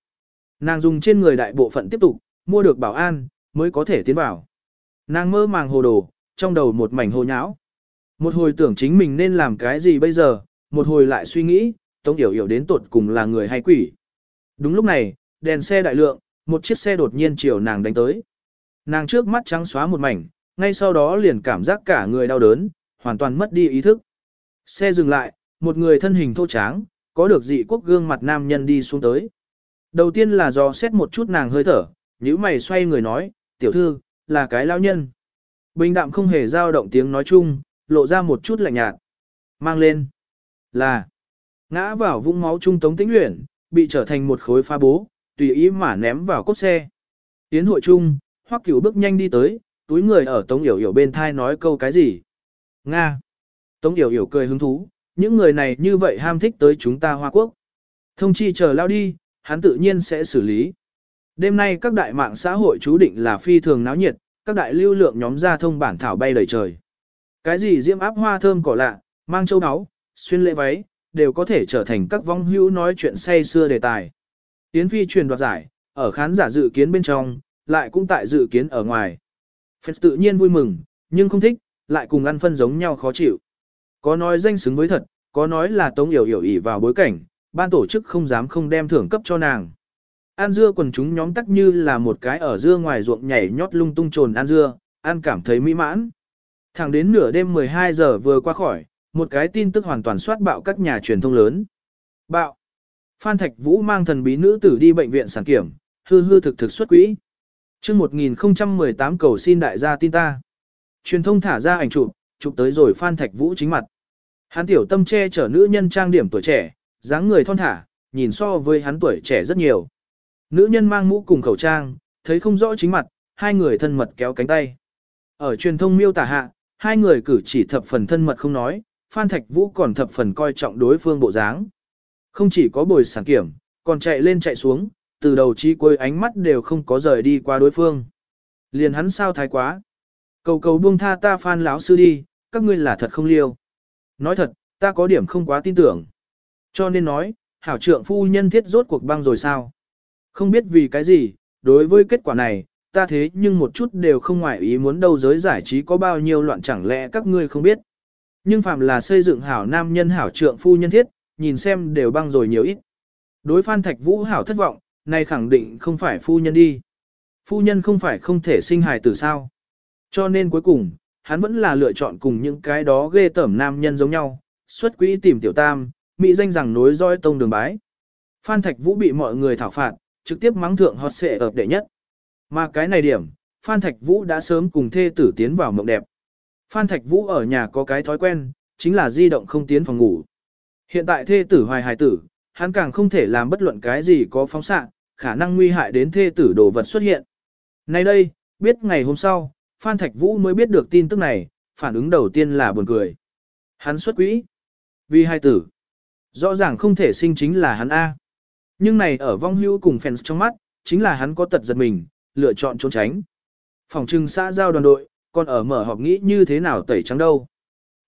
Nàng dùng trên người đại bộ phận tiếp tục, mua được bảo an, mới có thể tiến vào. Nàng mơ màng hồ đồ, trong đầu một mảnh hồ nháo. Một hồi tưởng chính mình nên làm cái gì bây giờ, một hồi lại suy nghĩ, Tống Yểu Yểu đến tột cùng là người hay quỷ. Đúng lúc này, đèn xe đại lượng, một chiếc xe đột nhiên chiều nàng đánh tới. Nàng trước mắt trắng xóa một mảnh, ngay sau đó liền cảm giác cả người đau đớn, hoàn toàn mất đi ý thức. Xe dừng lại, một người thân hình thô tráng, có được dị quốc gương mặt nam nhân đi xuống tới. Đầu tiên là do xét một chút nàng hơi thở, nhíu mày xoay người nói, tiểu thư, là cái lão nhân. Bình đạm không hề dao động tiếng nói chung, lộ ra một chút lạnh nhạt. Mang lên. Là. Ngã vào vũng máu trung tống tĩnh luyện, bị trở thành một khối pha bố, tùy ý mà ném vào cốt xe. Tiến hội chung, hoắc cửu bước nhanh đi tới, túi người ở tống yểu yểu bên thai nói câu cái gì. Nga. Tống yểu yểu cười hứng thú, những người này như vậy ham thích tới chúng ta Hoa Quốc. Thông chi chờ lao đi, hắn tự nhiên sẽ xử lý. Đêm nay các đại mạng xã hội chú định là phi thường náo nhiệt, các đại lưu lượng nhóm ra thông bản thảo bay đầy trời. Cái gì diễm áp hoa thơm cỏ lạ, mang châu áo, xuyên lễ váy, đều có thể trở thành các vong hữu nói chuyện say xưa đề tài. Tiến phi truyền đoạt giải, ở khán giả dự kiến bên trong, lại cũng tại dự kiến ở ngoài. Phật tự nhiên vui mừng, nhưng không thích, lại cùng ăn phân giống nhau khó chịu. Có nói danh xứng với thật, có nói là tống yểu yểu ỉ vào bối cảnh, ban tổ chức không dám không đem thưởng cấp cho nàng. An dưa quần chúng nhóm tắc như là một cái ở dưa ngoài ruộng nhảy nhót lung tung trồn An dưa, An cảm thấy mỹ mãn. Thẳng đến nửa đêm 12 giờ vừa qua khỏi, một cái tin tức hoàn toàn soát bạo các nhà truyền thông lớn. Bạo. Phan Thạch Vũ mang thần bí nữ tử đi bệnh viện sản kiểm, hư hư thực thực xuất quỹ. Trước 1018 cầu xin đại gia tin ta. Truyền thông thả ra ảnh chụp, chụp tới rồi Phan Thạch Vũ chính mặt. Hắn tiểu tâm che chở nữ nhân trang điểm tuổi trẻ, dáng người thon thả, nhìn so với hắn tuổi trẻ rất nhiều. Nữ nhân mang mũ cùng khẩu trang, thấy không rõ chính mặt, hai người thân mật kéo cánh tay. Ở truyền thông miêu tả hạ, hai người cử chỉ thập phần thân mật không nói, Phan Thạch Vũ còn thập phần coi trọng đối phương bộ dáng. Không chỉ có bồi sản kiểm, còn chạy lên chạy xuống, từ đầu chí cuối ánh mắt đều không có rời đi qua đối phương. Liền hắn sao thái quá. Cầu cầu buông tha ta Phan lão sư đi, các ngươi là thật không liêu. Nói thật, ta có điểm không quá tin tưởng. Cho nên nói, hảo trượng phu nhân thiết rốt cuộc băng rồi sao. Không biết vì cái gì, đối với kết quả này, ta thế nhưng một chút đều không ngoại ý muốn đâu giới giải trí có bao nhiêu loạn chẳng lẽ các ngươi không biết. Nhưng phạm là xây dựng hảo nam nhân hảo trượng phu nhân thiết, nhìn xem đều băng rồi nhiều ít. Đối Phan Thạch Vũ hảo thất vọng, này khẳng định không phải phu nhân đi. Phu nhân không phải không thể sinh hài tử sao. Cho nên cuối cùng, hắn vẫn là lựa chọn cùng những cái đó ghê tởm nam nhân giống nhau, xuất quỹ tìm tiểu tam, mỹ danh rằng nối roi tông đường bái. Phan Thạch Vũ bị mọi người thảo phạt, trực tiếp mắng thượng hot xệ ập đệ nhất. Mà cái này điểm, Phan Thạch Vũ đã sớm cùng thê tử tiến vào mộng đẹp. Phan Thạch Vũ ở nhà có cái thói quen, chính là di động không tiến phòng ngủ. Hiện tại thê tử hoài hài tử, hắn càng không thể làm bất luận cái gì có phóng xạ, khả năng nguy hại đến thê tử đồ vật xuất hiện. Nay đây, biết ngày hôm sau, Phan Thạch Vũ mới biết được tin tức này, phản ứng đầu tiên là buồn cười. Hắn xuất quỹ. Vì hai tử. Rõ ràng không thể sinh chính là hắn A. Nhưng này ở vong hưu cùng fans trong mắt, chính là hắn có tật giật mình, lựa chọn trốn tránh. Phòng trưng xã giao đoàn đội, còn ở mở họp nghĩ như thế nào tẩy trắng đâu.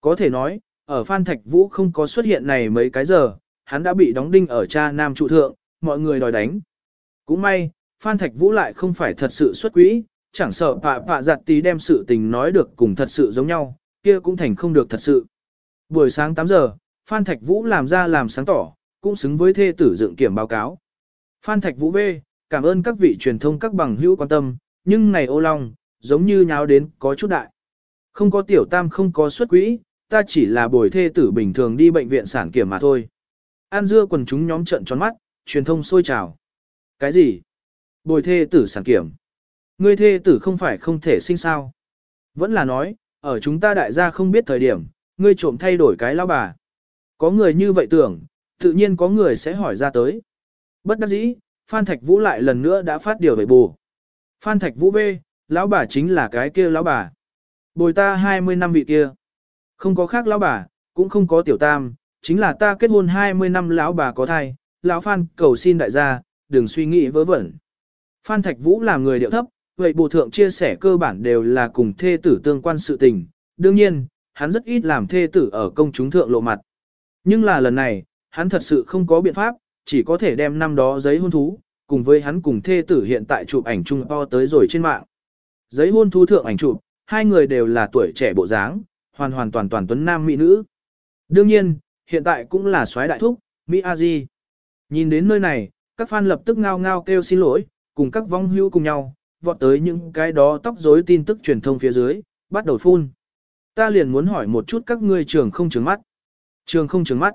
Có thể nói, ở Phan Thạch Vũ không có xuất hiện này mấy cái giờ, hắn đã bị đóng đinh ở cha nam trụ thượng, mọi người đòi đánh. Cũng may, Phan Thạch Vũ lại không phải thật sự xuất quỹ, chẳng sợ pạ pạ giặt tí đem sự tình nói được cùng thật sự giống nhau, kia cũng thành không được thật sự. Buổi sáng 8 giờ, Phan Thạch Vũ làm ra làm sáng tỏ, cũng xứng với thê tử dựng kiểm báo cáo. Phan Thạch Vũ V, cảm ơn các vị truyền thông các bằng hữu quan tâm, nhưng này ô long, giống như nháo đến có chút đại. Không có tiểu tam không có xuất quỹ, ta chỉ là bồi thê tử bình thường đi bệnh viện sản kiểm mà thôi. An dưa quần chúng nhóm trận tròn mắt, truyền thông sôi trào. Cái gì? Bồi thê tử sản kiểm. Ngươi thê tử không phải không thể sinh sao. Vẫn là nói, ở chúng ta đại gia không biết thời điểm, ngươi trộm thay đổi cái lão bà. Có người như vậy tưởng, tự nhiên có người sẽ hỏi ra tới. Bất đắc dĩ, Phan Thạch Vũ lại lần nữa đã phát điều về bù. Phan Thạch Vũ V, lão bà chính là cái kia lão bà. Bồi ta 20 năm vị kia. Không có khác lão bà, cũng không có tiểu tam, chính là ta kết hôn 20 năm lão bà có thai, lão Phan cầu xin đại gia, đừng suy nghĩ vớ vẩn. Phan Thạch Vũ là người điệu thấp, vậy bộ thượng chia sẻ cơ bản đều là cùng thê tử tương quan sự tình, đương nhiên, hắn rất ít làm thê tử ở công chúng thượng lộ mặt. Nhưng là lần này, hắn thật sự không có biện pháp, chỉ có thể đem năm đó giấy hôn thú, cùng với hắn cùng thê tử hiện tại chụp ảnh chung to tới rồi trên mạng. Giấy hôn thú thượng ảnh chụp, hai người đều là tuổi trẻ bộ dáng, hoàn hoàn toàn toàn tuấn nam mỹ nữ. Đương nhiên, hiện tại cũng là soái đại thúc, Mỹ A Di. Nhìn đến nơi này, các fan lập tức ngao ngao kêu xin lỗi, cùng các vong hưu cùng nhau, vọt tới những cái đó tóc rối tin tức truyền thông phía dưới, bắt đầu phun. Ta liền muốn hỏi một chút các ngươi trường không trường mắt. Trường không trường mắt.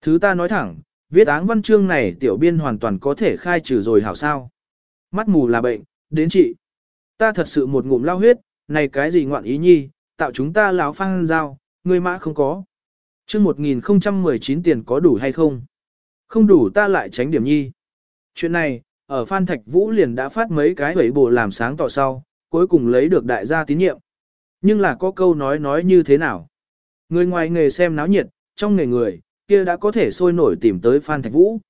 Thứ ta nói thẳng, viết áng văn chương này tiểu biên hoàn toàn có thể khai trừ rồi hảo sao. Mắt mù là bệnh, đến chị. Ta thật sự một ngụm lao huyết, này cái gì ngoạn ý nhi, tạo chúng ta lão phan giao, ngươi mã không có. chương 1019 tiền có đủ hay không? Không đủ ta lại tránh điểm nhi. Chuyện này, ở Phan Thạch Vũ liền đã phát mấy cái hủy bổ làm sáng tỏ sau, cuối cùng lấy được đại gia tín nhiệm. Nhưng là có câu nói nói như thế nào? Người ngoài nghề xem náo nhiệt, trong nghề người, kia đã có thể sôi nổi tìm tới Phan Thạch Vũ.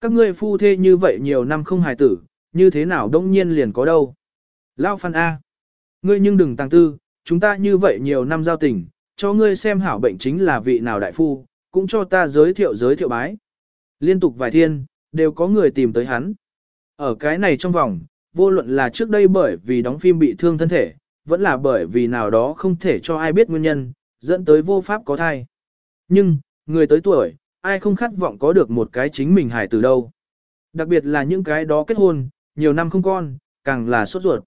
Các ngươi phu thê như vậy nhiều năm không hài tử, như thế nào đông nhiên liền có đâu? Lao Phan A. Ngươi nhưng đừng tăng tư, chúng ta như vậy nhiều năm giao tình, cho ngươi xem hảo bệnh chính là vị nào đại phu, cũng cho ta giới thiệu giới thiệu bái. Liên tục vài thiên, đều có người tìm tới hắn. Ở cái này trong vòng, vô luận là trước đây bởi vì đóng phim bị thương thân thể, vẫn là bởi vì nào đó không thể cho ai biết nguyên nhân, dẫn tới vô pháp có thai. Nhưng, người tới tuổi, ai không khát vọng có được một cái chính mình hài từ đâu. Đặc biệt là những cái đó kết hôn, nhiều năm không con, càng là sốt ruột.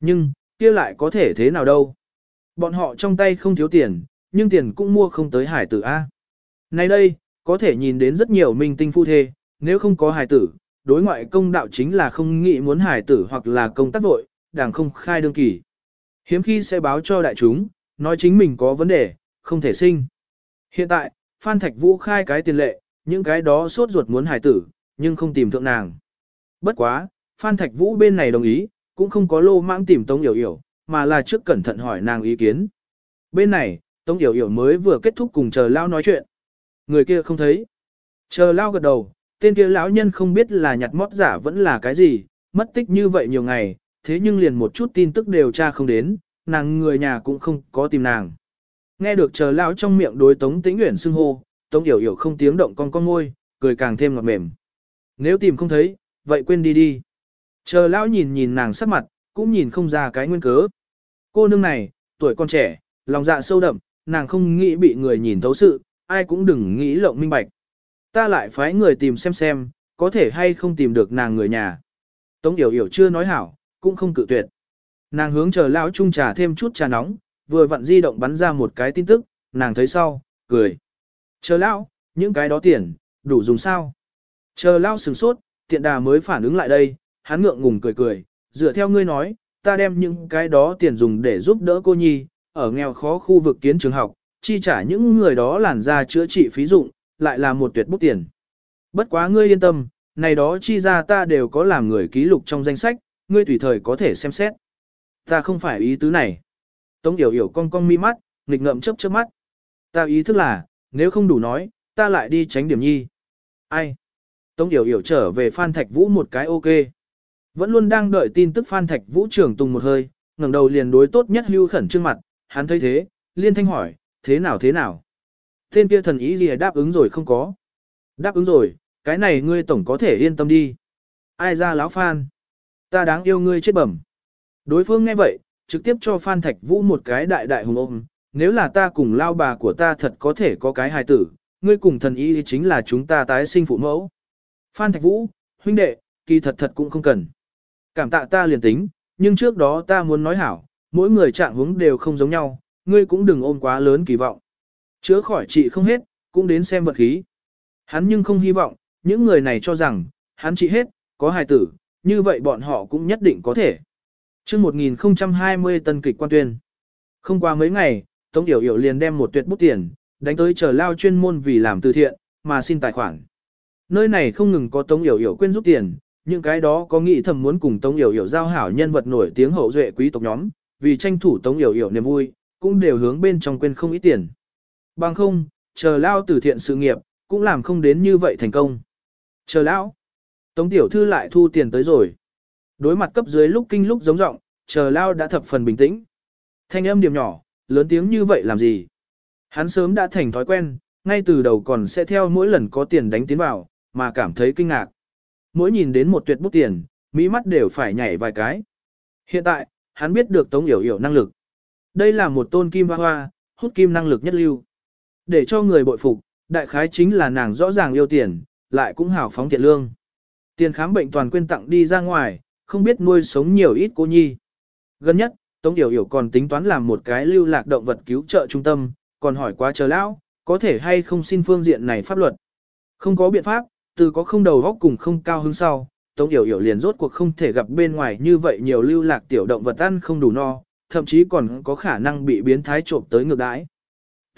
Nhưng, kia lại có thể thế nào đâu. Bọn họ trong tay không thiếu tiền, nhưng tiền cũng mua không tới hải tử A. Nay đây, có thể nhìn đến rất nhiều minh tinh phu thê, nếu không có hải tử, đối ngoại công đạo chính là không nghĩ muốn hải tử hoặc là công tác vội, đảng không khai đương kỳ. Hiếm khi sẽ báo cho đại chúng, nói chính mình có vấn đề, không thể sinh. Hiện tại, Phan Thạch Vũ khai cái tiền lệ, những cái đó sốt ruột muốn hải tử, nhưng không tìm thượng nàng. Bất quá, Phan Thạch Vũ bên này đồng ý, cũng không có lô mãng tìm Tống Yểu Yểu, mà là trước cẩn thận hỏi nàng ý kiến. Bên này, Tống Yểu Yểu mới vừa kết thúc cùng chờ Lao nói chuyện. Người kia không thấy. Chờ Lao gật đầu, tên kia lão nhân không biết là nhặt mót giả vẫn là cái gì, mất tích như vậy nhiều ngày, thế nhưng liền một chút tin tức đều tra không đến, nàng người nhà cũng không có tìm nàng. Nghe được chờ Lao trong miệng đối Tống Tĩnh Uyển xưng hô, Tống Yểu Yểu không tiếng động con con ngôi, cười càng thêm ngọt mềm. Nếu tìm không thấy, vậy quên đi đi. Chờ lão nhìn nhìn nàng sắc mặt, cũng nhìn không ra cái nguyên cớ. Cô nương này, tuổi con trẻ, lòng dạ sâu đậm, nàng không nghĩ bị người nhìn thấu sự, ai cũng đừng nghĩ lộng minh bạch. Ta lại phái người tìm xem xem, có thể hay không tìm được nàng người nhà. Tống Yểu Yểu chưa nói hảo, cũng không cự tuyệt. Nàng hướng chờ lão trung trà thêm chút trà nóng, vừa vặn di động bắn ra một cái tin tức, nàng thấy sau, cười. Chờ lão, những cái đó tiền, đủ dùng sao? Chờ lão sừng sốt, tiện đà mới phản ứng lại đây, hắn ngượng ngùng cười cười, dựa theo ngươi nói, ta đem những cái đó tiền dùng để giúp đỡ cô nhi, ở nghèo khó khu vực kiến trường học, chi trả những người đó làn ra chữa trị phí dụng, lại là một tuyệt bút tiền. Bất quá ngươi yên tâm, này đó chi ra ta đều có làm người ký lục trong danh sách, ngươi tùy thời có thể xem xét. Ta không phải ý tứ này. Tống Yểu Yểu cong cong mi mắt, nghịch ngậm chớp chớp mắt. Ta ý thức là, nếu không đủ nói, ta lại đi tránh điểm nhi. Ai? Tống Yểu Yểu trở về Phan Thạch Vũ một cái ok. Vẫn luôn đang đợi tin tức Phan Thạch Vũ trưởng tùng một hơi, ngẩng đầu liền đối tốt nhất hưu khẩn trương mặt, hắn thấy thế, liên thanh hỏi, thế nào thế nào? Tên kia thần ý gì à, đáp ứng rồi không có? Đáp ứng rồi, cái này ngươi tổng có thể yên tâm đi. Ai ra lão Phan? Ta đáng yêu ngươi chết bẩm. Đối phương nghe vậy, trực tiếp cho Phan Thạch Vũ một cái đại đại hùng ôm, nếu là ta cùng lao bà của ta thật có thể có cái hài tử, ngươi cùng thần y chính là chúng ta tái sinh phụ mẫu. Phan Thạch Vũ, huynh đệ, kỳ thật thật cũng không cần. Cảm tạ ta liền tính, nhưng trước đó ta muốn nói hảo, mỗi người trạng hướng đều không giống nhau, ngươi cũng đừng ôm quá lớn kỳ vọng. Chữa khỏi trị không hết, cũng đến xem vật khí. Hắn nhưng không hy vọng, những người này cho rằng, hắn trị hết, có hài tử, như vậy bọn họ cũng nhất định có thể. Trước 1020 tân kịch quan tuyên. Không qua mấy ngày, Tống Yểu Yểu liền đem một tuyệt bút tiền, đánh tới chờ lao chuyên môn vì làm từ thiện, mà xin tài khoản. Nơi này không ngừng có Tống Yểu Yểu quên giúp tiền, những cái đó có nghĩ thầm muốn cùng Tống Yểu Yểu giao hảo nhân vật nổi tiếng hậu duệ quý tộc nhóm, vì tranh thủ Tống Yểu Yểu niềm vui, cũng đều hướng bên trong quên không ít tiền. Bằng không, chờ lao từ thiện sự nghiệp, cũng làm không đến như vậy thành công. Chờ lão, Tống Tiểu Thư lại thu tiền tới rồi. Đối mặt cấp dưới lúc kinh lúc giống giọng, chờ lao đã thập phần bình tĩnh. Thanh âm điểm nhỏ, lớn tiếng như vậy làm gì? Hắn sớm đã thành thói quen, ngay từ đầu còn sẽ theo mỗi lần có tiền đánh tiến vào, mà cảm thấy kinh ngạc. Mỗi nhìn đến một tuyệt bút tiền, mỹ mắt đều phải nhảy vài cái. Hiện tại, hắn biết được Tống Yểu Yểu năng lực. Đây là một tôn kim hoa hoa, hút kim năng lực nhất lưu. Để cho người bội phục, đại khái chính là nàng rõ ràng yêu tiền, lại cũng hào phóng thiện lương. Tiền khám bệnh toàn quyên tặng đi ra ngoài, không biết nuôi sống nhiều ít cô nhi. Gần nhất, Tống Yểu Yểu còn tính toán làm một cái lưu lạc động vật cứu trợ trung tâm, còn hỏi quá chờ lão, có thể hay không xin phương diện này pháp luật. Không có biện pháp, từ có không đầu góc cùng không cao hứng sau, Tống Yểu Yểu liền rốt cuộc không thể gặp bên ngoài như vậy nhiều lưu lạc tiểu động vật ăn không đủ no, thậm chí còn có khả năng bị biến thái trộm tới ngược đãi.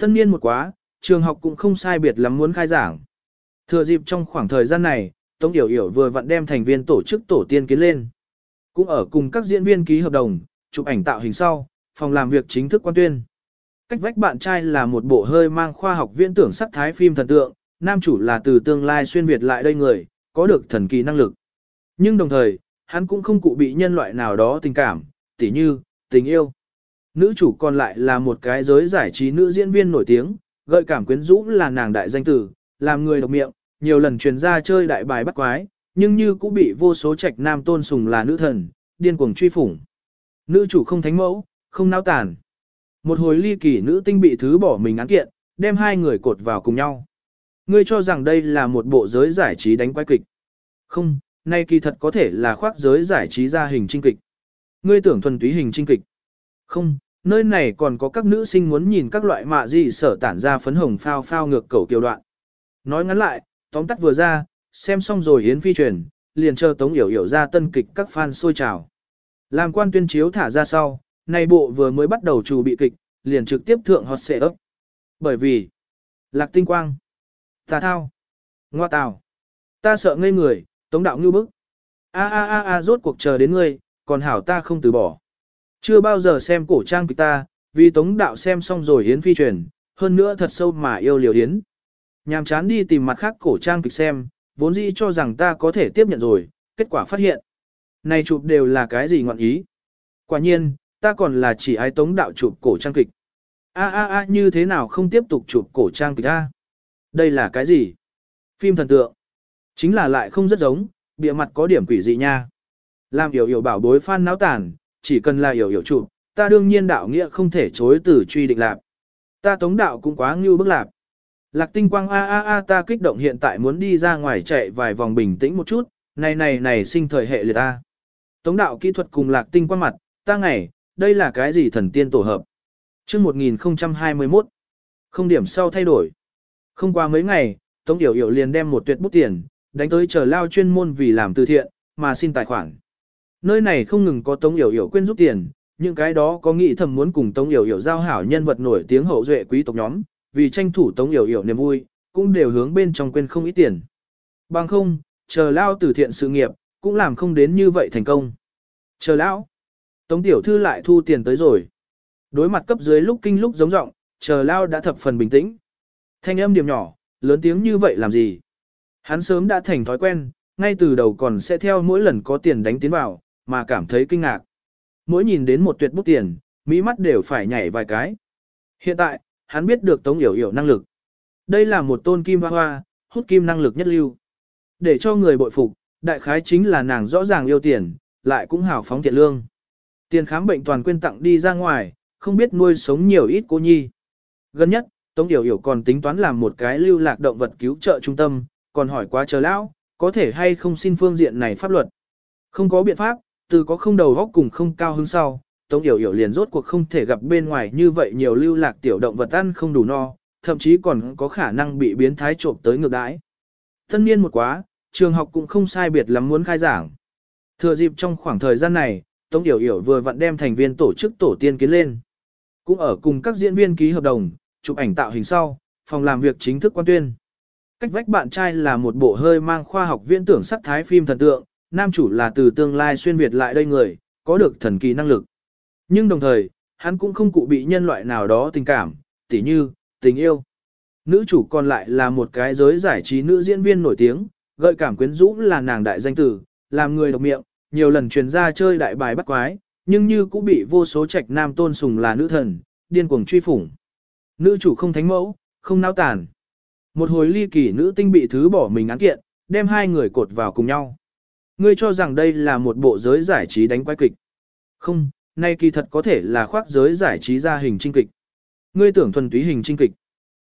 Tân niên một quá, trường học cũng không sai biệt lắm muốn khai giảng. Thừa dịp trong khoảng thời gian này, Tống Yểu Yểu vừa vặn đem thành viên tổ chức tổ tiên kiến lên. Cũng ở cùng các diễn viên ký hợp đồng, chụp ảnh tạo hình sau, phòng làm việc chính thức quan tuyên. Cách vách bạn trai là một bộ hơi mang khoa học viễn tưởng sắc thái phim thần tượng, nam chủ là từ tương lai xuyên Việt lại đây người, có được thần kỳ năng lực. Nhưng đồng thời, hắn cũng không cụ bị nhân loại nào đó tình cảm, tỉ như, tình yêu. Nữ chủ còn lại là một cái giới giải trí nữ diễn viên nổi tiếng, gợi cảm quyến rũ là nàng đại danh tử, làm người độc miệng, nhiều lần truyền ra chơi đại bài bắt quái, nhưng như cũng bị vô số trạch nam tôn sùng là nữ thần, điên cuồng truy phủng. Nữ chủ không thánh mẫu, không nao tàn. Một hồi ly kỳ nữ tinh bị thứ bỏ mình án kiện, đem hai người cột vào cùng nhau. Ngươi cho rằng đây là một bộ giới giải trí đánh quái kịch. Không, nay kỳ thật có thể là khoác giới giải trí ra hình trinh kịch. Ngươi tưởng thuần túy hình trinh kịch. Không, nơi này còn có các nữ sinh muốn nhìn các loại mạ gì sở tản ra phấn hồng phao phao ngược cầu kiều đoạn. Nói ngắn lại, tóm tắt vừa ra, xem xong rồi yến phi truyền, liền chờ tống yểu yểu ra tân kịch các fan sôi trào. Làm quan tuyên chiếu thả ra sau, nay bộ vừa mới bắt đầu chủ bị kịch, liền trực tiếp thượng hot xệ ấp. Bởi vì, lạc tinh quang, tà thao, ngoa tào, ta sợ ngây người, tống đạo ngưu bức. A a a a rốt cuộc chờ đến ngươi, còn hảo ta không từ bỏ. Chưa bao giờ xem cổ trang kịch ta, vì tống đạo xem xong rồi hiến phi truyền, hơn nữa thật sâu mà yêu liều hiến. Nhàm chán đi tìm mặt khác cổ trang kịch xem, vốn dĩ cho rằng ta có thể tiếp nhận rồi, kết quả phát hiện. Này chụp đều là cái gì ngọn ý? Quả nhiên, ta còn là chỉ ái tống đạo chụp cổ trang kịch. A a a như thế nào không tiếp tục chụp cổ trang kịch a? Đây là cái gì? Phim thần tượng. Chính là lại không rất giống, bịa mặt có điểm quỷ dị nha. Làm hiểu hiểu bảo bối fan náo tàn, chỉ cần là hiểu hiểu chụp, ta đương nhiên đạo nghĩa không thể chối từ truy định lạc. Ta tống đạo cũng quá ngưu bức lạc. Lạc tinh quang a a a ta kích động hiện tại muốn đi ra ngoài chạy vài vòng bình tĩnh một chút, này này này sinh thời hệ liệt ta. Tống đạo kỹ thuật cùng lạc tinh quang mặt, ta ngày, đây là cái gì thần tiên tổ hợp. Trước 1021, không điểm sau thay đổi. Không qua mấy ngày, Tống Yểu Yểu liền đem một tuyệt bút tiền, đánh tới chờ lao chuyên môn vì làm từ thiện, mà xin tài khoản. Nơi này không ngừng có Tống Yểu Yểu quên giúp tiền, những cái đó có nghĩ thầm muốn cùng Tống Yểu Yểu giao hảo nhân vật nổi tiếng hậu duệ quý tộc nhóm, vì tranh thủ Tống Yểu Yểu niềm vui, cũng đều hướng bên trong quên không ít tiền. Bằng không, chờ lao từ thiện sự nghiệp, cũng làm không đến như vậy thành công. Chờ lão, Tống Tiểu Thư lại thu tiền tới rồi. Đối mặt cấp dưới lúc kinh lúc giống giọng, chờ lao đã thập phần bình tĩnh. Thanh âm điểm nhỏ, lớn tiếng như vậy làm gì? Hắn sớm đã thành thói quen, ngay từ đầu còn sẽ theo mỗi lần có tiền đánh tiến vào, mà cảm thấy kinh ngạc. Mỗi nhìn đến một tuyệt bút tiền, mỹ mắt đều phải nhảy vài cái. Hiện tại, hắn biết được Tống Yểu Yểu năng lực. Đây là một tôn kim hoa hoa, hút kim năng lực nhất lưu. để cho người bội phục, đại khái chính là nàng rõ ràng yêu tiền, lại cũng hào phóng thiện lương. Tiền khám bệnh toàn quyên tặng đi ra ngoài, không biết nuôi sống nhiều ít cô nhi. Gần nhất, Tống Yểu Yểu còn tính toán làm một cái lưu lạc động vật cứu trợ trung tâm, còn hỏi quá chờ lão, có thể hay không xin phương diện này pháp luật. Không có biện pháp, từ có không đầu góc cùng không cao hứng sau, Tống Yểu Yểu liền rốt cuộc không thể gặp bên ngoài như vậy nhiều lưu lạc tiểu động vật ăn không đủ no, thậm chí còn có khả năng bị biến thái trộm tới ngược đãi. Tân niên một quá, trường học cũng không sai biệt lắm muốn khai giảng. Thừa dịp trong khoảng thời gian này, Tống Yểu Yểu vừa vặn đem thành viên tổ chức tổ tiên kiến lên. Cũng ở cùng các diễn viên ký hợp đồng, chụp ảnh tạo hình sau, phòng làm việc chính thức quan tuyên. Cách vách bạn trai là một bộ hơi mang khoa học viễn tưởng sắc thái phim thần tượng, nam chủ là từ tương lai xuyên Việt lại đây người, có được thần kỳ năng lực. Nhưng đồng thời, hắn cũng không cụ bị nhân loại nào đó tình cảm, tỉ như, tình yêu. Nữ chủ còn lại là một cái giới giải trí nữ diễn viên nổi tiếng, gợi cảm quyến rũ là nàng đại danh tử, làm người độc miệng, nhiều lần truyền ra chơi đại bài bắt quái, nhưng như cũng bị vô số trạch nam tôn sùng là nữ thần, điên cuồng truy phủng. Nữ chủ không thánh mẫu, không nao tàn. Một hồi ly kỳ nữ tinh bị thứ bỏ mình án kiện, đem hai người cột vào cùng nhau. Ngươi cho rằng đây là một bộ giới giải trí đánh quái kịch. Không, nay kỳ thật có thể là khoác giới giải trí ra hình trinh kịch. Ngươi tưởng thuần túy hình trinh kịch.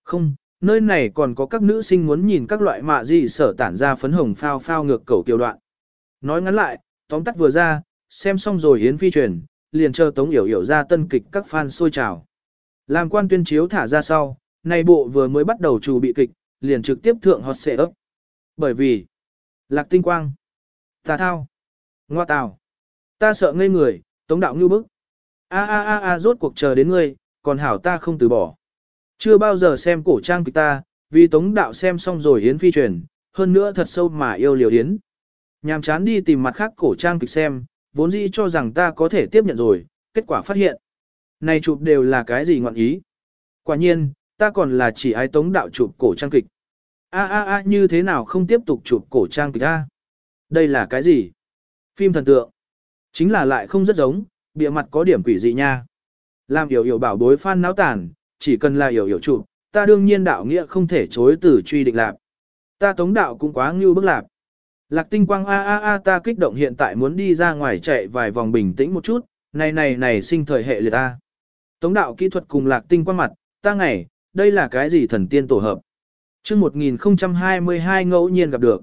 Không, nơi này còn có các nữ sinh muốn nhìn các loại mạ gì sở tản ra phấn hồng phao phao ngược cầu kiều đoạn. Nói ngắn lại, tóm tắt vừa ra, xem xong rồi yến phi truyền, liền chờ tống yểu yểu ra tân kịch các fan sôi trào. Làm quan tuyên chiếu thả ra sau, nay bộ vừa mới bắt đầu chủ bị kịch, liền trực tiếp thượng hot xệ ấp. Bởi vì, lạc tinh quang, tà thao, ngoa tào, ta sợ ngây người, tống đạo như bức. A a a a rốt cuộc chờ đến ngươi, còn hảo ta không từ bỏ. Chưa bao giờ xem cổ trang kịch ta, vì tống đạo xem xong rồi hiến phi truyền, hơn nữa thật sâu mà yêu liều hiến. Nhàm chán đi tìm mặt khác cổ trang kịch xem, vốn dĩ cho rằng ta có thể tiếp nhận rồi, kết quả phát hiện. Này chụp đều là cái gì ngọn ý? Quả nhiên, ta còn là chỉ ái tống đạo chụp cổ trang kịch. A a a như thế nào không tiếp tục chụp cổ trang kịch a? Đây là cái gì? Phim thần tượng. Chính là lại không rất giống, bịa mặt có điểm quỷ dị nha. Làm hiểu hiểu bảo bối fan náo tàn, chỉ cần là hiểu hiểu chụp, ta đương nhiên đạo nghĩa không thể chối từ truy định lạc. Ta tống đạo cũng quá ngưu bức lạc. Lạc tinh quang a a a ta kích động hiện tại muốn đi ra ngoài chạy vài vòng bình tĩnh một chút, này này này sinh thời hệ liệt ta. Tống đạo kỹ thuật cùng lạc tinh qua mặt, ta ngày, đây là cái gì thần tiên tổ hợp. chương 1022 ngẫu nhiên gặp được.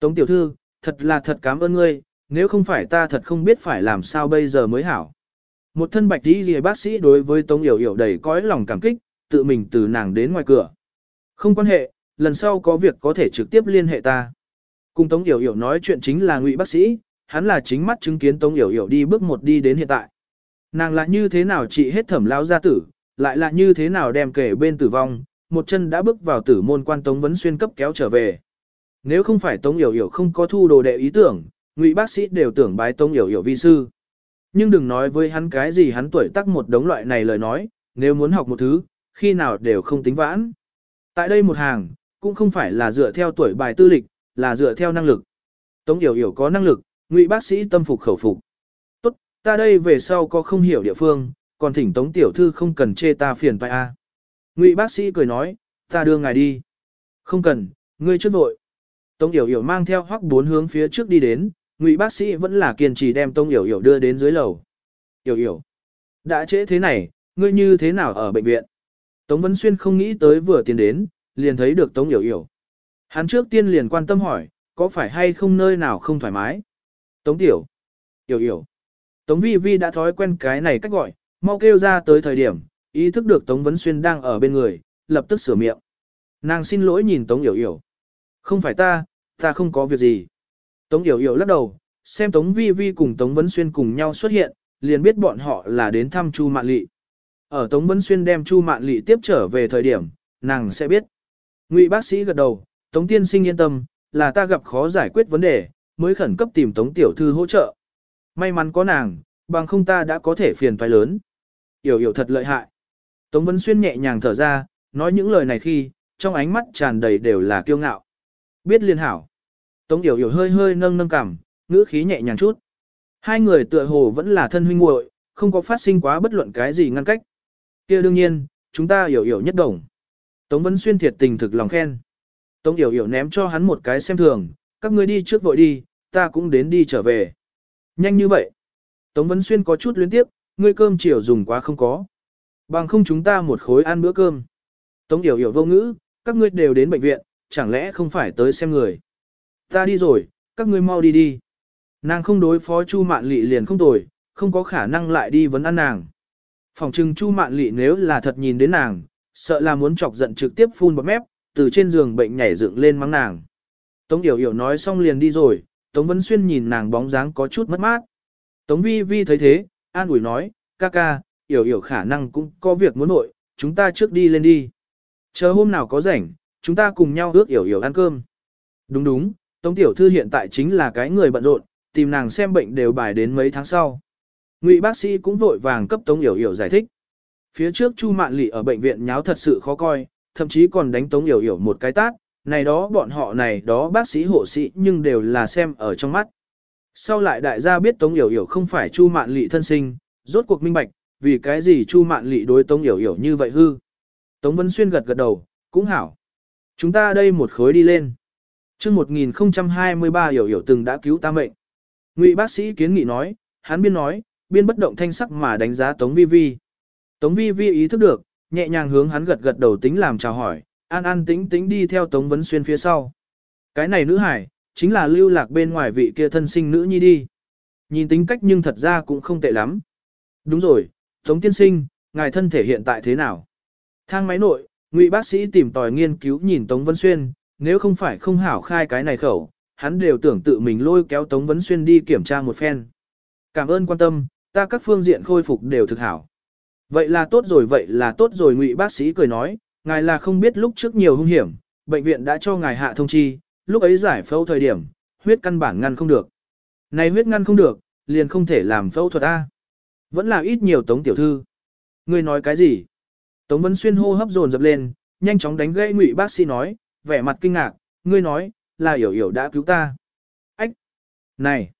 Tống tiểu thư, thật là thật cảm ơn ngươi, nếu không phải ta thật không biết phải làm sao bây giờ mới hảo. Một thân bạch đi gì bác sĩ đối với Tống Yểu Yểu đầy cõi lòng cảm kích, tự mình từ nàng đến ngoài cửa. Không quan hệ, lần sau có việc có thể trực tiếp liên hệ ta. Cùng Tống Yểu Yểu nói chuyện chính là ngụy bác sĩ, hắn là chính mắt chứng kiến Tống Yểu Yểu đi bước một đi đến hiện tại. Nàng là như thế nào trị hết thẩm lao gia tử, lại là như thế nào đem kể bên tử vong, một chân đã bước vào tử môn quan Tống Vấn Xuyên cấp kéo trở về. Nếu không phải Tống Yểu Yểu không có thu đồ đệ ý tưởng, ngụy bác sĩ đều tưởng bái Tống Yểu Yểu vi sư. Nhưng đừng nói với hắn cái gì hắn tuổi tác một đống loại này lời nói, nếu muốn học một thứ, khi nào đều không tính vãn. Tại đây một hàng, cũng không phải là dựa theo tuổi bài tư lịch, là dựa theo năng lực. Tống Yểu Yểu có năng lực, ngụy bác sĩ tâm phục khẩu phục. Ta đây về sau có không hiểu địa phương, còn thỉnh Tống Tiểu Thư không cần chê ta phiền phải a. Ngụy bác sĩ cười nói, ta đưa ngài đi. Không cần, ngươi trước vội. Tống Yểu Yểu mang theo hoắc bốn hướng phía trước đi đến, ngụy bác sĩ vẫn là kiên trì đem Tống Yểu Yểu đưa đến dưới lầu. Yểu Yểu, đã trễ thế này, ngươi như thế nào ở bệnh viện? Tống Vân Xuyên không nghĩ tới vừa tiến đến, liền thấy được Tống Yểu Yểu. Hắn trước tiên liền quan tâm hỏi, có phải hay không nơi nào không thoải mái? Tống Tiểu, Yểu Yểu. Tống Vi Vi đã thói quen cái này cách gọi, mau kêu ra tới thời điểm, ý thức được Tống Vấn Xuyên đang ở bên người, lập tức sửa miệng. Nàng xin lỗi nhìn Tống Yểu Yểu. Không phải ta, ta không có việc gì. Tống Yểu Yểu lắc đầu, xem Tống Vi Vi cùng Tống Vấn Xuyên cùng nhau xuất hiện, liền biết bọn họ là đến thăm Chu Mạn Lị. Ở Tống Vấn Xuyên đem Chu Mạn Lị tiếp trở về thời điểm, nàng sẽ biết. Ngụy bác sĩ gật đầu, Tống tiên sinh yên tâm, là ta gặp khó giải quyết vấn đề, mới khẩn cấp tìm Tống tiểu thư hỗ trợ. May mắn có nàng, bằng không ta đã có thể phiền phải lớn. Yểu yểu thật lợi hại. Tống Vân Xuyên nhẹ nhàng thở ra, nói những lời này khi, trong ánh mắt tràn đầy đều là kiêu ngạo. Biết liên hảo. Tống Yểu Yểu hơi hơi nâng nâng cằm, ngữ khí nhẹ nhàng chút. Hai người tựa hồ vẫn là thân huynh muội, không có phát sinh quá bất luận cái gì ngăn cách. kia đương nhiên, chúng ta Yểu Yểu nhất đồng. Tống Vân Xuyên thiệt tình thực lòng khen. Tống Yểu Yểu ném cho hắn một cái xem thường, các ngươi đi trước vội đi, ta cũng đến đi trở về. Nhanh như vậy. Tống Vấn Xuyên có chút luyến tiếp, ngươi cơm chiều dùng quá không có. Bằng không chúng ta một khối ăn bữa cơm. Tống Yểu Yểu vô ngữ, các ngươi đều đến bệnh viện, chẳng lẽ không phải tới xem người. Ta đi rồi, các ngươi mau đi đi. Nàng không đối phó Chu Mạn Lị liền không tồi, không có khả năng lại đi vấn ăn nàng. Phòng trừng Chu Mạn Lị nếu là thật nhìn đến nàng, sợ là muốn chọc giận trực tiếp phun bọt mép, từ trên giường bệnh nhảy dựng lên mắng nàng. Tống Yểu Yểu nói xong liền đi rồi, Tống Vân Xuyên nhìn nàng bóng dáng có chút mất mát. Tống Vi Vi thấy thế, an ủi nói, ca ca, hiểu hiểu khả năng cũng có việc muốn nội, chúng ta trước đi lên đi. Chờ hôm nào có rảnh, chúng ta cùng nhau ước hiểu hiểu ăn cơm. Đúng đúng, Tống Tiểu Thư hiện tại chính là cái người bận rộn, tìm nàng xem bệnh đều bài đến mấy tháng sau. Ngụy bác sĩ cũng vội vàng cấp Tống Yểu Yểu giải thích. Phía trước Chu Mạn Lị ở bệnh viện nháo thật sự khó coi, thậm chí còn đánh Tống Yểu Yểu một cái tát, này đó bọn họ này đó bác sĩ hộ sĩ nhưng đều là xem ở trong mắt. Sau lại đại gia biết Tống Yểu Yểu không phải Chu Mạn Lị thân sinh, rốt cuộc minh bạch, vì cái gì Chu Mạn Lị đối Tống Yểu Yểu như vậy hư. Tống Vân Xuyên gật gật đầu, cũng hảo. Chúng ta đây một khối đi lên. Trước 1023 Yểu Yểu từng đã cứu ta mệnh. Ngụy bác sĩ kiến nghị nói, hắn biên nói, biên bất động thanh sắc mà đánh giá Tống Vi Vi. Tống Vi Vi ý thức được, nhẹ nhàng hướng hắn gật gật đầu tính làm chào hỏi, an an tĩnh tĩnh đi theo Tống Vấn Xuyên phía sau. Cái này nữ hải, chính là lưu lạc bên ngoài vị kia thân sinh nữ nhi đi. Nhìn tính cách nhưng thật ra cũng không tệ lắm. Đúng rồi, Tống Tiên Sinh, ngài thân thể hiện tại thế nào? Thang máy nội, ngụy bác sĩ tìm tòi nghiên cứu nhìn Tống Vấn Xuyên, nếu không phải không hảo khai cái này khẩu, hắn đều tưởng tự mình lôi kéo Tống Vấn Xuyên đi kiểm tra một phen. Cảm ơn quan tâm, ta các phương diện khôi phục đều thực hảo. Vậy là tốt rồi vậy là tốt rồi ngụy bác sĩ cười nói, ngài là không biết lúc trước nhiều hung hiểm, bệnh viện đã cho ngài hạ thông chi, lúc ấy giải phẫu thời điểm, huyết căn bản ngăn không được. Này huyết ngăn không được, liền không thể làm phẫu thuật A. Vẫn là ít nhiều tống tiểu thư. Ngươi nói cái gì? Tống Vân Xuyên hô hấp dồn dập lên, nhanh chóng đánh gãy ngụy bác sĩ nói, vẻ mặt kinh ngạc, ngươi nói, là hiểu hiểu đã cứu ta. Ách! Này!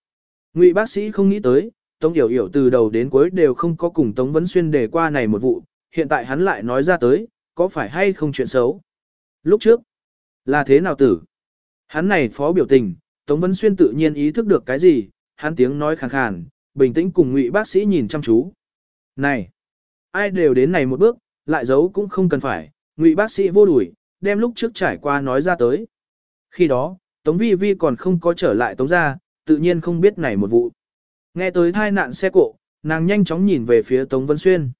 Ngụy bác sĩ không nghĩ tới, Tống Yểu Yểu từ đầu đến cuối đều không có cùng Tống Vấn Xuyên đề qua này một vụ, hiện tại hắn lại nói ra tới, có phải hay không chuyện xấu. Lúc trước, là thế nào tử? Hắn này phó biểu tình, Tống Vân Xuyên tự nhiên ý thức được cái gì, hắn tiếng nói khàn khàn, bình tĩnh cùng ngụy bác sĩ nhìn chăm chú. Này, ai đều đến này một bước, lại giấu cũng không cần phải, ngụy bác sĩ vô đuổi, đem lúc trước trải qua nói ra tới. Khi đó, Tống Vi Vi còn không có trở lại Tống ra, tự nhiên không biết này một vụ. Nghe tới thai nạn xe cộ, nàng nhanh chóng nhìn về phía Tống Vân Xuyên.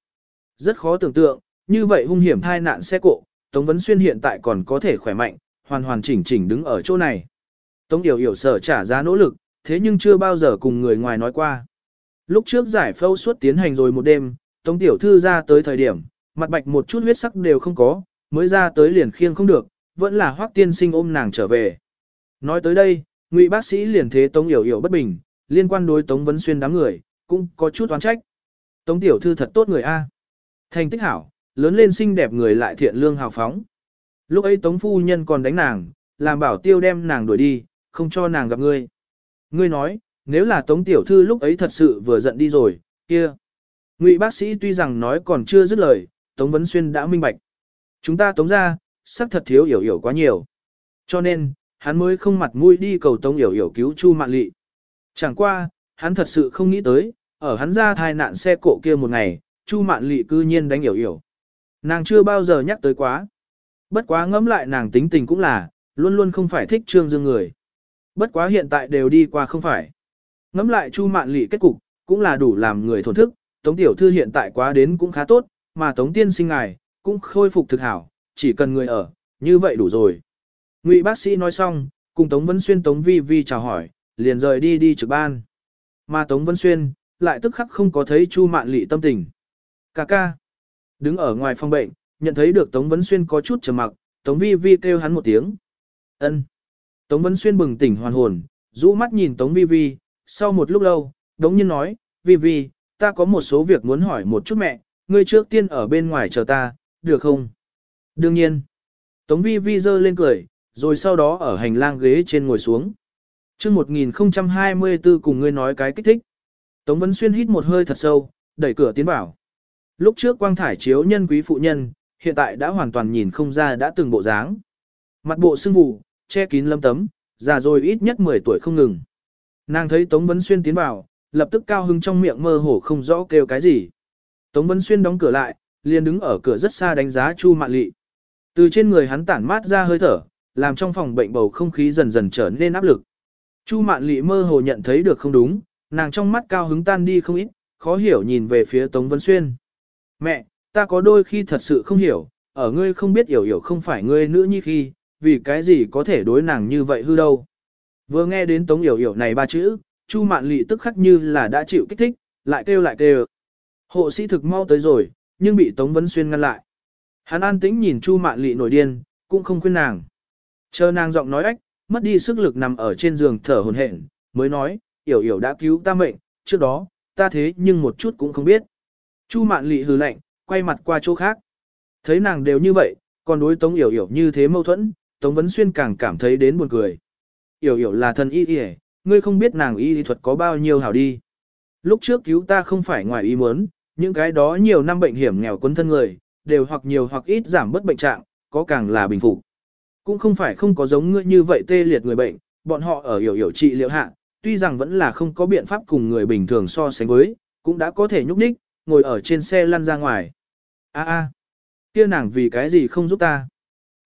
Rất khó tưởng tượng, như vậy hung hiểm thai nạn xe cộ, Tống Vấn Xuyên hiện tại còn có thể khỏe mạnh, hoàn hoàn chỉnh chỉnh đứng ở chỗ này. Tống Điều hiểu sở trả giá nỗ lực, thế nhưng chưa bao giờ cùng người ngoài nói qua. Lúc trước giải phẫu suốt tiến hành rồi một đêm, Tống Tiểu Thư ra tới thời điểm, mặt bạch một chút huyết sắc đều không có, mới ra tới liền khiêng không được, vẫn là hoác tiên sinh ôm nàng trở về. Nói tới đây, ngụy bác sĩ liền thế Tống Yểu Yểu bất bình, liên quan đối Tống Vấn Xuyên đám người, cũng có chút oán trách. Tống Tiểu Thư thật tốt người A. Thành tích hảo, lớn lên xinh đẹp người lại thiện lương hào phóng. Lúc ấy Tống Phu Nhân còn đánh nàng, làm bảo tiêu đem nàng đuổi đi, không cho nàng gặp ngươi. Ngươi nói, nếu là Tống Tiểu Thư lúc ấy thật sự vừa giận đi rồi, kia. Ngụy bác sĩ tuy rằng nói còn chưa dứt lời, Tống Vấn Xuyên đã minh bạch. Chúng ta tống ra, sắc thật thiếu hiểu hiểu quá nhiều. Cho nên, hắn mới không mặt mũi đi cầu Tống hiểu hiểu cứu Chu Mạn Lị. Chẳng qua, hắn thật sự không nghĩ tới, ở hắn ra thai nạn xe cộ kia một ngày, Chu Mạn Lị cư nhiên đánh hiểu hiểu. Nàng chưa bao giờ nhắc tới quá. Bất quá ngẫm lại nàng tính tình cũng là, luôn luôn không phải thích trương dương người. Bất quá hiện tại đều đi qua không phải. Ngẫm lại Chu Mạn Lị kết cục, cũng là đủ làm người thổn thức, Tống Tiểu Thư hiện tại quá đến cũng khá tốt, mà Tống Tiên sinh ngài, cũng khôi phục thực hảo, chỉ cần người ở, như vậy đủ rồi. Ngụy bác sĩ nói xong, cùng Tống Vân Xuyên Tống Vi Vi chào hỏi, liền rời đi đi trực ban. Mà Tống Vân Xuyên, lại tức khắc không có thấy Chu Mạn Lị tâm tình. Cà ca. Đứng ở ngoài phòng bệnh, nhận thấy được Tống Vân Xuyên có chút trầm mặc, Tống Vi Vi kêu hắn một tiếng. ân. Tống Vân Xuyên bừng tỉnh hoàn hồn, rũ mắt nhìn Tống Vi Vi, sau một lúc lâu, đống nhiên nói, Vi Vi, ta có một số việc muốn hỏi một chút mẹ, ngươi trước tiên ở bên ngoài chờ ta, được không? Đương nhiên. Tống Vi Vi giơ lên cười, rồi sau đó ở hành lang ghế trên ngồi xuống. Trước 1024 cùng ngươi nói cái kích thích. Tống Vân Xuyên hít một hơi thật sâu, đẩy cửa tiến vào. Lúc trước quang thải chiếu nhân quý phụ nhân, hiện tại đã hoàn toàn nhìn không ra đã từng bộ dáng. Mặt bộ sưng vụ, che kín lâm tấm, già rồi ít nhất 10 tuổi không ngừng. Nàng thấy Tống Vấn Xuyên tiến vào, lập tức cao hưng trong miệng mơ hồ không rõ kêu cái gì. Tống Vấn Xuyên đóng cửa lại, liền đứng ở cửa rất xa đánh giá Chu Mạn Lị. Từ trên người hắn tản mát ra hơi thở, làm trong phòng bệnh bầu không khí dần dần trở nên áp lực. Chu Mạn Lị mơ hồ nhận thấy được không đúng, nàng trong mắt cao hứng tan đi không ít, khó hiểu nhìn về phía Tống Vân Xuyên. Mẹ, ta có đôi khi thật sự không hiểu, ở ngươi không biết hiểu hiểu không phải ngươi nữ nhi khi, vì cái gì có thể đối nàng như vậy hư đâu. Vừa nghe đến Tống Hiểu Hiểu này ba chữ, Chu Mạn Lị tức khắc như là đã chịu kích thích, lại kêu lại kêu. Hộ sĩ thực mau tới rồi, nhưng bị Tống vấn Xuyên ngăn lại. Hắn an tĩnh nhìn Chu Mạn Lị nổi điên, cũng không khuyên nàng. Chờ nàng giọng nói ách, mất đi sức lực nằm ở trên giường thở hổn hển, mới nói, "Yểu Yểu đã cứu ta mệnh, trước đó, ta thế nhưng một chút cũng không biết." Chu Mạn Lị hừ lạnh, quay mặt qua chỗ khác. Thấy nàng đều như vậy, còn đối Tống Yểu Yểu như thế mâu thuẫn, Tống Vấn Xuyên càng cảm thấy đến buồn cười. Yểu Yểu là thần y y, ngươi không biết nàng y thuật có bao nhiêu hảo đi. Lúc trước cứu ta không phải ngoài ý muốn, những cái đó nhiều năm bệnh hiểm nghèo quấn thân người, đều hoặc nhiều hoặc ít giảm bớt bệnh trạng, có càng là bình phục. Cũng không phải không có giống ngươi như vậy tê liệt người bệnh, bọn họ ở hiểu hiểu trị liệu hạ, tuy rằng vẫn là không có biện pháp cùng người bình thường so sánh với, cũng đã có thể nhúc nhích, ngồi ở trên xe lăn ra ngoài. A a, kia nàng vì cái gì không giúp ta?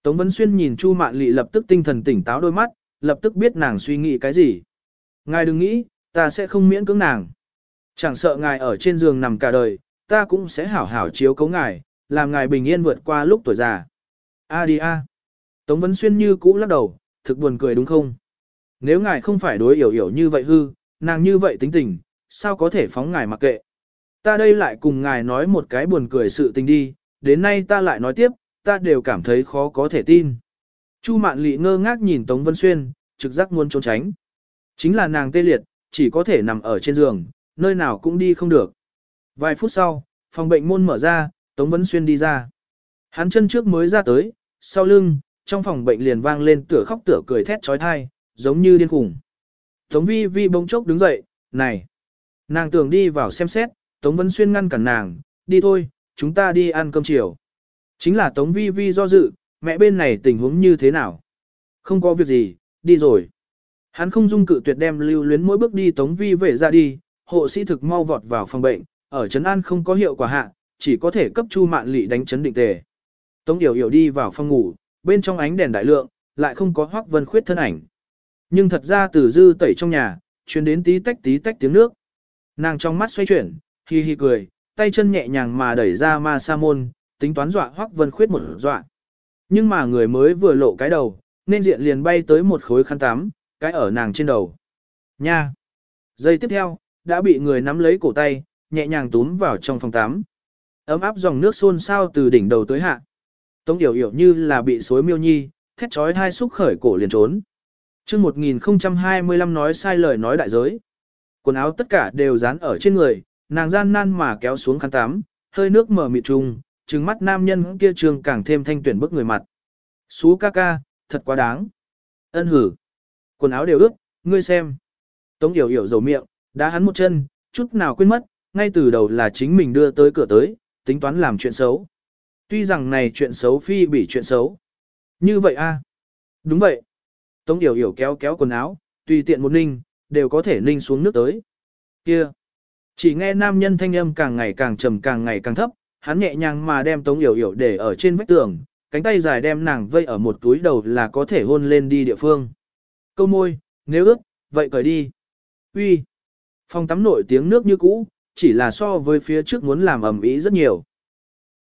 Tống Vân Xuyên nhìn Chu Mạn Lị lập tức tinh thần tỉnh táo đôi mắt, lập tức biết nàng suy nghĩ cái gì. Ngài đừng nghĩ, ta sẽ không miễn cưỡng nàng. Chẳng sợ ngài ở trên giường nằm cả đời, ta cũng sẽ hảo hảo chiếu cấu ngài, làm ngài bình yên vượt qua lúc tuổi già. A đi a. Tống Vân Xuyên như cũ lắc đầu, thực buồn cười đúng không? Nếu ngài không phải đối hiểu hiểu như vậy hư, nàng như vậy tính tình, sao có thể phóng ngài mặc kệ? Ta đây lại cùng ngài nói một cái buồn cười sự tình đi, đến nay ta lại nói tiếp, ta đều cảm thấy khó có thể tin. Chu Mạn Lị ngơ ngác nhìn Tống Vân Xuyên, trực giác muốn trốn tránh. Chính là nàng tê liệt, chỉ có thể nằm ở trên giường, nơi nào cũng đi không được. Vài phút sau, phòng bệnh môn mở ra, Tống Vân Xuyên đi ra. Hắn chân trước mới ra tới, sau lưng, trong phòng bệnh liền vang lên tửa khóc tửa cười thét trói thai, giống như điên khủng. Tống Vi Vi bỗng chốc đứng dậy, này. Nàng tưởng đi vào xem xét, Tống Vân Xuyên ngăn cản nàng, đi thôi, chúng ta đi ăn cơm chiều. Chính là Tống Vi Vi do dự, mẹ bên này tình huống như thế nào? Không có việc gì, đi rồi. Hắn không dung cự tuyệt đem lưu luyến mỗi bước đi Tống Vi về ra đi, hộ sĩ thực mau vọt vào phòng bệnh, ở Trấn An không có hiệu quả hạ, chỉ có thể cấp Chu Mạn Lị đánh chấn định tề. Tống Yểu Yểu đi vào phòng ngủ, bên trong ánh đèn đại lượng, lại không có Hoắc Vân Khuyết thân ảnh. Nhưng thật ra từ dư tẩy trong nhà, truyền đến tí tách tí tách tiếng nước. Nàng trong mắt xoay chuyển, hi hi cười, tay chân nhẹ nhàng mà đẩy ra ma sa môn, tính toán dọa Hoắc Vân Khuyết một dọa. Nhưng mà người mới vừa lộ cái đầu, nên diện liền bay tới một khối khăn tắm, cái ở nàng trên đầu. Nha! Giây tiếp theo, đã bị người nắm lấy cổ tay, nhẹ nhàng túm vào trong phòng tắm. Ấm áp dòng nước xôn xao từ đỉnh đầu tới hạ. Tống Yểu Yểu như là bị xối miêu nhi, thét trói hai xúc khởi cổ liền trốn. chương 1025 nói sai lời nói đại giới. Quần áo tất cả đều dán ở trên người, nàng gian nan mà kéo xuống khăn tắm, hơi nước mở mịt trùng, trừng mắt nam nhân kia trường càng thêm thanh tuyển bức người mặt. Xú ca ca, thật quá đáng. Ân hử. Quần áo đều ướt, ngươi xem. Tống Yểu Yểu dầu miệng, đá hắn một chân, chút nào quên mất, ngay từ đầu là chính mình đưa tới cửa tới, tính toán làm chuyện xấu. Tuy rằng này chuyện xấu phi bị chuyện xấu. Như vậy a Đúng vậy. Tống Yểu Yểu kéo kéo quần áo, tùy tiện một ninh, đều có thể ninh xuống nước tới. Kia. Chỉ nghe nam nhân thanh âm càng ngày càng trầm càng ngày càng thấp, hắn nhẹ nhàng mà đem Tống Yểu Yểu để ở trên vách tường, cánh tay dài đem nàng vây ở một túi đầu là có thể hôn lên đi địa phương. Câu môi, nếu ước, vậy cởi đi. Uy. Phòng tắm nổi tiếng nước như cũ, chỉ là so với phía trước muốn làm ẩm ý rất nhiều.